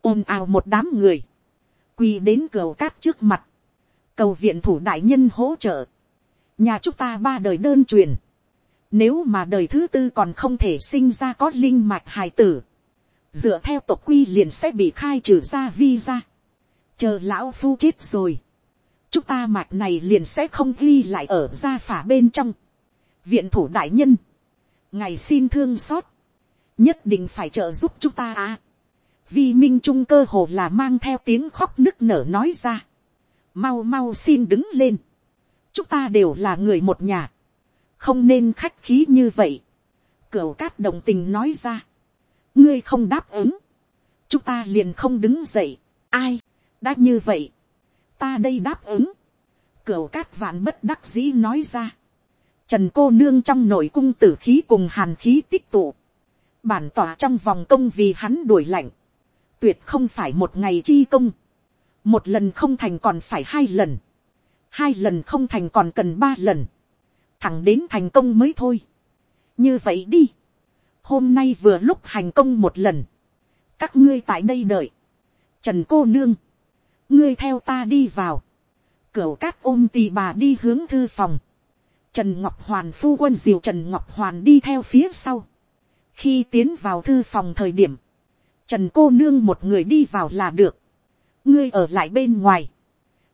ồn ào một đám người, quỳ đến cầu cát trước mặt, cầu viện thủ đại nhân hỗ trợ, nhà chúng ta ba đời đơn truyền, nếu mà đời thứ tư còn không thể sinh ra có linh mạch hài tử, dựa theo tộc quy liền sẽ bị khai trừ ra vi ra, chờ lão phu chết rồi, chúng ta mạch này liền sẽ không ghi lại ở gia phả bên trong, viện thủ đại nhân, ngài xin thương xót, nhất định phải trợ giúp chúng ta à. vi minh trung cơ hồ là mang theo tiếng khóc nức nở nói ra. mau mau xin đứng lên. chúng ta đều là người một nhà, không nên khách khí như vậy. cửu cát đồng tình nói ra. ngươi không đáp ứng, chúng ta liền không đứng dậy. ai, đã như vậy, ta đây đáp ứng. cửu cát vạn bất đắc dĩ nói ra Trần cô nương trong nội cung tử khí cùng hàn khí tích tụ. Bản tỏa trong vòng công vì hắn đuổi lạnh. Tuyệt không phải một ngày chi công. Một lần không thành còn phải hai lần. Hai lần không thành còn cần ba lần. Thẳng đến thành công mới thôi. Như vậy đi. Hôm nay vừa lúc hành công một lần. Các ngươi tại đây đợi. Trần cô nương. Ngươi theo ta đi vào. Cửu cát ôm tì bà đi hướng thư phòng Trần Ngọc Hoàn phu quân diều Trần Ngọc Hoàn đi theo phía sau. Khi tiến vào thư phòng thời điểm. Trần cô nương một người đi vào là được. Ngươi ở lại bên ngoài.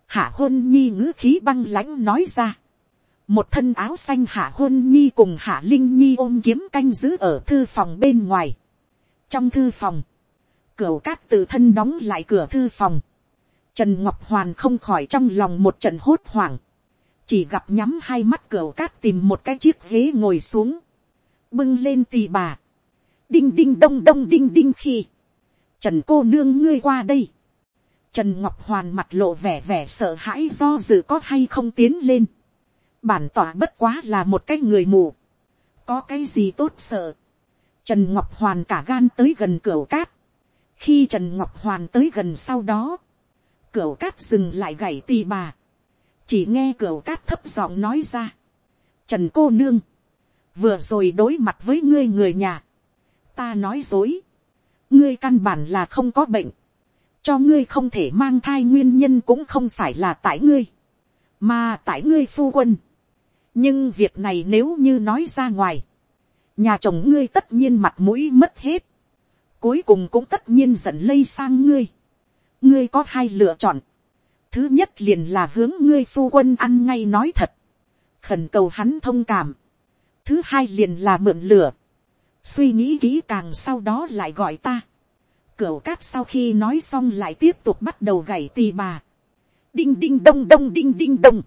Hạ hôn nhi ngữ khí băng lãnh nói ra. Một thân áo xanh hạ hôn nhi cùng hạ linh nhi ôm kiếm canh giữ ở thư phòng bên ngoài. Trong thư phòng. Cửu cát tự thân đóng lại cửa thư phòng. Trần Ngọc Hoàn không khỏi trong lòng một trận hốt hoảng chỉ gặp nhắm hai mắt cửa cát tìm một cái chiếc ghế ngồi xuống, bưng lên tì bà, đinh đinh đông đông đinh đinh khi, trần cô nương ngươi qua đây, trần ngọc hoàn mặt lộ vẻ vẻ sợ hãi do dự có hay không tiến lên, bản tỏa bất quá là một cái người mù, có cái gì tốt sợ, trần ngọc hoàn cả gan tới gần cửa cát, khi trần ngọc hoàn tới gần sau đó, cửa cát dừng lại gảy tì bà, chỉ nghe cửa cát thấp giọng nói ra. Trần cô nương, vừa rồi đối mặt với ngươi người nhà, ta nói dối, ngươi căn bản là không có bệnh, cho ngươi không thể mang thai nguyên nhân cũng không phải là tại ngươi, mà tại ngươi phu quân. nhưng việc này nếu như nói ra ngoài, nhà chồng ngươi tất nhiên mặt mũi mất hết, cuối cùng cũng tất nhiên dẫn lây sang ngươi. ngươi có hai lựa chọn, thứ nhất liền là hướng ngươi phu quân ăn ngay nói thật, khẩn cầu hắn thông cảm, thứ hai liền là mượn lửa, suy nghĩ kỹ càng sau đó lại gọi ta, cửu cát sau khi nói xong lại tiếp tục bắt đầu gảy tì bà, đinh đinh đông đông đinh đinh đông,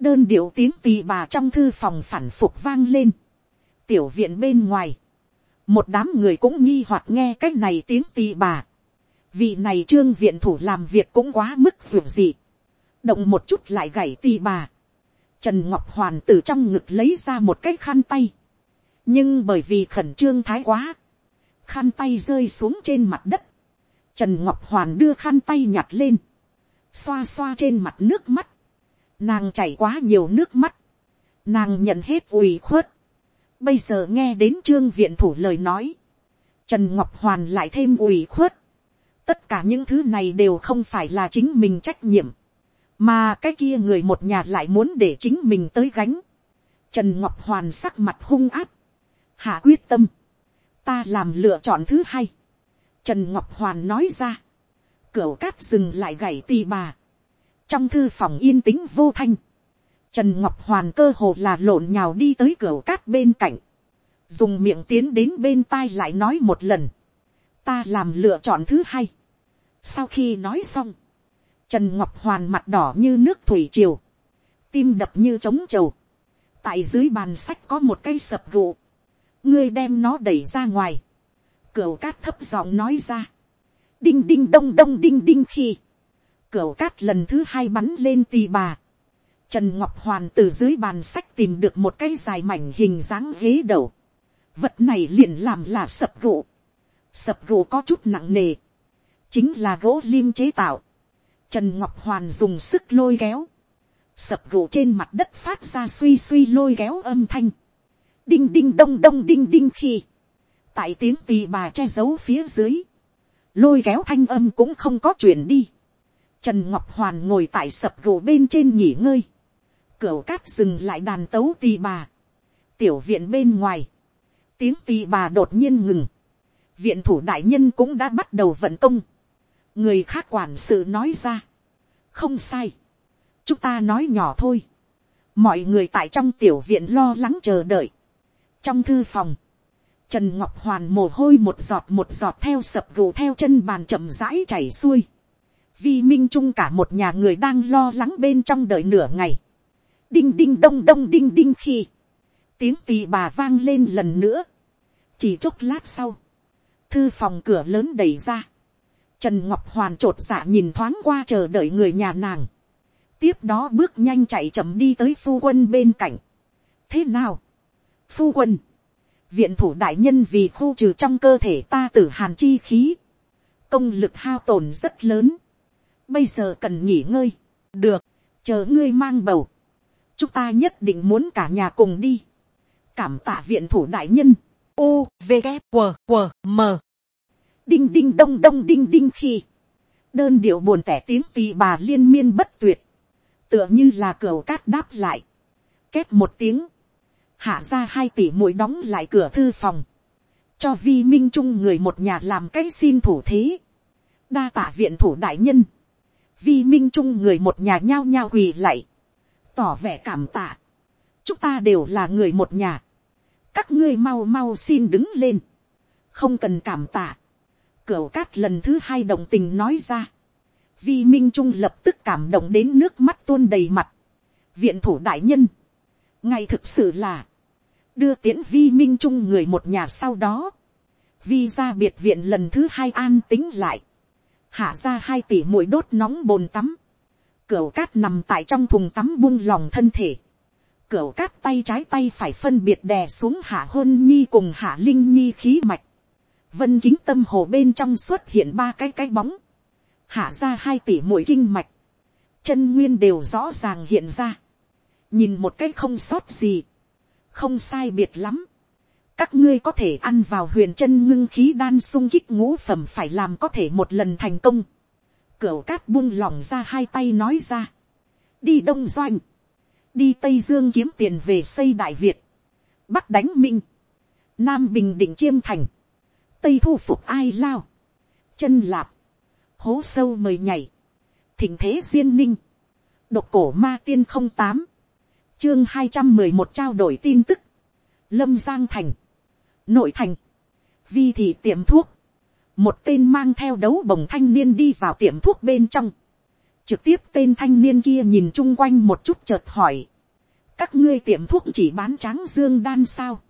đơn điệu tiếng tì bà trong thư phòng phản phục vang lên, tiểu viện bên ngoài, một đám người cũng nghi hoặc nghe cái này tiếng tì bà, vị này trương viện thủ làm việc cũng quá mức dù gì, động một chút lại gảy tì bà, trần ngọc hoàn từ trong ngực lấy ra một cái khăn tay, nhưng bởi vì khẩn trương thái quá, khăn tay rơi xuống trên mặt đất, trần ngọc hoàn đưa khăn tay nhặt lên, xoa xoa trên mặt nước mắt, nàng chảy quá nhiều nước mắt, nàng nhận hết ủy khuất, bây giờ nghe đến trương viện thủ lời nói, trần ngọc hoàn lại thêm ủy khuất, tất cả những thứ này đều không phải là chính mình trách nhiệm, mà cái kia người một nhà lại muốn để chính mình tới gánh. Trần ngọc hoàn sắc mặt hung áp, hạ quyết tâm, ta làm lựa chọn thứ hai. Trần ngọc hoàn nói ra, cửa cát dừng lại gảy tì bà, trong thư phòng yên tĩnh vô thanh, Trần Ngọc Hoàn cơ hồ là lộn nhào đi tới cửa cát bên cạnh. Dùng miệng tiến đến bên tai lại nói một lần. Ta làm lựa chọn thứ hai. Sau khi nói xong. Trần Ngọc Hoàn mặt đỏ như nước thủy triều. Tim đập như trống trầu. Tại dưới bàn sách có một cây sập gụ. Ngươi đem nó đẩy ra ngoài. Cửu cát thấp giọng nói ra. Đinh đinh đông đông đinh đinh khi. Cửu cát lần thứ hai bắn lên tì bà Trần Ngọc Hoàn từ dưới bàn sách tìm được một cây dài mảnh hình dáng ghế đầu. Vật này liền làm là sập gỗ. Sập gỗ có chút nặng nề. Chính là gỗ lim chế tạo. Trần Ngọc Hoàn dùng sức lôi kéo. Sập gỗ trên mặt đất phát ra suy suy lôi kéo âm thanh. Đinh đinh đông đông đinh đinh khi. Tại tiếng tì bà che giấu phía dưới. Lôi kéo thanh âm cũng không có chuyển đi. Trần Ngọc Hoàn ngồi tại sập gỗ bên trên nghỉ ngơi Cửu cát dừng lại đàn tấu tì bà. Tiểu viện bên ngoài. Tiếng tì bà đột nhiên ngừng. Viện thủ đại nhân cũng đã bắt đầu vận công. Người khác quản sự nói ra. Không sai. Chúng ta nói nhỏ thôi. Mọi người tại trong tiểu viện lo lắng chờ đợi. Trong thư phòng. Trần Ngọc Hoàn mồ hôi một giọt một giọt theo sập gù theo chân bàn chậm rãi chảy xuôi. Vi Minh Trung cả một nhà người đang lo lắng bên trong đợi nửa ngày đinh đinh đông đông đinh đinh khi, tiếng tì bà vang lên lần nữa, chỉ chốc lát sau, thư phòng cửa lớn đẩy ra, trần ngọc hoàn trột dạ nhìn thoáng qua chờ đợi người nhà nàng, tiếp đó bước nhanh chạy chậm đi tới phu quân bên cạnh, thế nào, phu quân, viện thủ đại nhân vì khu trừ trong cơ thể ta tử hàn chi khí, công lực hao tổn rất lớn, bây giờ cần nghỉ ngơi, được, chờ ngươi mang bầu, chúng ta nhất định muốn cả nhà cùng đi. cảm tạ viện thủ đại nhân. u v g w w m đinh đinh đông đông đinh đinh khi đơn điệu buồn tẻ tiếng tì bà liên miên bất tuyệt tựa như là cửa cát đáp lại két một tiếng hạ ra hai tỷ mũi đóng lại cửa thư phòng cho vi minh trung người một nhà làm cái xin thủ thế đa tả viện thủ đại nhân vi minh trung người một nhà nhao nhao quỳ lại tỏ vẻ cảm tạ. chúng ta đều là người một nhà. các ngươi mau mau xin đứng lên. không cần cảm tạ cửu cát lần thứ hai đồng tình nói ra. vi minh trung lập tức cảm động đến nước mắt tuôn đầy mặt. viện thủ đại nhân. ngay thực sự là, đưa tiễn vi minh trung người một nhà sau đó. vi ra biệt viện lần thứ hai an tính lại. hạ ra hai tỷ mũi đốt nóng bồn tắm Cửu cát nằm tại trong thùng tắm buông lòng thân thể. Cửu cát tay trái tay phải phân biệt đè xuống hạ hôn nhi cùng hạ linh nhi khí mạch. Vân kính tâm hồ bên trong xuất hiện ba cái cái bóng. Hạ ra hai tỷ mũi kinh mạch. Chân nguyên đều rõ ràng hiện ra. Nhìn một cái không sót gì. Không sai biệt lắm. Các ngươi có thể ăn vào huyền chân ngưng khí đan sung kích ngũ phẩm phải làm có thể một lần thành công cửa cát buông lỏng ra hai tay nói ra. Đi Đông Doanh. Đi Tây Dương kiếm tiền về xây Đại Việt. Bắc đánh Minh. Nam Bình Định Chiêm Thành. Tây thu phục ai lao. Chân lạp. Hố sâu mời nhảy. thỉnh thế duyên ninh, độc cổ ma tiên không tám, chương hai trăm mười một trao đổi tin tức, lâm giang thành, nội thành, vi thị tiệm thuốc, một tên mang theo đấu bồng thanh niên đi vào tiệm thuốc bên trong, trực tiếp tên thanh niên kia nhìn chung quanh một chút chợt hỏi, các ngươi tiệm thuốc chỉ bán tráng dương đan sao,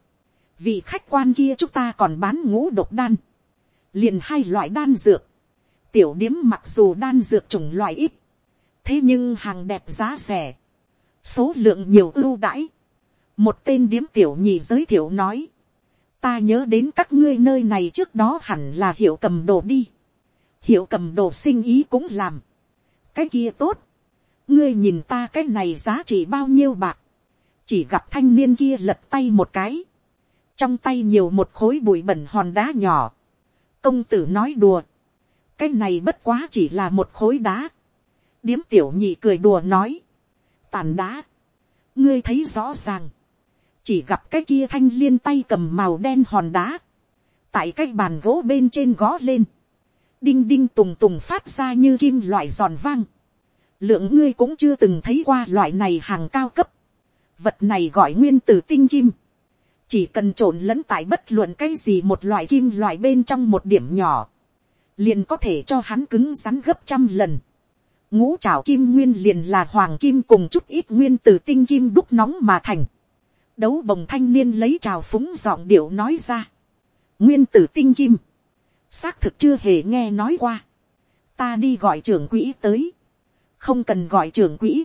vì khách quan kia chúng ta còn bán ngũ độc đan, liền hai loại đan dược, tiểu điếm mặc dù đan dược chủng loại ít, thế nhưng hàng đẹp giá rẻ, số lượng nhiều ưu đãi, một tên điếm tiểu nhị giới thiệu nói, ta nhớ đến các ngươi nơi này trước đó hẳn là hiệu cầm đồ đi, hiệu cầm đồ sinh ý cũng làm, cái kia tốt, ngươi nhìn ta cái này giá trị bao nhiêu bạc, chỉ gặp thanh niên kia lật tay một cái, trong tay nhiều một khối bụi bẩn hòn đá nhỏ, công tử nói đùa, cái này bất quá chỉ là một khối đá, điếm tiểu nhị cười đùa nói, tàn đá, ngươi thấy rõ ràng, chỉ gặp cái kia thanh liên tay cầm màu đen hòn đá, tại cái bàn gỗ bên trên gó lên, đinh đinh tùng tùng phát ra như kim loại giòn vang, lượng ngươi cũng chưa từng thấy qua loại này hàng cao cấp, vật này gọi nguyên từ tinh kim, chỉ cần trộn lẫn tại bất luận cái gì một loại kim loại bên trong một điểm nhỏ, liền có thể cho hắn cứng rắn gấp trăm lần. ngũ trảo kim nguyên liền là hoàng kim cùng chút ít nguyên từ tinh kim đúc nóng mà thành. đấu bồng thanh niên lấy trào phúng giọng điệu nói ra. nguyên tử tinh kim. xác thực chưa hề nghe nói qua. ta đi gọi trưởng quỹ tới. không cần gọi trưởng quỹ.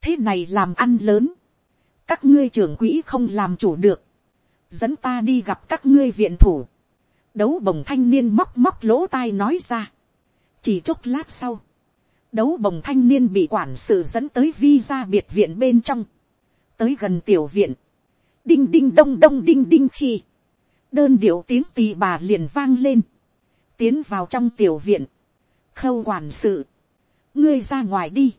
thế này làm ăn lớn. các ngươi trưởng quỹ không làm chủ được dẫn ta đi gặp các ngươi viện thủ. đấu bồng thanh niên móc móc lỗ tai nói ra. chỉ chốc lát sau, đấu bồng thanh niên bị quản sự dẫn tới vi ra biệt viện bên trong, tới gần tiểu viện, đinh đinh đông đông đinh đinh khi, đơn điệu tiếng tì bà liền vang lên, tiến vào trong tiểu viện, khâu quản sự, ngươi ra ngoài đi,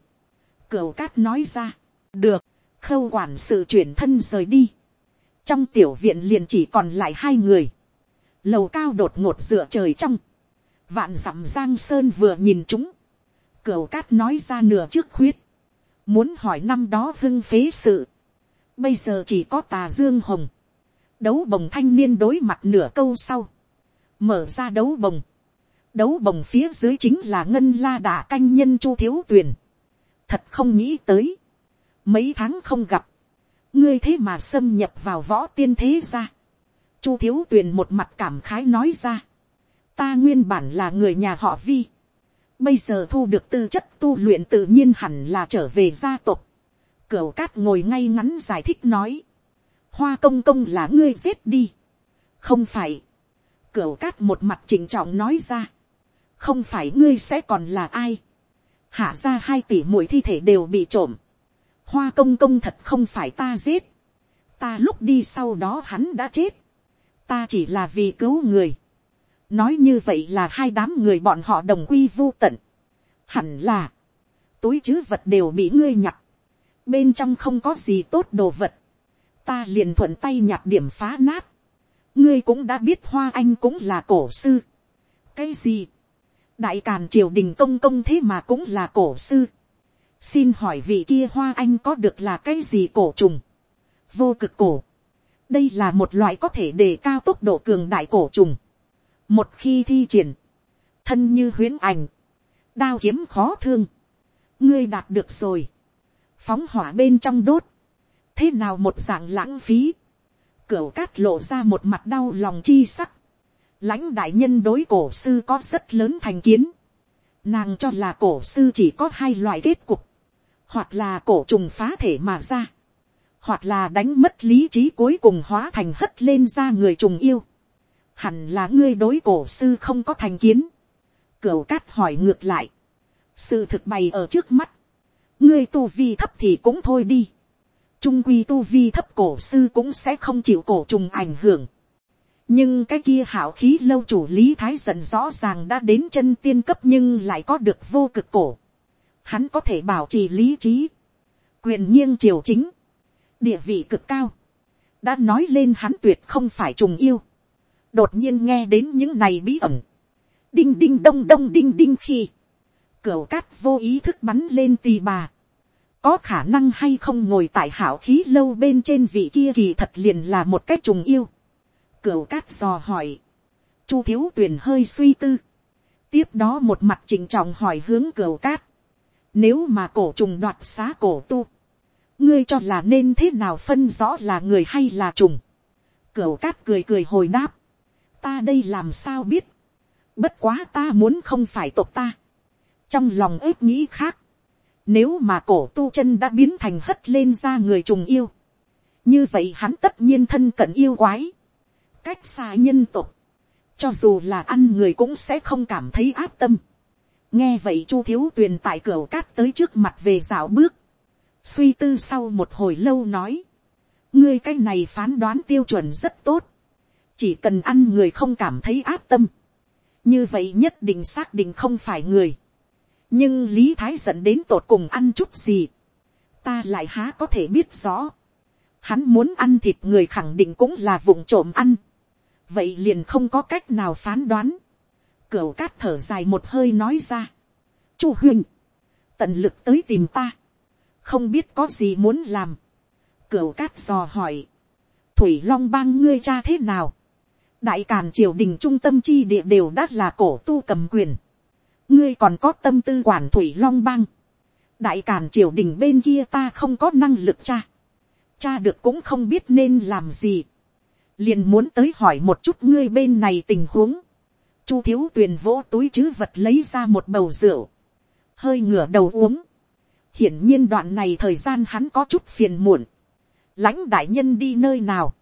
cửu cát nói ra, được, khâu quản sự chuyển thân rời đi, trong tiểu viện liền chỉ còn lại hai người, lầu cao đột ngột dựa trời trong, vạn dặm giang sơn vừa nhìn chúng, cửu cát nói ra nửa trước khuyết, muốn hỏi năm đó hưng phế sự, bây giờ chỉ có tà dương hồng, đấu bồng thanh niên đối mặt nửa câu sau, mở ra đấu bồng, đấu bồng phía dưới chính là ngân la đà canh nhân chu thiếu tuyền, thật không nghĩ tới, mấy tháng không gặp, ngươi thế mà xâm nhập vào võ tiên thế ra. chu thiếu tuyền một mặt cảm khái nói ra. ta nguyên bản là người nhà họ vi. bây giờ thu được tư chất tu luyện tự nhiên hẳn là trở về gia tộc. cửu cát ngồi ngay ngắn giải thích nói. hoa công công là ngươi giết đi. không phải. cửu cát một mặt chỉnh trọng nói ra. không phải ngươi sẽ còn là ai. hạ ra hai tỷ mũi thi thể đều bị trộm hoa công công thật không phải ta giết, ta lúc đi sau đó hắn đã chết, ta chỉ là vì cứu người, nói như vậy là hai đám người bọn họ đồng quy vô tận, hẳn là, túi chứ vật đều bị ngươi nhặt, bên trong không có gì tốt đồ vật, ta liền thuận tay nhặt điểm phá nát, ngươi cũng đã biết hoa anh cũng là cổ sư, cái gì, đại càn triều đình công công thế mà cũng là cổ sư, xin hỏi vị kia hoa anh có được là cái gì cổ trùng, vô cực cổ, đây là một loại có thể đề cao tốc độ cường đại cổ trùng, một khi thi triển, thân như huyến ảnh, đao kiếm khó thương, ngươi đạt được rồi, phóng hỏa bên trong đốt, thế nào một dạng lãng phí, cửa cát lộ ra một mặt đau lòng chi sắc, lãnh đại nhân đối cổ sư có rất lớn thành kiến, nàng cho là cổ sư chỉ có hai loại kết cục, hoặc là cổ trùng phá thể mà ra, hoặc là đánh mất lý trí cuối cùng hóa thành hất lên ra người trùng yêu. Hẳn là ngươi đối cổ sư không có thành kiến. Cửu cát hỏi ngược lại. Sự thực bày ở trước mắt. Ngươi tu vi thấp thì cũng thôi đi. Trung quy tu vi thấp cổ sư cũng sẽ không chịu cổ trùng ảnh hưởng. Nhưng cái kia hảo khí lâu chủ lý thái giận rõ ràng đã đến chân tiên cấp nhưng lại có được vô cực cổ hắn có thể bảo trì lý trí, quyền nghiêng triều chính, địa vị cực cao, đã nói lên hắn tuyệt không phải trùng yêu, đột nhiên nghe đến những này bí ẩn, đinh đinh đông đông đinh đinh khi, cửa cát vô ý thức bắn lên tì bà. Có khả năng hay không ngồi tại hảo khí lâu bên trên vị kia kỳ thật liền là một cách trùng yêu. cửa cát dò hỏi. Chu thiếu tuyền hơi suy tư. Tiếp đó một mặt chỉnh trọng hỏi hướng cửa cát. Nếu mà cổ trùng đoạt xá cổ tu. Ngươi cho là nên thế nào phân rõ là người hay là trùng. Cửu cát cười cười hồi đáp. Ta đây làm sao biết. Bất quá ta muốn không phải tộc ta. Trong lòng ếp nghĩ khác. Nếu mà cổ tu chân đã biến thành hất lên ra người trùng yêu. Như vậy hắn tất nhiên thân cận yêu quái. Cách xa nhân tục. Cho dù là ăn người cũng sẽ không cảm thấy áp tâm. Nghe vậy chu thiếu tuyền tại cửa cát tới trước mặt về dạo bước. Suy tư sau một hồi lâu nói. Ngươi cái này phán đoán tiêu chuẩn rất tốt. Chỉ cần ăn người không cảm thấy áp tâm. Như vậy nhất định xác định không phải người nhưng lý thái dẫn đến tột cùng ăn chút gì, ta lại há có thể biết rõ. Hắn muốn ăn thịt người khẳng định cũng là vụng trộm ăn. vậy liền không có cách nào phán đoán cửu cát thở dài một hơi nói ra. chu huyền, tận lực tới tìm ta, không biết có gì muốn làm. cửu cát dò hỏi, thủy long bang ngươi cha thế nào. đại càn triều đình trung tâm chi địa đều đã là cổ tu cầm quyền. Ngươi còn có tâm tư quản thủy long bang, đại càn triều đình bên kia ta không có năng lực cha, cha được cũng không biết nên làm gì, liền muốn tới hỏi một chút ngươi bên này tình huống, chu thiếu tuyền vỗ túi chứ vật lấy ra một bầu rượu, hơi ngửa đầu uống, hiển nhiên đoạn này thời gian hắn có chút phiền muộn, lãnh đại nhân đi nơi nào,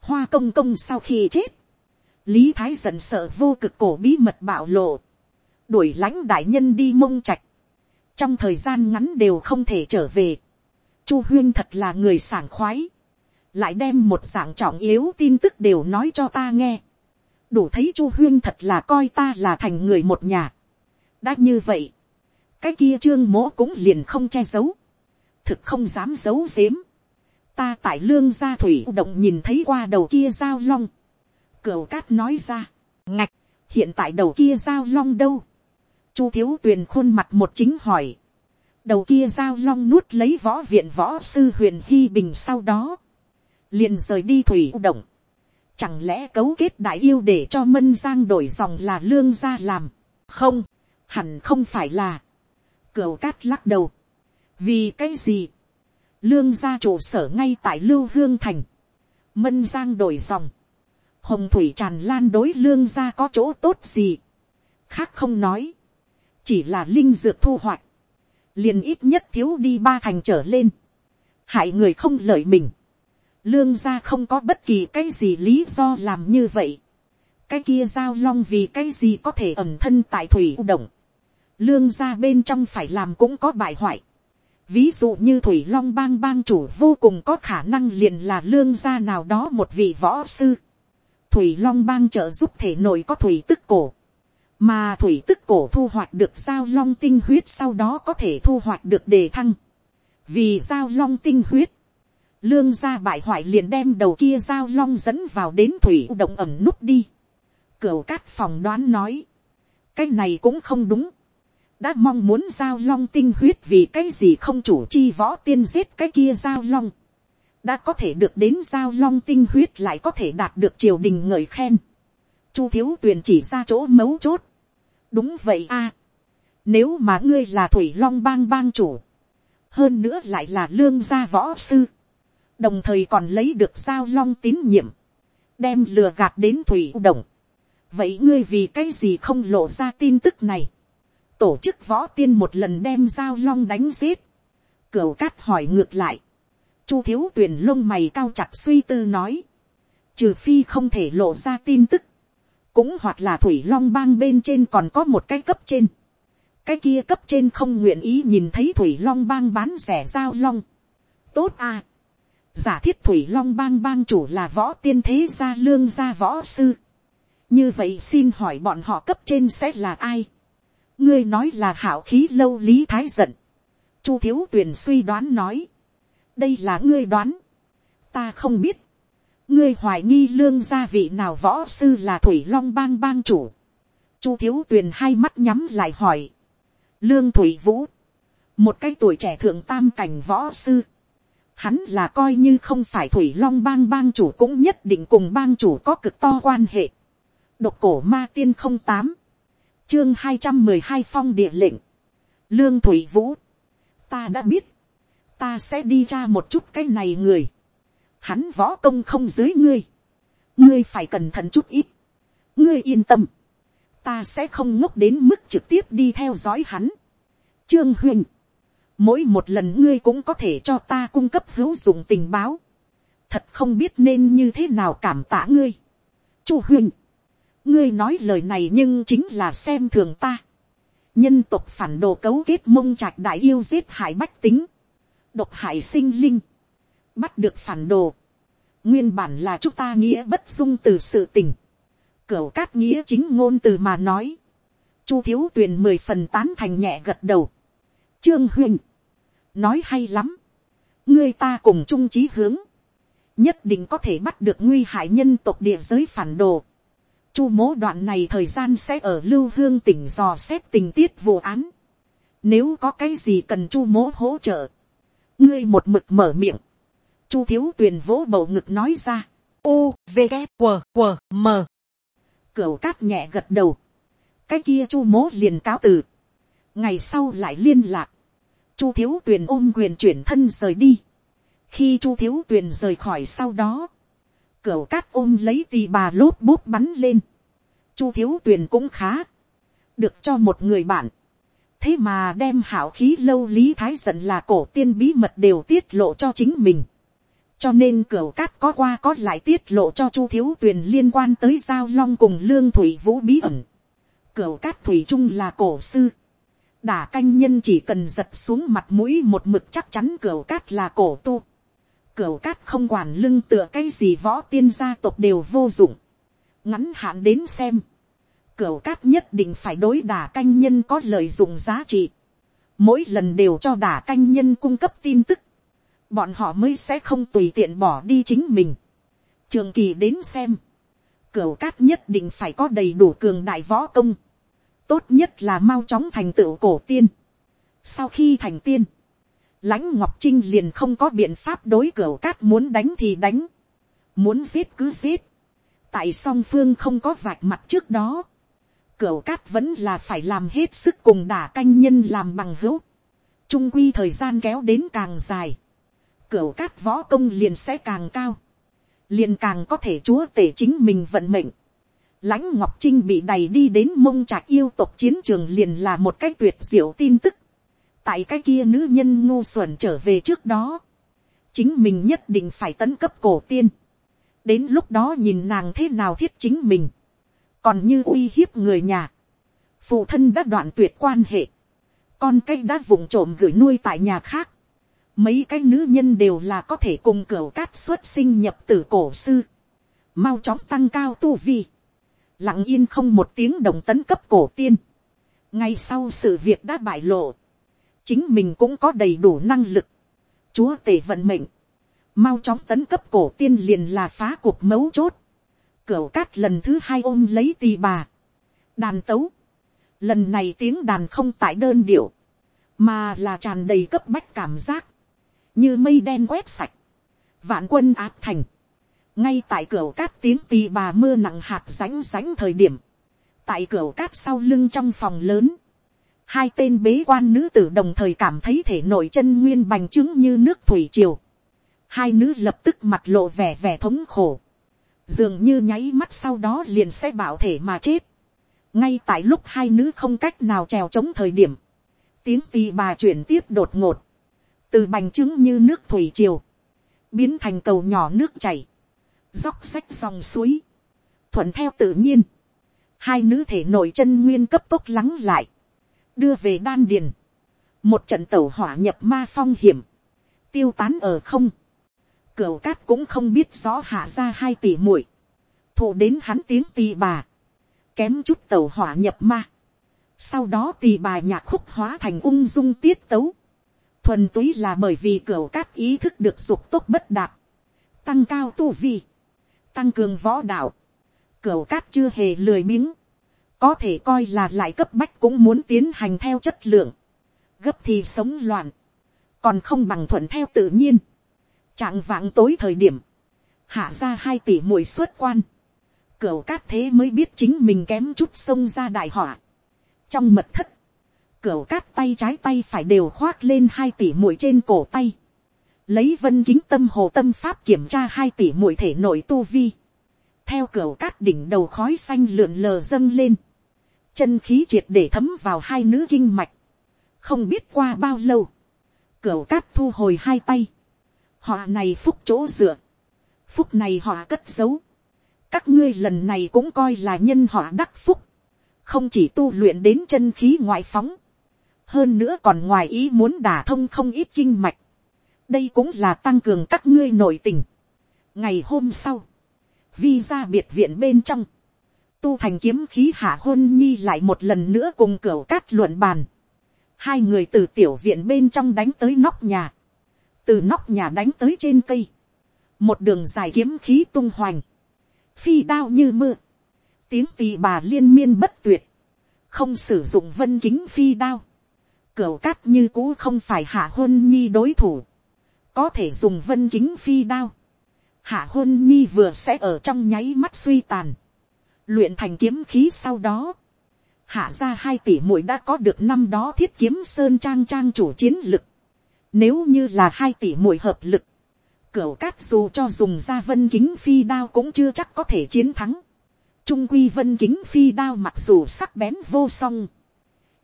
hoa công công sau khi chết, lý thái giận sợ vô cực cổ bí mật bạo lộ, đuổi lãnh đại nhân đi mông trạch, trong thời gian ngắn đều không thể trở về. Chu huyên thật là người sảng khoái, lại đem một dạng trọng yếu tin tức đều nói cho ta nghe đủ thấy chu huyên thật là coi ta là thành người một nhà. đã như vậy, cái kia trương mỗ cũng liền không che giấu, thực không dám giấu xếm. ta tại lương gia thủy động nhìn thấy qua đầu kia giao long. cửu cát nói ra, ngạch, hiện tại đầu kia giao long đâu chu thiếu tuyền khuôn mặt một chính hỏi. đầu kia giao long nuốt lấy võ viện võ sư huyền hy bình sau đó. liền rời đi thủy động chẳng lẽ cấu kết đại yêu để cho mân giang đổi dòng là lương gia làm. không, hẳn không phải là. cửu cát lắc đầu. vì cái gì. lương gia trụ sở ngay tại lưu hương thành. mân giang đổi dòng. hồng thủy tràn lan đối lương gia có chỗ tốt gì. khác không nói chỉ là linh dược thu hoạch, liền ít nhất thiếu đi ba thành trở lên, hại người không lợi mình, lương gia không có bất kỳ cái gì lý do làm như vậy, cái kia giao long vì cái gì có thể ẩm thân tại thủy động, lương gia bên trong phải làm cũng có bại hoại, ví dụ như thủy long bang bang chủ vô cùng có khả năng liền là lương gia nào đó một vị võ sư, thủy long bang trợ giúp thể nội có thủy tức cổ, mà thủy tức cổ thu hoạch được giao long tinh huyết sau đó có thể thu hoạch được đề thăng. vì giao long tinh huyết, lương gia bại hoại liền đem đầu kia giao long dẫn vào đến thủy động ẩm nút đi. cửu cát phòng đoán nói, cái này cũng không đúng. đã mong muốn giao long tinh huyết vì cái gì không chủ chi võ tiên giết cái kia giao long. đã có thể được đến giao long tinh huyết lại có thể đạt được triều đình ngợi khen. chu thiếu tuyền chỉ ra chỗ mấu chốt đúng vậy a. nếu mà ngươi là thủy long bang bang chủ, hơn nữa lại là lương gia võ sư, đồng thời còn lấy được giao long tín nhiệm, đem lừa gạt đến thủy động. vậy ngươi vì cái gì không lộ ra tin tức này, tổ chức võ tiên một lần đem giao long đánh giết, cửu cát hỏi ngược lại, chu thiếu tuyển lông mày cao chặt suy tư nói, trừ phi không thể lộ ra tin tức, cũng hoặc là thủy long bang bên trên còn có một cái cấp trên, cái kia cấp trên không nguyện ý nhìn thấy thủy long bang bán rẻ giao long. tốt à giả thiết thủy long bang bang chủ là võ tiên thế gia lương gia võ sư. như vậy xin hỏi bọn họ cấp trên sẽ là ai. ngươi nói là hảo khí lâu lý thái giận. chu thiếu tuyền suy đoán nói. đây là ngươi đoán. ta không biết ngươi hoài nghi lương gia vị nào võ sư là thủy long bang bang chủ. chu thiếu tuyền hai mắt nhắm lại hỏi. lương thủy vũ, một cái tuổi trẻ thượng tam cảnh võ sư, hắn là coi như không phải thủy long bang bang chủ cũng nhất định cùng bang chủ có cực to quan hệ. độc cổ ma tiên không tám, chương hai trăm mười hai phong địa lệnh, lương thủy vũ, ta đã biết, ta sẽ đi ra một chút cái này người, hắn võ công không dưới ngươi, ngươi phải cẩn thận chút ít, ngươi yên tâm, ta sẽ không ngốc đến mức trực tiếp đi theo dõi hắn. Trương Huynh, mỗi một lần ngươi cũng có thể cho ta cung cấp hữu dụng tình báo, thật không biết nên như thế nào cảm tạ ngươi. Chu Huyền, ngươi nói lời này nhưng chính là xem thường ta. nhân tộc phản đồ cấu kết mông trạch đại yêu giết hại bách tính, độc hại sinh linh, bắt được phản đồ, nguyên bản là chúng ta nghĩa bất dung từ sự tình, cửu cát nghĩa chính ngôn từ mà nói, chu thiếu tuyền mười phần tán thành nhẹ gật đầu, trương huynh, nói hay lắm, ngươi ta cùng chung chí hướng, nhất định có thể bắt được nguy hại nhân tộc địa giới phản đồ. Chu mố đoạn này thời gian sẽ ở lưu hương tỉnh dò xét tình tiết vụ án. Nếu có cái gì cần chu mố hỗ trợ, ngươi một mực mở miệng. Chu thiếu tuyền vỗ bầu ngực nói ra. U, V, g W, W, M. Cửu cát nhẹ gật đầu. Cái kia chu mố liền cáo từ. Ngày sau lại liên lạc. Chu thiếu tuyền ôm quyền chuyển thân rời đi. Khi chu thiếu tuyền rời khỏi sau đó. cửa cát ôm lấy tì bà lốp bút bắn lên. Chu thiếu tuyền cũng khá. Được cho một người bạn thế mà đem hảo khí lâu lý thái giận là cổ tiên bí mật đều tiết lộ cho chính mình cho nên cửa cát có qua có lại tiết lộ cho chu thiếu tuyền liên quan tới giao long cùng lương thủy vũ bí ẩn. cửa cát thủy trung là cổ sư đả canh nhân chỉ cần giật xuống mặt mũi một mực chắc chắn cửa cát là cổ tu. cửa cát không quản lưng tựa cái gì võ tiên gia tộc đều vô dụng. ngắn hạn đến xem. cửa cát nhất định phải đối đả canh nhân có lợi dụng giá trị. mỗi lần đều cho đả canh nhân cung cấp tin tức bọn họ mới sẽ không tùy tiện bỏ đi chính mình. trường kỳ đến xem, Cửa cát nhất định phải có đầy đủ cường đại võ công, tốt nhất là mau chóng thành tựu cổ tiên. sau khi thành tiên, lãnh ngọc trinh liền không có biện pháp đối cửa cát muốn đánh thì đánh, muốn giết cứ giết, tại song phương không có vạch mặt trước đó, cửa cát vẫn là phải làm hết sức cùng đả canh nhân làm bằng hữu, trung quy thời gian kéo đến càng dài, cửa cát võ công liền sẽ càng cao, liền càng có thể chúa tể chính mình vận mệnh lãnh ngọc trinh bị đày đi đến mông trạc yêu tộc chiến trường liền là một cái tuyệt diệu tin tức. tại cái kia nữ nhân ngu xuẩn trở về trước đó, chính mình nhất định phải tấn cấp cổ tiên. đến lúc đó nhìn nàng thế nào thiết chính mình, còn như uy hiếp người nhà, phụ thân đã đoạn tuyệt quan hệ, con cây đã vụng trộm gửi nuôi tại nhà khác, mấy cái nữ nhân đều là có thể cùng cửa cát xuất sinh nhập tử cổ sư, mau chóng tăng cao tu vi, lặng yên không một tiếng đồng tấn cấp cổ tiên, ngay sau sự việc đã bại lộ, chính mình cũng có đầy đủ năng lực, chúa tể vận mệnh, mau chóng tấn cấp cổ tiên liền là phá cuộc mấu chốt, cửa cát lần thứ hai ôm lấy tì bà, đàn tấu, lần này tiếng đàn không tại đơn điệu, mà là tràn đầy cấp bách cảm giác, như mây đen quét sạch, vạn quân áp thành, ngay tại cửa cát tiếng tì bà mưa nặng hạt ránh ránh thời điểm, tại cửa cát sau lưng trong phòng lớn, hai tên bế quan nữ tử đồng thời cảm thấy thể nội chân nguyên bành trướng như nước thủy triều, hai nữ lập tức mặt lộ vẻ vẻ thống khổ, dường như nháy mắt sau đó liền sẽ bảo thể mà chết, ngay tại lúc hai nữ không cách nào trèo chống thời điểm, tiếng tì bà chuyển tiếp đột ngột, từ bành trướng như nước thủy triều, biến thành cầu nhỏ nước chảy, dốc sách dòng suối, thuận theo tự nhiên, hai nữ thể nội chân nguyên cấp tốc lắng lại, đưa về đan điền, một trận tẩu hỏa nhập ma phong hiểm, tiêu tán ở không, cửu cát cũng không biết rõ hạ ra hai tỷ muội, thụ đến hắn tiếng tì bà, kém chút tẩu hỏa nhập ma, sau đó tì bà nhạc khúc hóa thành ung dung tiết tấu, thuần túy là bởi vì cửa cát ý thức được dục tốt bất đạt, tăng cao tu vi, tăng cường võ đạo, cửu cát chưa hề lười biếng, có thể coi là lại cấp bách cũng muốn tiến hành theo chất lượng, gấp thì sống loạn, còn không bằng thuận theo tự nhiên, trạng vạng tối thời điểm, hạ ra hai tỷ mũi xuất quan, cửu cát thế mới biết chính mình kém chút sông ra đại họa. trong mật thất, cửu cát tay trái tay phải đều khoác lên hai tỷ mũi trên cổ tay, lấy vân kính tâm hồ tâm pháp kiểm tra hai tỷ mũi thể nội tu vi, theo cửa cát đỉnh đầu khói xanh lượn lờ dâng lên, chân khí triệt để thấm vào hai nữ kinh mạch, không biết qua bao lâu, cửa cát thu hồi hai tay, họ này phúc chỗ dựa, phúc này họ cất giấu, các ngươi lần này cũng coi là nhân họ đắc phúc, không chỉ tu luyện đến chân khí ngoại phóng, hơn nữa còn ngoài ý muốn đả thông không ít kinh mạch, đây cũng là tăng cường các ngươi nội tình. ngày hôm sau, vi ra biệt viện bên trong, tu thành kiếm khí hạ hôn nhi lại một lần nữa cùng cửa cát luận bàn. hai người từ tiểu viện bên trong đánh tới nóc nhà, từ nóc nhà đánh tới trên cây, một đường dài kiếm khí tung hoành, phi đao như mưa, tiếng tì bà liên miên bất tuyệt, không sử dụng vân kính phi đao, cửa cát như cũ không phải hạ hôn nhi đối thủ, có thể dùng vân kính phi đao, hạ hôn nhi vừa sẽ ở trong nháy mắt suy tàn, luyện thành kiếm khí sau đó, hạ ra hai tỷ muội đã có được năm đó thiết kiếm sơn trang trang chủ chiến lực, nếu như là hai tỷ muội hợp lực, cửu cát dù cho dùng ra vân kính phi đao cũng chưa chắc có thể chiến thắng. Trung quy vân kính phi đao mặc dù sắc bén vô song.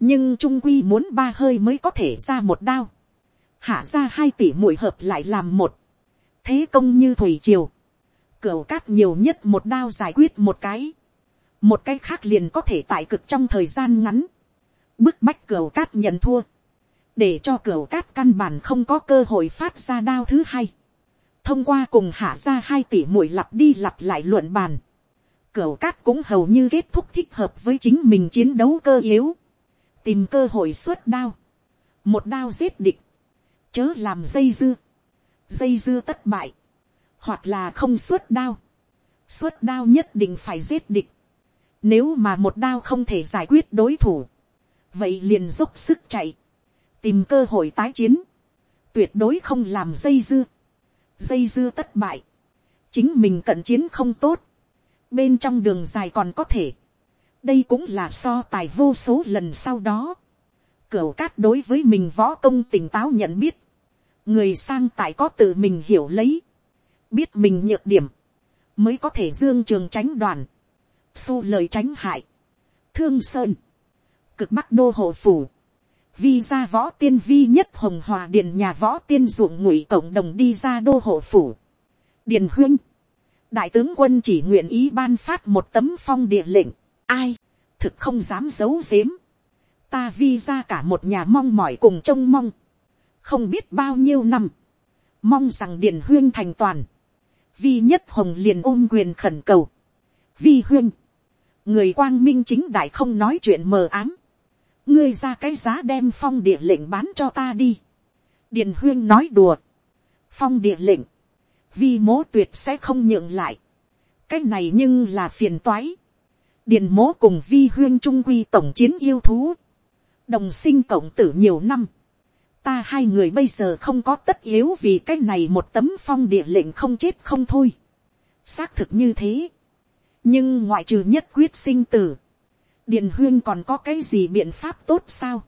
Nhưng trung quy muốn ba hơi mới có thể ra một đao. Hạ ra hai tỷ mũi hợp lại làm một. Thế công như thủy triều. cửa cát nhiều nhất một đao giải quyết một cái. Một cái khác liền có thể tại cực trong thời gian ngắn. Bức bách cửa cát nhận thua. Để cho cửa cát căn bản không có cơ hội phát ra đao thứ hai thông qua cùng hạ ra hai tỷ mũi lặp đi lặp lại luận bàn, cửa cát cũng hầu như kết thúc thích hợp với chính mình chiến đấu cơ yếu, tìm cơ hội xuất đao, một đao giết địch, chớ làm dây dưa, dây dưa tất bại, hoặc là không xuất đao, xuất đao nhất định phải giết địch, nếu mà một đao không thể giải quyết đối thủ, vậy liền dốc sức chạy, tìm cơ hội tái chiến, tuyệt đối không làm dây dưa, dây dưa tất bại, chính mình cận chiến không tốt, bên trong đường dài còn có thể, đây cũng là so tài vô số lần sau đó, cửu cát đối với mình võ công tỉnh táo nhận biết, người sang tại có tự mình hiểu lấy, biết mình nhược điểm, mới có thể dương trường tránh đoàn, xu lời tránh hại, thương sơn, cực bắc đô hộ phủ, vi ra võ tiên vi nhất hồng hòa điện nhà võ tiên ruộng ngụy cộng đồng đi ra đô hộ phủ. điền huyên, đại tướng quân chỉ nguyện ý ban phát một tấm phong địa lệnh, ai, thực không dám giấu giếm. ta vi ra cả một nhà mong mỏi cùng trông mong, không biết bao nhiêu năm, mong rằng điền huyên thành toàn, vi nhất hồng liền ôm quyền khẩn cầu, vi huyên, người quang minh chính đại không nói chuyện mờ ám, ngươi ra cái giá đem phong địa lệnh bán cho ta đi. điền huyên nói đùa. phong địa lệnh, vi mố tuyệt sẽ không nhượng lại. cái này nhưng là phiền toái. điền mố cùng vi huyên trung quy tổng chiến yêu thú. đồng sinh cộng tử nhiều năm ta hai người bây giờ không có tất yếu vì cái này một tấm phong địa lệnh không chết không thôi. xác thực như thế. nhưng ngoại trừ nhất quyết sinh tử Điền huyên còn có cái gì biện pháp tốt sao?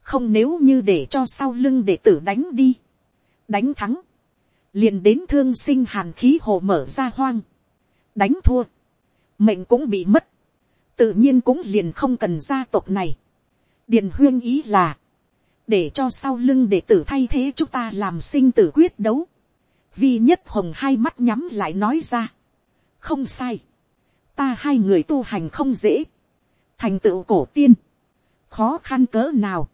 Không nếu như để cho sau lưng để tử đánh đi. Đánh thắng. Liền đến thương sinh hàn khí hồ mở ra hoang. Đánh thua. Mệnh cũng bị mất. Tự nhiên cũng liền không cần gia tộc này. Điền huyên ý là. Để cho sau lưng để tử thay thế chúng ta làm sinh tử quyết đấu. Vi nhất hồng hai mắt nhắm lại nói ra. Không sai. Ta hai người tu hành không dễ. Thành tựu cổ tiên, khó khăn cỡ nào,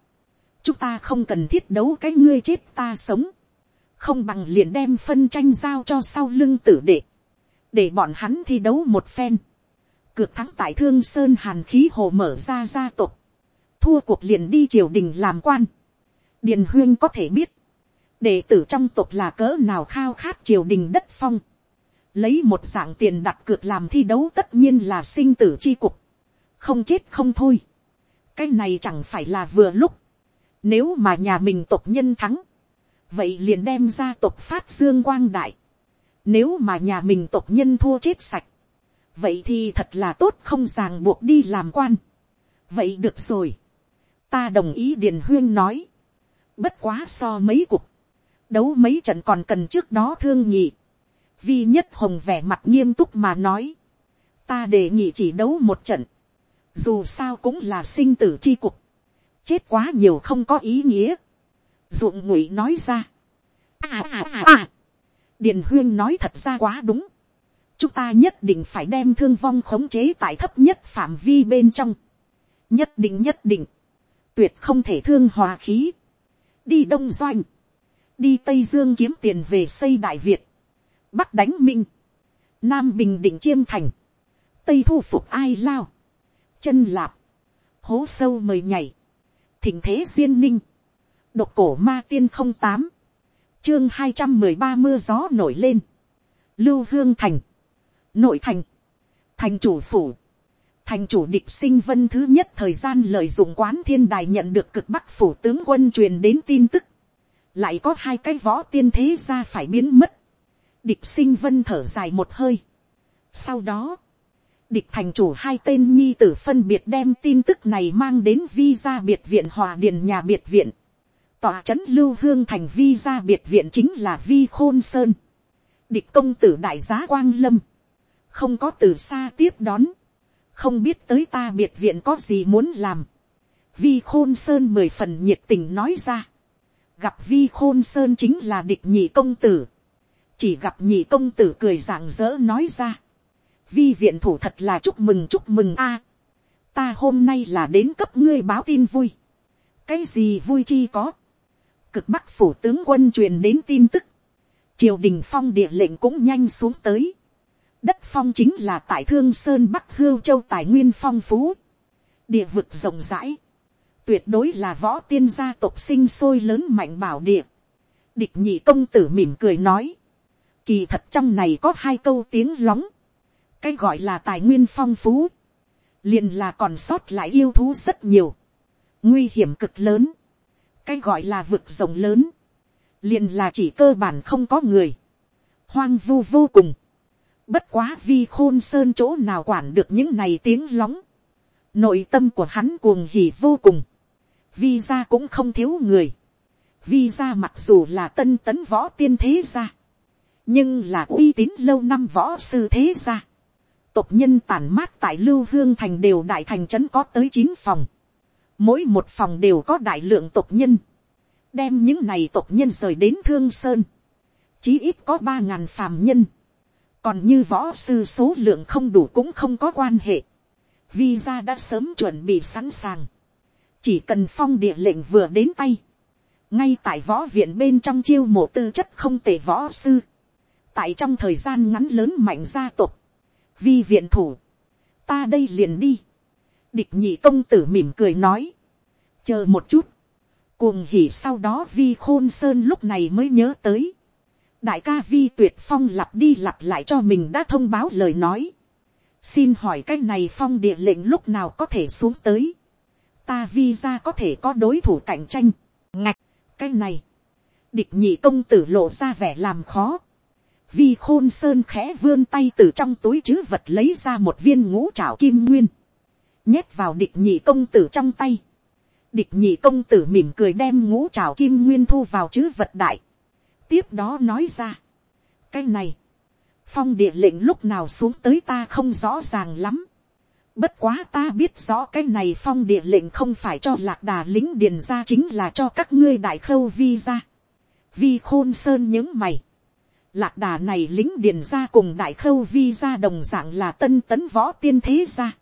chúng ta không cần thiết đấu cái ngươi chết ta sống, không bằng liền đem phân tranh giao cho sau lưng tử đệ, để bọn hắn thi đấu một phen, cược thắng tại thương sơn hàn khí hồ mở ra gia tộc, thua cuộc liền đi triều đình làm quan, điền huyên có thể biết, đệ tử trong tộc là cỡ nào khao khát triều đình đất phong, lấy một dạng tiền đặt cược làm thi đấu tất nhiên là sinh tử c h i cục, không chết không thôi, cái này chẳng phải là vừa lúc, nếu mà nhà mình tộc nhân thắng, vậy liền đem ra tộc phát dương quang đại, nếu mà nhà mình tộc nhân thua chết sạch, vậy thì thật là tốt không ràng buộc đi làm quan. vậy được rồi. ta đồng ý điền huyên nói bất quá so mấy cuộc. đấu mấy trận còn cần trước đó thương nhị. vi nhất hồng vẻ mặt nghiêm túc mà nói. ta đề nghị chỉ đấu một trận. dù sao cũng là sinh tử chi cục. chết quá nhiều không có ý nghĩa. dụng ngụy nói ra. à à à à. điền huyên nói thật ra quá đúng chúng ta nhất định phải đem thương vong khống chế tại thấp nhất phạm vi bên trong. nhất định nhất định, tuyệt không thể thương hòa khí đi đông doanh, đi tây dương kiếm tiền về xây đại việt, bắc đánh minh, nam bình định chiêm thành, tây thu phục ai lao, chân lạp, hố sâu mời nhảy, thỉnh thế duyên ninh, độc cổ ma tiên không tám, chương hai trăm mười ba mưa gió nổi lên, lưu hương thành, nội thành, thành chủ phủ, thành chủ địch sinh vân thứ nhất thời gian lợi dụng quán thiên đài nhận được cực bắc phủ tướng quân truyền đến tin tức, lại có hai cái võ tiên thế ra phải biến mất, địch sinh vân thở dài một hơi. sau đó, địch thành chủ hai tên nhi tử phân biệt đem tin tức này mang đến vi ra biệt viện hòa điền nhà biệt viện, tòa c h ấ n lưu hương thành vi ra biệt viện chính là vi khôn sơn, địch công tử đại giá quang lâm, không có từ xa tiếp đón, không biết tới ta biệt viện có gì muốn làm, vi khôn sơn mười phần nhiệt tình nói ra, gặp vi khôn sơn chính là địch nhị công tử, chỉ gặp nhị công tử cười rạng rỡ nói ra, vi viện thủ thật là chúc mừng chúc mừng a, ta hôm nay là đến cấp ngươi báo tin vui, cái gì vui chi có, cực bắc phủ tướng quân truyền đến tin tức, triều đình phong địa lệnh cũng nhanh xuống tới, đất phong chính là tại thương sơn bắc hưu châu tài nguyên phong phú, địa vực rộng rãi, tuyệt đối là võ tiên gia tộc sinh sôi lớn mạnh bảo địa. địch nhị công tử mỉm cười nói, kỳ thật trong này có hai câu tiếng lóng, cái gọi là tài nguyên phong phú, liền là còn sót lại yêu thú rất nhiều, nguy hiểm cực lớn, cái gọi là vực rộng lớn, liền là chỉ cơ bản không có người, hoang vu vô cùng, Bất quá vi khôn sơn chỗ nào quản được những này tiếng lóng. Nội tâm của hắn cuồng hỉ vô cùng. Vi ra cũng không thiếu người. Vi ra mặc dù là tân tấn võ tiên thế gia. Nhưng là uy tín lâu năm võ sư thế gia. Tộc nhân tản mát tại Lưu Hương Thành đều đại thành trấn có tới chín phòng. Mỗi một phòng đều có đại lượng tộc nhân. Đem những này tộc nhân rời đến Thương Sơn. Chí ít có ba ngàn phàm nhân còn như võ sư số lượng không đủ cũng không có quan hệ. Visa đã sớm chuẩn bị sẵn sàng. Chỉ cần phong địa lệnh vừa đến tay. Ngay tại võ viện bên trong chiêu mộ tư chất không tệ võ sư. Tại trong thời gian ngắn lớn mạnh gia tộc. Vi viện thủ. Ta đây liền đi. Địch nhị công tử mỉm cười nói. Chờ một chút. Cuồng hỉ sau đó vi khôn sơn lúc này mới nhớ tới đại ca vi tuyệt phong lặp đi lặp lại cho mình đã thông báo lời nói. xin hỏi cái này phong địa lệnh lúc nào có thể xuống tới. ta vi ra có thể có đối thủ cạnh tranh. ngạch, cái này. địch nhị công tử lộ ra vẻ làm khó. vi khôn sơn khẽ vươn tay từ trong túi chứ vật lấy ra một viên ngũ trảo kim nguyên. nhét vào địch nhị công tử trong tay. địch nhị công tử mỉm cười đem ngũ trảo kim nguyên thu vào chứ vật đại tiếp đó nói ra, cái này, phong địa lệnh lúc nào xuống tới ta không rõ ràng lắm. Bất quá ta biết rõ cái này phong địa lệnh không phải cho lạc đà lính điền ra chính là cho các ngươi đại khâu vi ra. Vi khôn sơn những mày. Lạc đà này lính điền ra cùng đại khâu vi ra đồng dạng là tân tấn võ tiên thế ra.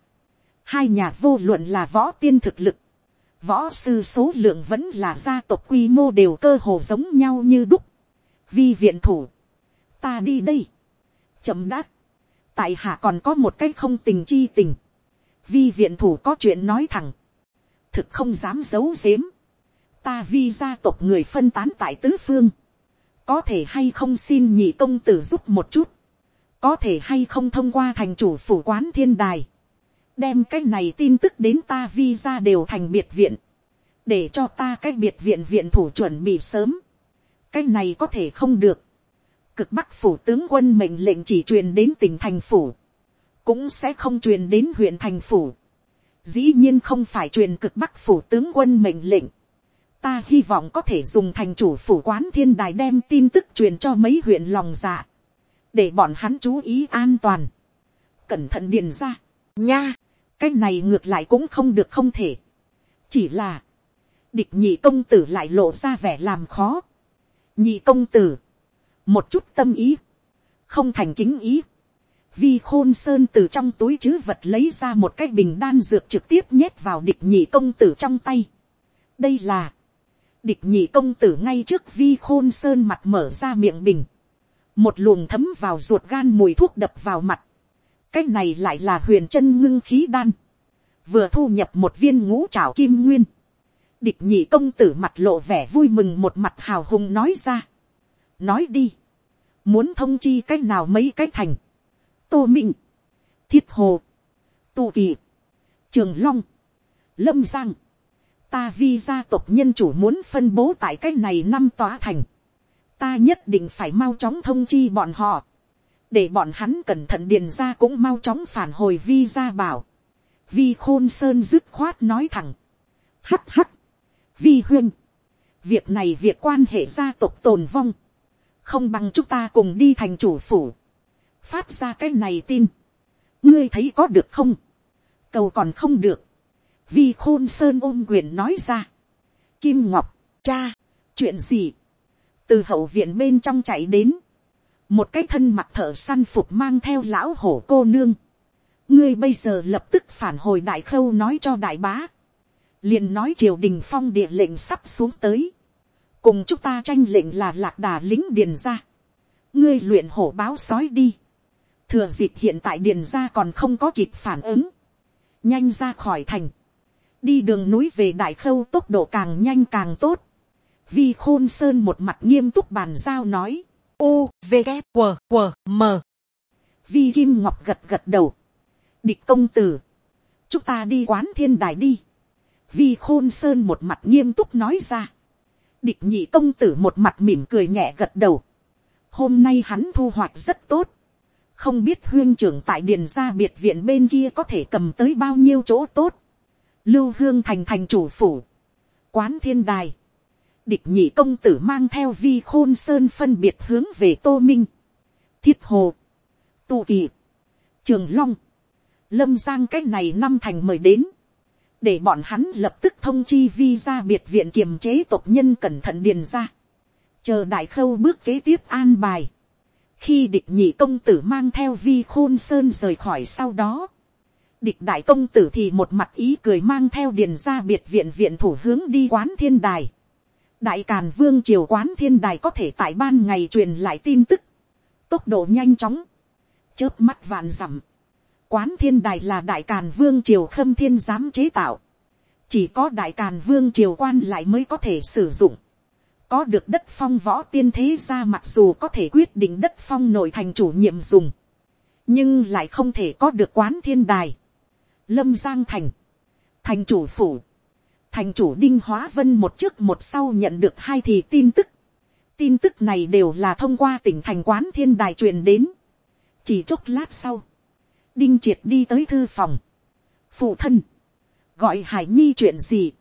Hai nhà vô luận là võ tiên thực lực. Võ sư số lượng vẫn là gia tộc quy mô đều cơ hồ giống nhau như đúc vi viện thủ, ta đi đây, chậm đáp, tại hạ còn có một cái không tình chi tình, vi viện thủ có chuyện nói thẳng, thực không dám giấu giếm, ta vi gia tộc người phân tán tại tứ phương, có thể hay không xin nhị công tử giúp một chút, có thể hay không thông qua thành chủ phủ quán thiên đài, đem cái này tin tức đến ta vi ra đều thành biệt viện, để cho ta cái biệt viện viện thủ chuẩn bị sớm, cái này có thể không được, cực bắc phủ tướng quân mệnh lệnh chỉ truyền đến tỉnh thành phủ, cũng sẽ không truyền đến huyện thành phủ, dĩ nhiên không phải truyền cực bắc phủ tướng quân mệnh lệnh, ta hy vọng có thể dùng thành chủ phủ quán thiên đài đem tin tức truyền cho mấy huyện lòng dạ, để bọn hắn chú ý an toàn, cẩn thận điền ra, nha, cái này ngược lại cũng không được không thể, chỉ là, địch nhị công tử lại lộ ra vẻ làm khó, nhị công tử, một chút tâm ý, không thành kính ý, vi khôn sơn từ trong túi chứ vật lấy ra một cái bình đan dược trực tiếp nhét vào địch nhị công tử trong tay. đây là, địch nhị công tử ngay trước vi khôn sơn mặt mở ra miệng bình, một luồng thấm vào ruột gan mùi thuốc đập vào mặt, cái này lại là huyền chân ngưng khí đan, vừa thu nhập một viên ngũ trảo kim nguyên, địch nhị công tử mặt lộ vẻ vui mừng một mặt hào hùng nói ra, nói đi, muốn thông chi cái nào mấy cái thành, tô minh, thiết hồ, tu kỳ, trường long, lâm giang, ta vi gia tộc nhân chủ muốn phân bố tại cái này năm tòa thành, ta nhất định phải mau chóng thông chi bọn họ, để bọn hắn cẩn thận điền ra cũng mau chóng phản hồi vi gia bảo, vi khôn sơn dứt khoát nói thẳng, hắt hắt, vi huyên, việc này việc quan hệ gia tộc tồn vong, không bằng chúng ta cùng đi thành chủ phủ, phát ra cái này tin, ngươi thấy có được không, cầu còn không được, vi khôn sơn ôm quyền nói ra, kim ngọc, cha, chuyện gì, từ hậu viện bên trong chạy đến, một cái thân mặt thợ săn phục mang theo lão hổ cô nương, ngươi bây giờ lập tức phản hồi đại khâu nói cho đại bá, liền nói triều đình phong địa lệnh sắp xuống tới, cùng chúng ta tranh lệnh là lạc đà lính điền ra, ngươi luyện hổ báo sói đi, thừa dịp hiện tại điền ra còn không có kịp phản ứng, nhanh ra khỏi thành, đi đường núi về đại khâu tốc độ càng nhanh càng tốt, vi khôn sơn một mặt nghiêm túc bàn giao nói, u v g q q m. vi kim ngọc gật gật đầu, địch công tử, chúng ta đi quán thiên đài đi, vi khôn sơn một mặt nghiêm túc nói ra, địch nhị công tử một mặt mỉm cười nhẹ gật đầu, hôm nay hắn thu hoạch rất tốt, không biết huyên trưởng tại điền gia biệt viện bên kia có thể cầm tới bao nhiêu chỗ tốt, lưu hương thành thành chủ phủ, quán thiên đài, địch nhị công tử mang theo vi khôn sơn phân biệt hướng về tô minh, thiết hồ, tu kỳ, trường long, lâm giang cái này năm thành mời đến, để bọn hắn lập tức thông chi vi ra biệt viện kiềm chế tộc nhân cẩn thận điền ra, chờ đại khâu bước kế tiếp an bài, khi địch nhị công tử mang theo vi khôn sơn rời khỏi sau đó, địch đại công tử thì một mặt ý cười mang theo điền ra biệt viện viện thủ hướng đi quán thiên đài. đại càn vương triều quán thiên đài có thể tại ban ngày truyền lại tin tức, tốc độ nhanh chóng, chớp mắt vạn dặm quán thiên đài là đại càn vương triều khâm thiên giám chế tạo, chỉ có đại càn vương triều quan lại mới có thể sử dụng. Có được đất phong võ tiên thế ra mặc dù có thể quyết định đất phong nội thành chủ nhiệm dùng, nhưng lại không thể có được quán thiên đài, lâm giang thành, thành chủ phủ, thành chủ đinh hóa vân một trước một sau nhận được hai thì tin tức, tin tức này đều là thông qua tỉnh thành quán thiên đài truyền đến, chỉ chốc lát sau, đinh triệt đi tới thư phòng, phụ thân, gọi hải nhi chuyện gì,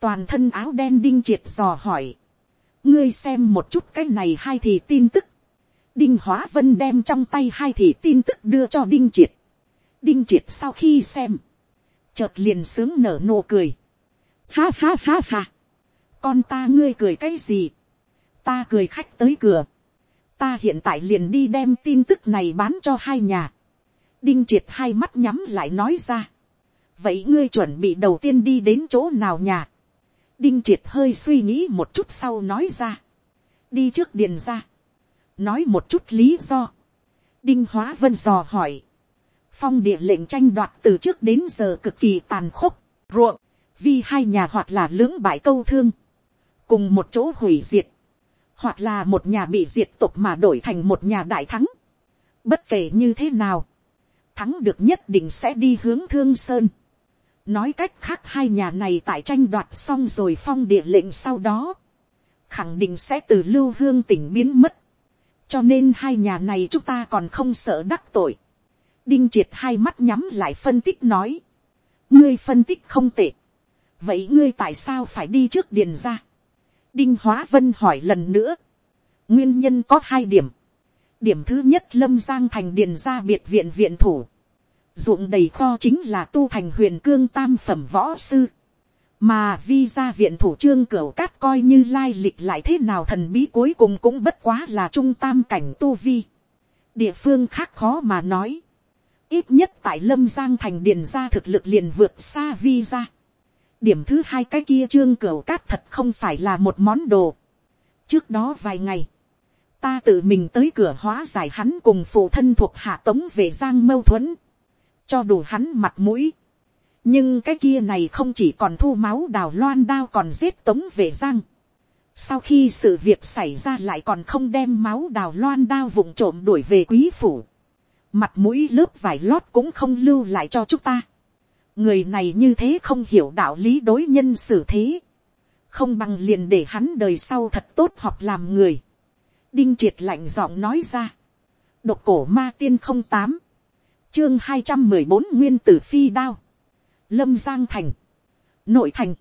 toàn thân áo đen đinh triệt dò hỏi, ngươi xem một chút cái này hai thì tin tức. đinh hóa vân đem trong tay hai thì tin tức đưa cho đinh triệt. đinh triệt sau khi xem, chợt liền sướng nở nụ cười. ha ha ha ha. con ta ngươi cười cái gì. ta cười khách tới cửa. ta hiện tại liền đi đem tin tức này bán cho hai nhà đinh triệt hai mắt nhắm lại nói ra. vậy ngươi chuẩn bị đầu tiên đi đến chỗ nào nhà? Đinh triệt hơi suy nghĩ một chút sau nói ra, đi trước điền ra, nói một chút lý do, đinh hóa vân dò hỏi, phong địa lệnh tranh đoạt từ trước đến giờ cực kỳ tàn khốc, ruộng, vì hai nhà hoặc là lưỡng bại câu thương, cùng một chỗ hủy diệt, hoặc là một nhà bị diệt tục mà đổi thành một nhà đại thắng. Bất kể như thế nào, thắng được nhất định sẽ đi hướng thương sơn. nói cách khác hai nhà này tại tranh đoạt xong rồi phong địa lệnh sau đó, khẳng định sẽ từ lưu hương tỉnh biến mất. cho nên hai nhà này chúng ta còn không sợ đắc tội. đinh triệt hai mắt nhắm lại phân tích nói. ngươi phân tích không tệ. vậy ngươi tại sao phải đi trước điền ra. đinh hóa vân hỏi lần nữa. nguyên nhân có hai điểm điểm thứ nhất lâm giang thành điền ra biệt viện viện thủ, ruộng đầy kho chính là tu thành huyền cương tam phẩm võ sư, mà vi ra viện thủ trương cửu cát coi như lai lịch lại thế nào thần bí cuối cùng cũng bất quá là trung tam cảnh tu vi, địa phương khác khó mà nói, ít nhất tại lâm giang thành điền ra thực lực liền vượt xa vi ra. điểm thứ hai cái kia trương cửu cát thật không phải là một món đồ. trước đó vài ngày, ta tự mình tới cửa hóa giải hắn cùng phụ thân thuộc hạ tống về giang mâu thuẫn, cho đủ hắn mặt mũi. nhưng cái kia này không chỉ còn thu máu đào loan đao còn giết tống về giang. sau khi sự việc xảy ra lại còn không đem máu đào loan đao vụng trộm đuổi về quý phủ. mặt mũi lớp vải lót cũng không lưu lại cho chúng ta. người này như thế không hiểu đạo lý đối nhân xử thế. không bằng liền để hắn đời sau thật tốt học làm người đinh triệt lạnh giọng nói ra. độc cổ ma tiên không tám, chương hai trăm mười bốn nguyên tử phi đao, lâm giang thành, nội thành,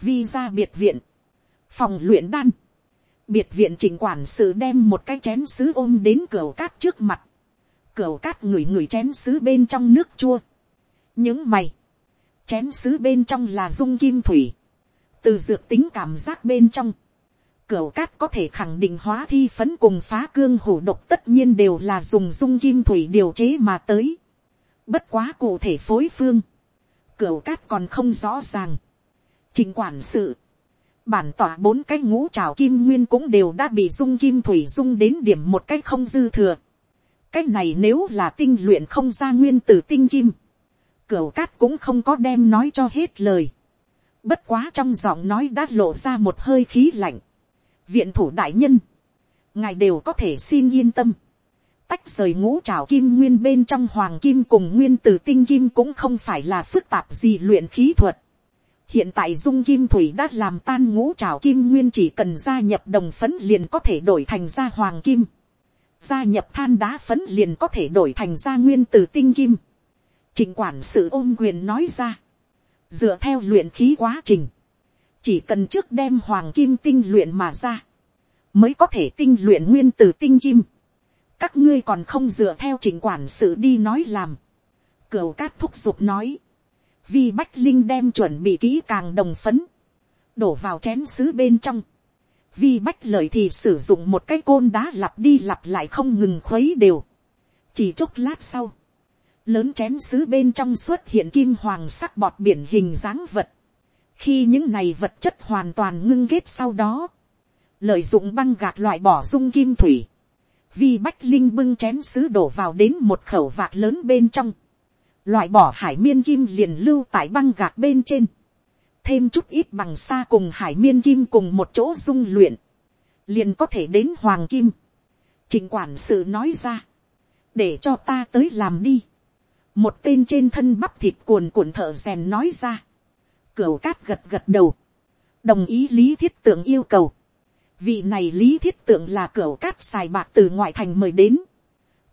vi ra biệt viện, phòng luyện đan, biệt viện chỉnh quản sự đem một cái chén sứ ôm đến cửa cát trước mặt, cửa cát ngửi ngửi chén sứ bên trong nước chua, những mày, chén sứ bên trong là dung kim thủy, từ dược tính cảm giác bên trong, Cửu cát có thể khẳng định hóa thi phấn cùng phá cương hổ độc tất nhiên đều là dùng dung kim thủy điều chế mà tới. Bất quá cụ thể phối phương. Cửu cát còn không rõ ràng. Trình quản sự. Bản tỏa bốn cái ngũ trào kim nguyên cũng đều đã bị dung kim thủy dung đến điểm một cái không dư thừa. Cái này nếu là tinh luyện không ra nguyên tử tinh kim. Cửu cát cũng không có đem nói cho hết lời. Bất quá trong giọng nói đã lộ ra một hơi khí lạnh viện thủ đại nhân, ngài đều có thể xin yên tâm, tách rời ngũ trào kim nguyên bên trong hoàng kim cùng nguyên tử tinh kim cũng không phải là phức tạp gì luyện khí thuật. hiện tại dung kim thủy đã làm tan ngũ trào kim nguyên chỉ cần gia nhập đồng phấn liền có thể đổi thành ra hoàng kim. gia nhập than đá phấn liền có thể đổi thành ra nguyên tử tinh kim. trình quản sự ôm quyền nói ra. dựa theo luyện khí quá trình chỉ cần trước đem hoàng kim tinh luyện mà ra, mới có thể tinh luyện nguyên từ tinh kim. các ngươi còn không dựa theo trình quản sự đi nói làm. cửu cát thúc giục nói, vi bách linh đem chuẩn bị kỹ càng đồng phấn, đổ vào chén sứ bên trong. vi bách lợi thì sử dụng một cái côn đá lặp đi lặp lại không ngừng khuấy đều. chỉ chốc lát sau, lớn chén sứ bên trong xuất hiện kim hoàng sắc bọt biển hình dáng vật khi những này vật chất hoàn toàn ngưng kết sau đó, lợi dụng băng gạc loại bỏ dung kim thủy, vi bách linh bưng chén sứ đổ vào đến một khẩu vạc lớn bên trong, loại bỏ hải miên kim liền lưu tại băng gạc bên trên, thêm chút ít bằng xa cùng hải miên kim cùng một chỗ dung luyện, liền có thể đến hoàng kim. Trình quản sự nói ra, để cho ta tới làm đi. một tên trên thân bắp thịt cuồn cuộn thợ rèn nói ra, Cửu cát gật gật đầu. Đồng ý lý thiết tượng yêu cầu. Vị này lý thiết tượng là cửu cát xài bạc từ ngoại thành mời đến.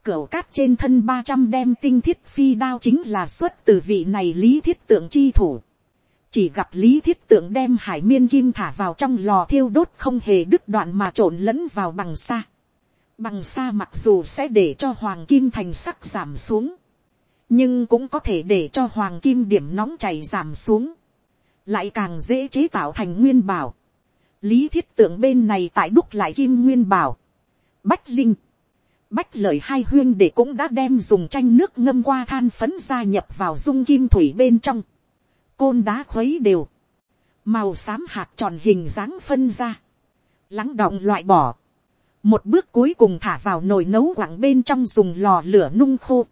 Cửu cát trên thân ba trăm đem tinh thiết phi đao chính là xuất từ vị này lý thiết tượng chi thủ. Chỉ gặp lý thiết tượng đem hải miên kim thả vào trong lò thiêu đốt không hề đứt đoạn mà trộn lẫn vào bằng xa. Bằng xa mặc dù sẽ để cho hoàng kim thành sắc giảm xuống, nhưng cũng có thể để cho hoàng kim điểm nóng chảy giảm xuống lại càng dễ chế tạo thành nguyên bảo. lý thiết tượng bên này tại đúc lại kim nguyên bảo. bách linh, bách lợi hai huyên để cũng đã đem dùng tranh nước ngâm qua than phấn gia nhập vào dung kim thủy bên trong. côn đá khuấy đều, màu xám hạt tròn hình dáng phân ra, lắng động loại bỏ. một bước cuối cùng thả vào nồi nấu quặng bên trong dùng lò lửa nung khô.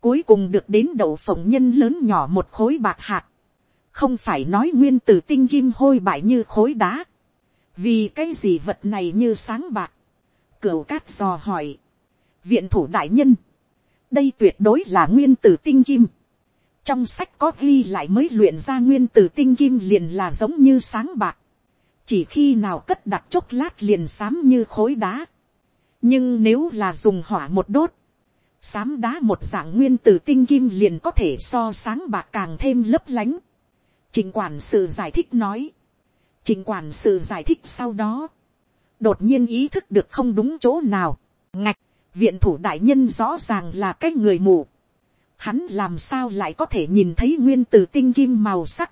cuối cùng được đến đậu phộng nhân lớn nhỏ một khối bạc hạt không phải nói nguyên tử tinh kim hôi bại như khối đá, vì cái gì vật này như sáng bạc, cửu cát dò hỏi, viện thủ đại nhân, đây tuyệt đối là nguyên tử tinh kim. trong sách có ghi lại mới luyện ra nguyên tử tinh kim liền là giống như sáng bạc. chỉ khi nào cất đặt chốc lát liền xám như khối đá. nhưng nếu là dùng hỏa một đốt, xám đá một dạng nguyên tử tinh kim liền có thể so sáng bạc càng thêm lấp lánh. Trình quản sự giải thích nói. Trình quản sự giải thích sau đó. Đột nhiên ý thức được không đúng chỗ nào. Ngạch, viện thủ đại nhân rõ ràng là cái người mù. Hắn làm sao lại có thể nhìn thấy nguyên tử tinh kim màu sắc.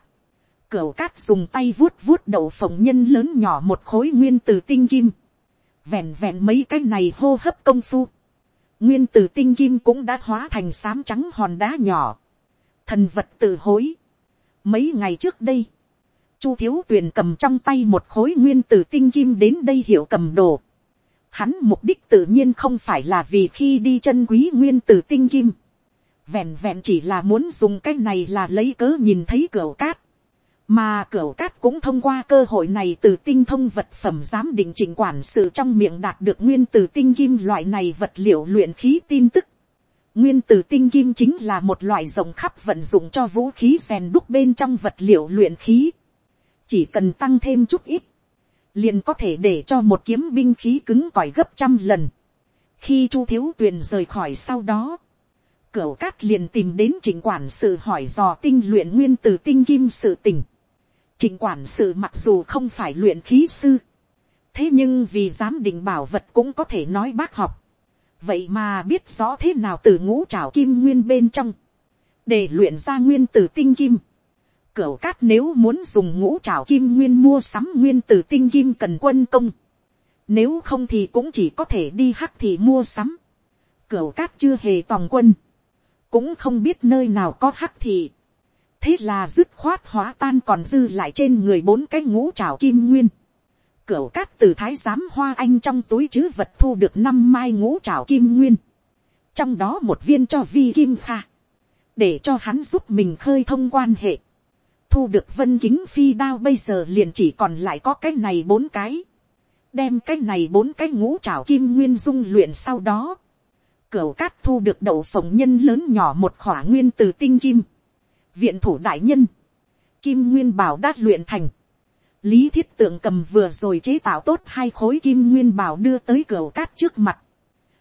Cửu cát dùng tay vuốt vuốt đậu phồng nhân lớn nhỏ một khối nguyên tử tinh kim. Vẹn vẹn mấy cái này hô hấp công phu. Nguyên tử tinh kim cũng đã hóa thành xám trắng hòn đá nhỏ. Thần vật tự hối. Mấy ngày trước đây. Chu thiếu tuyền cầm trong tay một khối nguyên tử tinh kim đến đây hiểu cầm đồ Hắn mục đích tự nhiên không phải là vì khi đi chân quý nguyên tử tinh kim. Vẹn vẹn chỉ là muốn dùng cái này là lấy cớ nhìn thấy cửa cát. Mà cửa cát cũng thông qua cơ hội này từ tinh thông vật phẩm giám định chỉnh quản sự trong miệng đạt được nguyên tử tinh kim loại này vật liệu luyện khí tin tức. Nguyên tử tinh kim chính là một loại rộng khắp vận dụng cho vũ khí rèn đúc bên trong vật liệu luyện khí. Chỉ cần tăng thêm chút ít liền có thể để cho một kiếm binh khí cứng cỏi gấp trăm lần. khi chu thiếu tuyền rời khỏi sau đó, cửu cát liền tìm đến trịnh quản sự hỏi dò tinh luyện nguyên tử tinh kim sự tình. trịnh quản sự mặc dù không phải luyện khí sư, thế nhưng vì giám định bảo vật cũng có thể nói bác học vậy mà biết rõ thế nào từ ngũ trào kim nguyên bên trong, để luyện ra nguyên từ tinh kim Cửu cát nếu muốn dùng ngũ trào kim nguyên mua sắm nguyên tử tinh kim cần quân công. Nếu không thì cũng chỉ có thể đi hắc thì mua sắm. Cửu cát chưa hề tòng quân. Cũng không biết nơi nào có hắc thì. Thế là dứt khoát hóa tan còn dư lại trên người bốn cái ngũ trào kim nguyên. Cửu cát từ thái giám hoa anh trong túi chứ vật thu được năm mai ngũ trảo kim nguyên. Trong đó một viên cho vi kim pha. Để cho hắn giúp mình khơi thông quan hệ thu được vân kính phi đao bây giờ liền chỉ còn lại có cái này bốn cái. đem cái này bốn cái ngũ trảo kim nguyên dung luyện sau đó. Cửu cát thu được đậu phộng nhân lớn nhỏ một khỏa nguyên từ tinh kim. viện thủ đại nhân. kim nguyên bảo đát luyện thành lý thiết tượng cầm vừa rồi chế tạo tốt hai khối kim nguyên bảo đưa tới cửa cát trước mặt.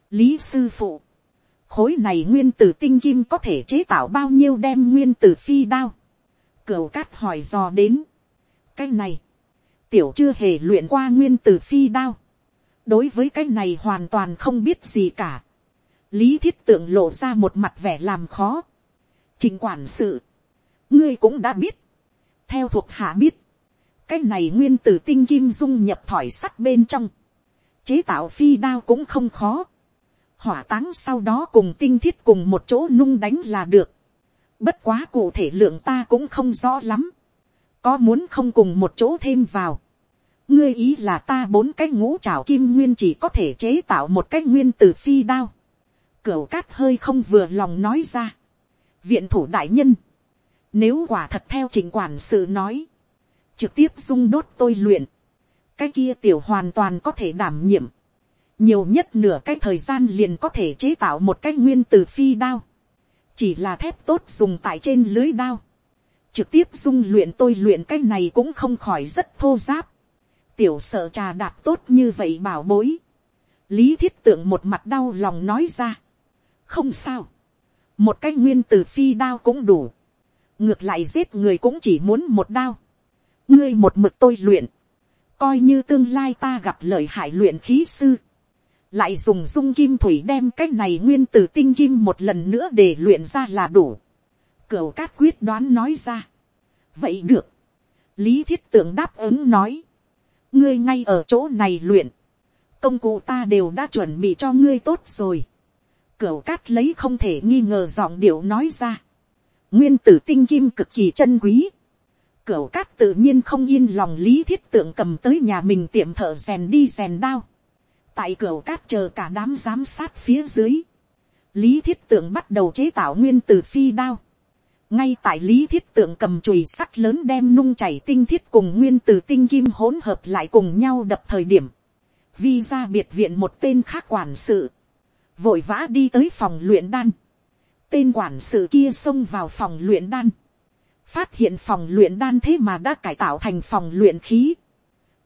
lý sư phụ. khối này nguyên tử tinh kim có thể chế tạo bao nhiêu đem nguyên tử phi đao Cửu cát hỏi dò đến. Cái này. Tiểu chưa hề luyện qua nguyên tử phi đao. Đối với cái này hoàn toàn không biết gì cả. Lý thiết tượng lộ ra một mặt vẻ làm khó. Trình quản sự. Ngươi cũng đã biết. Theo thuộc hạ biết. Cái này nguyên tử tinh kim dung nhập thỏi sắt bên trong. Chế tạo phi đao cũng không khó. Hỏa táng sau đó cùng tinh thiết cùng một chỗ nung đánh là được Bất quá cụ thể lượng ta cũng không rõ lắm. Có muốn không cùng một chỗ thêm vào. Ngươi ý là ta bốn cái ngũ trảo kim nguyên chỉ có thể chế tạo một cái nguyên tử phi đao. Cửu cát hơi không vừa lòng nói ra. Viện thủ đại nhân. Nếu quả thật theo trình quản sự nói. Trực tiếp dung đốt tôi luyện. Cái kia tiểu hoàn toàn có thể đảm nhiệm. Nhiều nhất nửa cái thời gian liền có thể chế tạo một cái nguyên từ phi đao. Chỉ là thép tốt dùng tại trên lưới đao, trực tiếp dung luyện tôi luyện cái này cũng không khỏi rất thô giáp, tiểu sợ trà đạp tốt như vậy bảo bối, lý thiết tượng một mặt đau lòng nói ra, không sao, một cái nguyên từ phi đao cũng đủ, ngược lại giết người cũng chỉ muốn một đao, ngươi một mực tôi luyện, coi như tương lai ta gặp lợi hại luyện khí sư, lại dùng dung kim thủy đem cái này nguyên tử tinh kim một lần nữa để luyện ra là đủ. Cửu cát quyết đoán nói ra. vậy được. lý thiết tượng đáp ứng nói. ngươi ngay ở chỗ này luyện. công cụ ta đều đã chuẩn bị cho ngươi tốt rồi. Cửu cát lấy không thể nghi ngờ giọng điệu nói ra. nguyên tử tinh kim cực kỳ chân quý. Cửu cát tự nhiên không yên lòng lý thiết tượng cầm tới nhà mình tiệm thợ rèn đi rèn đao. Tại cửa cát chờ cả đám giám sát phía dưới, lý thiết tượng bắt đầu chế tạo nguyên từ phi đao. ngay tại lý thiết tượng cầm chùy sắt lớn đem nung chảy tinh thiết cùng nguyên từ tinh kim hỗn hợp lại cùng nhau đập thời điểm, vi ra biệt viện một tên khác quản sự, vội vã đi tới phòng luyện đan, tên quản sự kia xông vào phòng luyện đan, phát hiện phòng luyện đan thế mà đã cải tạo thành phòng luyện khí,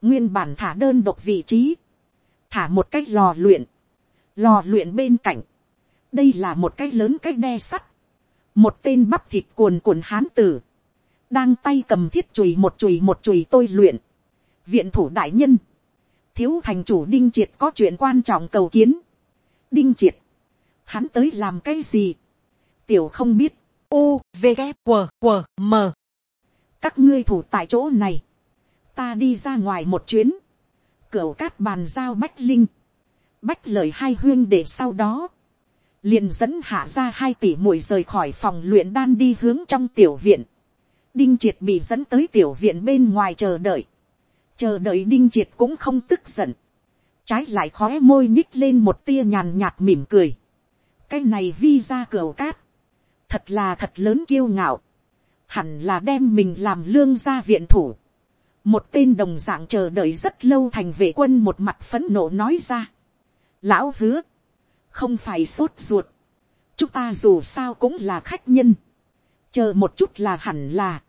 nguyên bản thả đơn độc vị trí, thả một cái lò luyện, lò luyện bên cạnh, đây là một cái lớn cái đe sắt, một tên bắp thịt cuồn cuộn hán tử, đang tay cầm thiết chùi một chùi một chùi tôi luyện, viện thủ đại nhân, thiếu thành chủ đinh triệt có chuyện quan trọng cầu kiến, đinh triệt, hắn tới làm cái gì, tiểu không biết, u v g q q m. Các ngươi thủ tại chỗ này, ta đi ra ngoài một chuyến, cửa cát bàn giao bách linh, bách lời hai huyên để sau đó, liền dẫn hạ ra hai tỷ muội rời khỏi phòng luyện đan đi hướng trong tiểu viện, đinh triệt bị dẫn tới tiểu viện bên ngoài chờ đợi, chờ đợi đinh triệt cũng không tức giận, trái lại khó môi nhích lên một tia nhàn nhạt mỉm cười, cái này vi ra cửa cát, thật là thật lớn kiêu ngạo, hẳn là đem mình làm lương gia viện thủ, một tên đồng dạng chờ đợi rất lâu thành vệ quân một mặt phấn nộ nói ra, lão hứa, không phải sốt ruột, chúng ta dù sao cũng là khách nhân, chờ một chút là hẳn là,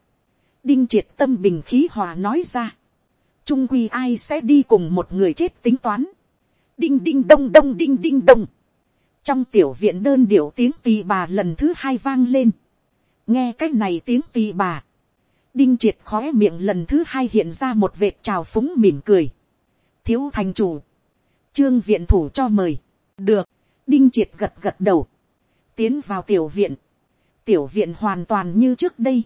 đinh triệt tâm bình khí hòa nói ra, trung quy ai sẽ đi cùng một người chết tính toán, đinh đinh đông đông đinh đinh đông, trong tiểu viện đơn điệu tiếng tì bà lần thứ hai vang lên, nghe cái này tiếng tì bà, đinh triệt khói miệng lần thứ hai hiện ra một vệt trào phúng mỉm cười, thiếu thành chủ, trương viện thủ cho mời, được, đinh triệt gật gật đầu, tiến vào tiểu viện, tiểu viện hoàn toàn như trước đây,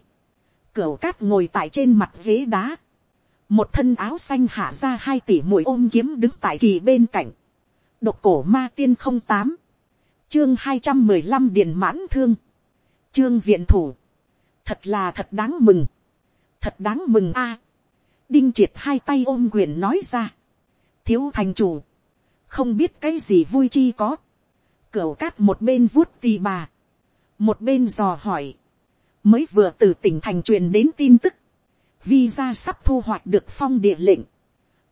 cửa cát ngồi tại trên mặt ghế đá, một thân áo xanh hạ ra hai tỷ mũi ôm kiếm đứng tại kỳ bên cạnh, độc cổ ma tiên không tám, chương hai trăm mười lăm điền mãn thương, chương viện thủ, thật là thật đáng mừng, thật đáng mừng a, đinh triệt hai tay ôm quyền nói ra, thiếu thành chủ, không biết cái gì vui chi có, cửa cát một bên vuốt tì bà, một bên dò hỏi, mới vừa từ tỉnh thành truyền đến tin tức, vi sắp thu hoạch được phong địa lệnh,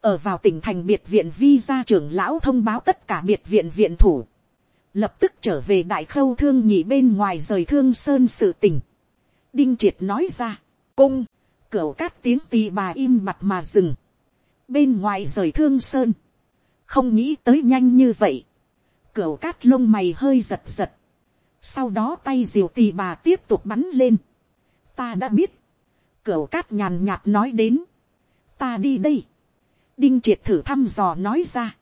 ở vào tỉnh thành biệt viện vi trưởng lão thông báo tất cả biệt viện viện thủ, lập tức trở về đại khâu thương nhị bên ngoài rời thương sơn sự tình đinh triệt nói ra, cung, cửa cát tiếng tì bà im mặt mà dừng, bên ngoài rời thương sơn, không nghĩ tới nhanh như vậy, cửa cát lông mày hơi giật giật, sau đó tay diều tì bà tiếp tục bắn lên, ta đã biết, cửa cát nhàn nhạt nói đến, ta đi đây, đinh triệt thử thăm dò nói ra,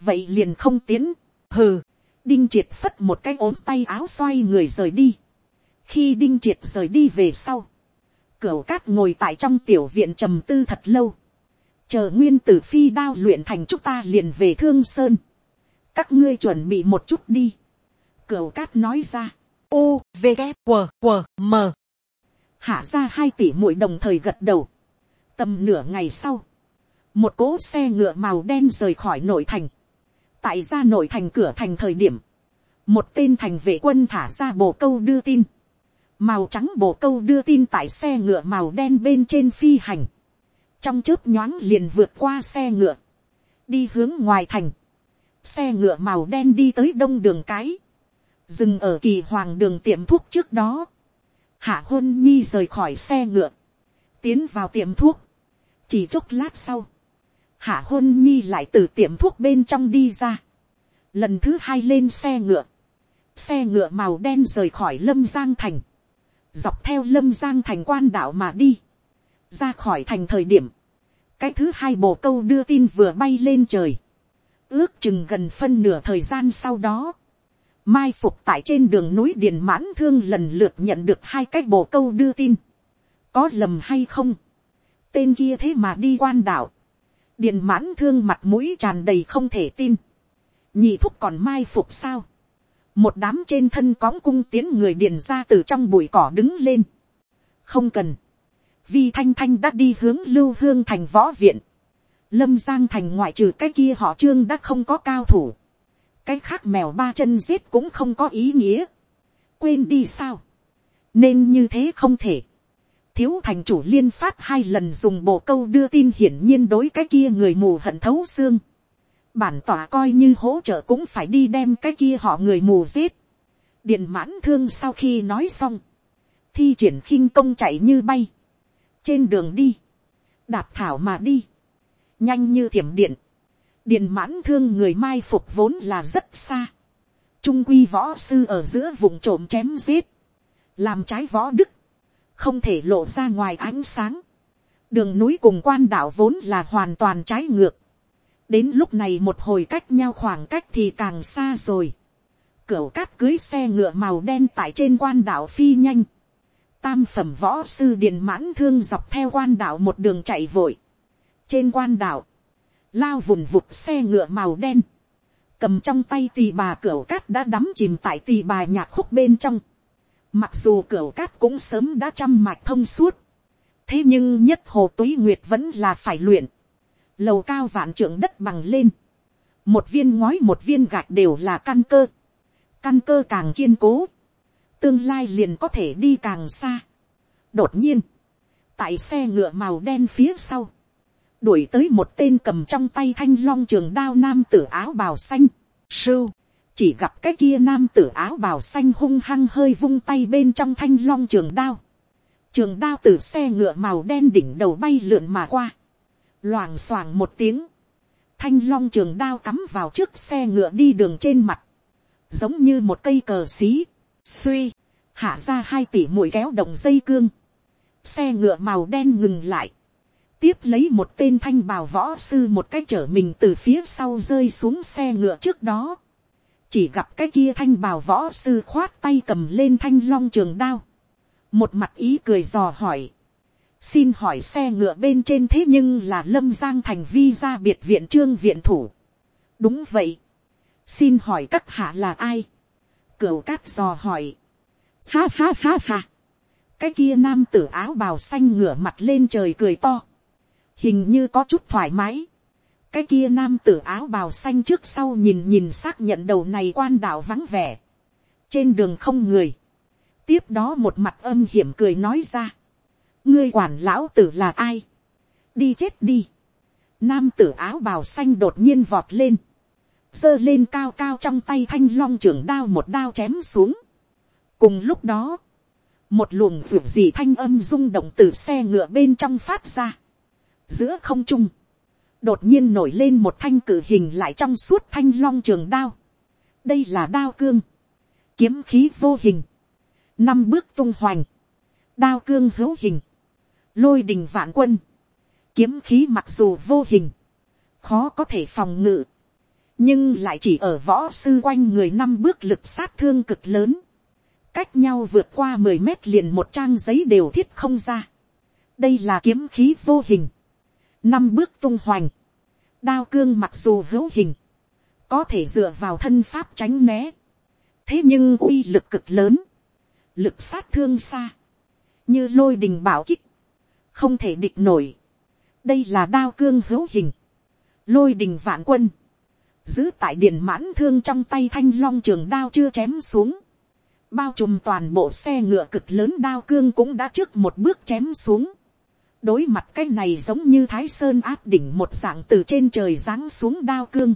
vậy liền không tiến, hừ, đinh triệt phất một cái ốm tay áo xoay người rời đi, khi đinh triệt rời đi về sau, cửa cát ngồi tại trong tiểu viện trầm tư thật lâu, chờ nguyên tử phi đao luyện thành chúng ta liền về thương sơn, các ngươi chuẩn bị một chút đi, cửa cát nói ra, u v g q q m. Hạ ra hai tỷ muội đồng thời gật đầu. tầm nửa ngày sau, một cỗ xe ngựa màu đen rời khỏi nội thành tại ra nội thành cửa thành thời điểm, một tên thành vệ quân thả ra bồ câu đưa tin. màu trắng bồ câu đưa tin tại xe ngựa màu đen bên trên phi hành. trong chớp nhoáng liền vượt qua xe ngựa, đi hướng ngoài thành. xe ngựa màu đen đi tới đông đường cái, dừng ở kỳ hoàng đường tiệm thuốc trước đó. Hạ hôn nhi rời khỏi xe ngựa, tiến vào tiệm thuốc, chỉ chốc lát sau, hạ hôn nhi lại từ tiệm thuốc bên trong đi ra, lần thứ hai lên xe ngựa, xe ngựa màu đen rời khỏi lâm giang thành, dọc theo lâm giang thành quan đạo mà đi, ra khỏi thành thời điểm, cái thứ hai bồ câu đưa tin vừa bay lên trời, ước chừng gần phân nửa thời gian sau đó, mai phục tại trên đường núi điền mãn thương lần lượt nhận được hai cái bồ câu đưa tin. có lầm hay không. tên kia thế mà đi quan đảo điền mãn thương mặt mũi tràn đầy không thể tin. nhị thúc còn mai phục sao. một đám trên thân cóng cung tiến người điền ra từ trong bụi cỏ đứng lên. không cần. vi thanh thanh đã đi hướng lưu hương thành võ viện. lâm giang thành ngoại trừ cái kia họ trương đã không có cao thủ cái khác mèo ba chân giết cũng không có ý nghĩa. quên đi sao. nên như thế không thể thiếu thành chủ liên phát hai lần dùng bộ câu đưa tin hiển nhiên đối cái kia người mù hận thấu xương. bản tỏa coi như hỗ trợ cũng phải đi đem cái kia họ người mù giết. điện mãn thương sau khi nói xong, thi triển khinh công chạy như bay, trên đường đi, đạp thảo mà đi, nhanh như thiểm điện, điện mãn thương người mai phục vốn là rất xa, trung quy võ sư ở giữa vùng trộm chém giết, làm trái võ đức, không thể lộ ra ngoài ánh sáng, đường núi cùng quan đảo vốn là hoàn toàn trái ngược, đến lúc này một hồi cách nhau khoảng cách thì càng xa rồi, cửu cát cưới xe ngựa màu đen tại trên quan đảo phi nhanh, tam phẩm võ sư Điền mãn thương dọc theo quan đảo một đường chạy vội, trên quan đảo, lao vùn vụt xe ngựa màu đen, cầm trong tay tì bà cửa cát đã đắm chìm tại tì bà nhạc khúc bên trong. Mặc dù cửa cát cũng sớm đã trăm mạch thông suốt. Thế nhưng nhất hồ túy nguyệt vẫn là phải luyện. Lầu cao vạn trưởng đất bằng lên. Một viên ngói một viên gạch đều là căn cơ. Căn cơ càng kiên cố. Tương lai liền có thể đi càng xa. Đột nhiên. Tại xe ngựa màu đen phía sau đuổi tới một tên cầm trong tay thanh long trường đao nam tử áo bào xanh. Sưu, chỉ gặp cái kia nam tử áo bào xanh hung hăng hơi vung tay bên trong thanh long trường đao. Trường đao từ xe ngựa màu đen đỉnh đầu bay lượn mà qua. Loảng xoảng một tiếng. Thanh long trường đao cắm vào trước xe ngựa đi đường trên mặt. Giống như một cây cờ xí. Suy, hạ ra hai tỷ mũi kéo động dây cương. Xe ngựa màu đen ngừng lại tiếp lấy một tên thanh bào võ sư một cách chở mình từ phía sau rơi xuống xe ngựa trước đó chỉ gặp cái kia thanh bào võ sư khoát tay cầm lên thanh long trường đao. một mặt ý cười dò hỏi. xin hỏi xe ngựa bên trên thế nhưng là lâm giang thành vi ra biệt viện trương viện thủ. đúng vậy. xin hỏi các hạ là ai. cửu cát dò hỏi. ha ha ha ha. cái kia nam tử áo bào xanh ngửa mặt lên trời cười to hình như có chút thoải mái cái kia nam tử áo bào xanh trước sau nhìn nhìn xác nhận đầu này quan đảo vắng vẻ. trên đường không người. tiếp đó một mặt âm hiểm cười nói ra. ngươi quản lão tử là ai. đi chết đi. nam tử áo bào xanh đột nhiên vọt lên. giơ lên cao cao trong tay thanh long trưởng đao một đao chém xuống. cùng lúc đó, một luồng ruột gì thanh âm rung động từ xe ngựa bên trong phát ra giữa không trung, đột nhiên nổi lên một thanh cử hình lại trong suốt thanh long trường đao. đây là đao cương, kiếm khí vô hình, năm bước tung hoành, đao cương hữu hình, lôi đình vạn quân, kiếm khí mặc dù vô hình, khó có thể phòng ngự, nhưng lại chỉ ở võ sư quanh người năm bước lực sát thương cực lớn, cách nhau vượt qua mười mét liền một trang giấy đều thiết không ra. đây là kiếm khí vô hình, năm bước tung hoành, đao cương mặc dù hữu hình, có thể dựa vào thân pháp tránh né, thế nhưng uy lực cực lớn, lực sát thương xa, như lôi đình bảo kích, không thể địch nổi. đây là đao cương hữu hình, lôi đình vạn quân, giữ tại điện mãn thương trong tay thanh long trường đao chưa chém xuống, bao trùm toàn bộ xe ngựa cực lớn đao cương cũng đã trước một bước chém xuống, đối mặt cái này giống như thái sơn áp đỉnh một dạng từ trên trời giáng xuống đao cương,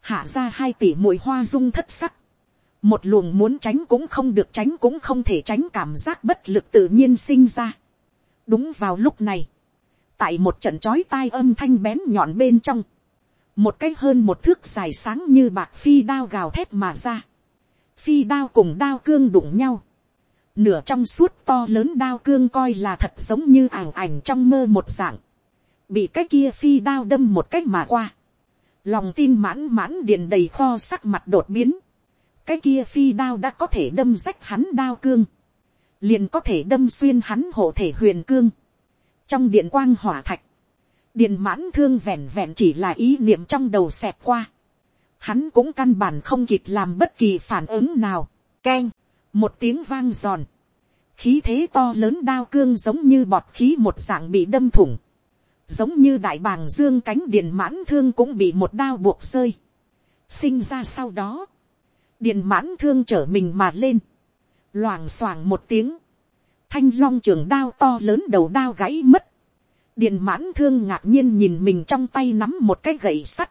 hạ ra hai tỷ mùi hoa dung thất sắc, một luồng muốn tránh cũng không được tránh cũng không thể tránh cảm giác bất lực tự nhiên sinh ra. đúng vào lúc này, tại một trận chói tai âm thanh bén nhọn bên trong, một cái hơn một thước dài sáng như bạc phi đao gào thét mà ra, phi đao cùng đao cương đụng nhau, nửa trong suốt to lớn đao cương coi là thật giống như ảng ảnh trong mơ một dạng, bị cái kia phi đao đâm một cách mà qua, lòng tin mãn mãn điện đầy kho sắc mặt đột biến, cái kia phi đao đã có thể đâm rách hắn đao cương, liền có thể đâm xuyên hắn hộ thể huyền cương, trong điện quang hỏa thạch, điện mãn thương vẹn vẹn chỉ là ý niệm trong đầu xẹp qua, hắn cũng căn bản không kịp làm bất kỳ phản ứng nào, keng, một tiếng vang giòn, khí thế to lớn đao cương giống như bọt khí một dạng bị đâm thủng, giống như đại bàng dương cánh điện mãn thương cũng bị một đao buộc rơi, sinh ra sau đó, điện mãn thương trở mình mà lên, loảng xoảng một tiếng, thanh long trường đao to lớn đầu đao gãy mất, điện mãn thương ngạc nhiên nhìn mình trong tay nắm một cái gậy sắt,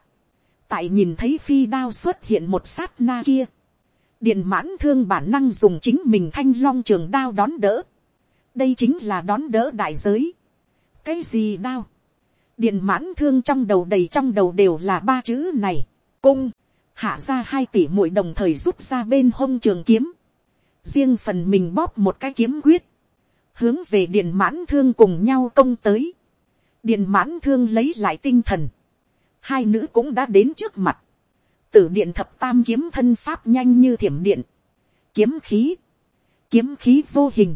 tại nhìn thấy phi đao xuất hiện một sát na kia, điện mãn thương bản năng dùng chính mình thanh long trường đao đón đỡ, đây chính là đón đỡ đại giới. cái gì đao, điện mãn thương trong đầu đầy trong đầu đều là ba chữ này, cung, hạ ra hai tỷ mũi đồng thời rút ra bên hông trường kiếm, riêng phần mình bóp một cái kiếm quyết, hướng về điện mãn thương cùng nhau công tới, điện mãn thương lấy lại tinh thần, hai nữ cũng đã đến trước mặt, tử điện thập tam kiếm thân pháp nhanh như thiểm điện, kiếm khí, kiếm khí vô hình,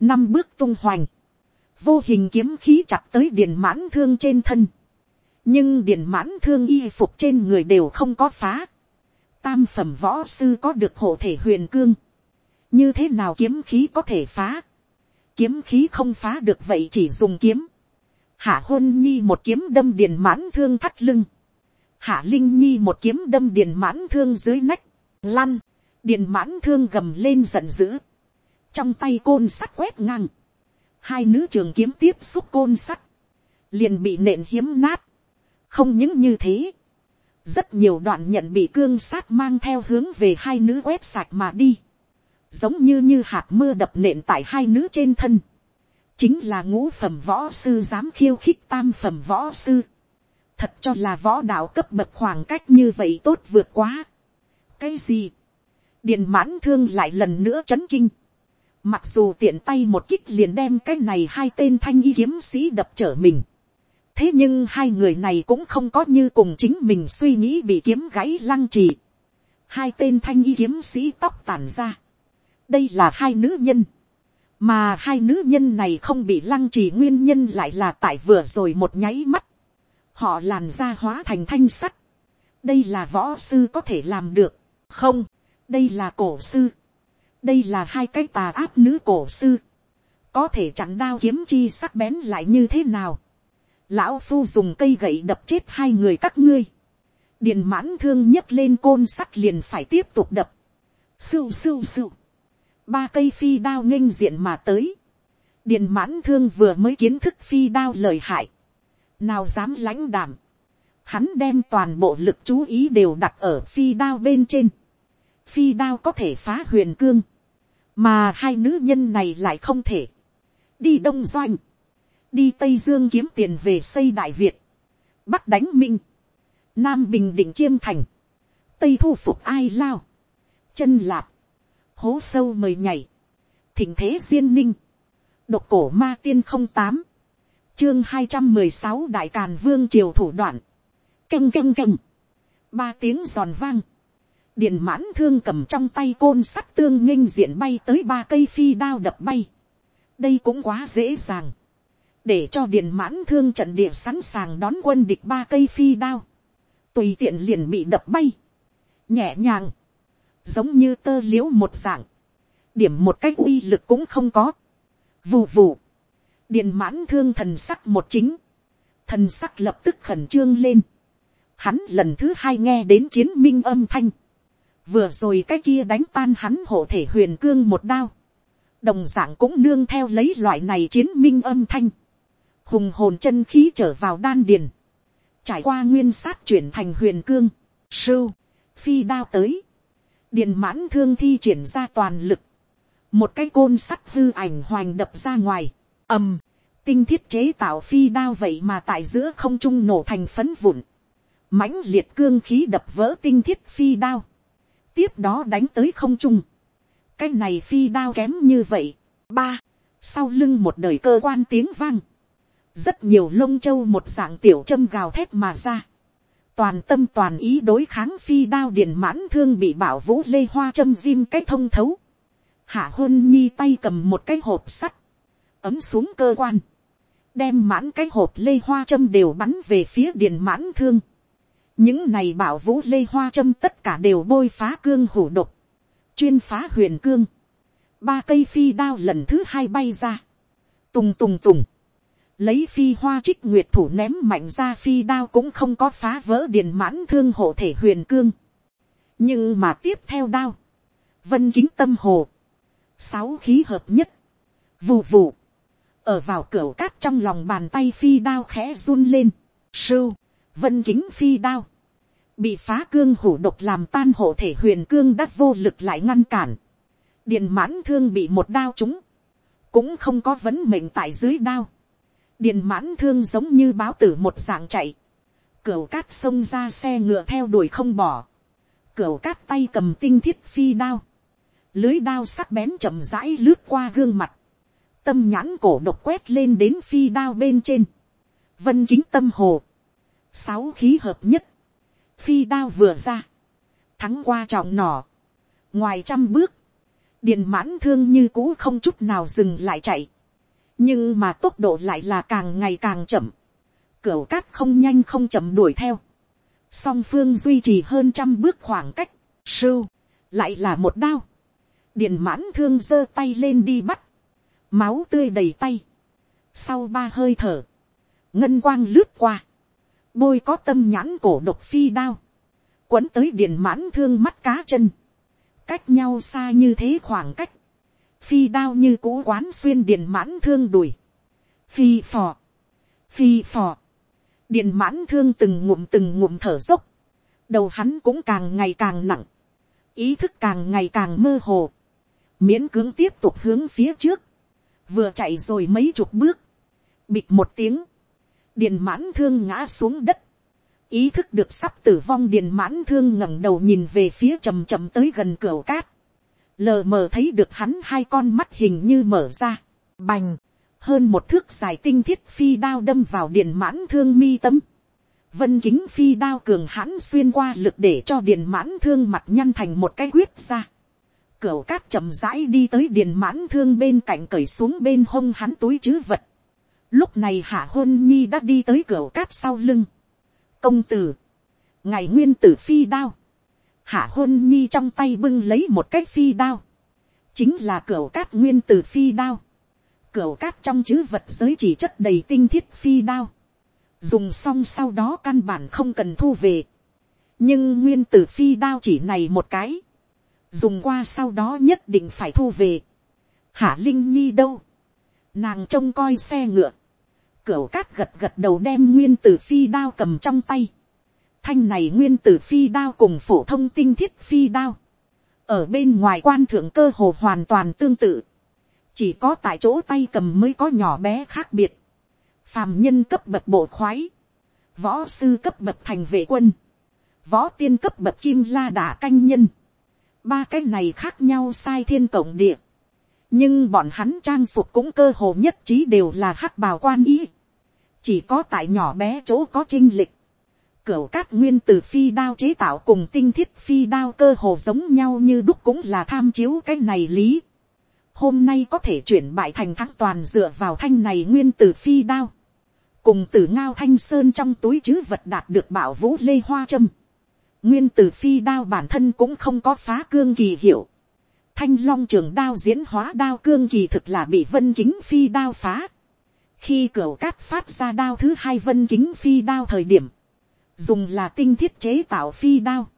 năm bước tung hoành, vô hình kiếm khí chặt tới điện mãn thương trên thân, nhưng điện mãn thương y phục trên người đều không có phá, tam phẩm võ sư có được hộ thể huyền cương, như thế nào kiếm khí có thể phá, kiếm khí không phá được vậy chỉ dùng kiếm, hạ hôn nhi một kiếm đâm điện mãn thương thắt lưng, hạ linh nhi một kiếm đâm điền mãn thương dưới nách, lăn, điền mãn thương gầm lên giận dữ, trong tay côn sắt quét ngang, hai nữ trường kiếm tiếp xúc côn sắt, liền bị nện hiếm nát, không những như thế, rất nhiều đoạn nhận bị cương sát mang theo hướng về hai nữ quét sạch mà đi, giống như như hạt mưa đập nện tại hai nữ trên thân, chính là ngũ phẩm võ sư dám khiêu khích tam phẩm võ sư, thật cho là võ đạo cấp bậc khoảng cách như vậy tốt vượt quá. cái gì, điền mãn thương lại lần nữa c h ấ n kinh, mặc dù tiện tay một kích liền đem cái này hai tên thanh y kiếm sĩ đập trở mình, thế nhưng hai người này cũng không có như cùng chính mình suy nghĩ bị kiếm gáy lăng trì, hai tên thanh y kiếm sĩ tóc tàn ra, đây là hai nữ nhân, mà hai nữ nhân này không bị lăng trì nguyên nhân lại là tại vừa rồi một nháy mắt, họ làn ra hóa thành thanh sắt. đây là võ sư có thể làm được, không, đây là cổ sư, đây là hai cái tà áp nữ cổ sư, có thể chặn đao kiếm chi sắc bén lại như thế nào. lão phu dùng cây gậy đập chết hai người các ngươi, điền mãn thương nhấc lên côn sắt liền phải tiếp tục đập, sưu sưu sưu, ba cây phi đao nghênh diện mà tới, điền mãn thương vừa mới kiến thức phi đao lời hại, nào dám lãnh đảm, hắn đem toàn bộ lực chú ý đều đặt ở phi đao bên trên, phi đao có thể phá huyền cương, mà hai nữ nhân này lại không thể, đi đông doanh, đi tây dương kiếm tiền về xây đại việt, bắc đánh minh, nam bình định chiêm thành, tây thu phục ai lao, chân lạp, hố sâu mời nhảy, thỉnh thế duyên ninh, độc cổ ma tiên không tám, chương hai trăm mười sáu đại càn vương triều thủ đoạn, canh canh canh, ba tiếng giòn vang, điện mãn thương cầm trong tay côn sắt tương nghênh diện bay tới ba cây phi đao đập bay, đây cũng quá dễ dàng, để cho điện mãn thương trận địa sẵn sàng đón quân địch ba cây phi đao, tùy tiện liền bị đập bay, nhẹ nhàng, giống như tơ l i ễ u một dạng, điểm một cách uy lực cũng không có, vù vù, điện mãn thương thần sắc một chính, thần sắc lập tức khẩn trương lên. Hắn lần thứ hai nghe đến chiến minh âm thanh, vừa rồi cái kia đánh tan hắn hộ thể huyền cương một đao, đồng d ạ n g cũng nương theo lấy loại này chiến minh âm thanh, hùng hồn chân khí trở vào đan điền, trải qua nguyên sát chuyển thành huyền cương, sưu, phi đao tới, điện mãn thương thi triển ra toàn lực, một cái côn sắt hư ảnh hoành đập ra ngoài, ầm, tinh thiết chế tạo phi đao vậy mà tại giữa không trung nổ thành phấn vụn, mãnh liệt cương khí đập vỡ tinh thiết phi đao, tiếp đó đánh tới không trung, cái này phi đao kém như vậy, ba, sau lưng một đời cơ quan tiếng vang, rất nhiều lông châu một dạng tiểu châm gào thét mà ra, toàn tâm toàn ý đối kháng phi đao điện mãn thương bị bảo vũ lê hoa châm diêm cái thông thấu, hạ hôn nhi tay cầm một cái hộp sắt, ấm xuống cơ quan, đem mãn cái hộp lê hoa châm đều bắn về phía điện mãn thương. những này bảo vũ lê hoa châm tất cả đều bôi phá cương hủ độc, chuyên phá huyền cương. ba cây phi đao lần thứ hai bay ra, tùng tùng tùng, lấy phi hoa trích nguyệt thủ ném mạnh ra phi đao cũng không có phá vỡ điện mãn thương hộ thể huyền cương. nhưng mà tiếp theo đao, vân kính tâm hồ, sáu khí hợp nhất, vù vù, ở vào cửa cát trong lòng bàn tay phi đao khẽ run lên, sưu, vân kính phi đao, bị phá cương hủ độc làm tan hộ thể huyền cương đắt vô lực lại ngăn cản, điền mãn thương bị một đao trúng, cũng không có vấn mệnh tại dưới đao, điền mãn thương giống như báo tử một dạng chạy, cửa cát xông ra xe ngựa theo đuổi không bỏ, cửa cát tay cầm tinh thiết phi đao, lưới đao sắc bén chậm rãi lướt qua gương mặt, tâm nhãn cổ độc quét lên đến phi đao bên trên, vân kính tâm hồ, sáu khí hợp nhất, phi đao vừa ra, thắng qua trọng nỏ, ngoài trăm bước, điện mãn thương như cũ không chút nào dừng lại chạy, nhưng mà tốc độ lại là càng ngày càng chậm, cửa cát không nhanh không chậm đuổi theo, song phương duy trì hơn trăm bước khoảng cách, sưu, lại là một đao, điện mãn thương giơ tay lên đi bắt, máu tươi đầy tay, sau ba hơi thở, ngân quang lướt qua, bôi có tâm nhãn cổ độc phi đao, quấn tới điện mãn thương mắt cá chân, cách nhau xa như thế khoảng cách, phi đao như cũ quán xuyên điện mãn thương đùi, phi phò, phi phò, điện mãn thương từng ngụm từng ngụm thở dốc, đầu hắn cũng càng ngày càng nặng, ý thức càng ngày càng mơ hồ, miễn cưỡng tiếp tục hướng phía trước, vừa chạy rồi mấy chục bước, bịt một tiếng, Điền mãn thương ngã xuống đất, ý thức được sắp tử vong Điền mãn thương ngẩng đầu nhìn về phía chầm chầm tới gần cửa cát, lờ mờ thấy được hắn hai con mắt hình như mở ra, bành, hơn một thước dài tinh thiết phi đao đâm vào Điền mãn thương mi tâm, vân kính phi đao cường hãn xuyên qua lực để cho Điền mãn thương mặt nhăn thành một cái quyết ra, Cửu cát chậm rãi đi tới điền mãn thương bên cạnh cởi xuống bên hông hắn túi chứ vật, Lúc này hạ hôn nhi đã đi tới cửu cát sau lưng. Công tử. Ngày nguyên tử phi đao. Hạ hôn nhi trong tay bưng lấy một cái phi đao. Chính là cửu cát nguyên tử phi đao. Cửu cát trong chứ vật giới chỉ chất đầy tinh thiết phi đao. Dùng xong sau đó căn bản không cần thu về. Nhưng nguyên tử phi đao chỉ này một cái. Dùng qua sau đó nhất định phải thu về. Hạ Linh Nhi đâu? Nàng trông coi xe ngựa Cửu cát gật gật đầu đem nguyên tử phi đao cầm trong tay. Thanh này nguyên tử phi đao cùng phổ thông tinh thiết phi đao. Ở bên ngoài quan thượng cơ hồ hoàn toàn tương tự. Chỉ có tại chỗ tay cầm mới có nhỏ bé khác biệt. Phàm nhân cấp bậc bộ khoái. Võ sư cấp bậc thành vệ quân. Võ tiên cấp bậc kim la đả canh nhân. Ba cái này khác nhau sai thiên cộng địa nhưng bọn hắn trang phục cũng cơ hồ nhất trí đều là hắc bào quan ý. chỉ có tại nhỏ bé chỗ có trinh lịch. cửu cát nguyên từ phi đao chế tạo cùng tinh thiết phi đao cơ hồ giống nhau như đúc cũng là tham chiếu cái này lý. hôm nay có thể chuyển bại thành thắng toàn dựa vào thanh này nguyên từ phi đao. cùng từ ngao thanh sơn trong túi chứ vật đạt được bảo vũ lê hoa trâm nguyên tử phi đao bản thân cũng không có phá cương kỳ hiệu thanh long trường đao diễn hóa đao cương kỳ thực là bị vân kính phi đao phá. khi cửa cát phát ra đao thứ hai vân kính phi đao thời điểm, dùng là tinh thiết chế tạo phi đao.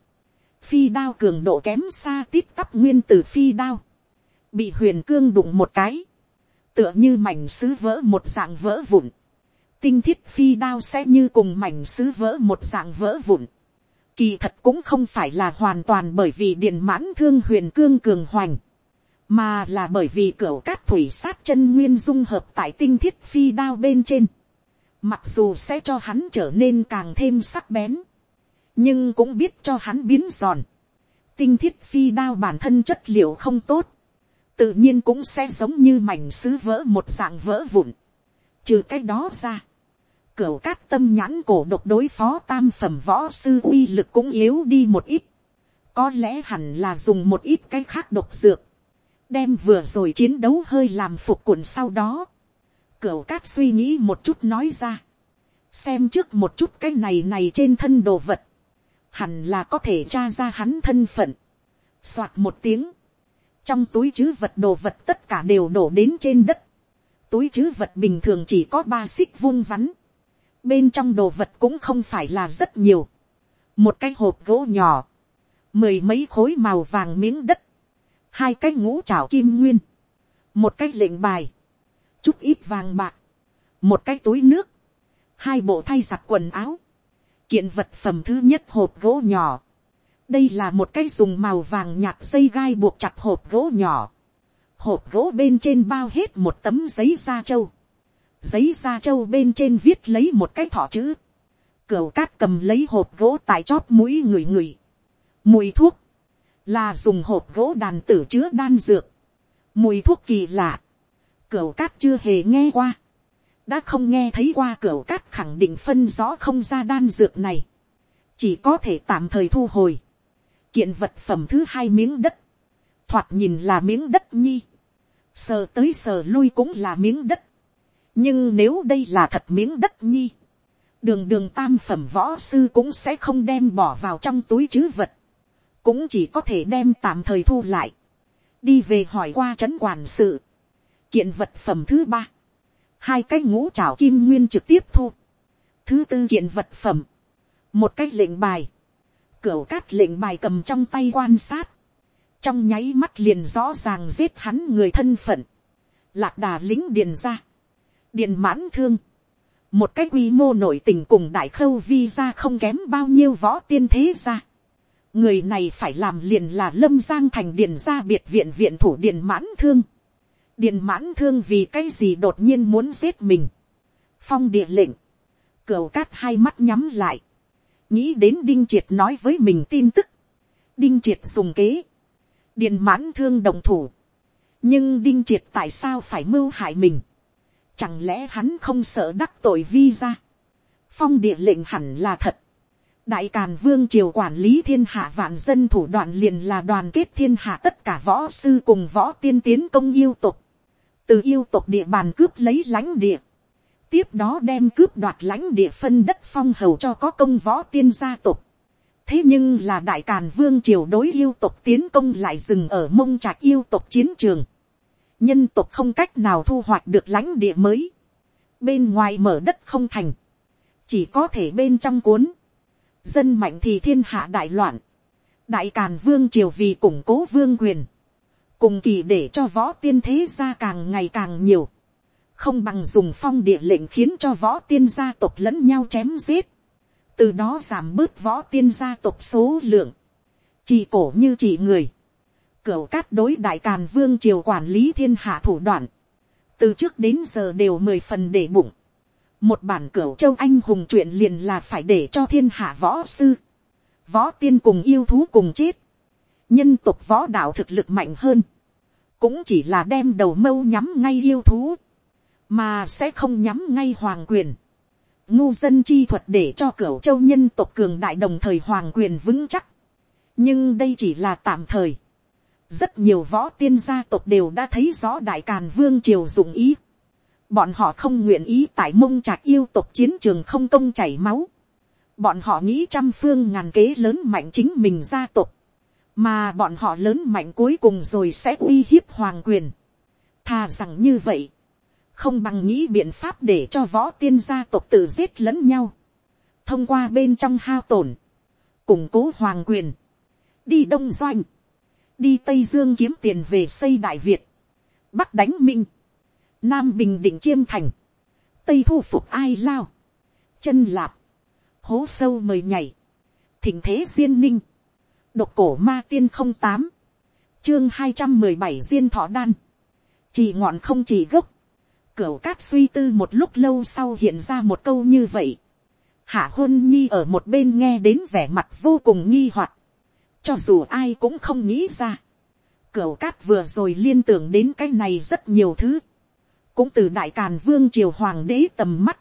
phi đao cường độ kém xa tít tắp nguyên tử phi đao. bị huyền cương đụng một cái, tựa như mảnh sứ vỡ một dạng vỡ vụn. tinh thiết phi đao sẽ như cùng mảnh sứ vỡ một dạng vỡ vụn Kỳ thật cũng không phải là hoàn toàn bởi vì điện mãn thương huyền cương cường hoành. Mà là bởi vì cửa cát thủy sát chân nguyên dung hợp tại tinh thiết phi đao bên trên. Mặc dù sẽ cho hắn trở nên càng thêm sắc bén. Nhưng cũng biết cho hắn biến giòn. Tinh thiết phi đao bản thân chất liệu không tốt. Tự nhiên cũng sẽ giống như mảnh sứ vỡ một dạng vỡ vụn. Trừ cái đó ra Cửu cát tâm nhãn cổ độc đối phó tam phẩm võ sư uy lực cũng yếu đi một ít. Có lẽ hẳn là dùng một ít cái khác độc dược. Đem vừa rồi chiến đấu hơi làm phục cuộn sau đó. Cửu cát suy nghĩ một chút nói ra. Xem trước một chút cái này này trên thân đồ vật. Hẳn là có thể tra ra hắn thân phận. Soạt một tiếng. Trong túi chứ vật đồ vật tất cả đều đổ đến trên đất. Túi chứ vật bình thường chỉ có ba xích vung vắn bên trong đồ vật cũng không phải là rất nhiều. một cái hộp gỗ nhỏ, mười mấy khối màu vàng miếng đất, hai cái ngũ trảo kim nguyên, một cái lệnh bài, chút ít vàng bạc, một cái túi nước, hai bộ thay giặt quần áo, kiện vật phẩm thứ nhất hộp gỗ nhỏ, đây là một cái dùng màu vàng nhạt dây gai buộc chặt hộp gỗ nhỏ, hộp gỗ bên trên bao hết một tấm giấy da trâu, giấy da trâu bên trên viết lấy một cái thỏ chữ, cửu cát cầm lấy hộp gỗ tại chóp mũi người người, mùi thuốc, là dùng hộp gỗ đàn tử chứa đan dược, mùi thuốc kỳ lạ, cửu cát chưa hề nghe qua, đã không nghe thấy qua cửu cát khẳng định phân rõ không ra đan dược này, chỉ có thể tạm thời thu hồi. kiện vật phẩm thứ hai miếng đất, thoạt nhìn là miếng đất nhi, sờ tới sờ lui cũng là miếng đất, nhưng nếu đây là thật miếng đất nhi, đường đường tam phẩm võ sư cũng sẽ không đem bỏ vào trong túi chứ vật, cũng chỉ có thể đem tạm thời thu lại, đi về hỏi qua trấn quản sự, kiện vật phẩm thứ ba, hai cái ngũ trào kim nguyên trực tiếp thu, thứ tư kiện vật phẩm, một cái lệnh bài, cửa cát lệnh bài cầm trong tay quan sát, trong nháy mắt liền rõ ràng giết hắn người thân phận, lạc đà lính điền ra, điền mãn thương, một cái quy mô nổi tình cùng đại khâu vi ra không kém bao nhiêu võ tiên thế ra. người này phải làm liền là lâm giang thành điền gia biệt viện viện thủ điền mãn thương. Điền mãn thương vì cái gì đột nhiên muốn giết mình. phong địa lệnh, cửu cát hai mắt nhắm lại, nghĩ đến đinh triệt nói với mình tin tức, đinh triệt dùng kế, điền mãn thương đồng thủ, nhưng đinh triệt tại sao phải mưu hại mình, chẳng lẽ hắn không sợ đắc tội vi ra, phong địa lệnh hẳn là thật, đại càn vương triều quản lý thiên hạ vạn dân thủ đoạn liền là đoàn kết thiên hạ tất cả võ sư cùng võ tiên tiến công yêu tục, từ yêu tộc địa bàn cướp lấy lãnh địa, tiếp đó đem cướp đoạt lãnh địa phân đất phong hầu cho có công võ tiên gia tộc. thế nhưng là đại càn vương triều đối yêu tộc tiến công lại dừng ở mông trạc yêu tộc chiến trường nhân tộc không cách nào thu hoạch được lãnh địa mới. bên ngoài mở đất không thành. chỉ có thể bên trong cuốn. dân mạnh thì thiên hạ đại loạn. đại càn vương triều vì củng cố vương quyền cùng kỳ để cho võ tiên thế gia càng ngày càng nhiều, không bằng dùng phong địa lệnh khiến cho võ tiên gia tộc lẫn nhau chém giết, từ đó giảm bớt võ tiên gia tộc số lượng, chỉ cổ như chỉ người, cửu cát đối đại càn vương triều quản lý thiên hạ thủ đoạn, từ trước đến giờ đều mười phần để bụng, một bản cửu châu anh hùng chuyện liền là phải để cho thiên hạ võ sư, võ tiên cùng yêu thú cùng chết, nhân tục võ đạo thực lực mạnh hơn, cũng chỉ là đem đầu mâu nhắm ngay yêu thú, mà sẽ không nhắm ngay hoàng quyền. ngu dân chi thuật để cho cửu châu nhân tộc cường đại đồng thời hoàng quyền vững chắc. nhưng đây chỉ là tạm thời rất nhiều võ tiên gia tộc đều đã thấy rõ đại càn vương triều dụng ý. bọn họ không nguyện ý tại mông trạc yêu tộc chiến trường không công chảy máu. bọn họ nghĩ trăm phương ngàn kế lớn mạnh chính mình gia tộc mà bọn họ lớn mạnh cuối cùng rồi sẽ uy hiếp hoàng quyền. thà rằng như vậy, không bằng nghĩ biện pháp để cho võ tiên gia tộc tự giết lẫn nhau, thông qua bên trong hao tổn, củng cố hoàng quyền, đi đông doanh, đi tây dương kiếm tiền về xây đại việt, bắc đánh minh, nam bình định chiêm thành, tây thu phục ai lao, chân lạp, hố sâu mời nhảy, thỉnh thế duyên ninh, độc cổ ma tiên không tám, chương hai trăm mười bảy diên thọ đan, chỉ ngọn không chỉ gốc, cửa cát suy tư một lúc lâu sau hiện ra một câu như vậy, hạ hôn nhi ở một bên nghe đến vẻ mặt vô cùng nghi hoặc, cho dù ai cũng không nghĩ ra, cửu cát vừa rồi liên tưởng đến cái này rất nhiều thứ, cũng từ đại càn vương triều hoàng đế tầm mắt,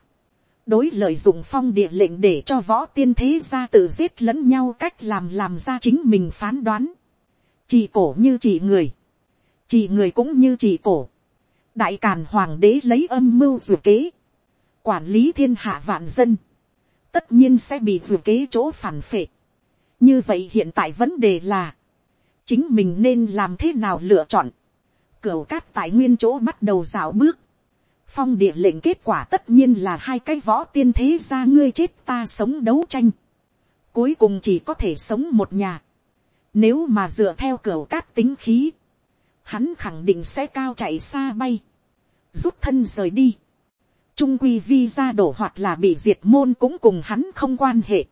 đối lợi dụng phong địa lệnh để cho võ tiên thế gia tự giết lẫn nhau cách làm làm ra chính mình phán đoán. Chỉ cổ như chỉ người. Chỉ người cũng như chỉ cổ. Đại càn hoàng đế lấy âm mưu dù kế. Quản lý thiên hạ vạn dân. Tất nhiên sẽ bị dù kế chỗ phản phệ. Như vậy hiện tại vấn đề là. Chính mình nên làm thế nào lựa chọn. cửa cát tại nguyên chỗ bắt đầu rào bước phong địa lệnh kết quả tất nhiên là hai cái võ tiên thế ra ngươi chết ta sống đấu tranh. Cuối cùng chỉ có thể sống một nhà. Nếu mà dựa theo cửa cát tính khí. Hắn khẳng định sẽ cao chạy xa bay. Rút thân rời đi. Trung quy vi ra đổ hoặc là bị diệt môn cũng cùng hắn không quan hệ.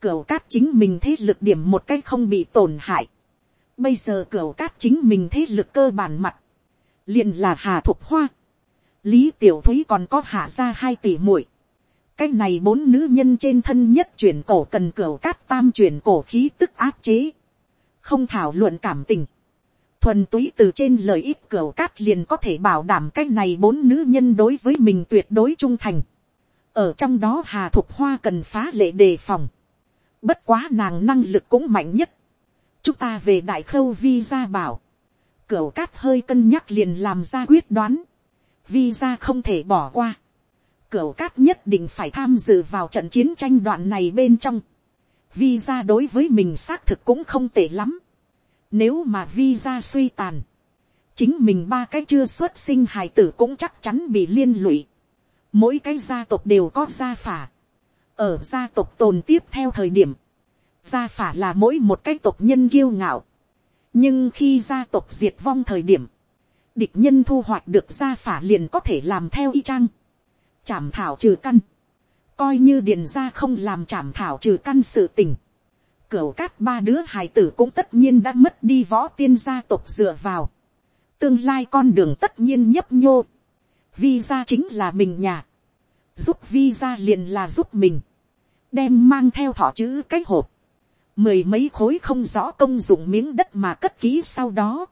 Cửu cát chính mình thế lực điểm một cách không bị tổn hại. Bây giờ cửu cát chính mình thế lực cơ bản mặt. liền là Hà Thục Hoa. Lý Tiểu Thúy còn có hạ ra hai tỷ muội cái này bốn nữ nhân trên thân nhất chuyển cổ cần cửu cát tam chuyển cổ khí tức áp chế. Không thảo luận cảm tình. Thuần túy từ trên lời ít cửu cát liền có thể bảo đảm cái này bốn nữ nhân đối với mình tuyệt đối trung thành. Ở trong đó Hà Thục Hoa cần phá lệ đề phòng. Bất quá nàng năng lực cũng mạnh nhất. Chúng ta về đại khâu vi ra bảo. Cửu cát hơi cân nhắc liền làm ra quyết đoán. Vi ra không thể bỏ qua Cửu cát nhất định phải tham dự vào trận chiến tranh đoạn này bên trong. Vi ra đối với mình xác thực cũng không tệ lắm. Nếu mà vi ra suy tàn. Chính mình ba cái chưa xuất sinh hài tử cũng chắc chắn bị liên lụy. Mỗi cái gia tộc đều có gia phả. Ở gia tộc tồn tiếp theo thời điểm. Gia phả là mỗi một cái tộc nhân kiêu ngạo. Nhưng khi gia tộc diệt vong thời điểm. Địch nhân thu hoạch được gia phả liền có thể làm theo y chang chảm thảo trừ căn, coi như điền gia không làm chảm thảo trừ căn sự tình. Cửu cát ba đứa hài tử cũng tất nhiên đã mất đi võ tiên gia tộc dựa vào. Tương lai con đường tất nhiên nhấp nhô. Vi gia chính là mình nhà. Giúp vi gia liền là giúp mình. Đem mang theo thọ chữ cái hộp. Mười mấy khối không rõ công dụng miếng đất mà cất ký sau đó.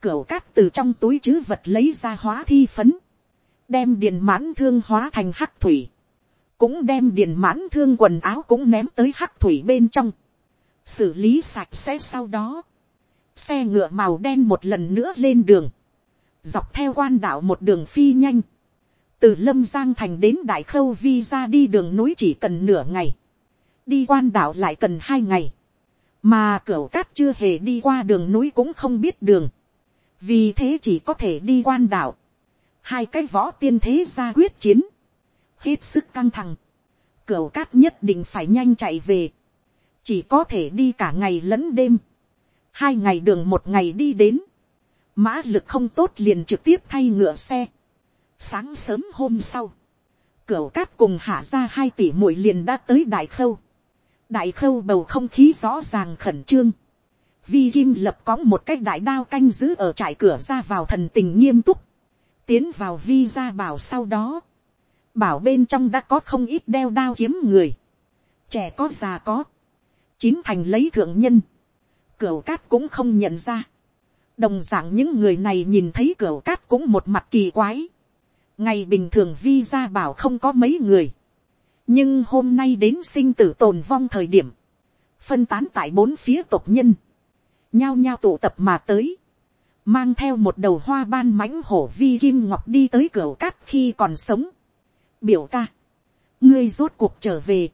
cửa cát từ trong túi chứ vật lấy ra hóa thi phấn. Đem điền mãn thương hóa thành hắc thủy, cũng đem điền mãn thương quần áo cũng ném tới hắc thủy bên trong, xử lý sạch sẽ sau đó, xe ngựa màu đen một lần nữa lên đường, dọc theo quan đạo một đường phi nhanh, từ lâm giang thành đến đại khâu vi ra đi đường núi chỉ cần nửa ngày, đi quan đạo lại cần hai ngày, mà cửa cát chưa hề đi qua đường núi cũng không biết đường, vì thế chỉ có thể đi quan đạo, hai cái võ tiên thế ra quyết chiến, hết sức căng thẳng, cửa cát nhất định phải nhanh chạy về, chỉ có thể đi cả ngày lẫn đêm, hai ngày đường một ngày đi đến, mã lực không tốt liền trực tiếp thay ngựa xe. Sáng sớm hôm sau, cửa cát cùng hạ ra hai tỷ muội liền đã tới đại khâu. đại khâu bầu không khí rõ ràng khẩn trương. vi kim lập có một cái đại đao canh giữ ở trại cửa ra vào thần tình nghiêm túc. Tiến vào vi ra bảo sau đó, bảo bên trong đã có không ít đeo đao kiếm người, trẻ có già có, chín thành lấy thượng nhân, cửa cát cũng không nhận ra, đồng d ạ n g những người này nhìn thấy cửa cát cũng một mặt kỳ quái, ngày bình thường vi ra bảo không có mấy người, nhưng hôm nay đến sinh tử tồn vong thời điểm, phân tán tại bốn phía tộc nhân, nhao nhao tụ tập mà tới, mang theo một đầu hoa ban mãnh hổ vi kim ngọc đi tới cửa cát khi còn sống. biểu ca, ngươi rốt cuộc trở về,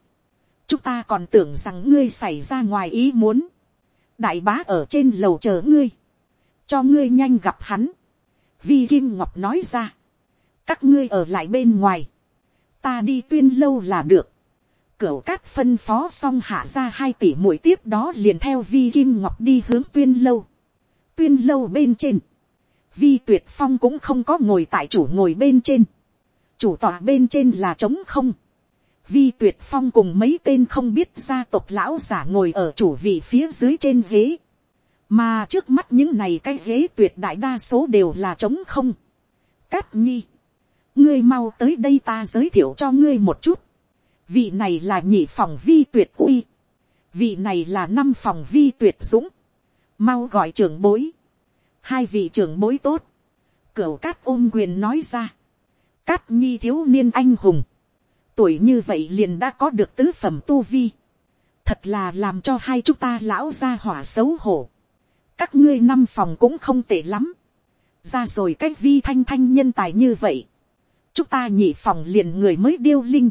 chúng ta còn tưởng rằng ngươi xảy ra ngoài ý muốn, đại bá ở trên lầu chờ ngươi, cho ngươi nhanh gặp hắn, vi kim ngọc nói ra, các ngươi ở lại bên ngoài, ta đi tuyên lâu là được, cửu cát phân phó xong hạ ra hai tỷ mũi tiếp đó liền theo vi kim ngọc đi hướng tuyên lâu. Tuyên lâu bên trên, vi tuyệt phong cũng không có ngồi tại chủ ngồi bên trên, chủ tọa bên trên là trống không, vi tuyệt phong cùng mấy tên không biết gia tộc lão giả ngồi ở chủ vị phía dưới trên ghế, mà trước mắt những này cái ghế tuyệt đại đa số đều là trống không. Cát nhi, ngươi mau tới đây ta giới thiệu cho ngươi một chút, vị này là nhị phòng vi tuyệt uy, vị này là năm phòng vi tuyệt dũng, mau gọi trưởng bối, hai vị trưởng bối tốt, cửu cát ôm quyền nói ra, cát nhi thiếu niên anh hùng, tuổi như vậy liền đã có được tứ phẩm tu vi, thật là làm cho hai chúng ta lão ra hỏa xấu hổ, các ngươi năm phòng cũng không tệ lắm, ra rồi cách vi thanh thanh nhân tài như vậy, chúng ta nhị phòng liền người mới điêu linh,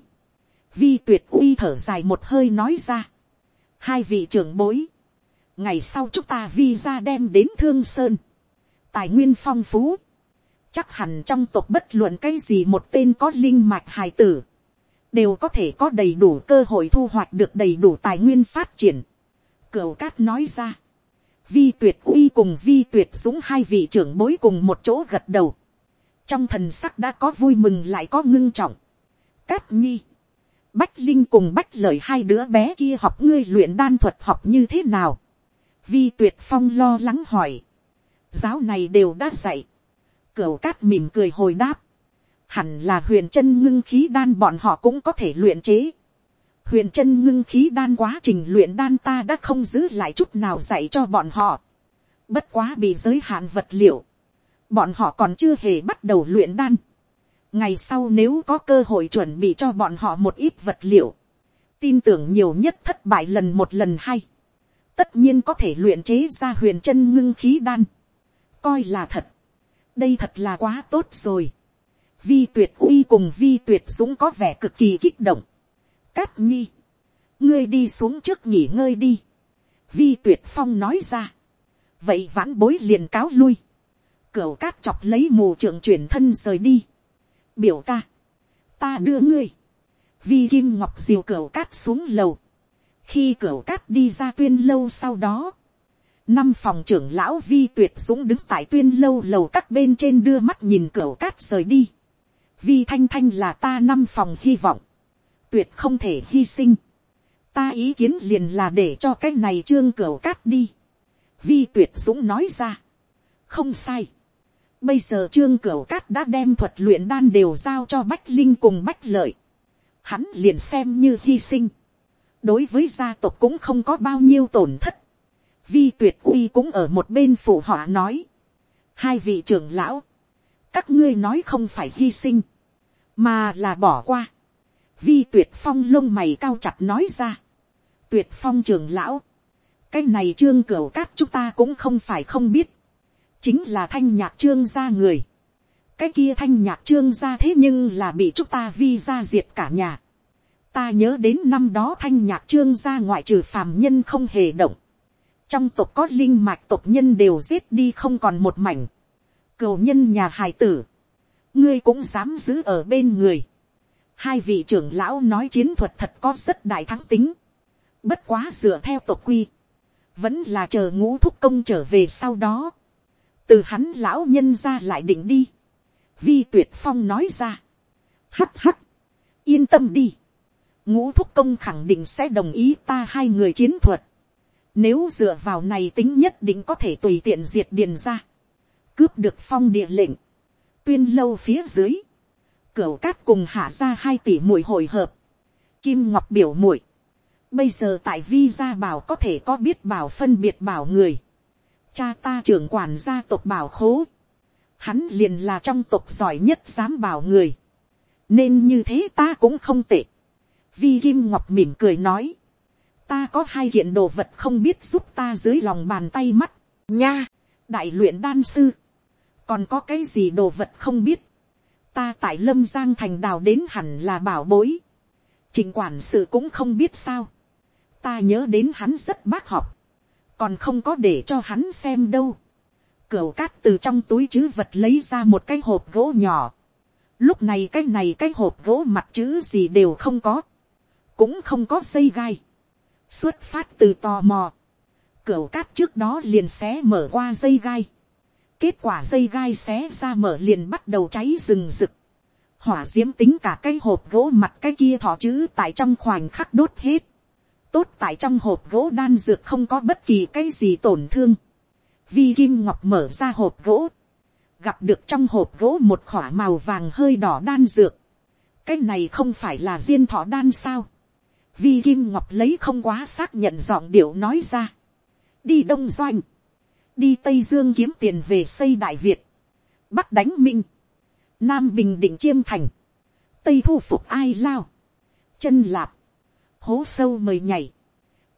vi tuyệt uy thở dài một hơi nói ra, hai vị trưởng bối, ngày sau chúng ta vi ra đem đến thương sơn, tài nguyên phong phú, chắc hẳn trong tộc bất luận cái gì một tên có linh mạch hài tử, đều có thể có đầy đủ cơ hội thu hoạch được đầy đủ tài nguyên phát triển. Cửu cát nói ra, vi tuyệt uy cùng vi tuyệt dũng hai vị trưởng bối cùng một chỗ gật đầu, trong thần sắc đã có vui mừng lại có ngưng trọng. Cát nhi, Bách Linh cùng Bách Lợi hai đứa bé kia học ngươi luyện đan thuật học như thế nào? Vi Tuyệt Phong lo lắng hỏi. Giáo này đều đã dạy. Cửu cát mỉm cười hồi đáp. Hẳn là huyền chân ngưng khí đan bọn họ cũng có thể luyện chế. Huyền chân ngưng khí đan quá trình luyện đan ta đã không giữ lại chút nào dạy cho bọn họ. Bất quá bị giới hạn vật liệu. Bọn họ còn chưa hề bắt đầu luyện đan. Ngày sau nếu có cơ hội chuẩn bị cho bọn họ một ít vật liệu, tin tưởng nhiều nhất thất bại lần một lần hay, tất nhiên có thể luyện chế ra huyền chân ngưng khí đan, coi là thật, đây thật là quá tốt rồi, vi tuyệt uy cùng vi tuyệt dũng có vẻ cực kỳ kích động, cát nhi, ngươi đi xuống trước nghỉ ngơi đi, vi tuyệt phong nói ra, vậy vãn bối liền cáo lui, cửu cát chọc lấy mù trưởng chuyển thân rời đi, biểu ca, ta đưa ngươi, vi kim ngọc diều cửa cát xuống lầu, khi cửa cát đi ra tuyên lâu sau đó, năm phòng trưởng lão vi tuyệt dũng đứng tại tuyên lâu lầu các bên trên đưa mắt nhìn cửa cát rời đi, vi thanh thanh là ta năm phòng hy vọng, tuyệt không thể hy sinh, ta ý kiến liền là để cho cái này trương cửa cát đi, vi tuyệt dũng nói ra, không sai, Bây giờ trương cửu cát đã đem thuật luyện đan đều giao cho bách linh cùng bách lợi. Hắn liền xem như hy sinh. Đối với gia tộc cũng không có bao nhiêu tổn thất. Vi tuyệt uy cũng ở một bên phụ họa nói. Hai vị trưởng lão. Các ngươi nói không phải hy sinh. Mà là bỏ qua. Vi tuyệt phong lông mày cao chặt nói ra. Tuyệt phong trưởng lão. Cái này trương cửu cát chúng ta cũng không phải không biết chính là thanh nhạc trương gia người. cái kia thanh nhạc trương gia thế nhưng là bị chúng ta vi ra diệt cả nhà. ta nhớ đến năm đó thanh nhạc trương gia ngoại trừ phàm nhân không hề động. trong tộc có linh mạch tộc nhân đều giết đi không còn một mảnh. cầu nhân nhà hài tử. ngươi cũng dám giữ ở bên người. hai vị trưởng lão nói chiến thuật thật có rất đại thắng tính. bất quá dựa theo tộc quy. vẫn là chờ ngũ thúc công trở về sau đó từ hắn lão nhân ra lại định đi. vi tuyệt phong nói ra. hắt hắt, yên tâm đi. ngũ thúc công khẳng định sẽ đồng ý ta hai người chiến thuật. nếu dựa vào này tính nhất định có thể tùy tiện diệt điền ra. cướp được phong địa lệnh. tuyên lâu phía dưới. cửu cát cùng hạ ra hai tỷ mũi hồi hợp. kim ngọc biểu mũi. bây giờ tại vi gia bảo có thể có biết bảo phân biệt bảo người cha ta trưởng quản gia tộc bảo khố, hắn liền là trong tộc giỏi nhất dám bảo người, nên như thế ta cũng không tệ. Vi Kim Ngọc mỉm cười nói, ta có hai hiện đồ vật không biết giúp ta dưới lòng bàn tay mắt, nha, đại luyện đan sư, còn có cái gì đồ vật không biết, ta tại lâm giang thành đào đến hẳn là bảo bối, trình quản sự cũng không biết sao, ta nhớ đến hắn rất bác học, còn không có để cho hắn xem đâu. Cửu cát từ trong túi chứ vật lấy ra một cái hộp gỗ nhỏ. Lúc này cái này cái hộp gỗ mặt chữ gì đều không có. Cũng không có dây gai. Xuất phát từ tò mò. Cửu cát trước đó liền xé mở qua dây gai. Kết quả dây gai xé ra mở liền bắt đầu cháy rừng rực. Hỏa diễm tính cả cái hộp gỗ mặt cái kia thỏ chữ tại trong khoảnh khắc đốt hết tốt tại trong hộp gỗ đan dược không có bất kỳ cái gì tổn thương. Vi Kim Ngọc mở ra hộp gỗ. Gặp được trong hộp gỗ một khỏa màu vàng hơi đỏ đan dược. Cái này không phải là diên thọ đan sao. Vi Kim Ngọc lấy không quá xác nhận giọng điệu nói ra. Đi Đông Doanh. Đi Tây Dương kiếm tiền về xây Đại Việt. Bắc đánh Minh. Nam Bình Định Chiêm Thành. Tây thu phục ai lao. Chân lạp hố sâu mời nhảy,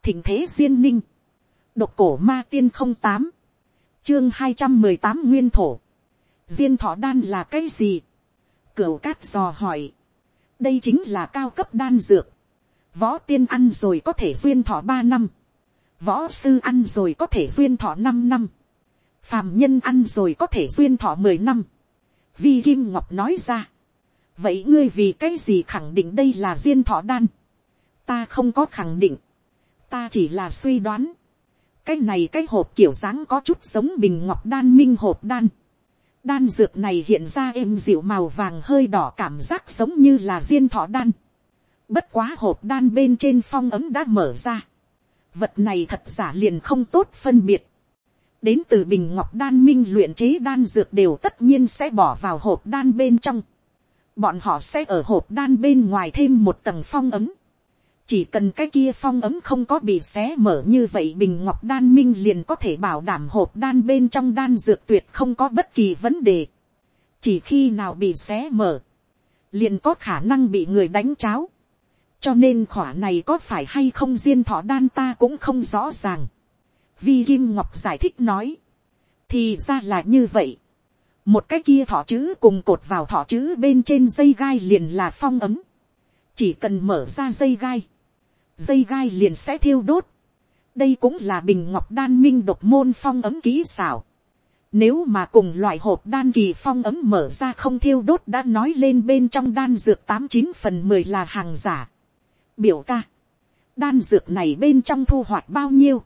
thỉnh thế duyên ninh, độc cổ ma tiên không tám, chương hai trăm mười tám nguyên thổ, diên thọ đan là cái gì, cửu cát dò hỏi, đây chính là cao cấp đan dược, võ tiên ăn rồi có thể duyên thọ ba năm, võ sư ăn rồi có thể duyên thọ năm năm, phàm nhân ăn rồi có thể duyên thọ mười năm, vi kim ngọc nói ra, vậy ngươi vì cái gì khẳng định đây là duyên thọ đan, ta không có khẳng định, ta chỉ là suy đoán, cái này cái hộp kiểu dáng có chút giống bình ngọc đan minh hộp đan, đan dược này hiện ra êm dịu màu vàng hơi đỏ cảm giác giống như là diên thọ đan, Bất quá hộp đan bên trên phong ấm đã mở ra. Vật này thật giả liền không tốt phân biệt. Đến từ bình ngọc đan minh luyện chế đan dược đều tất nhiên sẽ bỏ vào hộp đan bên trong. Bọn họ sẽ ở hộp đan bên ngoài thêm một tầng phong ấm. Chỉ cần cái kia phong ấm không có bị xé mở như vậy bình ngọc đan minh liền có thể bảo đảm hộp đan bên trong đan dược tuyệt không có bất kỳ vấn đề. Chỉ khi nào bị xé mở, liền có khả năng bị người đánh cháo cho nên khỏa này có phải hay không diên thọ đan ta cũng không rõ ràng. vi kim ngọc giải thích nói, thì ra là như vậy. một cái kia thọ chữ cùng cột vào thọ chữ bên trên dây gai liền là phong ấm. chỉ cần mở ra dây gai, dây gai liền sẽ thiêu đốt. đây cũng là bình ngọc đan minh độc môn phong ấm kỹ xảo. Nếu mà cùng loại hộp đan kỳ phong ấm mở ra không thiêu đốt đã nói lên bên trong đan dược tám chín phần mười là hàng giả biểu ca, đan dược này bên trong thu hoạch bao nhiêu,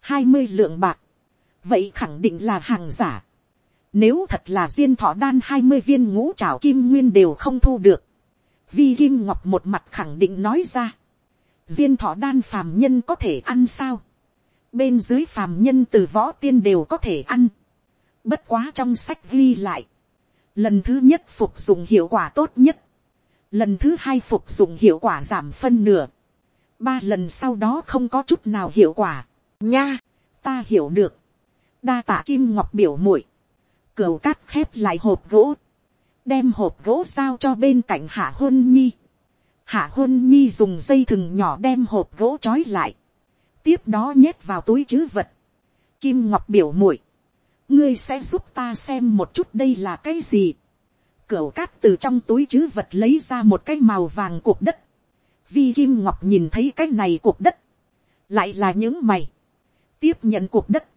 hai mươi lượng bạc, vậy khẳng định là hàng giả. Nếu thật là diên thọ đan hai mươi viên ngũ trảo kim nguyên đều không thu được. Vi Kim Ngọc một mặt khẳng định nói ra. Diên thọ đan phàm nhân có thể ăn sao? Bên dưới phàm nhân từ võ tiên đều có thể ăn. Bất quá trong sách ghi lại. Lần thứ nhất phục dụng hiệu quả tốt nhất. Lần thứ hai phục dụng hiệu quả giảm phân nửa, ba lần sau đó không có chút nào hiệu quả, nha, ta hiểu được, đa tạ kim ngọc biểu muội, cửu cát khép lại hộp gỗ, đem hộp gỗ giao cho bên cạnh hạ hôn nhi, hạ Huân nhi dùng dây thừng nhỏ đem hộp gỗ trói lại, tiếp đó nhét vào túi chứ vật, kim ngọc biểu muội, ngươi sẽ giúp ta xem một chút đây là cái gì, Cửu cát từ trong túi chứ vật lấy ra một cái màu vàng cuộc đất. Vi Kim Ngọc nhìn thấy cái này cuộc đất. Lại là những mày. Tiếp nhận cuộc đất.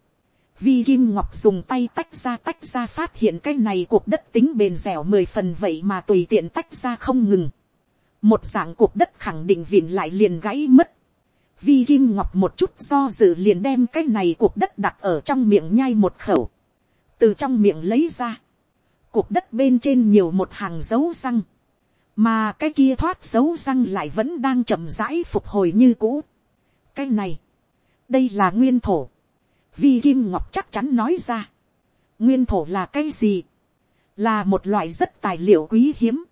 Vi Kim Ngọc dùng tay tách ra tách ra phát hiện cái này cuộc đất tính bền dẻo mười phần vậy mà tùy tiện tách ra không ngừng. Một dạng cuộc đất khẳng định vịn lại liền gãy mất. Vi Kim Ngọc một chút do dự liền đem cái này cuộc đất đặt ở trong miệng nhai một khẩu. Từ trong miệng lấy ra. Cuộc đất bên trên nhiều một hàng dấu răng, mà cái kia thoát dấu răng lại vẫn đang chậm rãi phục hồi như cũ. cái này, đây là nguyên thổ, vi kim ngọc chắc chắn nói ra, nguyên thổ là cái gì, là một loại rất tài liệu quý hiếm,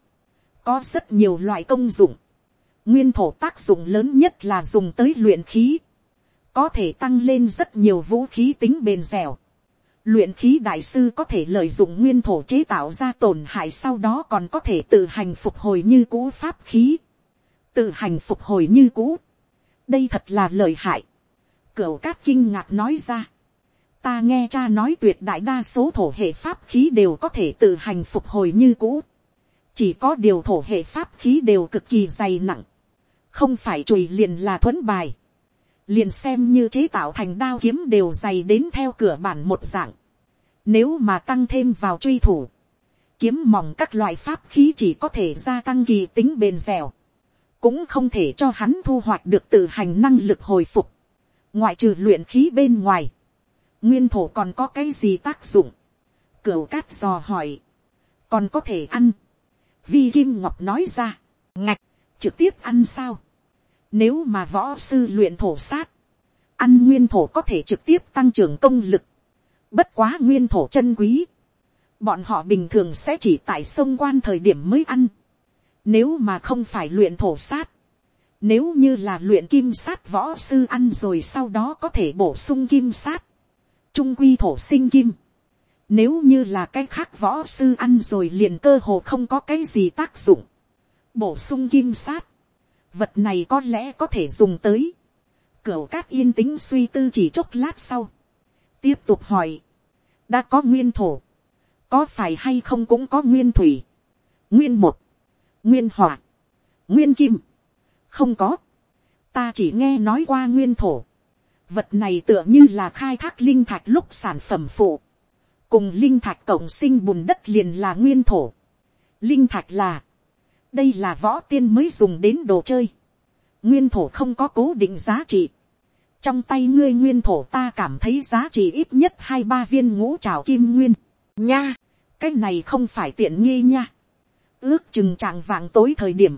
có rất nhiều loại công dụng, nguyên thổ tác dụng lớn nhất là dùng tới luyện khí, có thể tăng lên rất nhiều vũ khí tính bền dẻo, Luyện khí đại sư có thể lợi dụng nguyên thổ chế tạo ra tổn hại sau đó còn có thể tự hành phục hồi như cũ pháp khí. Tự hành phục hồi như cũ. Đây thật là lợi hại. Cửu cát kinh ngạc nói ra. Ta nghe cha nói tuyệt đại đa số thổ hệ pháp khí đều có thể tự hành phục hồi như cũ. Chỉ có điều thổ hệ pháp khí đều cực kỳ dày nặng. Không phải chùi liền là thuẫn bài liền xem như chế tạo thành đao kiếm đều dày đến theo cửa bản một dạng. Nếu mà tăng thêm vào truy thủ, kiếm mỏng các loại pháp khí chỉ có thể gia tăng kỳ tính bền dẻo, cũng không thể cho hắn thu hoạch được tự hành năng lực hồi phục. ngoại trừ luyện khí bên ngoài, nguyên thổ còn có cái gì tác dụng. cửu cát dò hỏi, còn có thể ăn vi kim ngọc nói ra, ngạch, trực tiếp ăn sao nếu mà võ sư luyện thổ sát, ăn nguyên thổ có thể trực tiếp tăng trưởng công lực. Bất quá nguyên thổ chân quý. Bọn họ bình thường sẽ chỉ tại sông quan thời điểm mới ăn. Nếu mà không phải luyện thổ sát. Nếu như là luyện kim sát võ sư ăn rồi sau đó có thể bổ sung kim sát. Trung quy thổ sinh kim. Nếu như là cái khác võ sư ăn rồi liền cơ hồ không có cái gì tác dụng. Bổ sung kim sát vật này có lẽ có thể dùng tới. Cửu cát yên tĩnh suy tư chỉ chốc lát sau. Tiếp tục hỏi. Đã có nguyên thổ. Có phải hay không cũng có nguyên thủy. Nguyên một. Nguyên hỏa. Nguyên kim. Không có. Ta chỉ nghe nói qua nguyên thổ. Vật này tựa như là khai thác linh thạch lúc sản phẩm phụ. Cùng linh thạch cộng sinh bùn đất liền là nguyên thổ. Linh thạch là đây là võ tiên mới dùng đến đồ chơi. nguyên thổ không có cố định giá trị. trong tay ngươi nguyên thổ ta cảm thấy giá trị ít nhất hai ba viên ngũ trào kim nguyên. nha, cái này không phải tiện nghi nha. ước chừng trạng vàng tối thời điểm.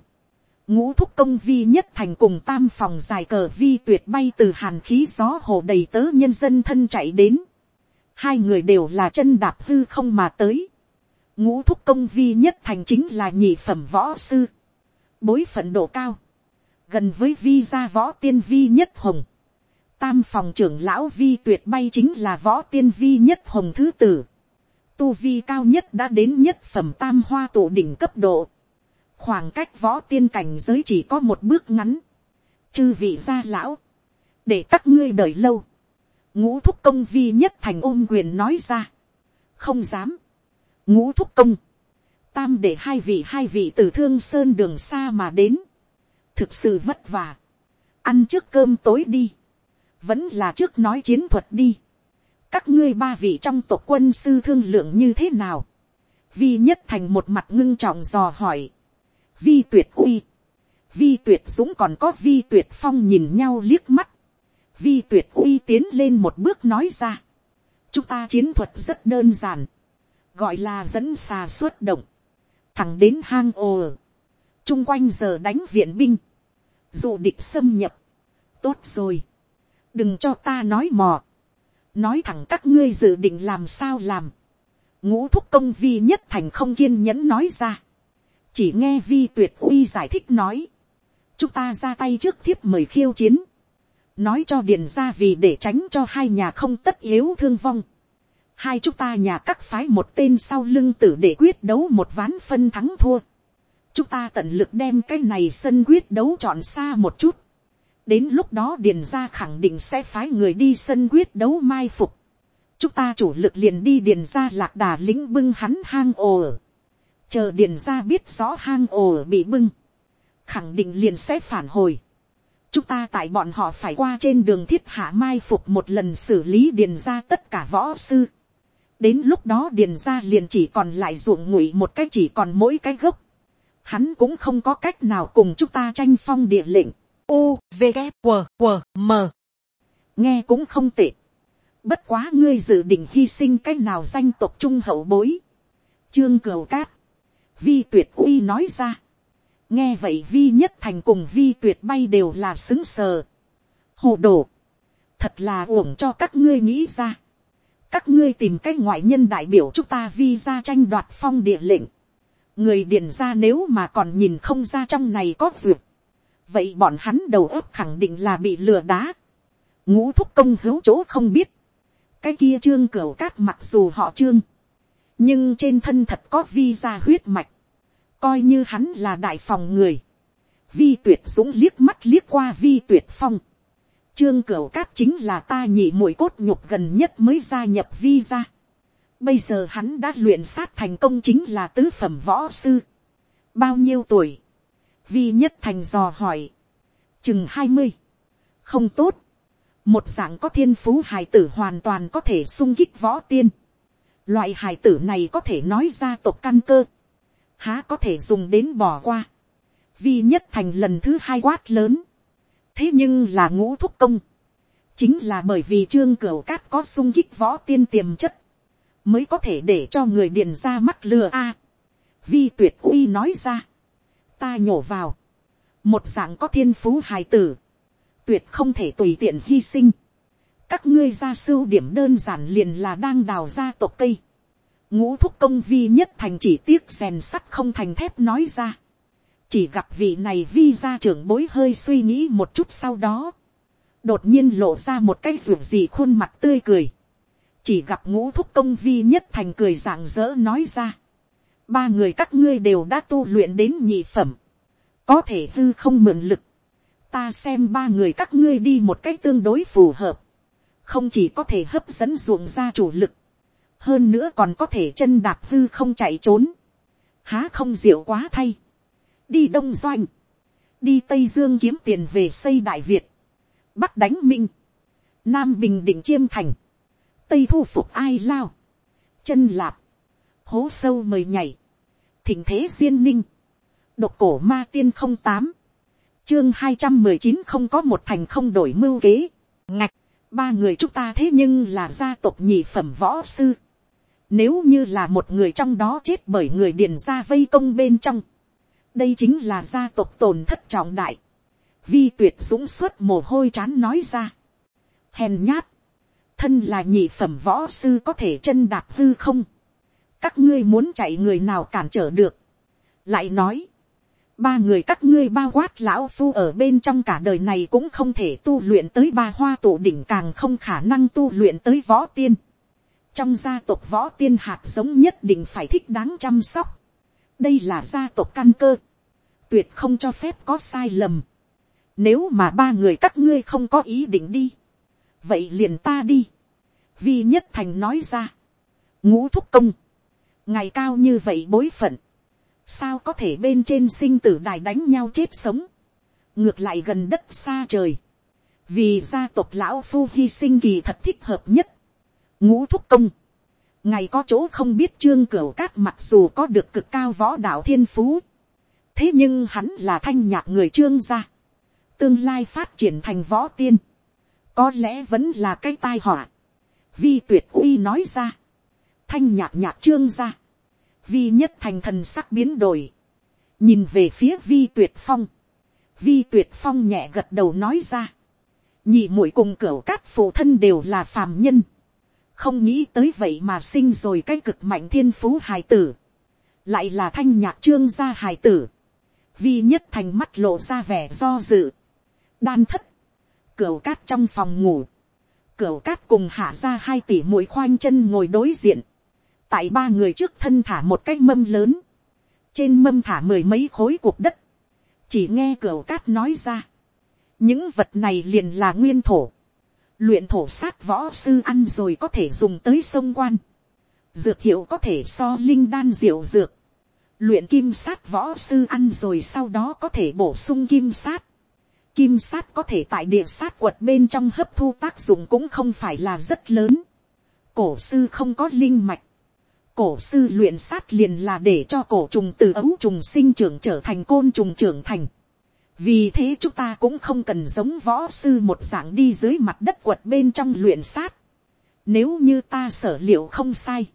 ngũ thúc công vi nhất thành cùng tam phòng dài cờ vi tuyệt bay từ hàn khí gió hồ đầy tớ nhân dân thân chạy đến hai người đều là chân đạp hư không mà tới. ngũ thúc công vi nhất thành chính là nhị phẩm võ sư. bối phận độ cao. gần với vi gia võ tiên vi nhất hồng. tam phòng trưởng lão vi tuyệt bay chính là võ tiên vi nhất hồng thứ tử. tu vi cao nhất đã đến nhất phẩm tam hoa tổ đỉnh cấp độ khoảng cách võ tiên cảnh giới chỉ có một bước ngắn, chư vị gia lão, để các ngươi đợi lâu, ngũ thúc công vi nhất thành ôm quyền nói ra, không dám, ngũ thúc công, tam để hai vị hai vị từ thương sơn đường xa mà đến, thực sự vất vả, ăn trước cơm tối đi, vẫn là trước nói chiến thuật đi, các ngươi ba vị trong tộc quân sư thương lượng như thế nào, vi nhất thành một mặt ngưng trọng dò hỏi, vi tuyệt uy, vi tuyệt dũng còn có vi tuyệt phong nhìn nhau liếc mắt, vi tuyệt uy tiến lên một bước nói ra, chúng ta chiến thuật rất đơn giản, gọi là dẫn xà xuất động, thẳng đến hang ồ, chung quanh giờ đánh viện binh, dụ địch xâm nhập, tốt rồi, đừng cho ta nói mò, nói thẳng các ngươi dự định làm sao làm, ngũ thúc công vi nhất thành không kiên nhẫn nói ra, chỉ nghe vi tuyệt uy giải thích nói, chúng ta ra tay trước thiếp mời khiêu chiến, nói cho điền ra vì để tránh cho hai nhà không tất yếu thương vong, hai chúng ta nhà các phái một tên sau lưng tử để quyết đấu một ván phân thắng thua, chúng ta tận lực đem cái này sân quyết đấu chọn xa một chút, đến lúc đó điền ra khẳng định sẽ phái người đi sân quyết đấu mai phục, chúng ta chủ lực liền đi điền ra lạc đà lính bưng hắn hang ồ chờ điền ra biết rõ hang ồ bị bưng, khẳng định liền sẽ phản hồi chúng ta tại bọn họ phải qua trên đường thiết hạ mai phục một lần xử lý điền ra tất cả võ sư. đến lúc đó điền ra liền chỉ còn lại ruộng ngụy một cách chỉ còn mỗi cái gốc. hắn cũng không có cách nào cùng chúng ta tranh phong địa lệnh. u, v, g q q m nghe cũng không tệ. bất quá ngươi dự định hy sinh cái nào danh tộc trung hậu bối. trương cửu cát vi tuyệt uy nói ra nghe vậy vi nhất thành cùng vi tuyệt bay đều là xứng sờ. hồ đồ. thật là uổng cho các ngươi nghĩ ra. các ngươi tìm cái ngoại nhân đại biểu chúng ta vi ra tranh đoạt phong địa lệnh. người điền ra nếu mà còn nhìn không ra trong này có duyệt. vậy bọn hắn đầu óc khẳng định là bị lừa đá. ngũ thúc công hữu chỗ không biết. cái kia trương cửu cát mặc dù họ trương nhưng trên thân thật có vi ra huyết mạch, coi như hắn là đại phòng người, vi tuyệt dũng liếc mắt liếc qua vi tuyệt phong, trương cửu cát chính là ta nhị mũi cốt nhục gần nhất mới gia nhập vi ra, bây giờ hắn đã luyện sát thành công chính là tứ phẩm võ sư, bao nhiêu tuổi, vi nhất thành dò hỏi, chừng hai mươi, không tốt, một dạng có thiên phú hài tử hoàn toàn có thể sung kích võ tiên, Loại hài tử này có thể nói ra tộc căn cơ. Há có thể dùng đến bỏ qua. Vi nhất thành lần thứ hai quát lớn. Thế nhưng là ngũ thúc công. Chính là bởi vì trương cửu cát có sung kích võ tiên tiềm chất. Mới có thể để cho người điền ra mắt lừa a. vi tuyệt uy nói ra. Ta nhổ vào. Một dạng có thiên phú hài tử. Tuyệt không thể tùy tiện hy sinh các ngươi ra sưu điểm đơn giản liền là đang đào ra tộc cây ngũ thúc công vi nhất thành chỉ tiếc rèn sắt không thành thép nói ra. chỉ gặp vị này vi ra trưởng bối hơi suy nghĩ một chút sau đó. đột nhiên lộ ra một cái ruột gì khuôn mặt tươi cười. chỉ gặp ngũ thúc công vi nhất thành cười rạng rỡ nói ra. ba người các ngươi đều đã tu luyện đến nhị phẩm. có thể hư không mượn lực. ta xem ba người các ngươi đi một cách tương đối phù hợp không chỉ có thể hấp dẫn ruộng ra chủ lực, hơn nữa còn có thể chân đạp hư không chạy trốn, há không diệu quá thay, đi đông doanh, đi tây dương kiếm tiền về xây đại việt, bắc đánh minh, nam bình định chiêm thành, tây thu phục ai lao, chân lạp, hố sâu mời nhảy, thỉnh thế duyên ninh, độc cổ ma tiên không tám, chương hai trăm mười chín không có một thành không đổi mưu kế, ngạch, ba người chúng ta thế nhưng là gia tộc nhị phẩm võ sư. Nếu như là một người trong đó chết bởi người điền ra vây công bên trong. đây chính là gia tộc tồn thất trọng đại, vi tuyệt dũng suốt mồ hôi chán nói ra, hèn nhát, thân là nhị phẩm võ sư có thể chân đạp hư không, các ngươi muốn chạy người nào cản trở được, lại nói, ba người các ngươi bao quát lão phu ở bên trong cả đời này cũng không thể tu luyện tới ba hoa tổ đỉnh càng không khả năng tu luyện tới võ tiên trong gia tộc võ tiên hạt giống nhất định phải thích đáng chăm sóc. đây là gia tộc căn cơ. tuyệt không cho phép có sai lầm. nếu mà ba người các ngươi không có ý định đi. vậy liền ta đi. vi nhất thành nói ra. ngũ thúc công. ngày cao như vậy bối phận sao có thể bên trên sinh tử đài đánh nhau chết sống, ngược lại gần đất xa trời, vì gia tộc lão phu hy sinh kỳ thật thích hợp nhất, ngũ thúc công, ngày có chỗ không biết trương cửu cát mặc dù có được cực cao võ đạo thiên phú, thế nhưng hắn là thanh nhạc người trương gia, tương lai phát triển thành võ tiên, có lẽ vẫn là cái tai họa, vi tuyệt uy nói ra, thanh nhạc nhạc trương gia, vi nhất thành thần sắc biến đổi, nhìn về phía vi tuyệt phong, vi tuyệt phong nhẹ gật đầu nói ra, nhị muội cùng cửu cát phụ thân đều là phàm nhân, không nghĩ tới vậy mà sinh rồi cái cực mạnh thiên phú hài tử, lại là thanh nhạc trương gia hài tử, vi nhất thành mắt lộ ra vẻ do dự, đan thất, cửa cát trong phòng ngủ, cửa cát cùng hạ ra hai tỷ mũi khoanh chân ngồi đối diện, tại ba người trước thân thả một cái mâm lớn, trên mâm thả mười mấy khối cuộc đất, chỉ nghe cửa cát nói ra, những vật này liền là nguyên thổ, luyện thổ sát võ sư ăn rồi có thể dùng tới sông quan, dược hiệu có thể so linh đan diệu dược, luyện kim sát võ sư ăn rồi sau đó có thể bổ sung kim sát, kim sát có thể tại địa sát quật bên trong hấp thu tác dụng cũng không phải là rất lớn, cổ sư không có linh mạch, cổ sư luyện sát liền là để cho cổ trùng từ ấu trùng sinh trưởng trở thành côn trùng trưởng thành vì thế chúng ta cũng không cần giống võ sư một dạng đi dưới mặt đất quật bên trong luyện sát. nếu như ta sở liệu không sai.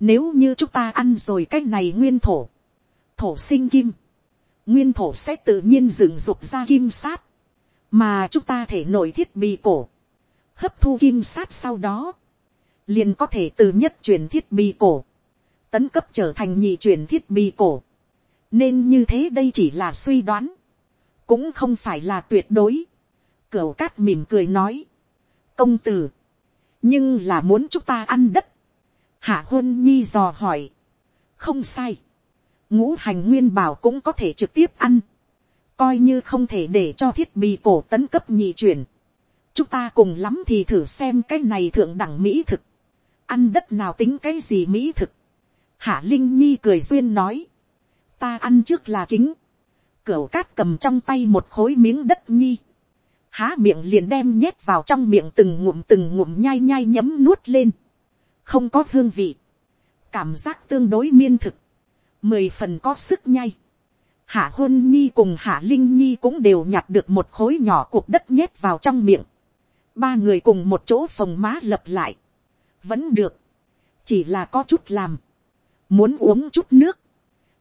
nếu như chúng ta ăn rồi cái này nguyên thổ. thổ sinh kim. nguyên thổ sẽ tự nhiên dựng dục ra kim sát. mà chúng ta thể nội thiết bị cổ. hấp thu kim sát sau đó liền có thể từ nhất truyền thiết bị cổ, tấn cấp trở thành nhị truyền thiết bị cổ. nên như thế đây chỉ là suy đoán, cũng không phải là tuyệt đối. cửu cát mỉm cười nói, công tử, nhưng là muốn chúng ta ăn đất. hạ huân nhi dò hỏi, không sai, ngũ hành nguyên bảo cũng có thể trực tiếp ăn, coi như không thể để cho thiết bị cổ tấn cấp nhị chuyển. chúng ta cùng lắm thì thử xem cái này thượng đẳng mỹ thực ăn đất nào tính cái gì mỹ thực. Hạ Linh Nhi cười duyên nói. Ta ăn trước là kính. Cửu cát cầm trong tay một khối miếng đất nhi. Há miệng liền đem nhét vào trong miệng từng ngụm từng ngụm nhai nhai nhấm nuốt lên. Không có hương vị. Cảm giác tương đối miên thực. Mười phần có sức nhai. Hạ huân Nhi cùng Hạ Linh Nhi cũng đều nhặt được một khối nhỏ cục đất nhét vào trong miệng. Ba người cùng một chỗ phòng má lập lại vẫn được, chỉ là có chút làm, muốn uống chút nước,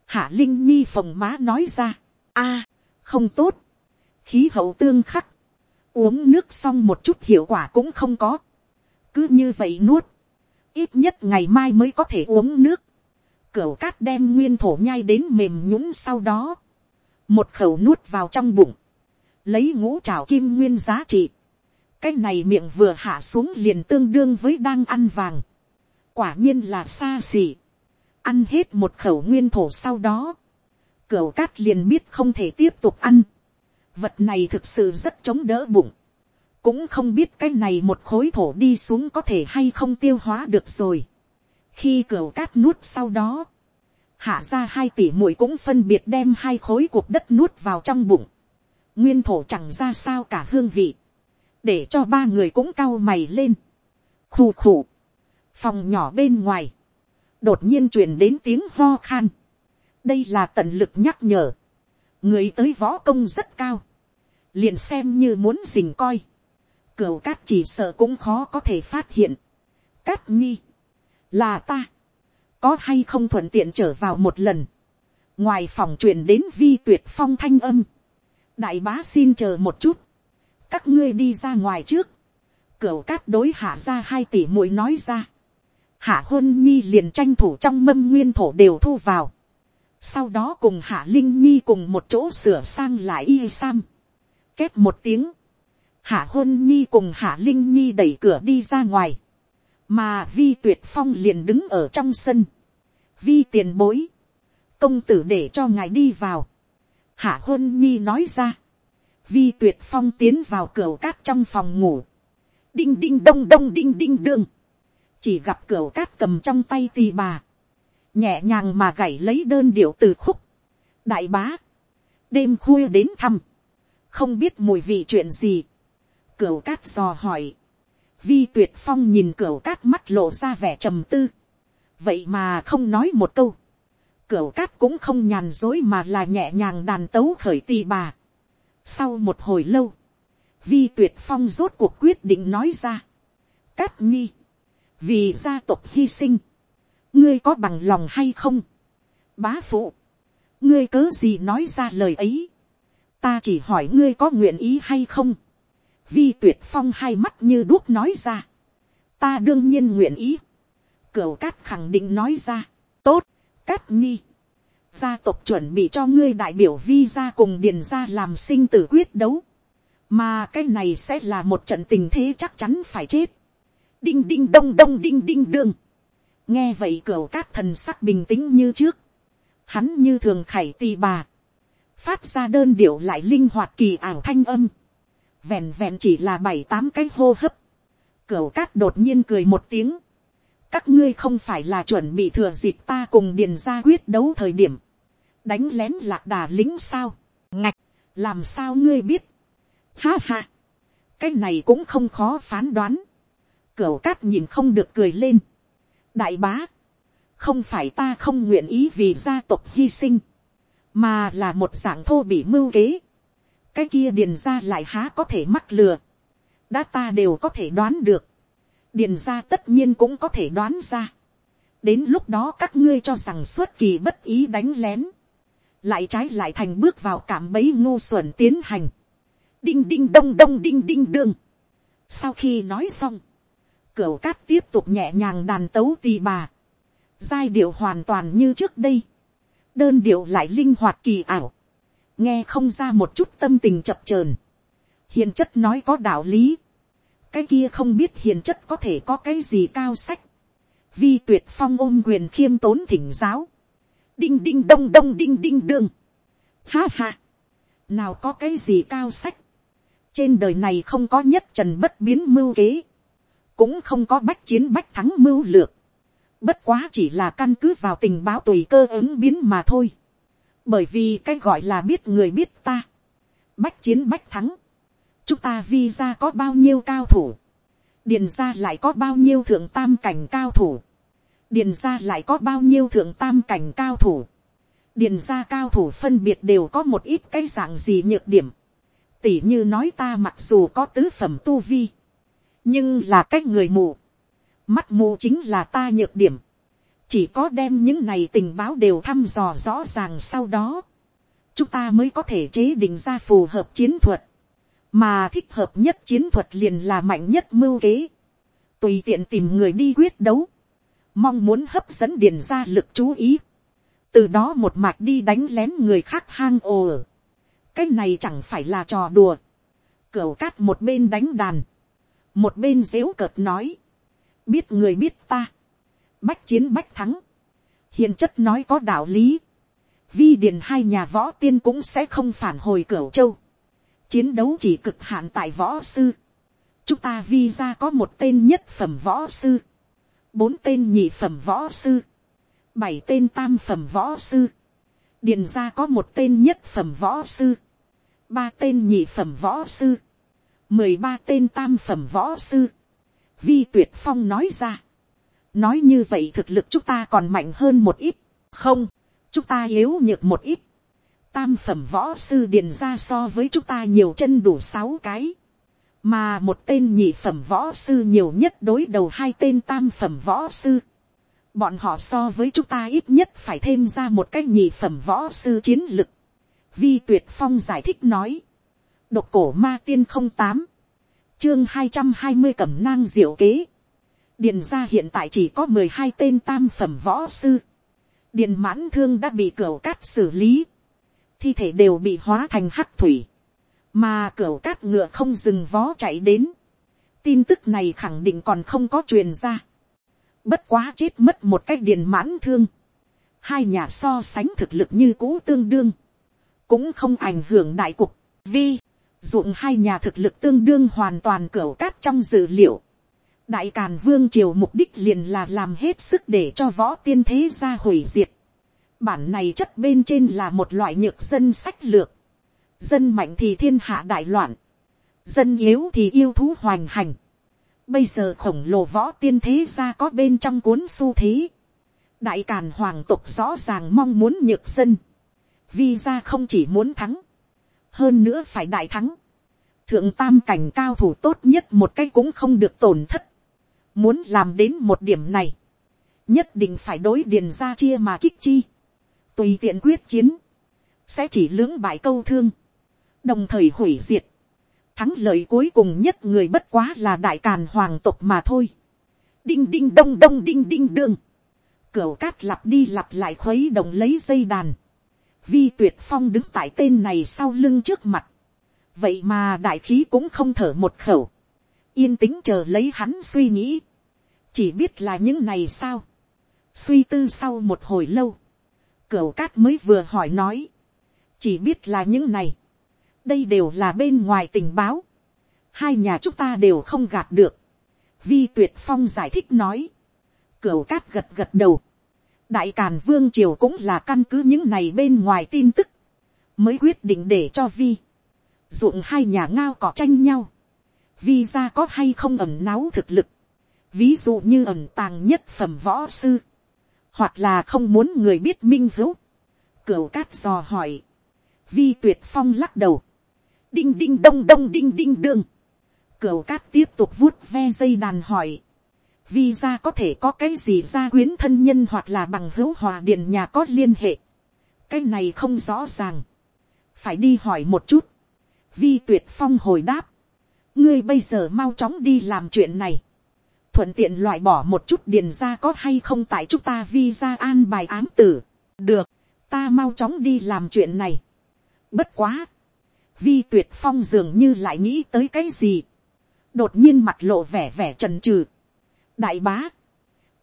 hạ linh nhi phòng má nói ra, a, không tốt, khí hậu tương khắc, uống nước xong một chút hiệu quả cũng không có, cứ như vậy nuốt, ít nhất ngày mai mới có thể uống nước, cửu cát đem nguyên thổ nhai đến mềm nhũng sau đó, một khẩu nuốt vào trong bụng, lấy ngũ trào kim nguyên giá trị, cái này miệng vừa hạ xuống liền tương đương với đang ăn vàng. quả nhiên là xa xỉ. ăn hết một khẩu nguyên thổ sau đó cửu cát liền biết không thể tiếp tục ăn. vật này thực sự rất chống đỡ bụng. cũng không biết cái này một khối thổ đi xuống có thể hay không tiêu hóa được rồi. khi cửu cát nuốt sau đó, hạ ra hai tỷ muội cũng phân biệt đem hai khối cuộc đất nuốt vào trong bụng. nguyên thổ chẳng ra sao cả hương vị để cho ba người cũng cau mày lên. khù khù, phòng nhỏ bên ngoài, đột nhiên truyền đến tiếng ho khan đây là tận lực nhắc nhở, người tới võ công rất cao, liền xem như muốn dình coi, cửu cát chỉ sợ cũng khó có thể phát hiện. cát nhi, là ta, có hay không thuận tiện trở vào một lần, ngoài phòng truyền đến vi tuyệt phong thanh âm, đại bá xin chờ một chút, các ngươi đi ra ngoài trước, cửu cát đối hạ ra hai tỷ mũi nói ra, hạ huân nhi liền tranh thủ trong mâm nguyên thổ đều thu vào, sau đó cùng hạ linh nhi cùng một chỗ sửa sang lại y sam, két một tiếng, hạ hôn nhi cùng hạ linh nhi đẩy cửa đi ra ngoài, mà vi tuyệt phong liền đứng ở trong sân, vi tiền bối, công tử để cho ngài đi vào, hạ hôn nhi nói ra, vi tuyệt phong tiến vào cửa cát trong phòng ngủ, đinh đinh đông đông đinh đinh đương, chỉ gặp cửa cát cầm trong tay tì bà, nhẹ nhàng mà gảy lấy đơn điệu từ khúc, đại bá, đêm khuya đến thăm, không biết mùi vị chuyện gì, cửu cát dò hỏi, vi tuyệt phong nhìn cửu cát mắt lộ ra vẻ trầm tư, vậy mà không nói một câu, cửu cát cũng không nhàn dối mà là nhẹ nhàng đàn tấu khởi tì bà. sau một hồi lâu, vi tuyệt phong rốt cuộc quyết định nói ra, cát nhi, vì gia tộc hy sinh, ngươi có bằng lòng hay không, bá phụ, ngươi cớ gì nói ra lời ấy, ta chỉ hỏi ngươi có nguyện ý hay không, vi tuyệt phong hai mắt như đuốc nói ra, ta đương nhiên nguyện ý, cửu cát khẳng định nói ra, tốt, cát nhi, gia tộc chuẩn bị cho ngươi đại biểu vi ra cùng điền ra làm sinh tử quyết đấu, mà cái này sẽ là một trận tình thế chắc chắn phải chết, đinh đinh đông đông đinh đinh đương, nghe vậy cửa cát thần sắc bình tĩnh như trước, hắn như thường khải tì bà, phát ra đơn điệu lại linh hoạt kỳ ảo thanh âm, vẹn vẹn chỉ là bảy tám cái hô hấp, cửa cát đột nhiên cười một tiếng, các ngươi không phải là chuẩn bị thừa dịp ta cùng điền ra quyết đấu thời điểm, đánh lén lạc đà lính sao, ngạch, làm sao ngươi biết, ha ha, cái này cũng không khó phán đoán, cửa cát nhìn không được cười lên, đại bá, không phải ta không nguyện ý vì gia tộc hy sinh, mà là một dạng thô bị mưu kế, cái kia điền ra lại há có thể mắc lừa, đã ta đều có thể đoán được, điền ra tất nhiên cũng có thể đoán ra. đến lúc đó các ngươi cho rằng xuất kỳ bất ý đánh lén, lại trái lại thành bước vào cảm bấy ngu xuẩn tiến hành, đinh đinh đông đông đinh đinh đương. sau khi nói xong, cửu cát tiếp tục nhẹ nhàng đàn tấu tì bà, giai điệu hoàn toàn như trước đây, đơn điệu lại linh hoạt kỳ ảo, nghe không ra một chút tâm tình chập chờn, hiền chất nói có đạo lý, cái kia không biết hiền chất có thể có cái gì cao sách. vi tuyệt phong ôm quyền khiêm tốn thỉnh giáo. đinh đinh đông đông đinh đinh đương. ha ha. nào có cái gì cao sách. trên đời này không có nhất trần bất biến mưu kế cũng không có bách chiến bách thắng mưu lược. bất quá chỉ là căn cứ vào tình báo tùy cơ ứng biến mà thôi. bởi vì cái gọi là biết người biết ta. bách chiến bách thắng chúng ta vi ra có bao nhiêu cao thủ, điền ra lại có bao nhiêu thượng tam cảnh cao thủ, điền ra lại có bao nhiêu thượng tam cảnh cao thủ, điền ra cao thủ phân biệt đều có một ít cái dạng gì nhược điểm, tỉ như nói ta mặc dù có tứ phẩm tu vi, nhưng là cái người mù, mắt mù chính là ta nhược điểm, chỉ có đem những này tình báo đều thăm dò rõ ràng sau đó, chúng ta mới có thể chế định ra phù hợp chiến thuật, mà thích hợp nhất chiến thuật liền là mạnh nhất mưu kế, tùy tiện tìm người đi quyết đấu, mong muốn hấp dẫn điền ra lực chú ý, từ đó một mạch đi đánh lén người khác hang ồ. Ở, cái này chẳng phải là trò đùa, cửu cát một bên đánh đàn, một bên dếu cợt nói, biết người biết ta, bách chiến bách thắng, hiền chất nói có đạo lý, vi điền hai nhà võ tiên cũng sẽ không phản hồi cửa châu, chiến đấu chỉ cực hạn tại võ sư. chúng ta vi ra có một tên nhất phẩm võ sư, bốn tên nhị phẩm võ sư, bảy tên tam phẩm võ sư, điền ra có một tên nhất phẩm võ sư, ba tên nhị phẩm võ sư, mười ba tên tam phẩm võ sư. Vi tuyệt phong nói ra, nói như vậy thực lực chúng ta còn mạnh hơn một ít, không, chúng ta yếu nhược một ít tam phẩm võ sư điền ra so với chúng ta nhiều chân đủ sáu cái, mà một tên nhị phẩm võ sư nhiều nhất đối đầu hai tên tam phẩm võ sư. bọn họ so với chúng ta ít nhất phải thêm ra một cái nhị phẩm võ sư chiến lực. Vi tuyệt phong giải thích nói, độc cổ ma tiên không tám, chương hai trăm hai mươi cẩm nang diệu kế. Điền ra hiện tại chỉ có mười hai tên tam phẩm võ sư. Điền mãn thương đã bị cửa cát xử lý. Thi thể đều bị hóa thành hắc thủy. Mà cửa cát ngựa không dừng vó chạy đến. Tin tức này khẳng định còn không có truyền ra. Bất quá chết mất một cách điền mãn thương. Hai nhà so sánh thực lực như cũ tương đương. Cũng không ảnh hưởng đại cục. Vi, dụng hai nhà thực lực tương đương hoàn toàn cửa cát trong dữ liệu đại càn vương triều mục đích liền là làm hết sức để cho võ tiên thế gia hủy diệt. bản này chất bên trên là một loại nhược dân sách lược. dân mạnh thì thiên hạ đại loạn. dân yếu thì yêu thú hoành hành. bây giờ khổng lồ võ tiên thế gia có bên trong cuốn su thế. đại càn hoàng tục rõ ràng mong muốn nhược dân. vì ra không chỉ muốn thắng hơn nữa phải đại thắng thượng tam cảnh cao thủ tốt nhất một cái cũng không được tổn thất. Muốn làm đến một điểm này. Nhất định phải đối điền ra chia mà kích chi. Tùy tiện quyết chiến. Sẽ chỉ lưỡng bại câu thương. Đồng thời hủy diệt. Thắng lợi cuối cùng nhất người bất quá là đại càn hoàng tộc mà thôi. Đinh đinh đông đông đinh đinh đương. Cửu cát lặp đi lặp lại khuấy động lấy dây đàn. Vi tuyệt phong đứng tại tên này sau lưng trước mặt. Vậy mà đại khí cũng không thở một khẩu. Yên tĩnh chờ lấy hắn suy nghĩ, chỉ biết là những này sao, suy tư sau một hồi lâu, cửu cát mới vừa hỏi nói, chỉ biết là những này, đây đều là bên ngoài tình báo, hai nhà chúng ta đều không gạt được, vi tuyệt phong giải thích nói, cửu cát gật gật đầu, đại càn vương triều cũng là căn cứ những này bên ngoài tin tức, mới quyết định để cho vi, dụng hai nhà ngao cỏ tranh nhau, vi ra có hay không ẩm náu thực lực, ví dụ như ẩm tàng nhất phẩm võ sư, hoặc là không muốn người biết minh hữu, cửu cát dò hỏi, vi tuyệt phong lắc đầu, đinh đinh đông đông đinh đinh đương, cửu cát tiếp tục vuốt ve dây đàn hỏi, vi ra có thể có cái gì ra quyến thân nhân hoặc là bằng hữu hòa điện nhà có liên hệ, cái này không rõ ràng, phải đi hỏi một chút, vi tuyệt phong hồi đáp, ngươi bây giờ mau chóng đi làm chuyện này, thuận tiện loại bỏ một chút điền ra có hay không tại chúng ta vi ra an bài án tử, được, ta mau chóng đi làm chuyện này. Bất quá, vi tuyệt phong dường như lại nghĩ tới cái gì, đột nhiên mặt lộ vẻ vẻ trần trừ, đại bá,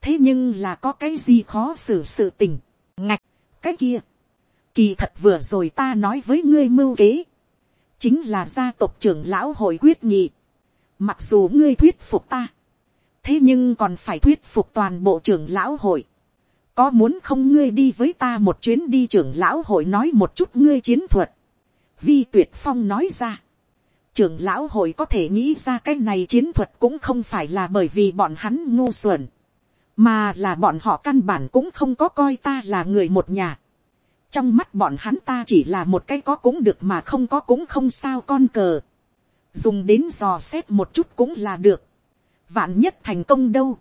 thế nhưng là có cái gì khó xử sự tình, ngạch, cái kia, kỳ thật vừa rồi ta nói với ngươi mưu kế, chính là gia tộc trưởng lão hội quyết nghị. Mặc dù ngươi thuyết phục ta, thế nhưng còn phải thuyết phục toàn bộ trưởng lão hội. Có muốn không ngươi đi với ta một chuyến đi trưởng lão hội nói một chút ngươi chiến thuật. Vi tuyệt phong nói ra. Trưởng lão hội có thể nghĩ ra cái này chiến thuật cũng không phải là bởi vì bọn hắn ngu xuẩn. Mà là bọn họ căn bản cũng không có coi ta là người một nhà trong mắt bọn hắn ta chỉ là một cái có cũng được mà không có cũng không sao con cờ. dùng đến dò xét một chút cũng là được. vạn nhất thành công đâu.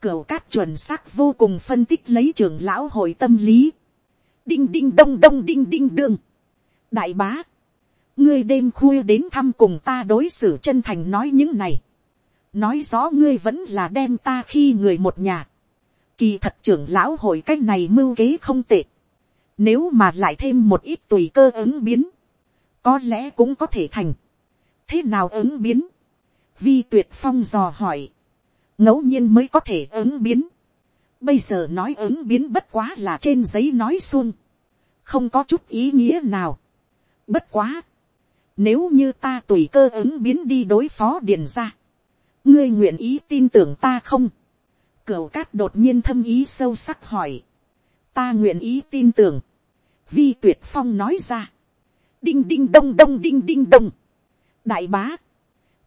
cửu cát chuẩn xác vô cùng phân tích lấy trưởng lão hội tâm lý. đinh đinh đông đông đinh đinh đương. đại bá ngươi đêm khuya đến thăm cùng ta đối xử chân thành nói những này. nói rõ ngươi vẫn là đem ta khi người một nhà. kỳ thật trưởng lão hội cái này mưu kế không tệ nếu mà lại thêm một ít tùy cơ ứng biến. Có lẽ cũng có thể thành. Thế nào ứng biến? Vi tuyệt phong dò hỏi. ngẫu nhiên mới có thể ứng biến. Bây giờ nói ứng biến bất quá là trên giấy nói xuông. Không có chút ý nghĩa nào. Bất quá. Nếu như ta tùy cơ ứng biến đi đối phó điền ra. Ngươi nguyện ý tin tưởng ta không? Cửu cát đột nhiên thâm ý sâu sắc hỏi. Ta nguyện ý tin tưởng vi tuyệt phong nói ra, đinh đinh đông đông đinh đinh đông, đại bá,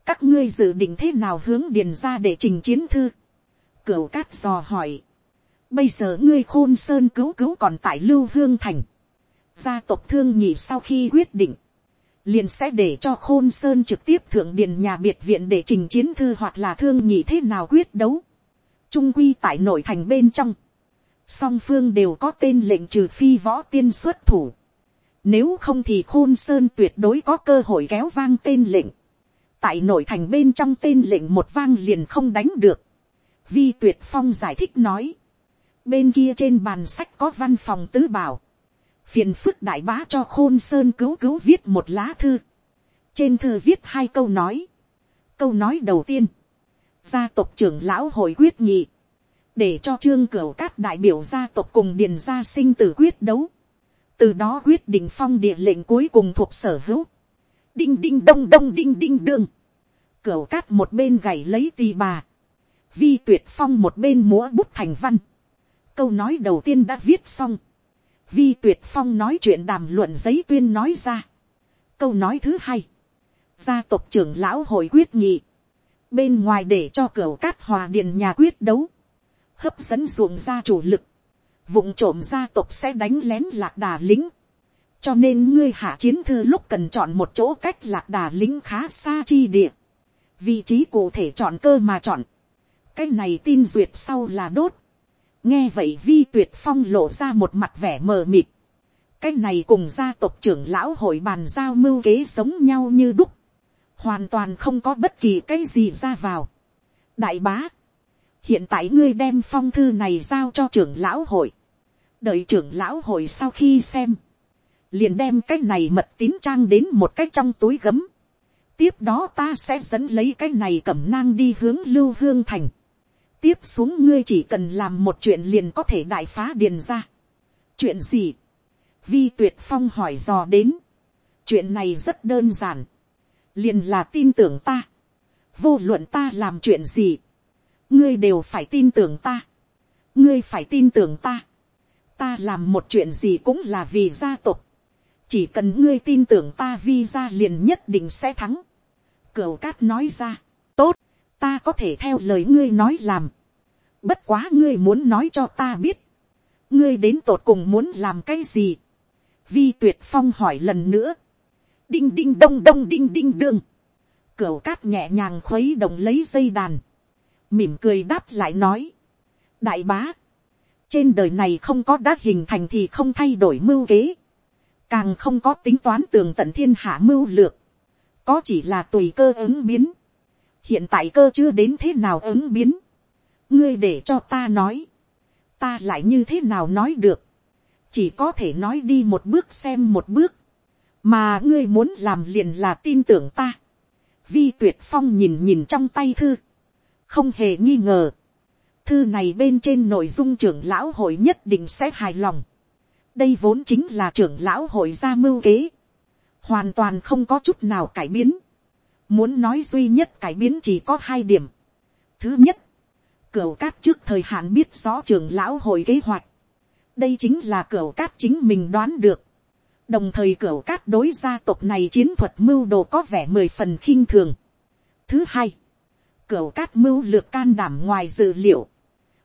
các ngươi dự định thế nào hướng điền ra để trình chiến thư, cửu cát dò hỏi, bây giờ ngươi khôn sơn cứu cứu còn tại lưu hương thành, gia tộc thương nhị sau khi quyết định, liền sẽ để cho khôn sơn trực tiếp thượng điền nhà biệt viện để trình chiến thư hoặc là thương nhị thế nào quyết đấu, trung quy tại nội thành bên trong, song phương đều có tên lệnh trừ phi võ tiên xuất thủ. Nếu không thì khôn sơn tuyệt đối có cơ hội kéo vang tên lệnh. Tại nội thành bên trong tên lệnh một vang liền không đánh được. Vi tuyệt phong giải thích nói. Bên kia trên bàn sách có văn phòng tứ bảo. Phiền phức đại bá cho khôn sơn cứu cứu viết một lá thư. Trên thư viết hai câu nói. Câu nói đầu tiên. Gia tộc trưởng lão hội quyết nghị. Để cho trương cửu cát đại biểu gia tộc cùng điền gia sinh tử quyết đấu. Từ đó quyết định phong địa lệnh cuối cùng thuộc sở hữu. Đinh đinh đông đông đinh đinh đương. Cửu cát một bên gảy lấy tì bà. Vi tuyệt phong một bên múa bút thành văn. Câu nói đầu tiên đã viết xong. Vi tuyệt phong nói chuyện đàm luận giấy tuyên nói ra. Câu nói thứ hai. Gia tộc trưởng lão hội quyết nghị. Bên ngoài để cho cửa cát hòa điện nhà quyết đấu. Hấp dẫn ruộng ra chủ lực. Vụng trộm gia tộc sẽ đánh lén lạc đà lính. Cho nên ngươi hạ chiến thư lúc cần chọn một chỗ cách lạc đà lính khá xa chi địa. Vị trí cụ thể chọn cơ mà chọn. Cái này tin duyệt sau là đốt nghe vậy vi tuyệt phong lộ ra một mặt vẻ mờ mịt. cái này cùng gia tộc trưởng lão hội bàn giao mưu kế sống nhau như đúc. hoàn toàn không có bất kỳ cái gì ra vào. đại bá, hiện tại ngươi đem phong thư này giao cho trưởng lão hội. đợi trưởng lão hội sau khi xem, liền đem cái này mật tín trang đến một cái trong túi gấm. tiếp đó ta sẽ dẫn lấy cái này cẩm nang đi hướng lưu hương thành tiếp xuống ngươi chỉ cần làm một chuyện liền có thể đại phá điền ra. chuyện gì, vi tuyệt phong hỏi dò đến, chuyện này rất đơn giản, liền là tin tưởng ta, vô luận ta làm chuyện gì, ngươi đều phải tin tưởng ta, ngươi phải tin tưởng ta, ta làm một chuyện gì cũng là vì gia tộc, chỉ cần ngươi tin tưởng ta vi ra liền nhất định sẽ thắng. Cửu cát nói ra, ta có thể theo lời ngươi nói làm. Bất quá ngươi muốn nói cho ta biết. Ngươi đến tột cùng muốn làm cái gì? Vi tuyệt phong hỏi lần nữa. Đinh đinh đông đông đinh đinh đương. Cửu cát nhẹ nhàng khuấy động lấy dây đàn. Mỉm cười đáp lại nói. Đại bá. Trên đời này không có đát hình thành thì không thay đổi mưu kế. Càng không có tính toán tường tận thiên hạ mưu lược. Có chỉ là tùy cơ ứng biến hiện tại cơ chưa đến thế nào ứng biến, ngươi để cho ta nói, ta lại như thế nào nói được, chỉ có thể nói đi một bước xem một bước, mà ngươi muốn làm liền là tin tưởng ta. Vi tuyệt phong nhìn nhìn trong tay thư, không hề nghi ngờ, thư này bên trên nội dung trưởng lão hội nhất định sẽ hài lòng. đây vốn chính là trưởng lão hội gia mưu kế, hoàn toàn không có chút nào cải biến. Muốn nói duy nhất cải biến chỉ có hai điểm. Thứ nhất, cửu cát trước thời hạn biết rõ trưởng lão hội kế hoạch. Đây chính là cửu cát chính mình đoán được. Đồng thời cửu cát đối gia tộc này chiến thuật mưu đồ có vẻ mười phần khinh thường. Thứ hai, cửu cát mưu lược can đảm ngoài dự liệu.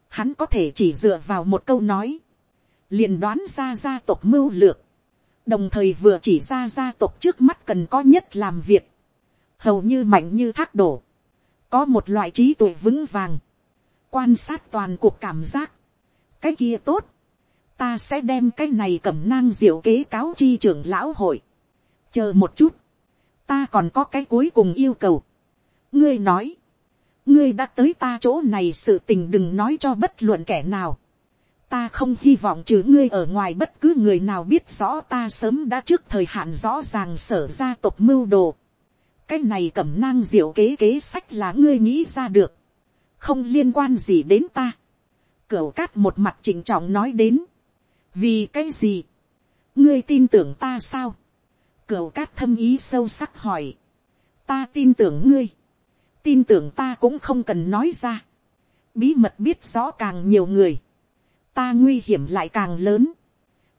Hắn có thể chỉ dựa vào một câu nói. liền đoán ra gia tộc mưu lược. Đồng thời vừa chỉ ra gia tộc trước mắt cần có nhất làm việc hầu như mạnh như thác đổ, có một loại trí tuệ vững vàng, quan sát toàn cuộc cảm giác, cái kia tốt, ta sẽ đem cái này cầm nang diệu kế cáo chi trưởng lão hội, chờ một chút, ta còn có cái cuối cùng yêu cầu, ngươi nói, ngươi đã tới ta chỗ này sự tình đừng nói cho bất luận kẻ nào, ta không hy vọng trừ ngươi ở ngoài bất cứ người nào biết rõ ta sớm đã trước thời hạn rõ ràng sở gia tộc mưu đồ cái này cẩm nang diệu kế kế sách là ngươi nghĩ ra được, không liên quan gì đến ta. Cửu cát một mặt chỉnh trọng nói đến, vì cái gì, ngươi tin tưởng ta sao, cửu cát thâm ý sâu sắc hỏi, ta tin tưởng ngươi, tin tưởng ta cũng không cần nói ra, bí mật biết rõ càng nhiều người, ta nguy hiểm lại càng lớn,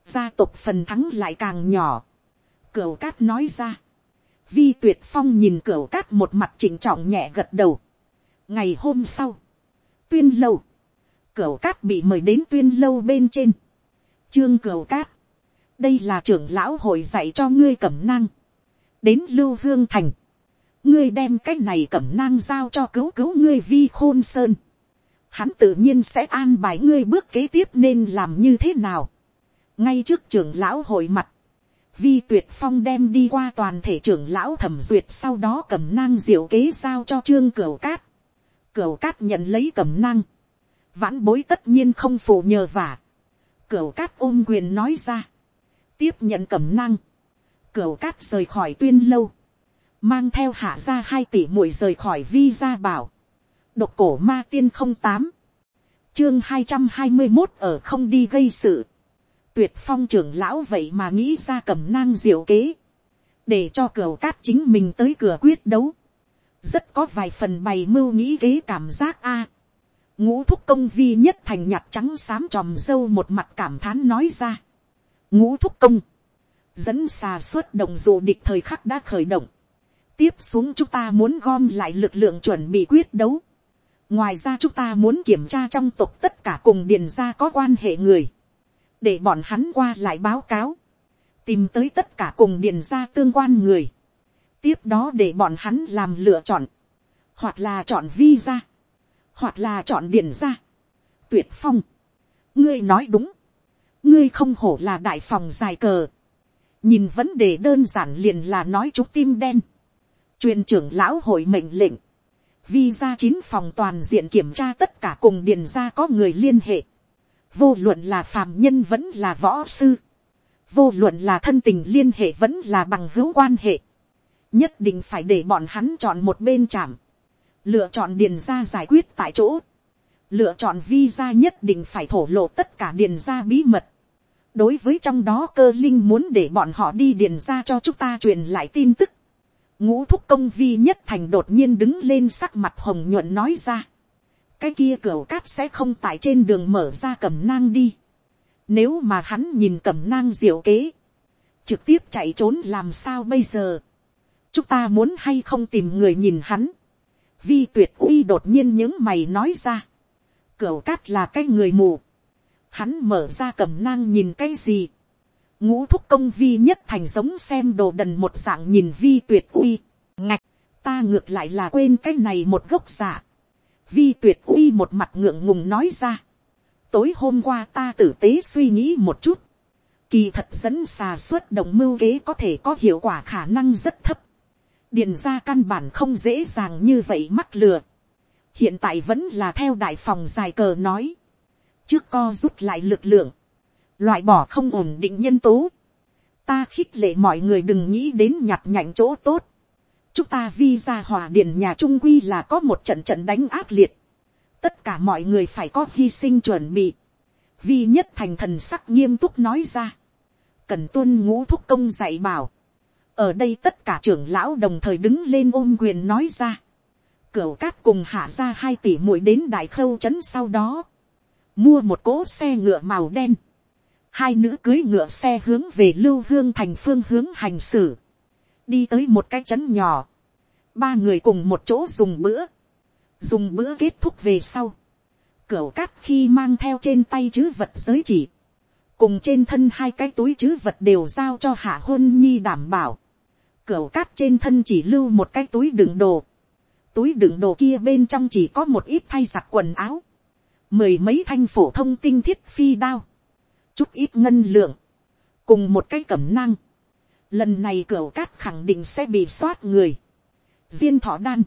gia tộc phần thắng lại càng nhỏ, cửu cát nói ra, Vi tuyệt phong nhìn cửa cát một mặt chỉnh trọng nhẹ gật đầu. Ngày hôm sau, tuyên lâu, cửa cát bị mời đến tuyên lâu bên trên. Trương cửa cát, đây là trưởng lão hội dạy cho ngươi cẩm nang. Đến lưu hương thành, ngươi đem cái này cẩm nang giao cho cứu cứu ngươi vi khôn sơn. hắn tự nhiên sẽ an bài ngươi bước kế tiếp nên làm như thế nào. ngay trước trưởng lão hội mặt, vi tuyệt phong đem đi qua toàn thể trưởng lão thẩm duyệt, sau đó cầm nang diệu kế giao cho trương cửu cát. cửu cát nhận lấy cầm nang. vãn bối tất nhiên không phụ nhờ vả. cửu cát ôm quyền nói ra. tiếp nhận cầm nang. cửu cát rời khỏi tuyên lâu. mang theo hạ ra hai tỷ muội rời khỏi vi gia bảo. độc cổ ma tiên không tám. chương hai trăm hai mươi một ở không đi gây sự tuyệt phong trưởng lão vậy mà nghĩ ra cầm nang diệu kế, để cho cửa cát chính mình tới cửa quyết đấu, rất có vài phần bày mưu nghĩ kế cảm giác a. ngũ thúc công vi nhất thành nhặt trắng xám tròm dâu một mặt cảm thán nói ra. ngũ thúc công, dẫn xà suốt đồng dù địch thời khắc đã khởi động. tiếp xuống chúng ta muốn gom lại lực lượng chuẩn bị quyết đấu. ngoài ra chúng ta muốn kiểm tra trong tộc tất cả cùng điền ra có quan hệ người để bọn hắn qua lại báo cáo, tìm tới tất cả cùng điền ra tương quan người, tiếp đó để bọn hắn làm lựa chọn, hoặc là chọn vi hoặc là chọn điền ra. tuyệt phong, ngươi nói đúng, ngươi không hổ là đại phòng dài cờ, nhìn vấn đề đơn giản liền là nói chú tim đen, truyền trưởng lão hội mệnh lệnh, vi chín phòng toàn diện kiểm tra tất cả cùng điền ra có người liên hệ, vô luận là phàm nhân vẫn là võ sư, vô luận là thân tình liên hệ vẫn là bằng hữu quan hệ, nhất định phải để bọn hắn chọn một bên chạm, lựa chọn điền ra giải quyết tại chỗ, lựa chọn visa nhất định phải thổ lộ tất cả điền ra bí mật. đối với trong đó cơ linh muốn để bọn họ đi điền ra cho chúng ta truyền lại tin tức. ngũ thúc công vi nhất thành đột nhiên đứng lên sắc mặt hồng nhuận nói ra cái kia cửa cát sẽ không tại trên đường mở ra cầm nang đi. Nếu mà hắn nhìn cầm nang diệu kế, trực tiếp chạy trốn làm sao bây giờ. chúng ta muốn hay không tìm người nhìn hắn. vi tuyệt uy đột nhiên những mày nói ra. cửa cát là cái người mù. hắn mở ra cầm nang nhìn cái gì. ngũ thúc công vi nhất thành giống xem đồ đần một dạng nhìn vi tuyệt uy. ngạch, ta ngược lại là quên cái này một gốc giả vi tuyệt uy một mặt ngượng ngùng nói ra. tối hôm qua ta tử tế suy nghĩ một chút. kỳ thật dẫn xà suất động mưu kế có thể có hiệu quả khả năng rất thấp. điền ra căn bản không dễ dàng như vậy mắc lừa. hiện tại vẫn là theo đại phòng dài cờ nói. trước co rút lại lực lượng. loại bỏ không ổn định nhân tố. ta khích lệ mọi người đừng nghĩ đến nhặt nhạnh chỗ tốt chúng ta vi ra hòa điện nhà trung quy là có một trận trận đánh ác liệt. tất cả mọi người phải có hy sinh chuẩn bị. vi nhất thành thần sắc nghiêm túc nói ra. cần tuân ngũ thúc công dạy bảo. ở đây tất cả trưởng lão đồng thời đứng lên ôm quyền nói ra. cửu cát cùng hạ ra hai tỷ muội đến đại khâu trấn sau đó. mua một cỗ xe ngựa màu đen. hai nữ cưới ngựa xe hướng về lưu hương thành phương hướng hành xử đi tới một cái trấn nhỏ, ba người cùng một chỗ dùng bữa, dùng bữa kết thúc về sau, cửa cát khi mang theo trên tay chữ vật giới chỉ, cùng trên thân hai cái túi chữ vật đều giao cho hạ hôn nhi đảm bảo, cửa cát trên thân chỉ lưu một cái túi đựng đồ, túi đựng đồ kia bên trong chỉ có một ít thay giặt quần áo, mười mấy thanh phổ thông tinh thiết phi đao, chút ít ngân lượng, cùng một cái cẩm năng, lần này cửa cát khẳng định sẽ bị soát người, diên thọ đan,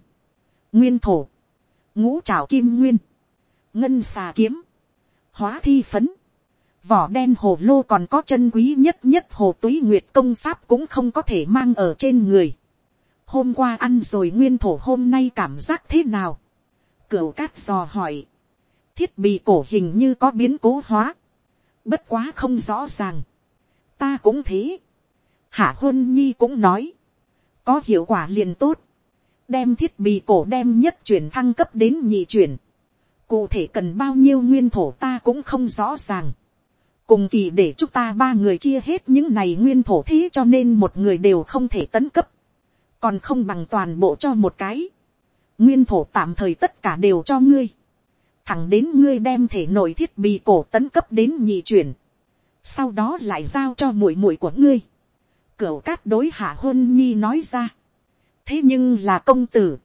nguyên thổ, ngũ trào kim nguyên, ngân xà kiếm, hóa thi phấn, vỏ đen hồ lô còn có chân quý nhất nhất hồ túy nguyệt công pháp cũng không có thể mang ở trên người. hôm qua ăn rồi nguyên thổ hôm nay cảm giác thế nào. cửu cát dò hỏi. thiết bị cổ hình như có biến cố hóa. bất quá không rõ ràng. ta cũng thế hạ huân nhi cũng nói, có hiệu quả liền tốt, đem thiết bị cổ đem nhất chuyển thăng cấp đến nhị chuyển, cụ thể cần bao nhiêu nguyên thổ ta cũng không rõ ràng, cùng kỳ để chúng ta ba người chia hết những này nguyên thổ thế cho nên một người đều không thể tấn cấp, còn không bằng toàn bộ cho một cái, nguyên thổ tạm thời tất cả đều cho ngươi, thẳng đến ngươi đem thể nội thiết bị cổ tấn cấp đến nhị chuyển, sau đó lại giao cho muội muội của ngươi, Cửu cát đối hạ hôn nhi nói ra. Thế nhưng là công tử.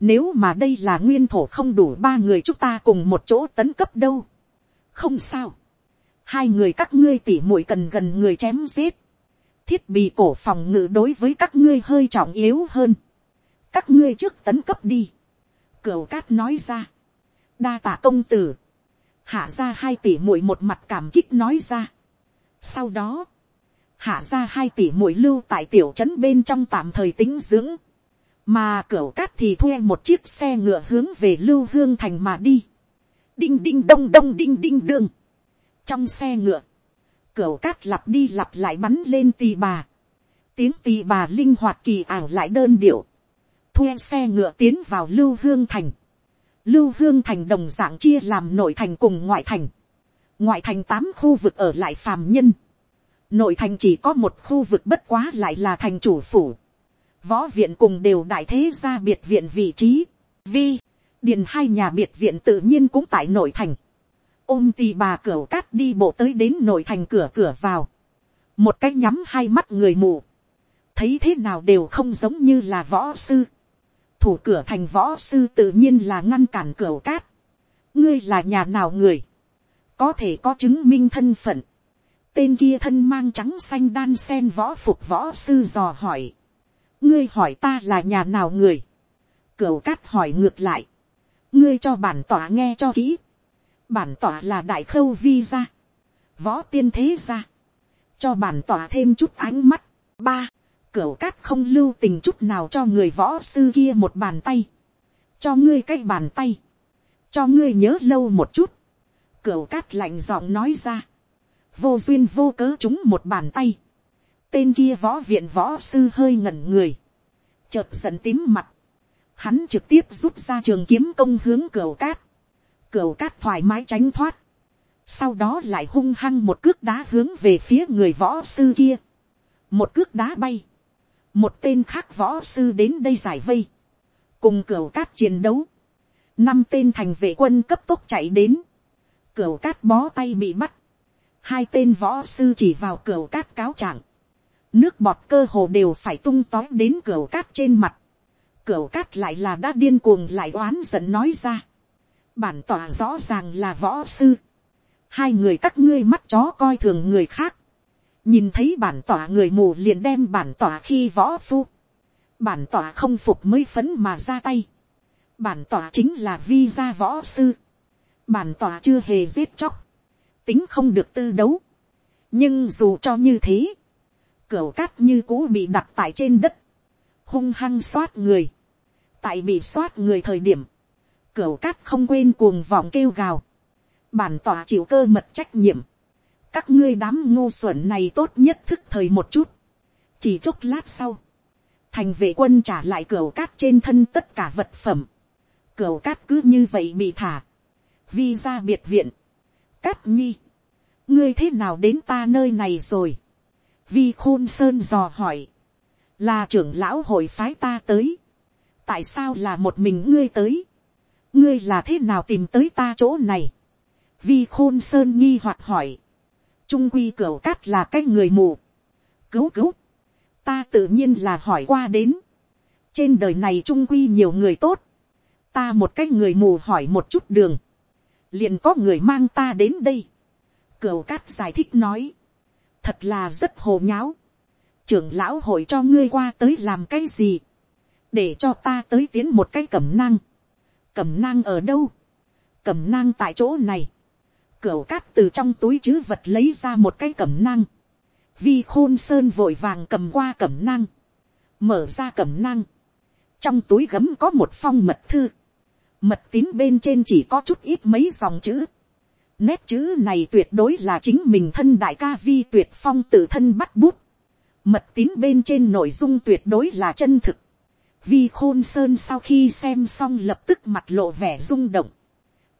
Nếu mà đây là nguyên thổ không đủ ba người chúng ta cùng một chỗ tấn cấp đâu. Không sao. Hai người các ngươi tỉ muội cần gần người chém giết. Thiết bị cổ phòng ngự đối với các ngươi hơi trọng yếu hơn. Các ngươi trước tấn cấp đi. Cửu cát nói ra. Đa tạ công tử. Hạ ra hai tỷ muội một mặt cảm kích nói ra. Sau đó. Hạ ra hai tỷ muội lưu tại tiểu trấn bên trong tạm thời tính dưỡng mà cửa cát thì thuê một chiếc xe ngựa hướng về lưu hương thành mà đi. đinh đinh đông đông đinh đinh đương. trong xe ngựa, cửa cát lặp đi lặp lại bắn lên tì bà. tiếng tì bà linh hoạt kỳ ảo lại đơn điệu. thuê xe ngựa tiến vào lưu hương thành. lưu hương thành đồng dạng chia làm nội thành cùng ngoại thành. ngoại thành tám khu vực ở lại phàm nhân nội thành chỉ có một khu vực bất quá lại là thành chủ phủ. Võ viện cùng đều đại thế gia biệt viện vị trí, vi, điền hai nhà biệt viện tự nhiên cũng tại nội thành, ôm tì bà cửa cát đi bộ tới đến nội thành cửa cửa vào, một cách nhắm hai mắt người mù, thấy thế nào đều không giống như là võ sư, thủ cửa thành võ sư tự nhiên là ngăn cản cửa cát, ngươi là nhà nào người, có thể có chứng minh thân phận, tên kia thân mang trắng xanh đan sen võ phục võ sư dò hỏi, ngươi hỏi ta là nhà nào người, cửu cát hỏi ngược lại, ngươi cho bản tỏa nghe cho kỹ, bản tỏa là đại khâu vi ra, võ tiên thế ra, cho bản tỏa thêm chút ánh mắt, ba, cửu cát không lưu tình chút nào cho người võ sư kia một bàn tay, cho ngươi cái bàn tay, cho ngươi nhớ lâu một chút, cửu cát lạnh giọng nói ra, vô duyên vô cớ chúng một bàn tay, tên kia võ viện võ sư hơi ngẩn người, chợt giận tím mặt, hắn trực tiếp rút ra trường kiếm công hướng cửa cát, cửa cát thoải mái tránh thoát, sau đó lại hung hăng một cước đá hướng về phía người võ sư kia, một cước đá bay, một tên khác võ sư đến đây giải vây, cùng cửa cát chiến đấu, năm tên thành vệ quân cấp tốc chạy đến, cửa cát bó tay bị bắt, hai tên võ sư chỉ vào cửa cát cáo trạng, nước bọt cơ hồ đều phải tung tói đến cửa cát trên mặt, cửa cát lại là đã điên cuồng lại oán giận nói ra, bản tỏa rõ ràng là võ sư, hai người các ngươi mắt chó coi thường người khác, nhìn thấy bản tỏa người mù liền đem bản tỏa khi võ phu, bản tỏa không phục mới phấn mà ra tay, bản tỏa chính là vi gia võ sư, bản tỏa chưa hề giết chóc, tính không được tư đấu, nhưng dù cho như thế, cửa cát như cũ bị đặt tại trên đất, hung hăng xoát người, tại bị xoát người thời điểm, cửa cát không quên cuồng vọng kêu gào, bản tỏa chịu cơ mật trách nhiệm, các ngươi đám ngô xuẩn này tốt nhất thức thời một chút, chỉ chốc lát sau, thành vệ quân trả lại cửa cát trên thân tất cả vật phẩm, cửa cát cứ như vậy bị thả, vi ra biệt viện, cát nhi, ngươi thế nào đến ta nơi này rồi, vi khôn sơn dò hỏi, là trưởng lão hội phái ta tới, tại sao là một mình ngươi tới, ngươi là thế nào tìm tới ta chỗ này, vi khôn sơn nghi hoặc hỏi, trung quy cửa cát là cái người mù, cứu cứu, ta tự nhiên là hỏi qua đến, trên đời này trung quy nhiều người tốt, ta một cái người mù hỏi một chút đường, liền có người mang ta đến đây, cửu cát giải thích nói, thật là rất hồ nháo. trưởng lão hội cho ngươi qua tới làm cái gì, để cho ta tới tiến một cái cẩm nang. cẩm nang ở đâu, cẩm nang tại chỗ này, cửu cát từ trong túi chứ vật lấy ra một cái cẩm nang, vi khôn sơn vội vàng cầm qua cẩm nang, mở ra cẩm nang, trong túi gấm có một phong mật thư, mật tín bên trên chỉ có chút ít mấy dòng chữ, Nét chữ này tuyệt đối là chính mình thân đại ca vi tuyệt phong tự thân bắt bút. Mật tín bên trên nội dung tuyệt đối là chân thực. Vi khôn sơn sau khi xem xong lập tức mặt lộ vẻ rung động.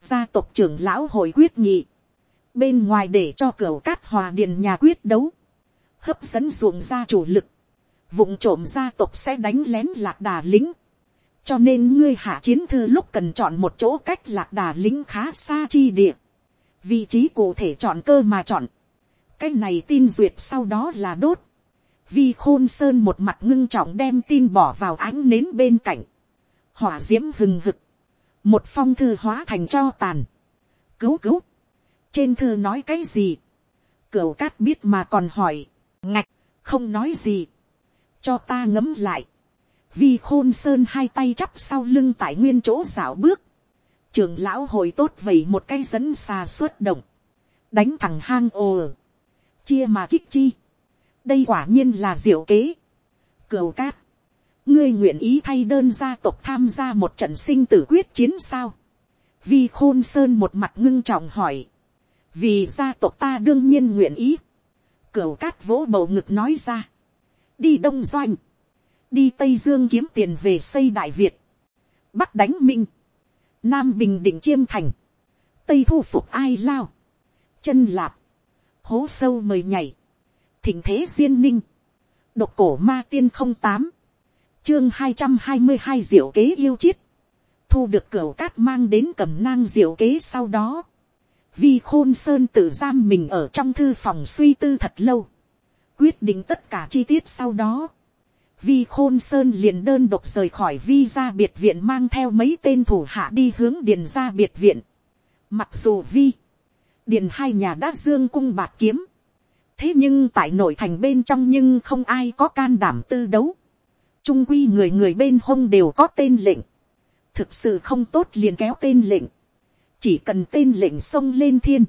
Gia tộc trưởng lão hội quyết nghị. Bên ngoài để cho cửa cát hòa điền nhà quyết đấu. Hấp dẫn ruộng ra chủ lực. Vụng trộm gia tộc sẽ đánh lén lạc đà lính. Cho nên ngươi hạ chiến thư lúc cần chọn một chỗ cách lạc đà lính khá xa chi địa. Vị trí cụ thể chọn cơ mà chọn, cái này tin duyệt sau đó là đốt, vi khôn sơn một mặt ngưng trọng đem tin bỏ vào ánh nến bên cạnh, hỏa d i ễ m hừng hực, một phong thư hóa thành cho tàn, cứu cứu, trên thư nói cái gì, cửu cát biết mà còn hỏi, ngạch, không nói gì, cho ta ngấm lại, vi khôn sơn hai tay chắp sau lưng tại nguyên chỗ dạo bước, trưởng lão hồi tốt vẩy một cái dẫn xa suốt động, đánh thẳng hang ồ, chia mà kích chi, đây quả nhiên là diệu kế, cửu cát, ngươi nguyện ý thay đơn gia tộc tham gia một trận sinh tử quyết chiến sao. vi khôn sơn một mặt ngưng trọng hỏi. vì gia tộc ta đương nhiên nguyện ý. cửu cát vỗ bầu ngực nói ra. đi đông doanh đi tây dương kiếm tiền về xây đại việt. bắc đánh minh. nam bình định chiêm thành. tây thu phục ai lao. chân lạp. hố sâu mời nhảy. thỉnh thế duyên ninh. độc cổ ma tiên không tám chương hai trăm hai mươi hai diệu kế yêu chiết, thu được cửa cát mang đến cầm nang diệu kế sau đó, vi khôn sơn tự giam mình ở trong thư phòng suy tư thật lâu, quyết định tất cả chi tiết sau đó, vi khôn sơn liền đơn độc rời khỏi vi ra biệt viện mang theo mấy tên thủ hạ đi hướng điền ra biệt viện, mặc dù vi, điền hai nhà đã dương cung bạc kiếm, thế nhưng tại nội thành bên trong nhưng không ai có can đảm tư đấu, trung quy người người bên hông đều có tên lệnh, thực sự không tốt liền kéo tên lệnh, chỉ cần tên lệnh xông lên thiên,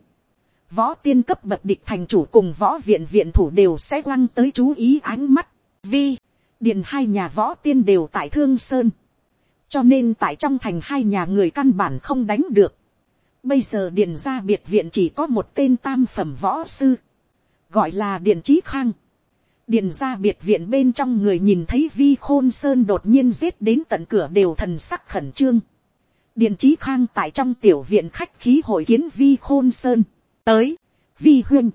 võ tiên cấp bậc địch thành chủ cùng võ viện viện thủ đều sẽ quăng tới chú ý ánh mắt, vi, điền hai nhà võ tiên đều tại thương sơn, cho nên tại trong thành hai nhà người căn bản không đánh được, bây giờ điền ra biệt viện chỉ có một tên tam phẩm võ sư, gọi là điền trí khang, điền ra biệt viện bên trong người nhìn thấy vi khôn sơn đột nhiên giết đến tận cửa đều thần sắc khẩn trương. điền trí khang tại trong tiểu viện khách khí hội kiến vi khôn sơn. tới, vi huyên.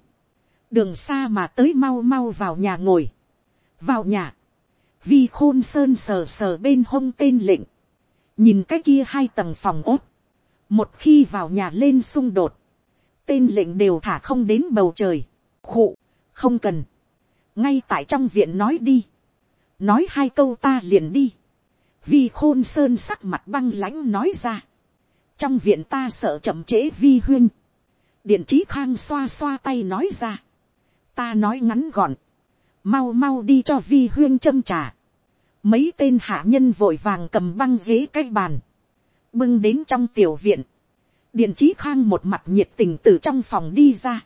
đường xa mà tới mau mau vào nhà ngồi. vào nhà vi khôn sơn sờ sờ bên hông tên lệnh. nhìn cái kia hai tầng phòng ốt. một khi vào nhà lên xung đột. tên lệnh đều thả không đến bầu trời. khụ, không cần ngay tại trong viện nói đi, nói hai câu ta liền đi, vi khôn sơn sắc mặt băng lãnh nói ra, trong viện ta sợ chậm trễ vi huyên, điện trí khang xoa xoa tay nói ra, ta nói ngắn gọn, mau mau đi cho vi huyên châm trà, mấy tên hạ nhân vội vàng cầm băng ghế cái bàn, bưng đến trong tiểu viện, điện trí khang một mặt nhiệt tình từ trong phòng đi ra,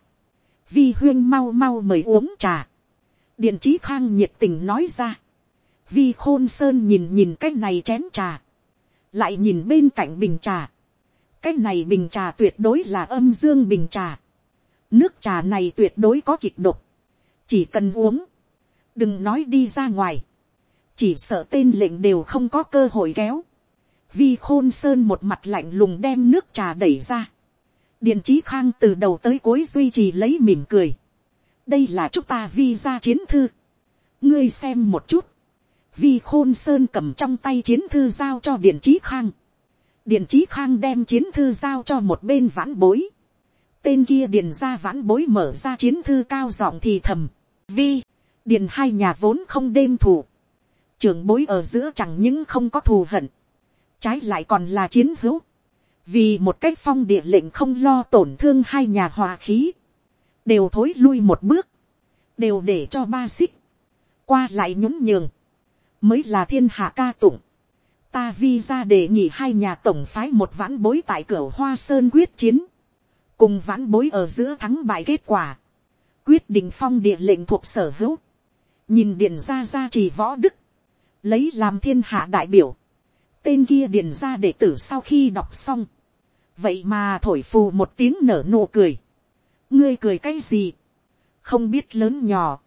vi huyên mau mau mời uống trà, điện trí khang nhiệt tình nói ra. vi khôn sơn nhìn nhìn cái này chén trà. lại nhìn bên cạnh bình trà. cái này bình trà tuyệt đối là âm dương bình trà. nước trà này tuyệt đối có kịch độc. chỉ cần uống. đừng nói đi ra ngoài chỉ sợ tên lệnh đều không có cơ hội kéo. vi khôn sơn một mặt lạnh lùng đem nước trà đẩy ra. điền trí khang từ đầu tới cuối duy trì lấy mỉm cười đây là chúng ta vi ra chiến thư. ngươi xem một chút. vi khôn sơn cầm trong tay chiến thư giao cho điền trí khang. điền trí khang đem chiến thư giao cho một bên vãn bối. tên kia điền ra vãn bối mở ra chiến thư cao giọng thì thầm. vi, điền hai nhà vốn không đêm thủ trưởng bối ở giữa chẳng những không có thù hận. trái lại còn là chiến hữu vì một cách phong địa lệnh không lo tổn thương hai nhà hòa khí, đều thối lui một bước, đều để cho ba xích, qua lại nhún nhường, mới là thiên hạ ca tụng. Ta vi ra để nghị hai nhà tổng phái một vãn bối tại cửa hoa sơn quyết chiến, cùng vãn bối ở giữa thắng bại kết quả, quyết định phong địa lệnh thuộc sở hữu, nhìn điện ra ra trì võ đức, lấy làm thiên hạ đại biểu, tên kia điền ra đệ tử sau khi đọc xong, vậy mà thổi phù một tiếng nở nụ cười, ngươi cười cái gì, không biết lớn nhỏ,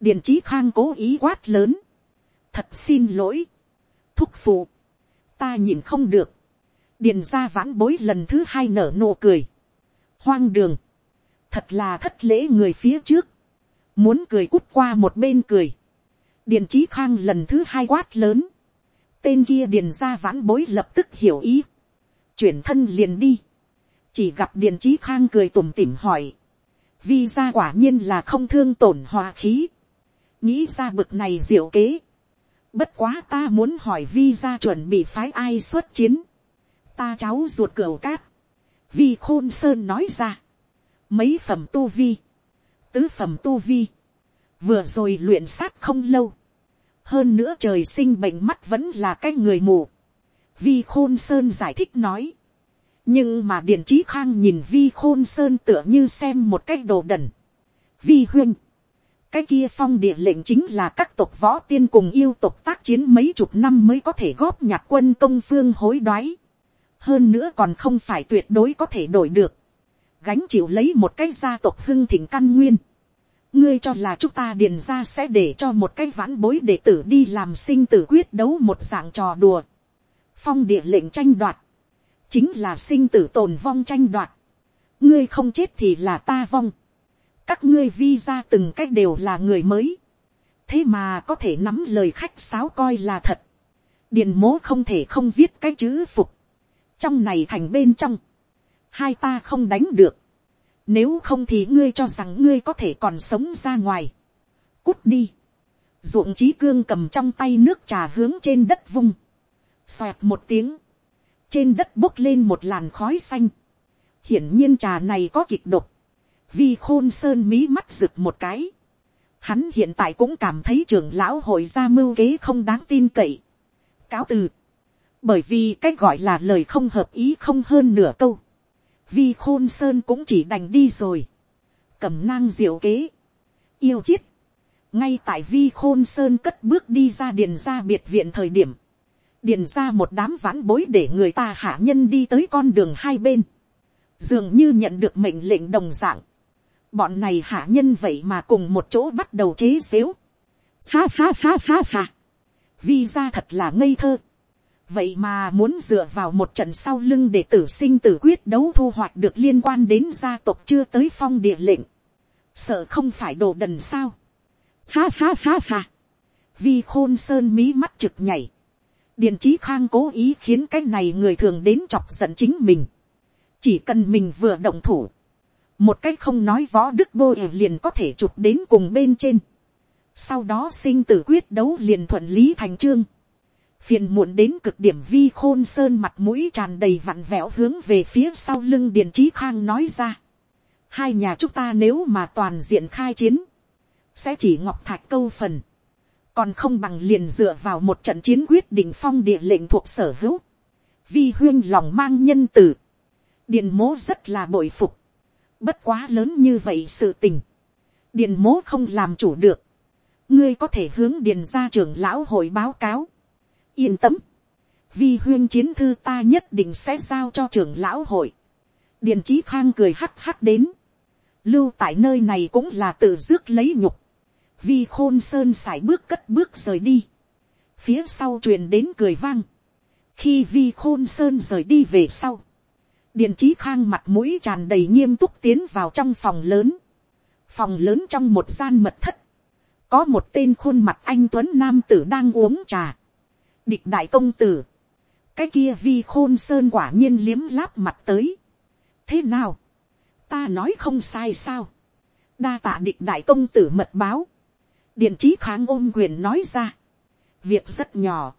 điền trí khang cố ý quát lớn, thật xin lỗi, thúc phụ, ta nhìn không được, điền ra vãn bối lần thứ hai nở nụ cười, hoang đường, thật là thất lễ người phía trước, muốn cười cút qua một bên cười, điền trí khang lần thứ hai quát lớn, tên kia điền ra vãn bối lập tức hiểu ý, chuyển thân liền đi, chỉ gặp điền trí khang cười tủm tỉm hỏi, vi ra quả nhiên là không thương tổn hòa khí, nghĩ ra bực này diệu kế, Bất quá ta muốn hỏi vi ra chuẩn bị phái ai xuất chiến. Ta cháu ruột cửa cát. Vi khôn sơn nói ra. Mấy phẩm tu vi. Tứ phẩm tu vi. Vừa rồi luyện sát không lâu. Hơn nữa trời sinh bệnh mắt vẫn là cái người mù. Vi khôn sơn giải thích nói. Nhưng mà điện Trí Khang nhìn Vi khôn sơn tựa như xem một cái đồ đần. Vi huynh cái kia phong địa lệnh chính là các tộc võ tiên cùng yêu tộc tác chiến mấy chục năm mới có thể góp nhặt quân công phương hối đoái. hơn nữa còn không phải tuyệt đối có thể đổi được. gánh chịu lấy một cái gia tộc hưng thịnh căn nguyên ngươi cho là chúng ta điền ra sẽ để cho một cái vãn bối đệ tử đi làm sinh tử quyết đấu một dạng trò đùa. phong địa lệnh tranh đoạt. chính là sinh tử tồn vong tranh đoạt. ngươi không chết thì là ta vong các ngươi vi ra từng cách đều là người mới, thế mà có thể nắm lời khách sáo coi là thật, điền mố không thể không viết cái chữ phục, trong này thành bên trong, hai ta không đánh được, nếu không thì ngươi cho rằng ngươi có thể còn sống ra ngoài, cút đi, ruộng trí cương cầm trong tay nước trà hướng trên đất vung, xoẹt một tiếng, trên đất bốc lên một làn khói xanh, hiển nhiên trà này có kịch độc, vi khôn sơn mí mắt rực một cái. Hắn hiện tại cũng cảm thấy trưởng lão hội ra mưu kế không đáng tin cậy. Cáo từ. Bởi vì cách gọi là lời không hợp ý không hơn nửa câu. Vi khôn sơn cũng chỉ đành đi rồi. Cầm nang diệu kế. Yêu chiết. Ngay tại vi khôn sơn cất bước đi ra điền ra biệt viện thời điểm. Điền ra một đám vãn bối để người ta hạ nhân đi tới con đường hai bên. Dường như nhận được mệnh lệnh đồng dạng bọn này hạ nhân vậy mà cùng một chỗ bắt đầu chế xếu. Ha ha ha ha ha. Vi ra thật là ngây thơ. Vậy mà muốn dựa vào một trận sau lưng để tử sinh tử quyết đấu thu hoạch được liên quan đến gia tộc chưa tới phong địa lệnh. Sợ không phải đồ đần sao. Ha ha ha ha. Vi khôn sơn mí mắt trực nhảy. Điện trí khang cố ý khiến cái này người thường đến chọc giận chính mình. Chỉ cần mình vừa động thủ một cách không nói võ đức bô liền có thể chụp đến cùng bên trên. sau đó sinh tử quyết đấu liền thuận lý thành trương phiền muộn đến cực điểm vi khôn sơn mặt mũi tràn đầy vặn vẹo hướng về phía sau lưng điền trí khang nói ra. hai nhà chúng ta nếu mà toàn diện khai chiến, sẽ chỉ ngọc thạch câu phần. còn không bằng liền dựa vào một trận chiến quyết định phong địa lệnh thuộc sở hữu. vi huyên lòng mang nhân tử. điền mố rất là bội phục Bất quá lớn như vậy sự tình. Điền mố không làm chủ được. Ngươi có thể hướng điền ra trưởng lão hội báo cáo. Yên tâm. Vi huyên chiến thư ta nhất định sẽ giao cho trưởng lão hội. Điền trí khang cười hắc hắc đến. Lưu tại nơi này cũng là tự rước lấy nhục. Vi khôn sơn sải bước cất bước rời đi. Phía sau truyền đến cười vang. Khi vi khôn sơn rời đi về sau, điền trí khang mặt mũi tràn đầy nghiêm túc tiến vào trong phòng lớn. Phòng lớn trong một gian mật thất. Có một tên khuôn mặt anh Tuấn Nam tử đang uống trà. Địch đại công tử. Cái kia vi khôn sơn quả nhiên liếm láp mặt tới. Thế nào? Ta nói không sai sao? Đa tạ địch đại công tử mật báo. Điện trí kháng ôm quyền nói ra. Việc rất nhỏ.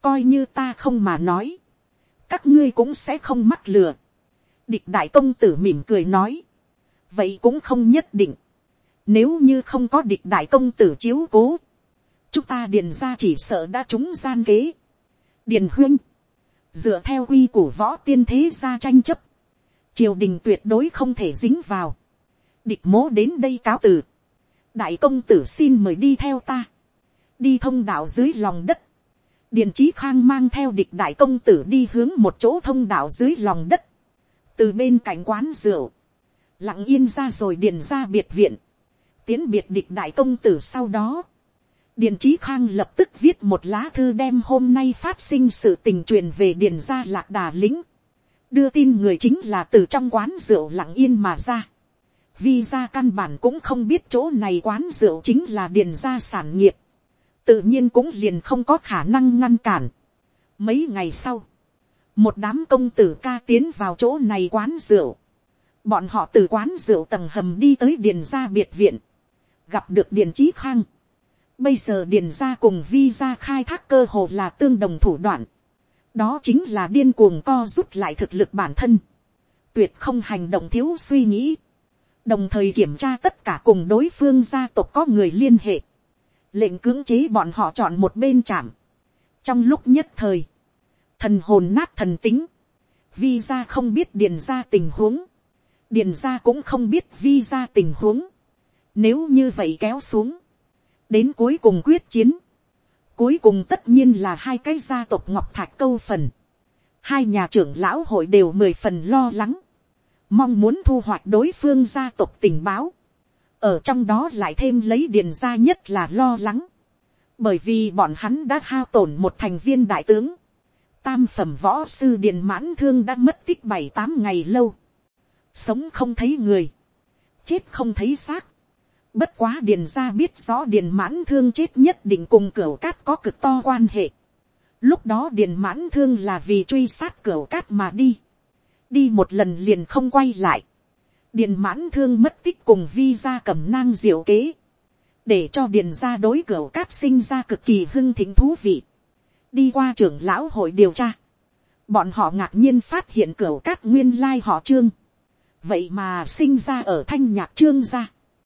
Coi như ta không mà nói các ngươi cũng sẽ không mắc lừa. địch đại công tử mỉm cười nói. vậy cũng không nhất định. nếu như không có địch đại công tử chiếu cố, chúng ta điền ra chỉ sợ đã trúng gian kế. điền huynh, dựa theo quy của võ tiên thế gia tranh chấp, triều đình tuyệt đối không thể dính vào. địch mố đến đây cáo từ. đại công tử xin mời đi theo ta. đi thông đạo dưới lòng đất Điền trí Khang mang theo địch đại công tử đi hướng một chỗ thông đạo dưới lòng đất. Từ bên cạnh quán rượu. Lặng yên ra rồi điền ra biệt viện. Tiến biệt địch đại công tử sau đó. Điền Chí Khang lập tức viết một lá thư đem hôm nay phát sinh sự tình truyền về điền gia lạc đà lính. Đưa tin người chính là từ trong quán rượu lặng yên mà ra. Vì ra căn bản cũng không biết chỗ này quán rượu chính là điền gia sản nghiệp tự nhiên cũng liền không có khả năng ngăn cản. Mấy ngày sau, một đám công tử ca tiến vào chỗ này quán rượu. Bọn họ từ quán rượu tầng hầm đi tới điền gia biệt viện. Gặp được điền trí khang. Bây giờ điền ra cùng vi ra khai thác cơ hồ là tương đồng thủ đoạn. Đó chính là điên cuồng co rút lại thực lực bản thân. Tuyệt không hành động thiếu suy nghĩ. Đồng thời kiểm tra tất cả cùng đối phương gia tộc có người liên hệ. Lệnh cưỡng chế bọn họ chọn một bên chạm. Trong lúc nhất thời. Thần hồn nát thần tính. Vi ra không biết điền ra tình huống. Điền ra cũng không biết vi ra tình huống. Nếu như vậy kéo xuống đến cuối cùng quyết chiến, cuối cùng tất nhiên là hai cái gia tộc ngọc thạch câu phần, hai nhà trưởng lão hội đều mười phần lo lắng, mong muốn thu hoạch đối phương gia tộc tình báo, ở trong đó lại thêm lấy điền gia nhất là lo lắng, bởi vì bọn hắn đã hao tổn một thành viên đại tướng, tam phẩm võ sư điền mãn thương đã mất tích bảy tám ngày lâu, sống không thấy người, chết không thấy xác, Bất quá điền ra biết rõ điền mãn thương chết nhất định cùng cửa cát có cực to quan hệ. Lúc đó điền mãn thương là vì truy sát cửa cát mà đi. Đi một lần liền không quay lại. Điền mãn thương mất tích cùng vi ra cầm nang diệu kế. Để cho điền ra đối cửa cát sinh ra cực kỳ hưng thính thú vị. Đi qua trưởng lão hội điều tra. Bọn họ ngạc nhiên phát hiện cửa cát nguyên lai họ trương. Vậy mà sinh ra ở thanh nhạc trương gia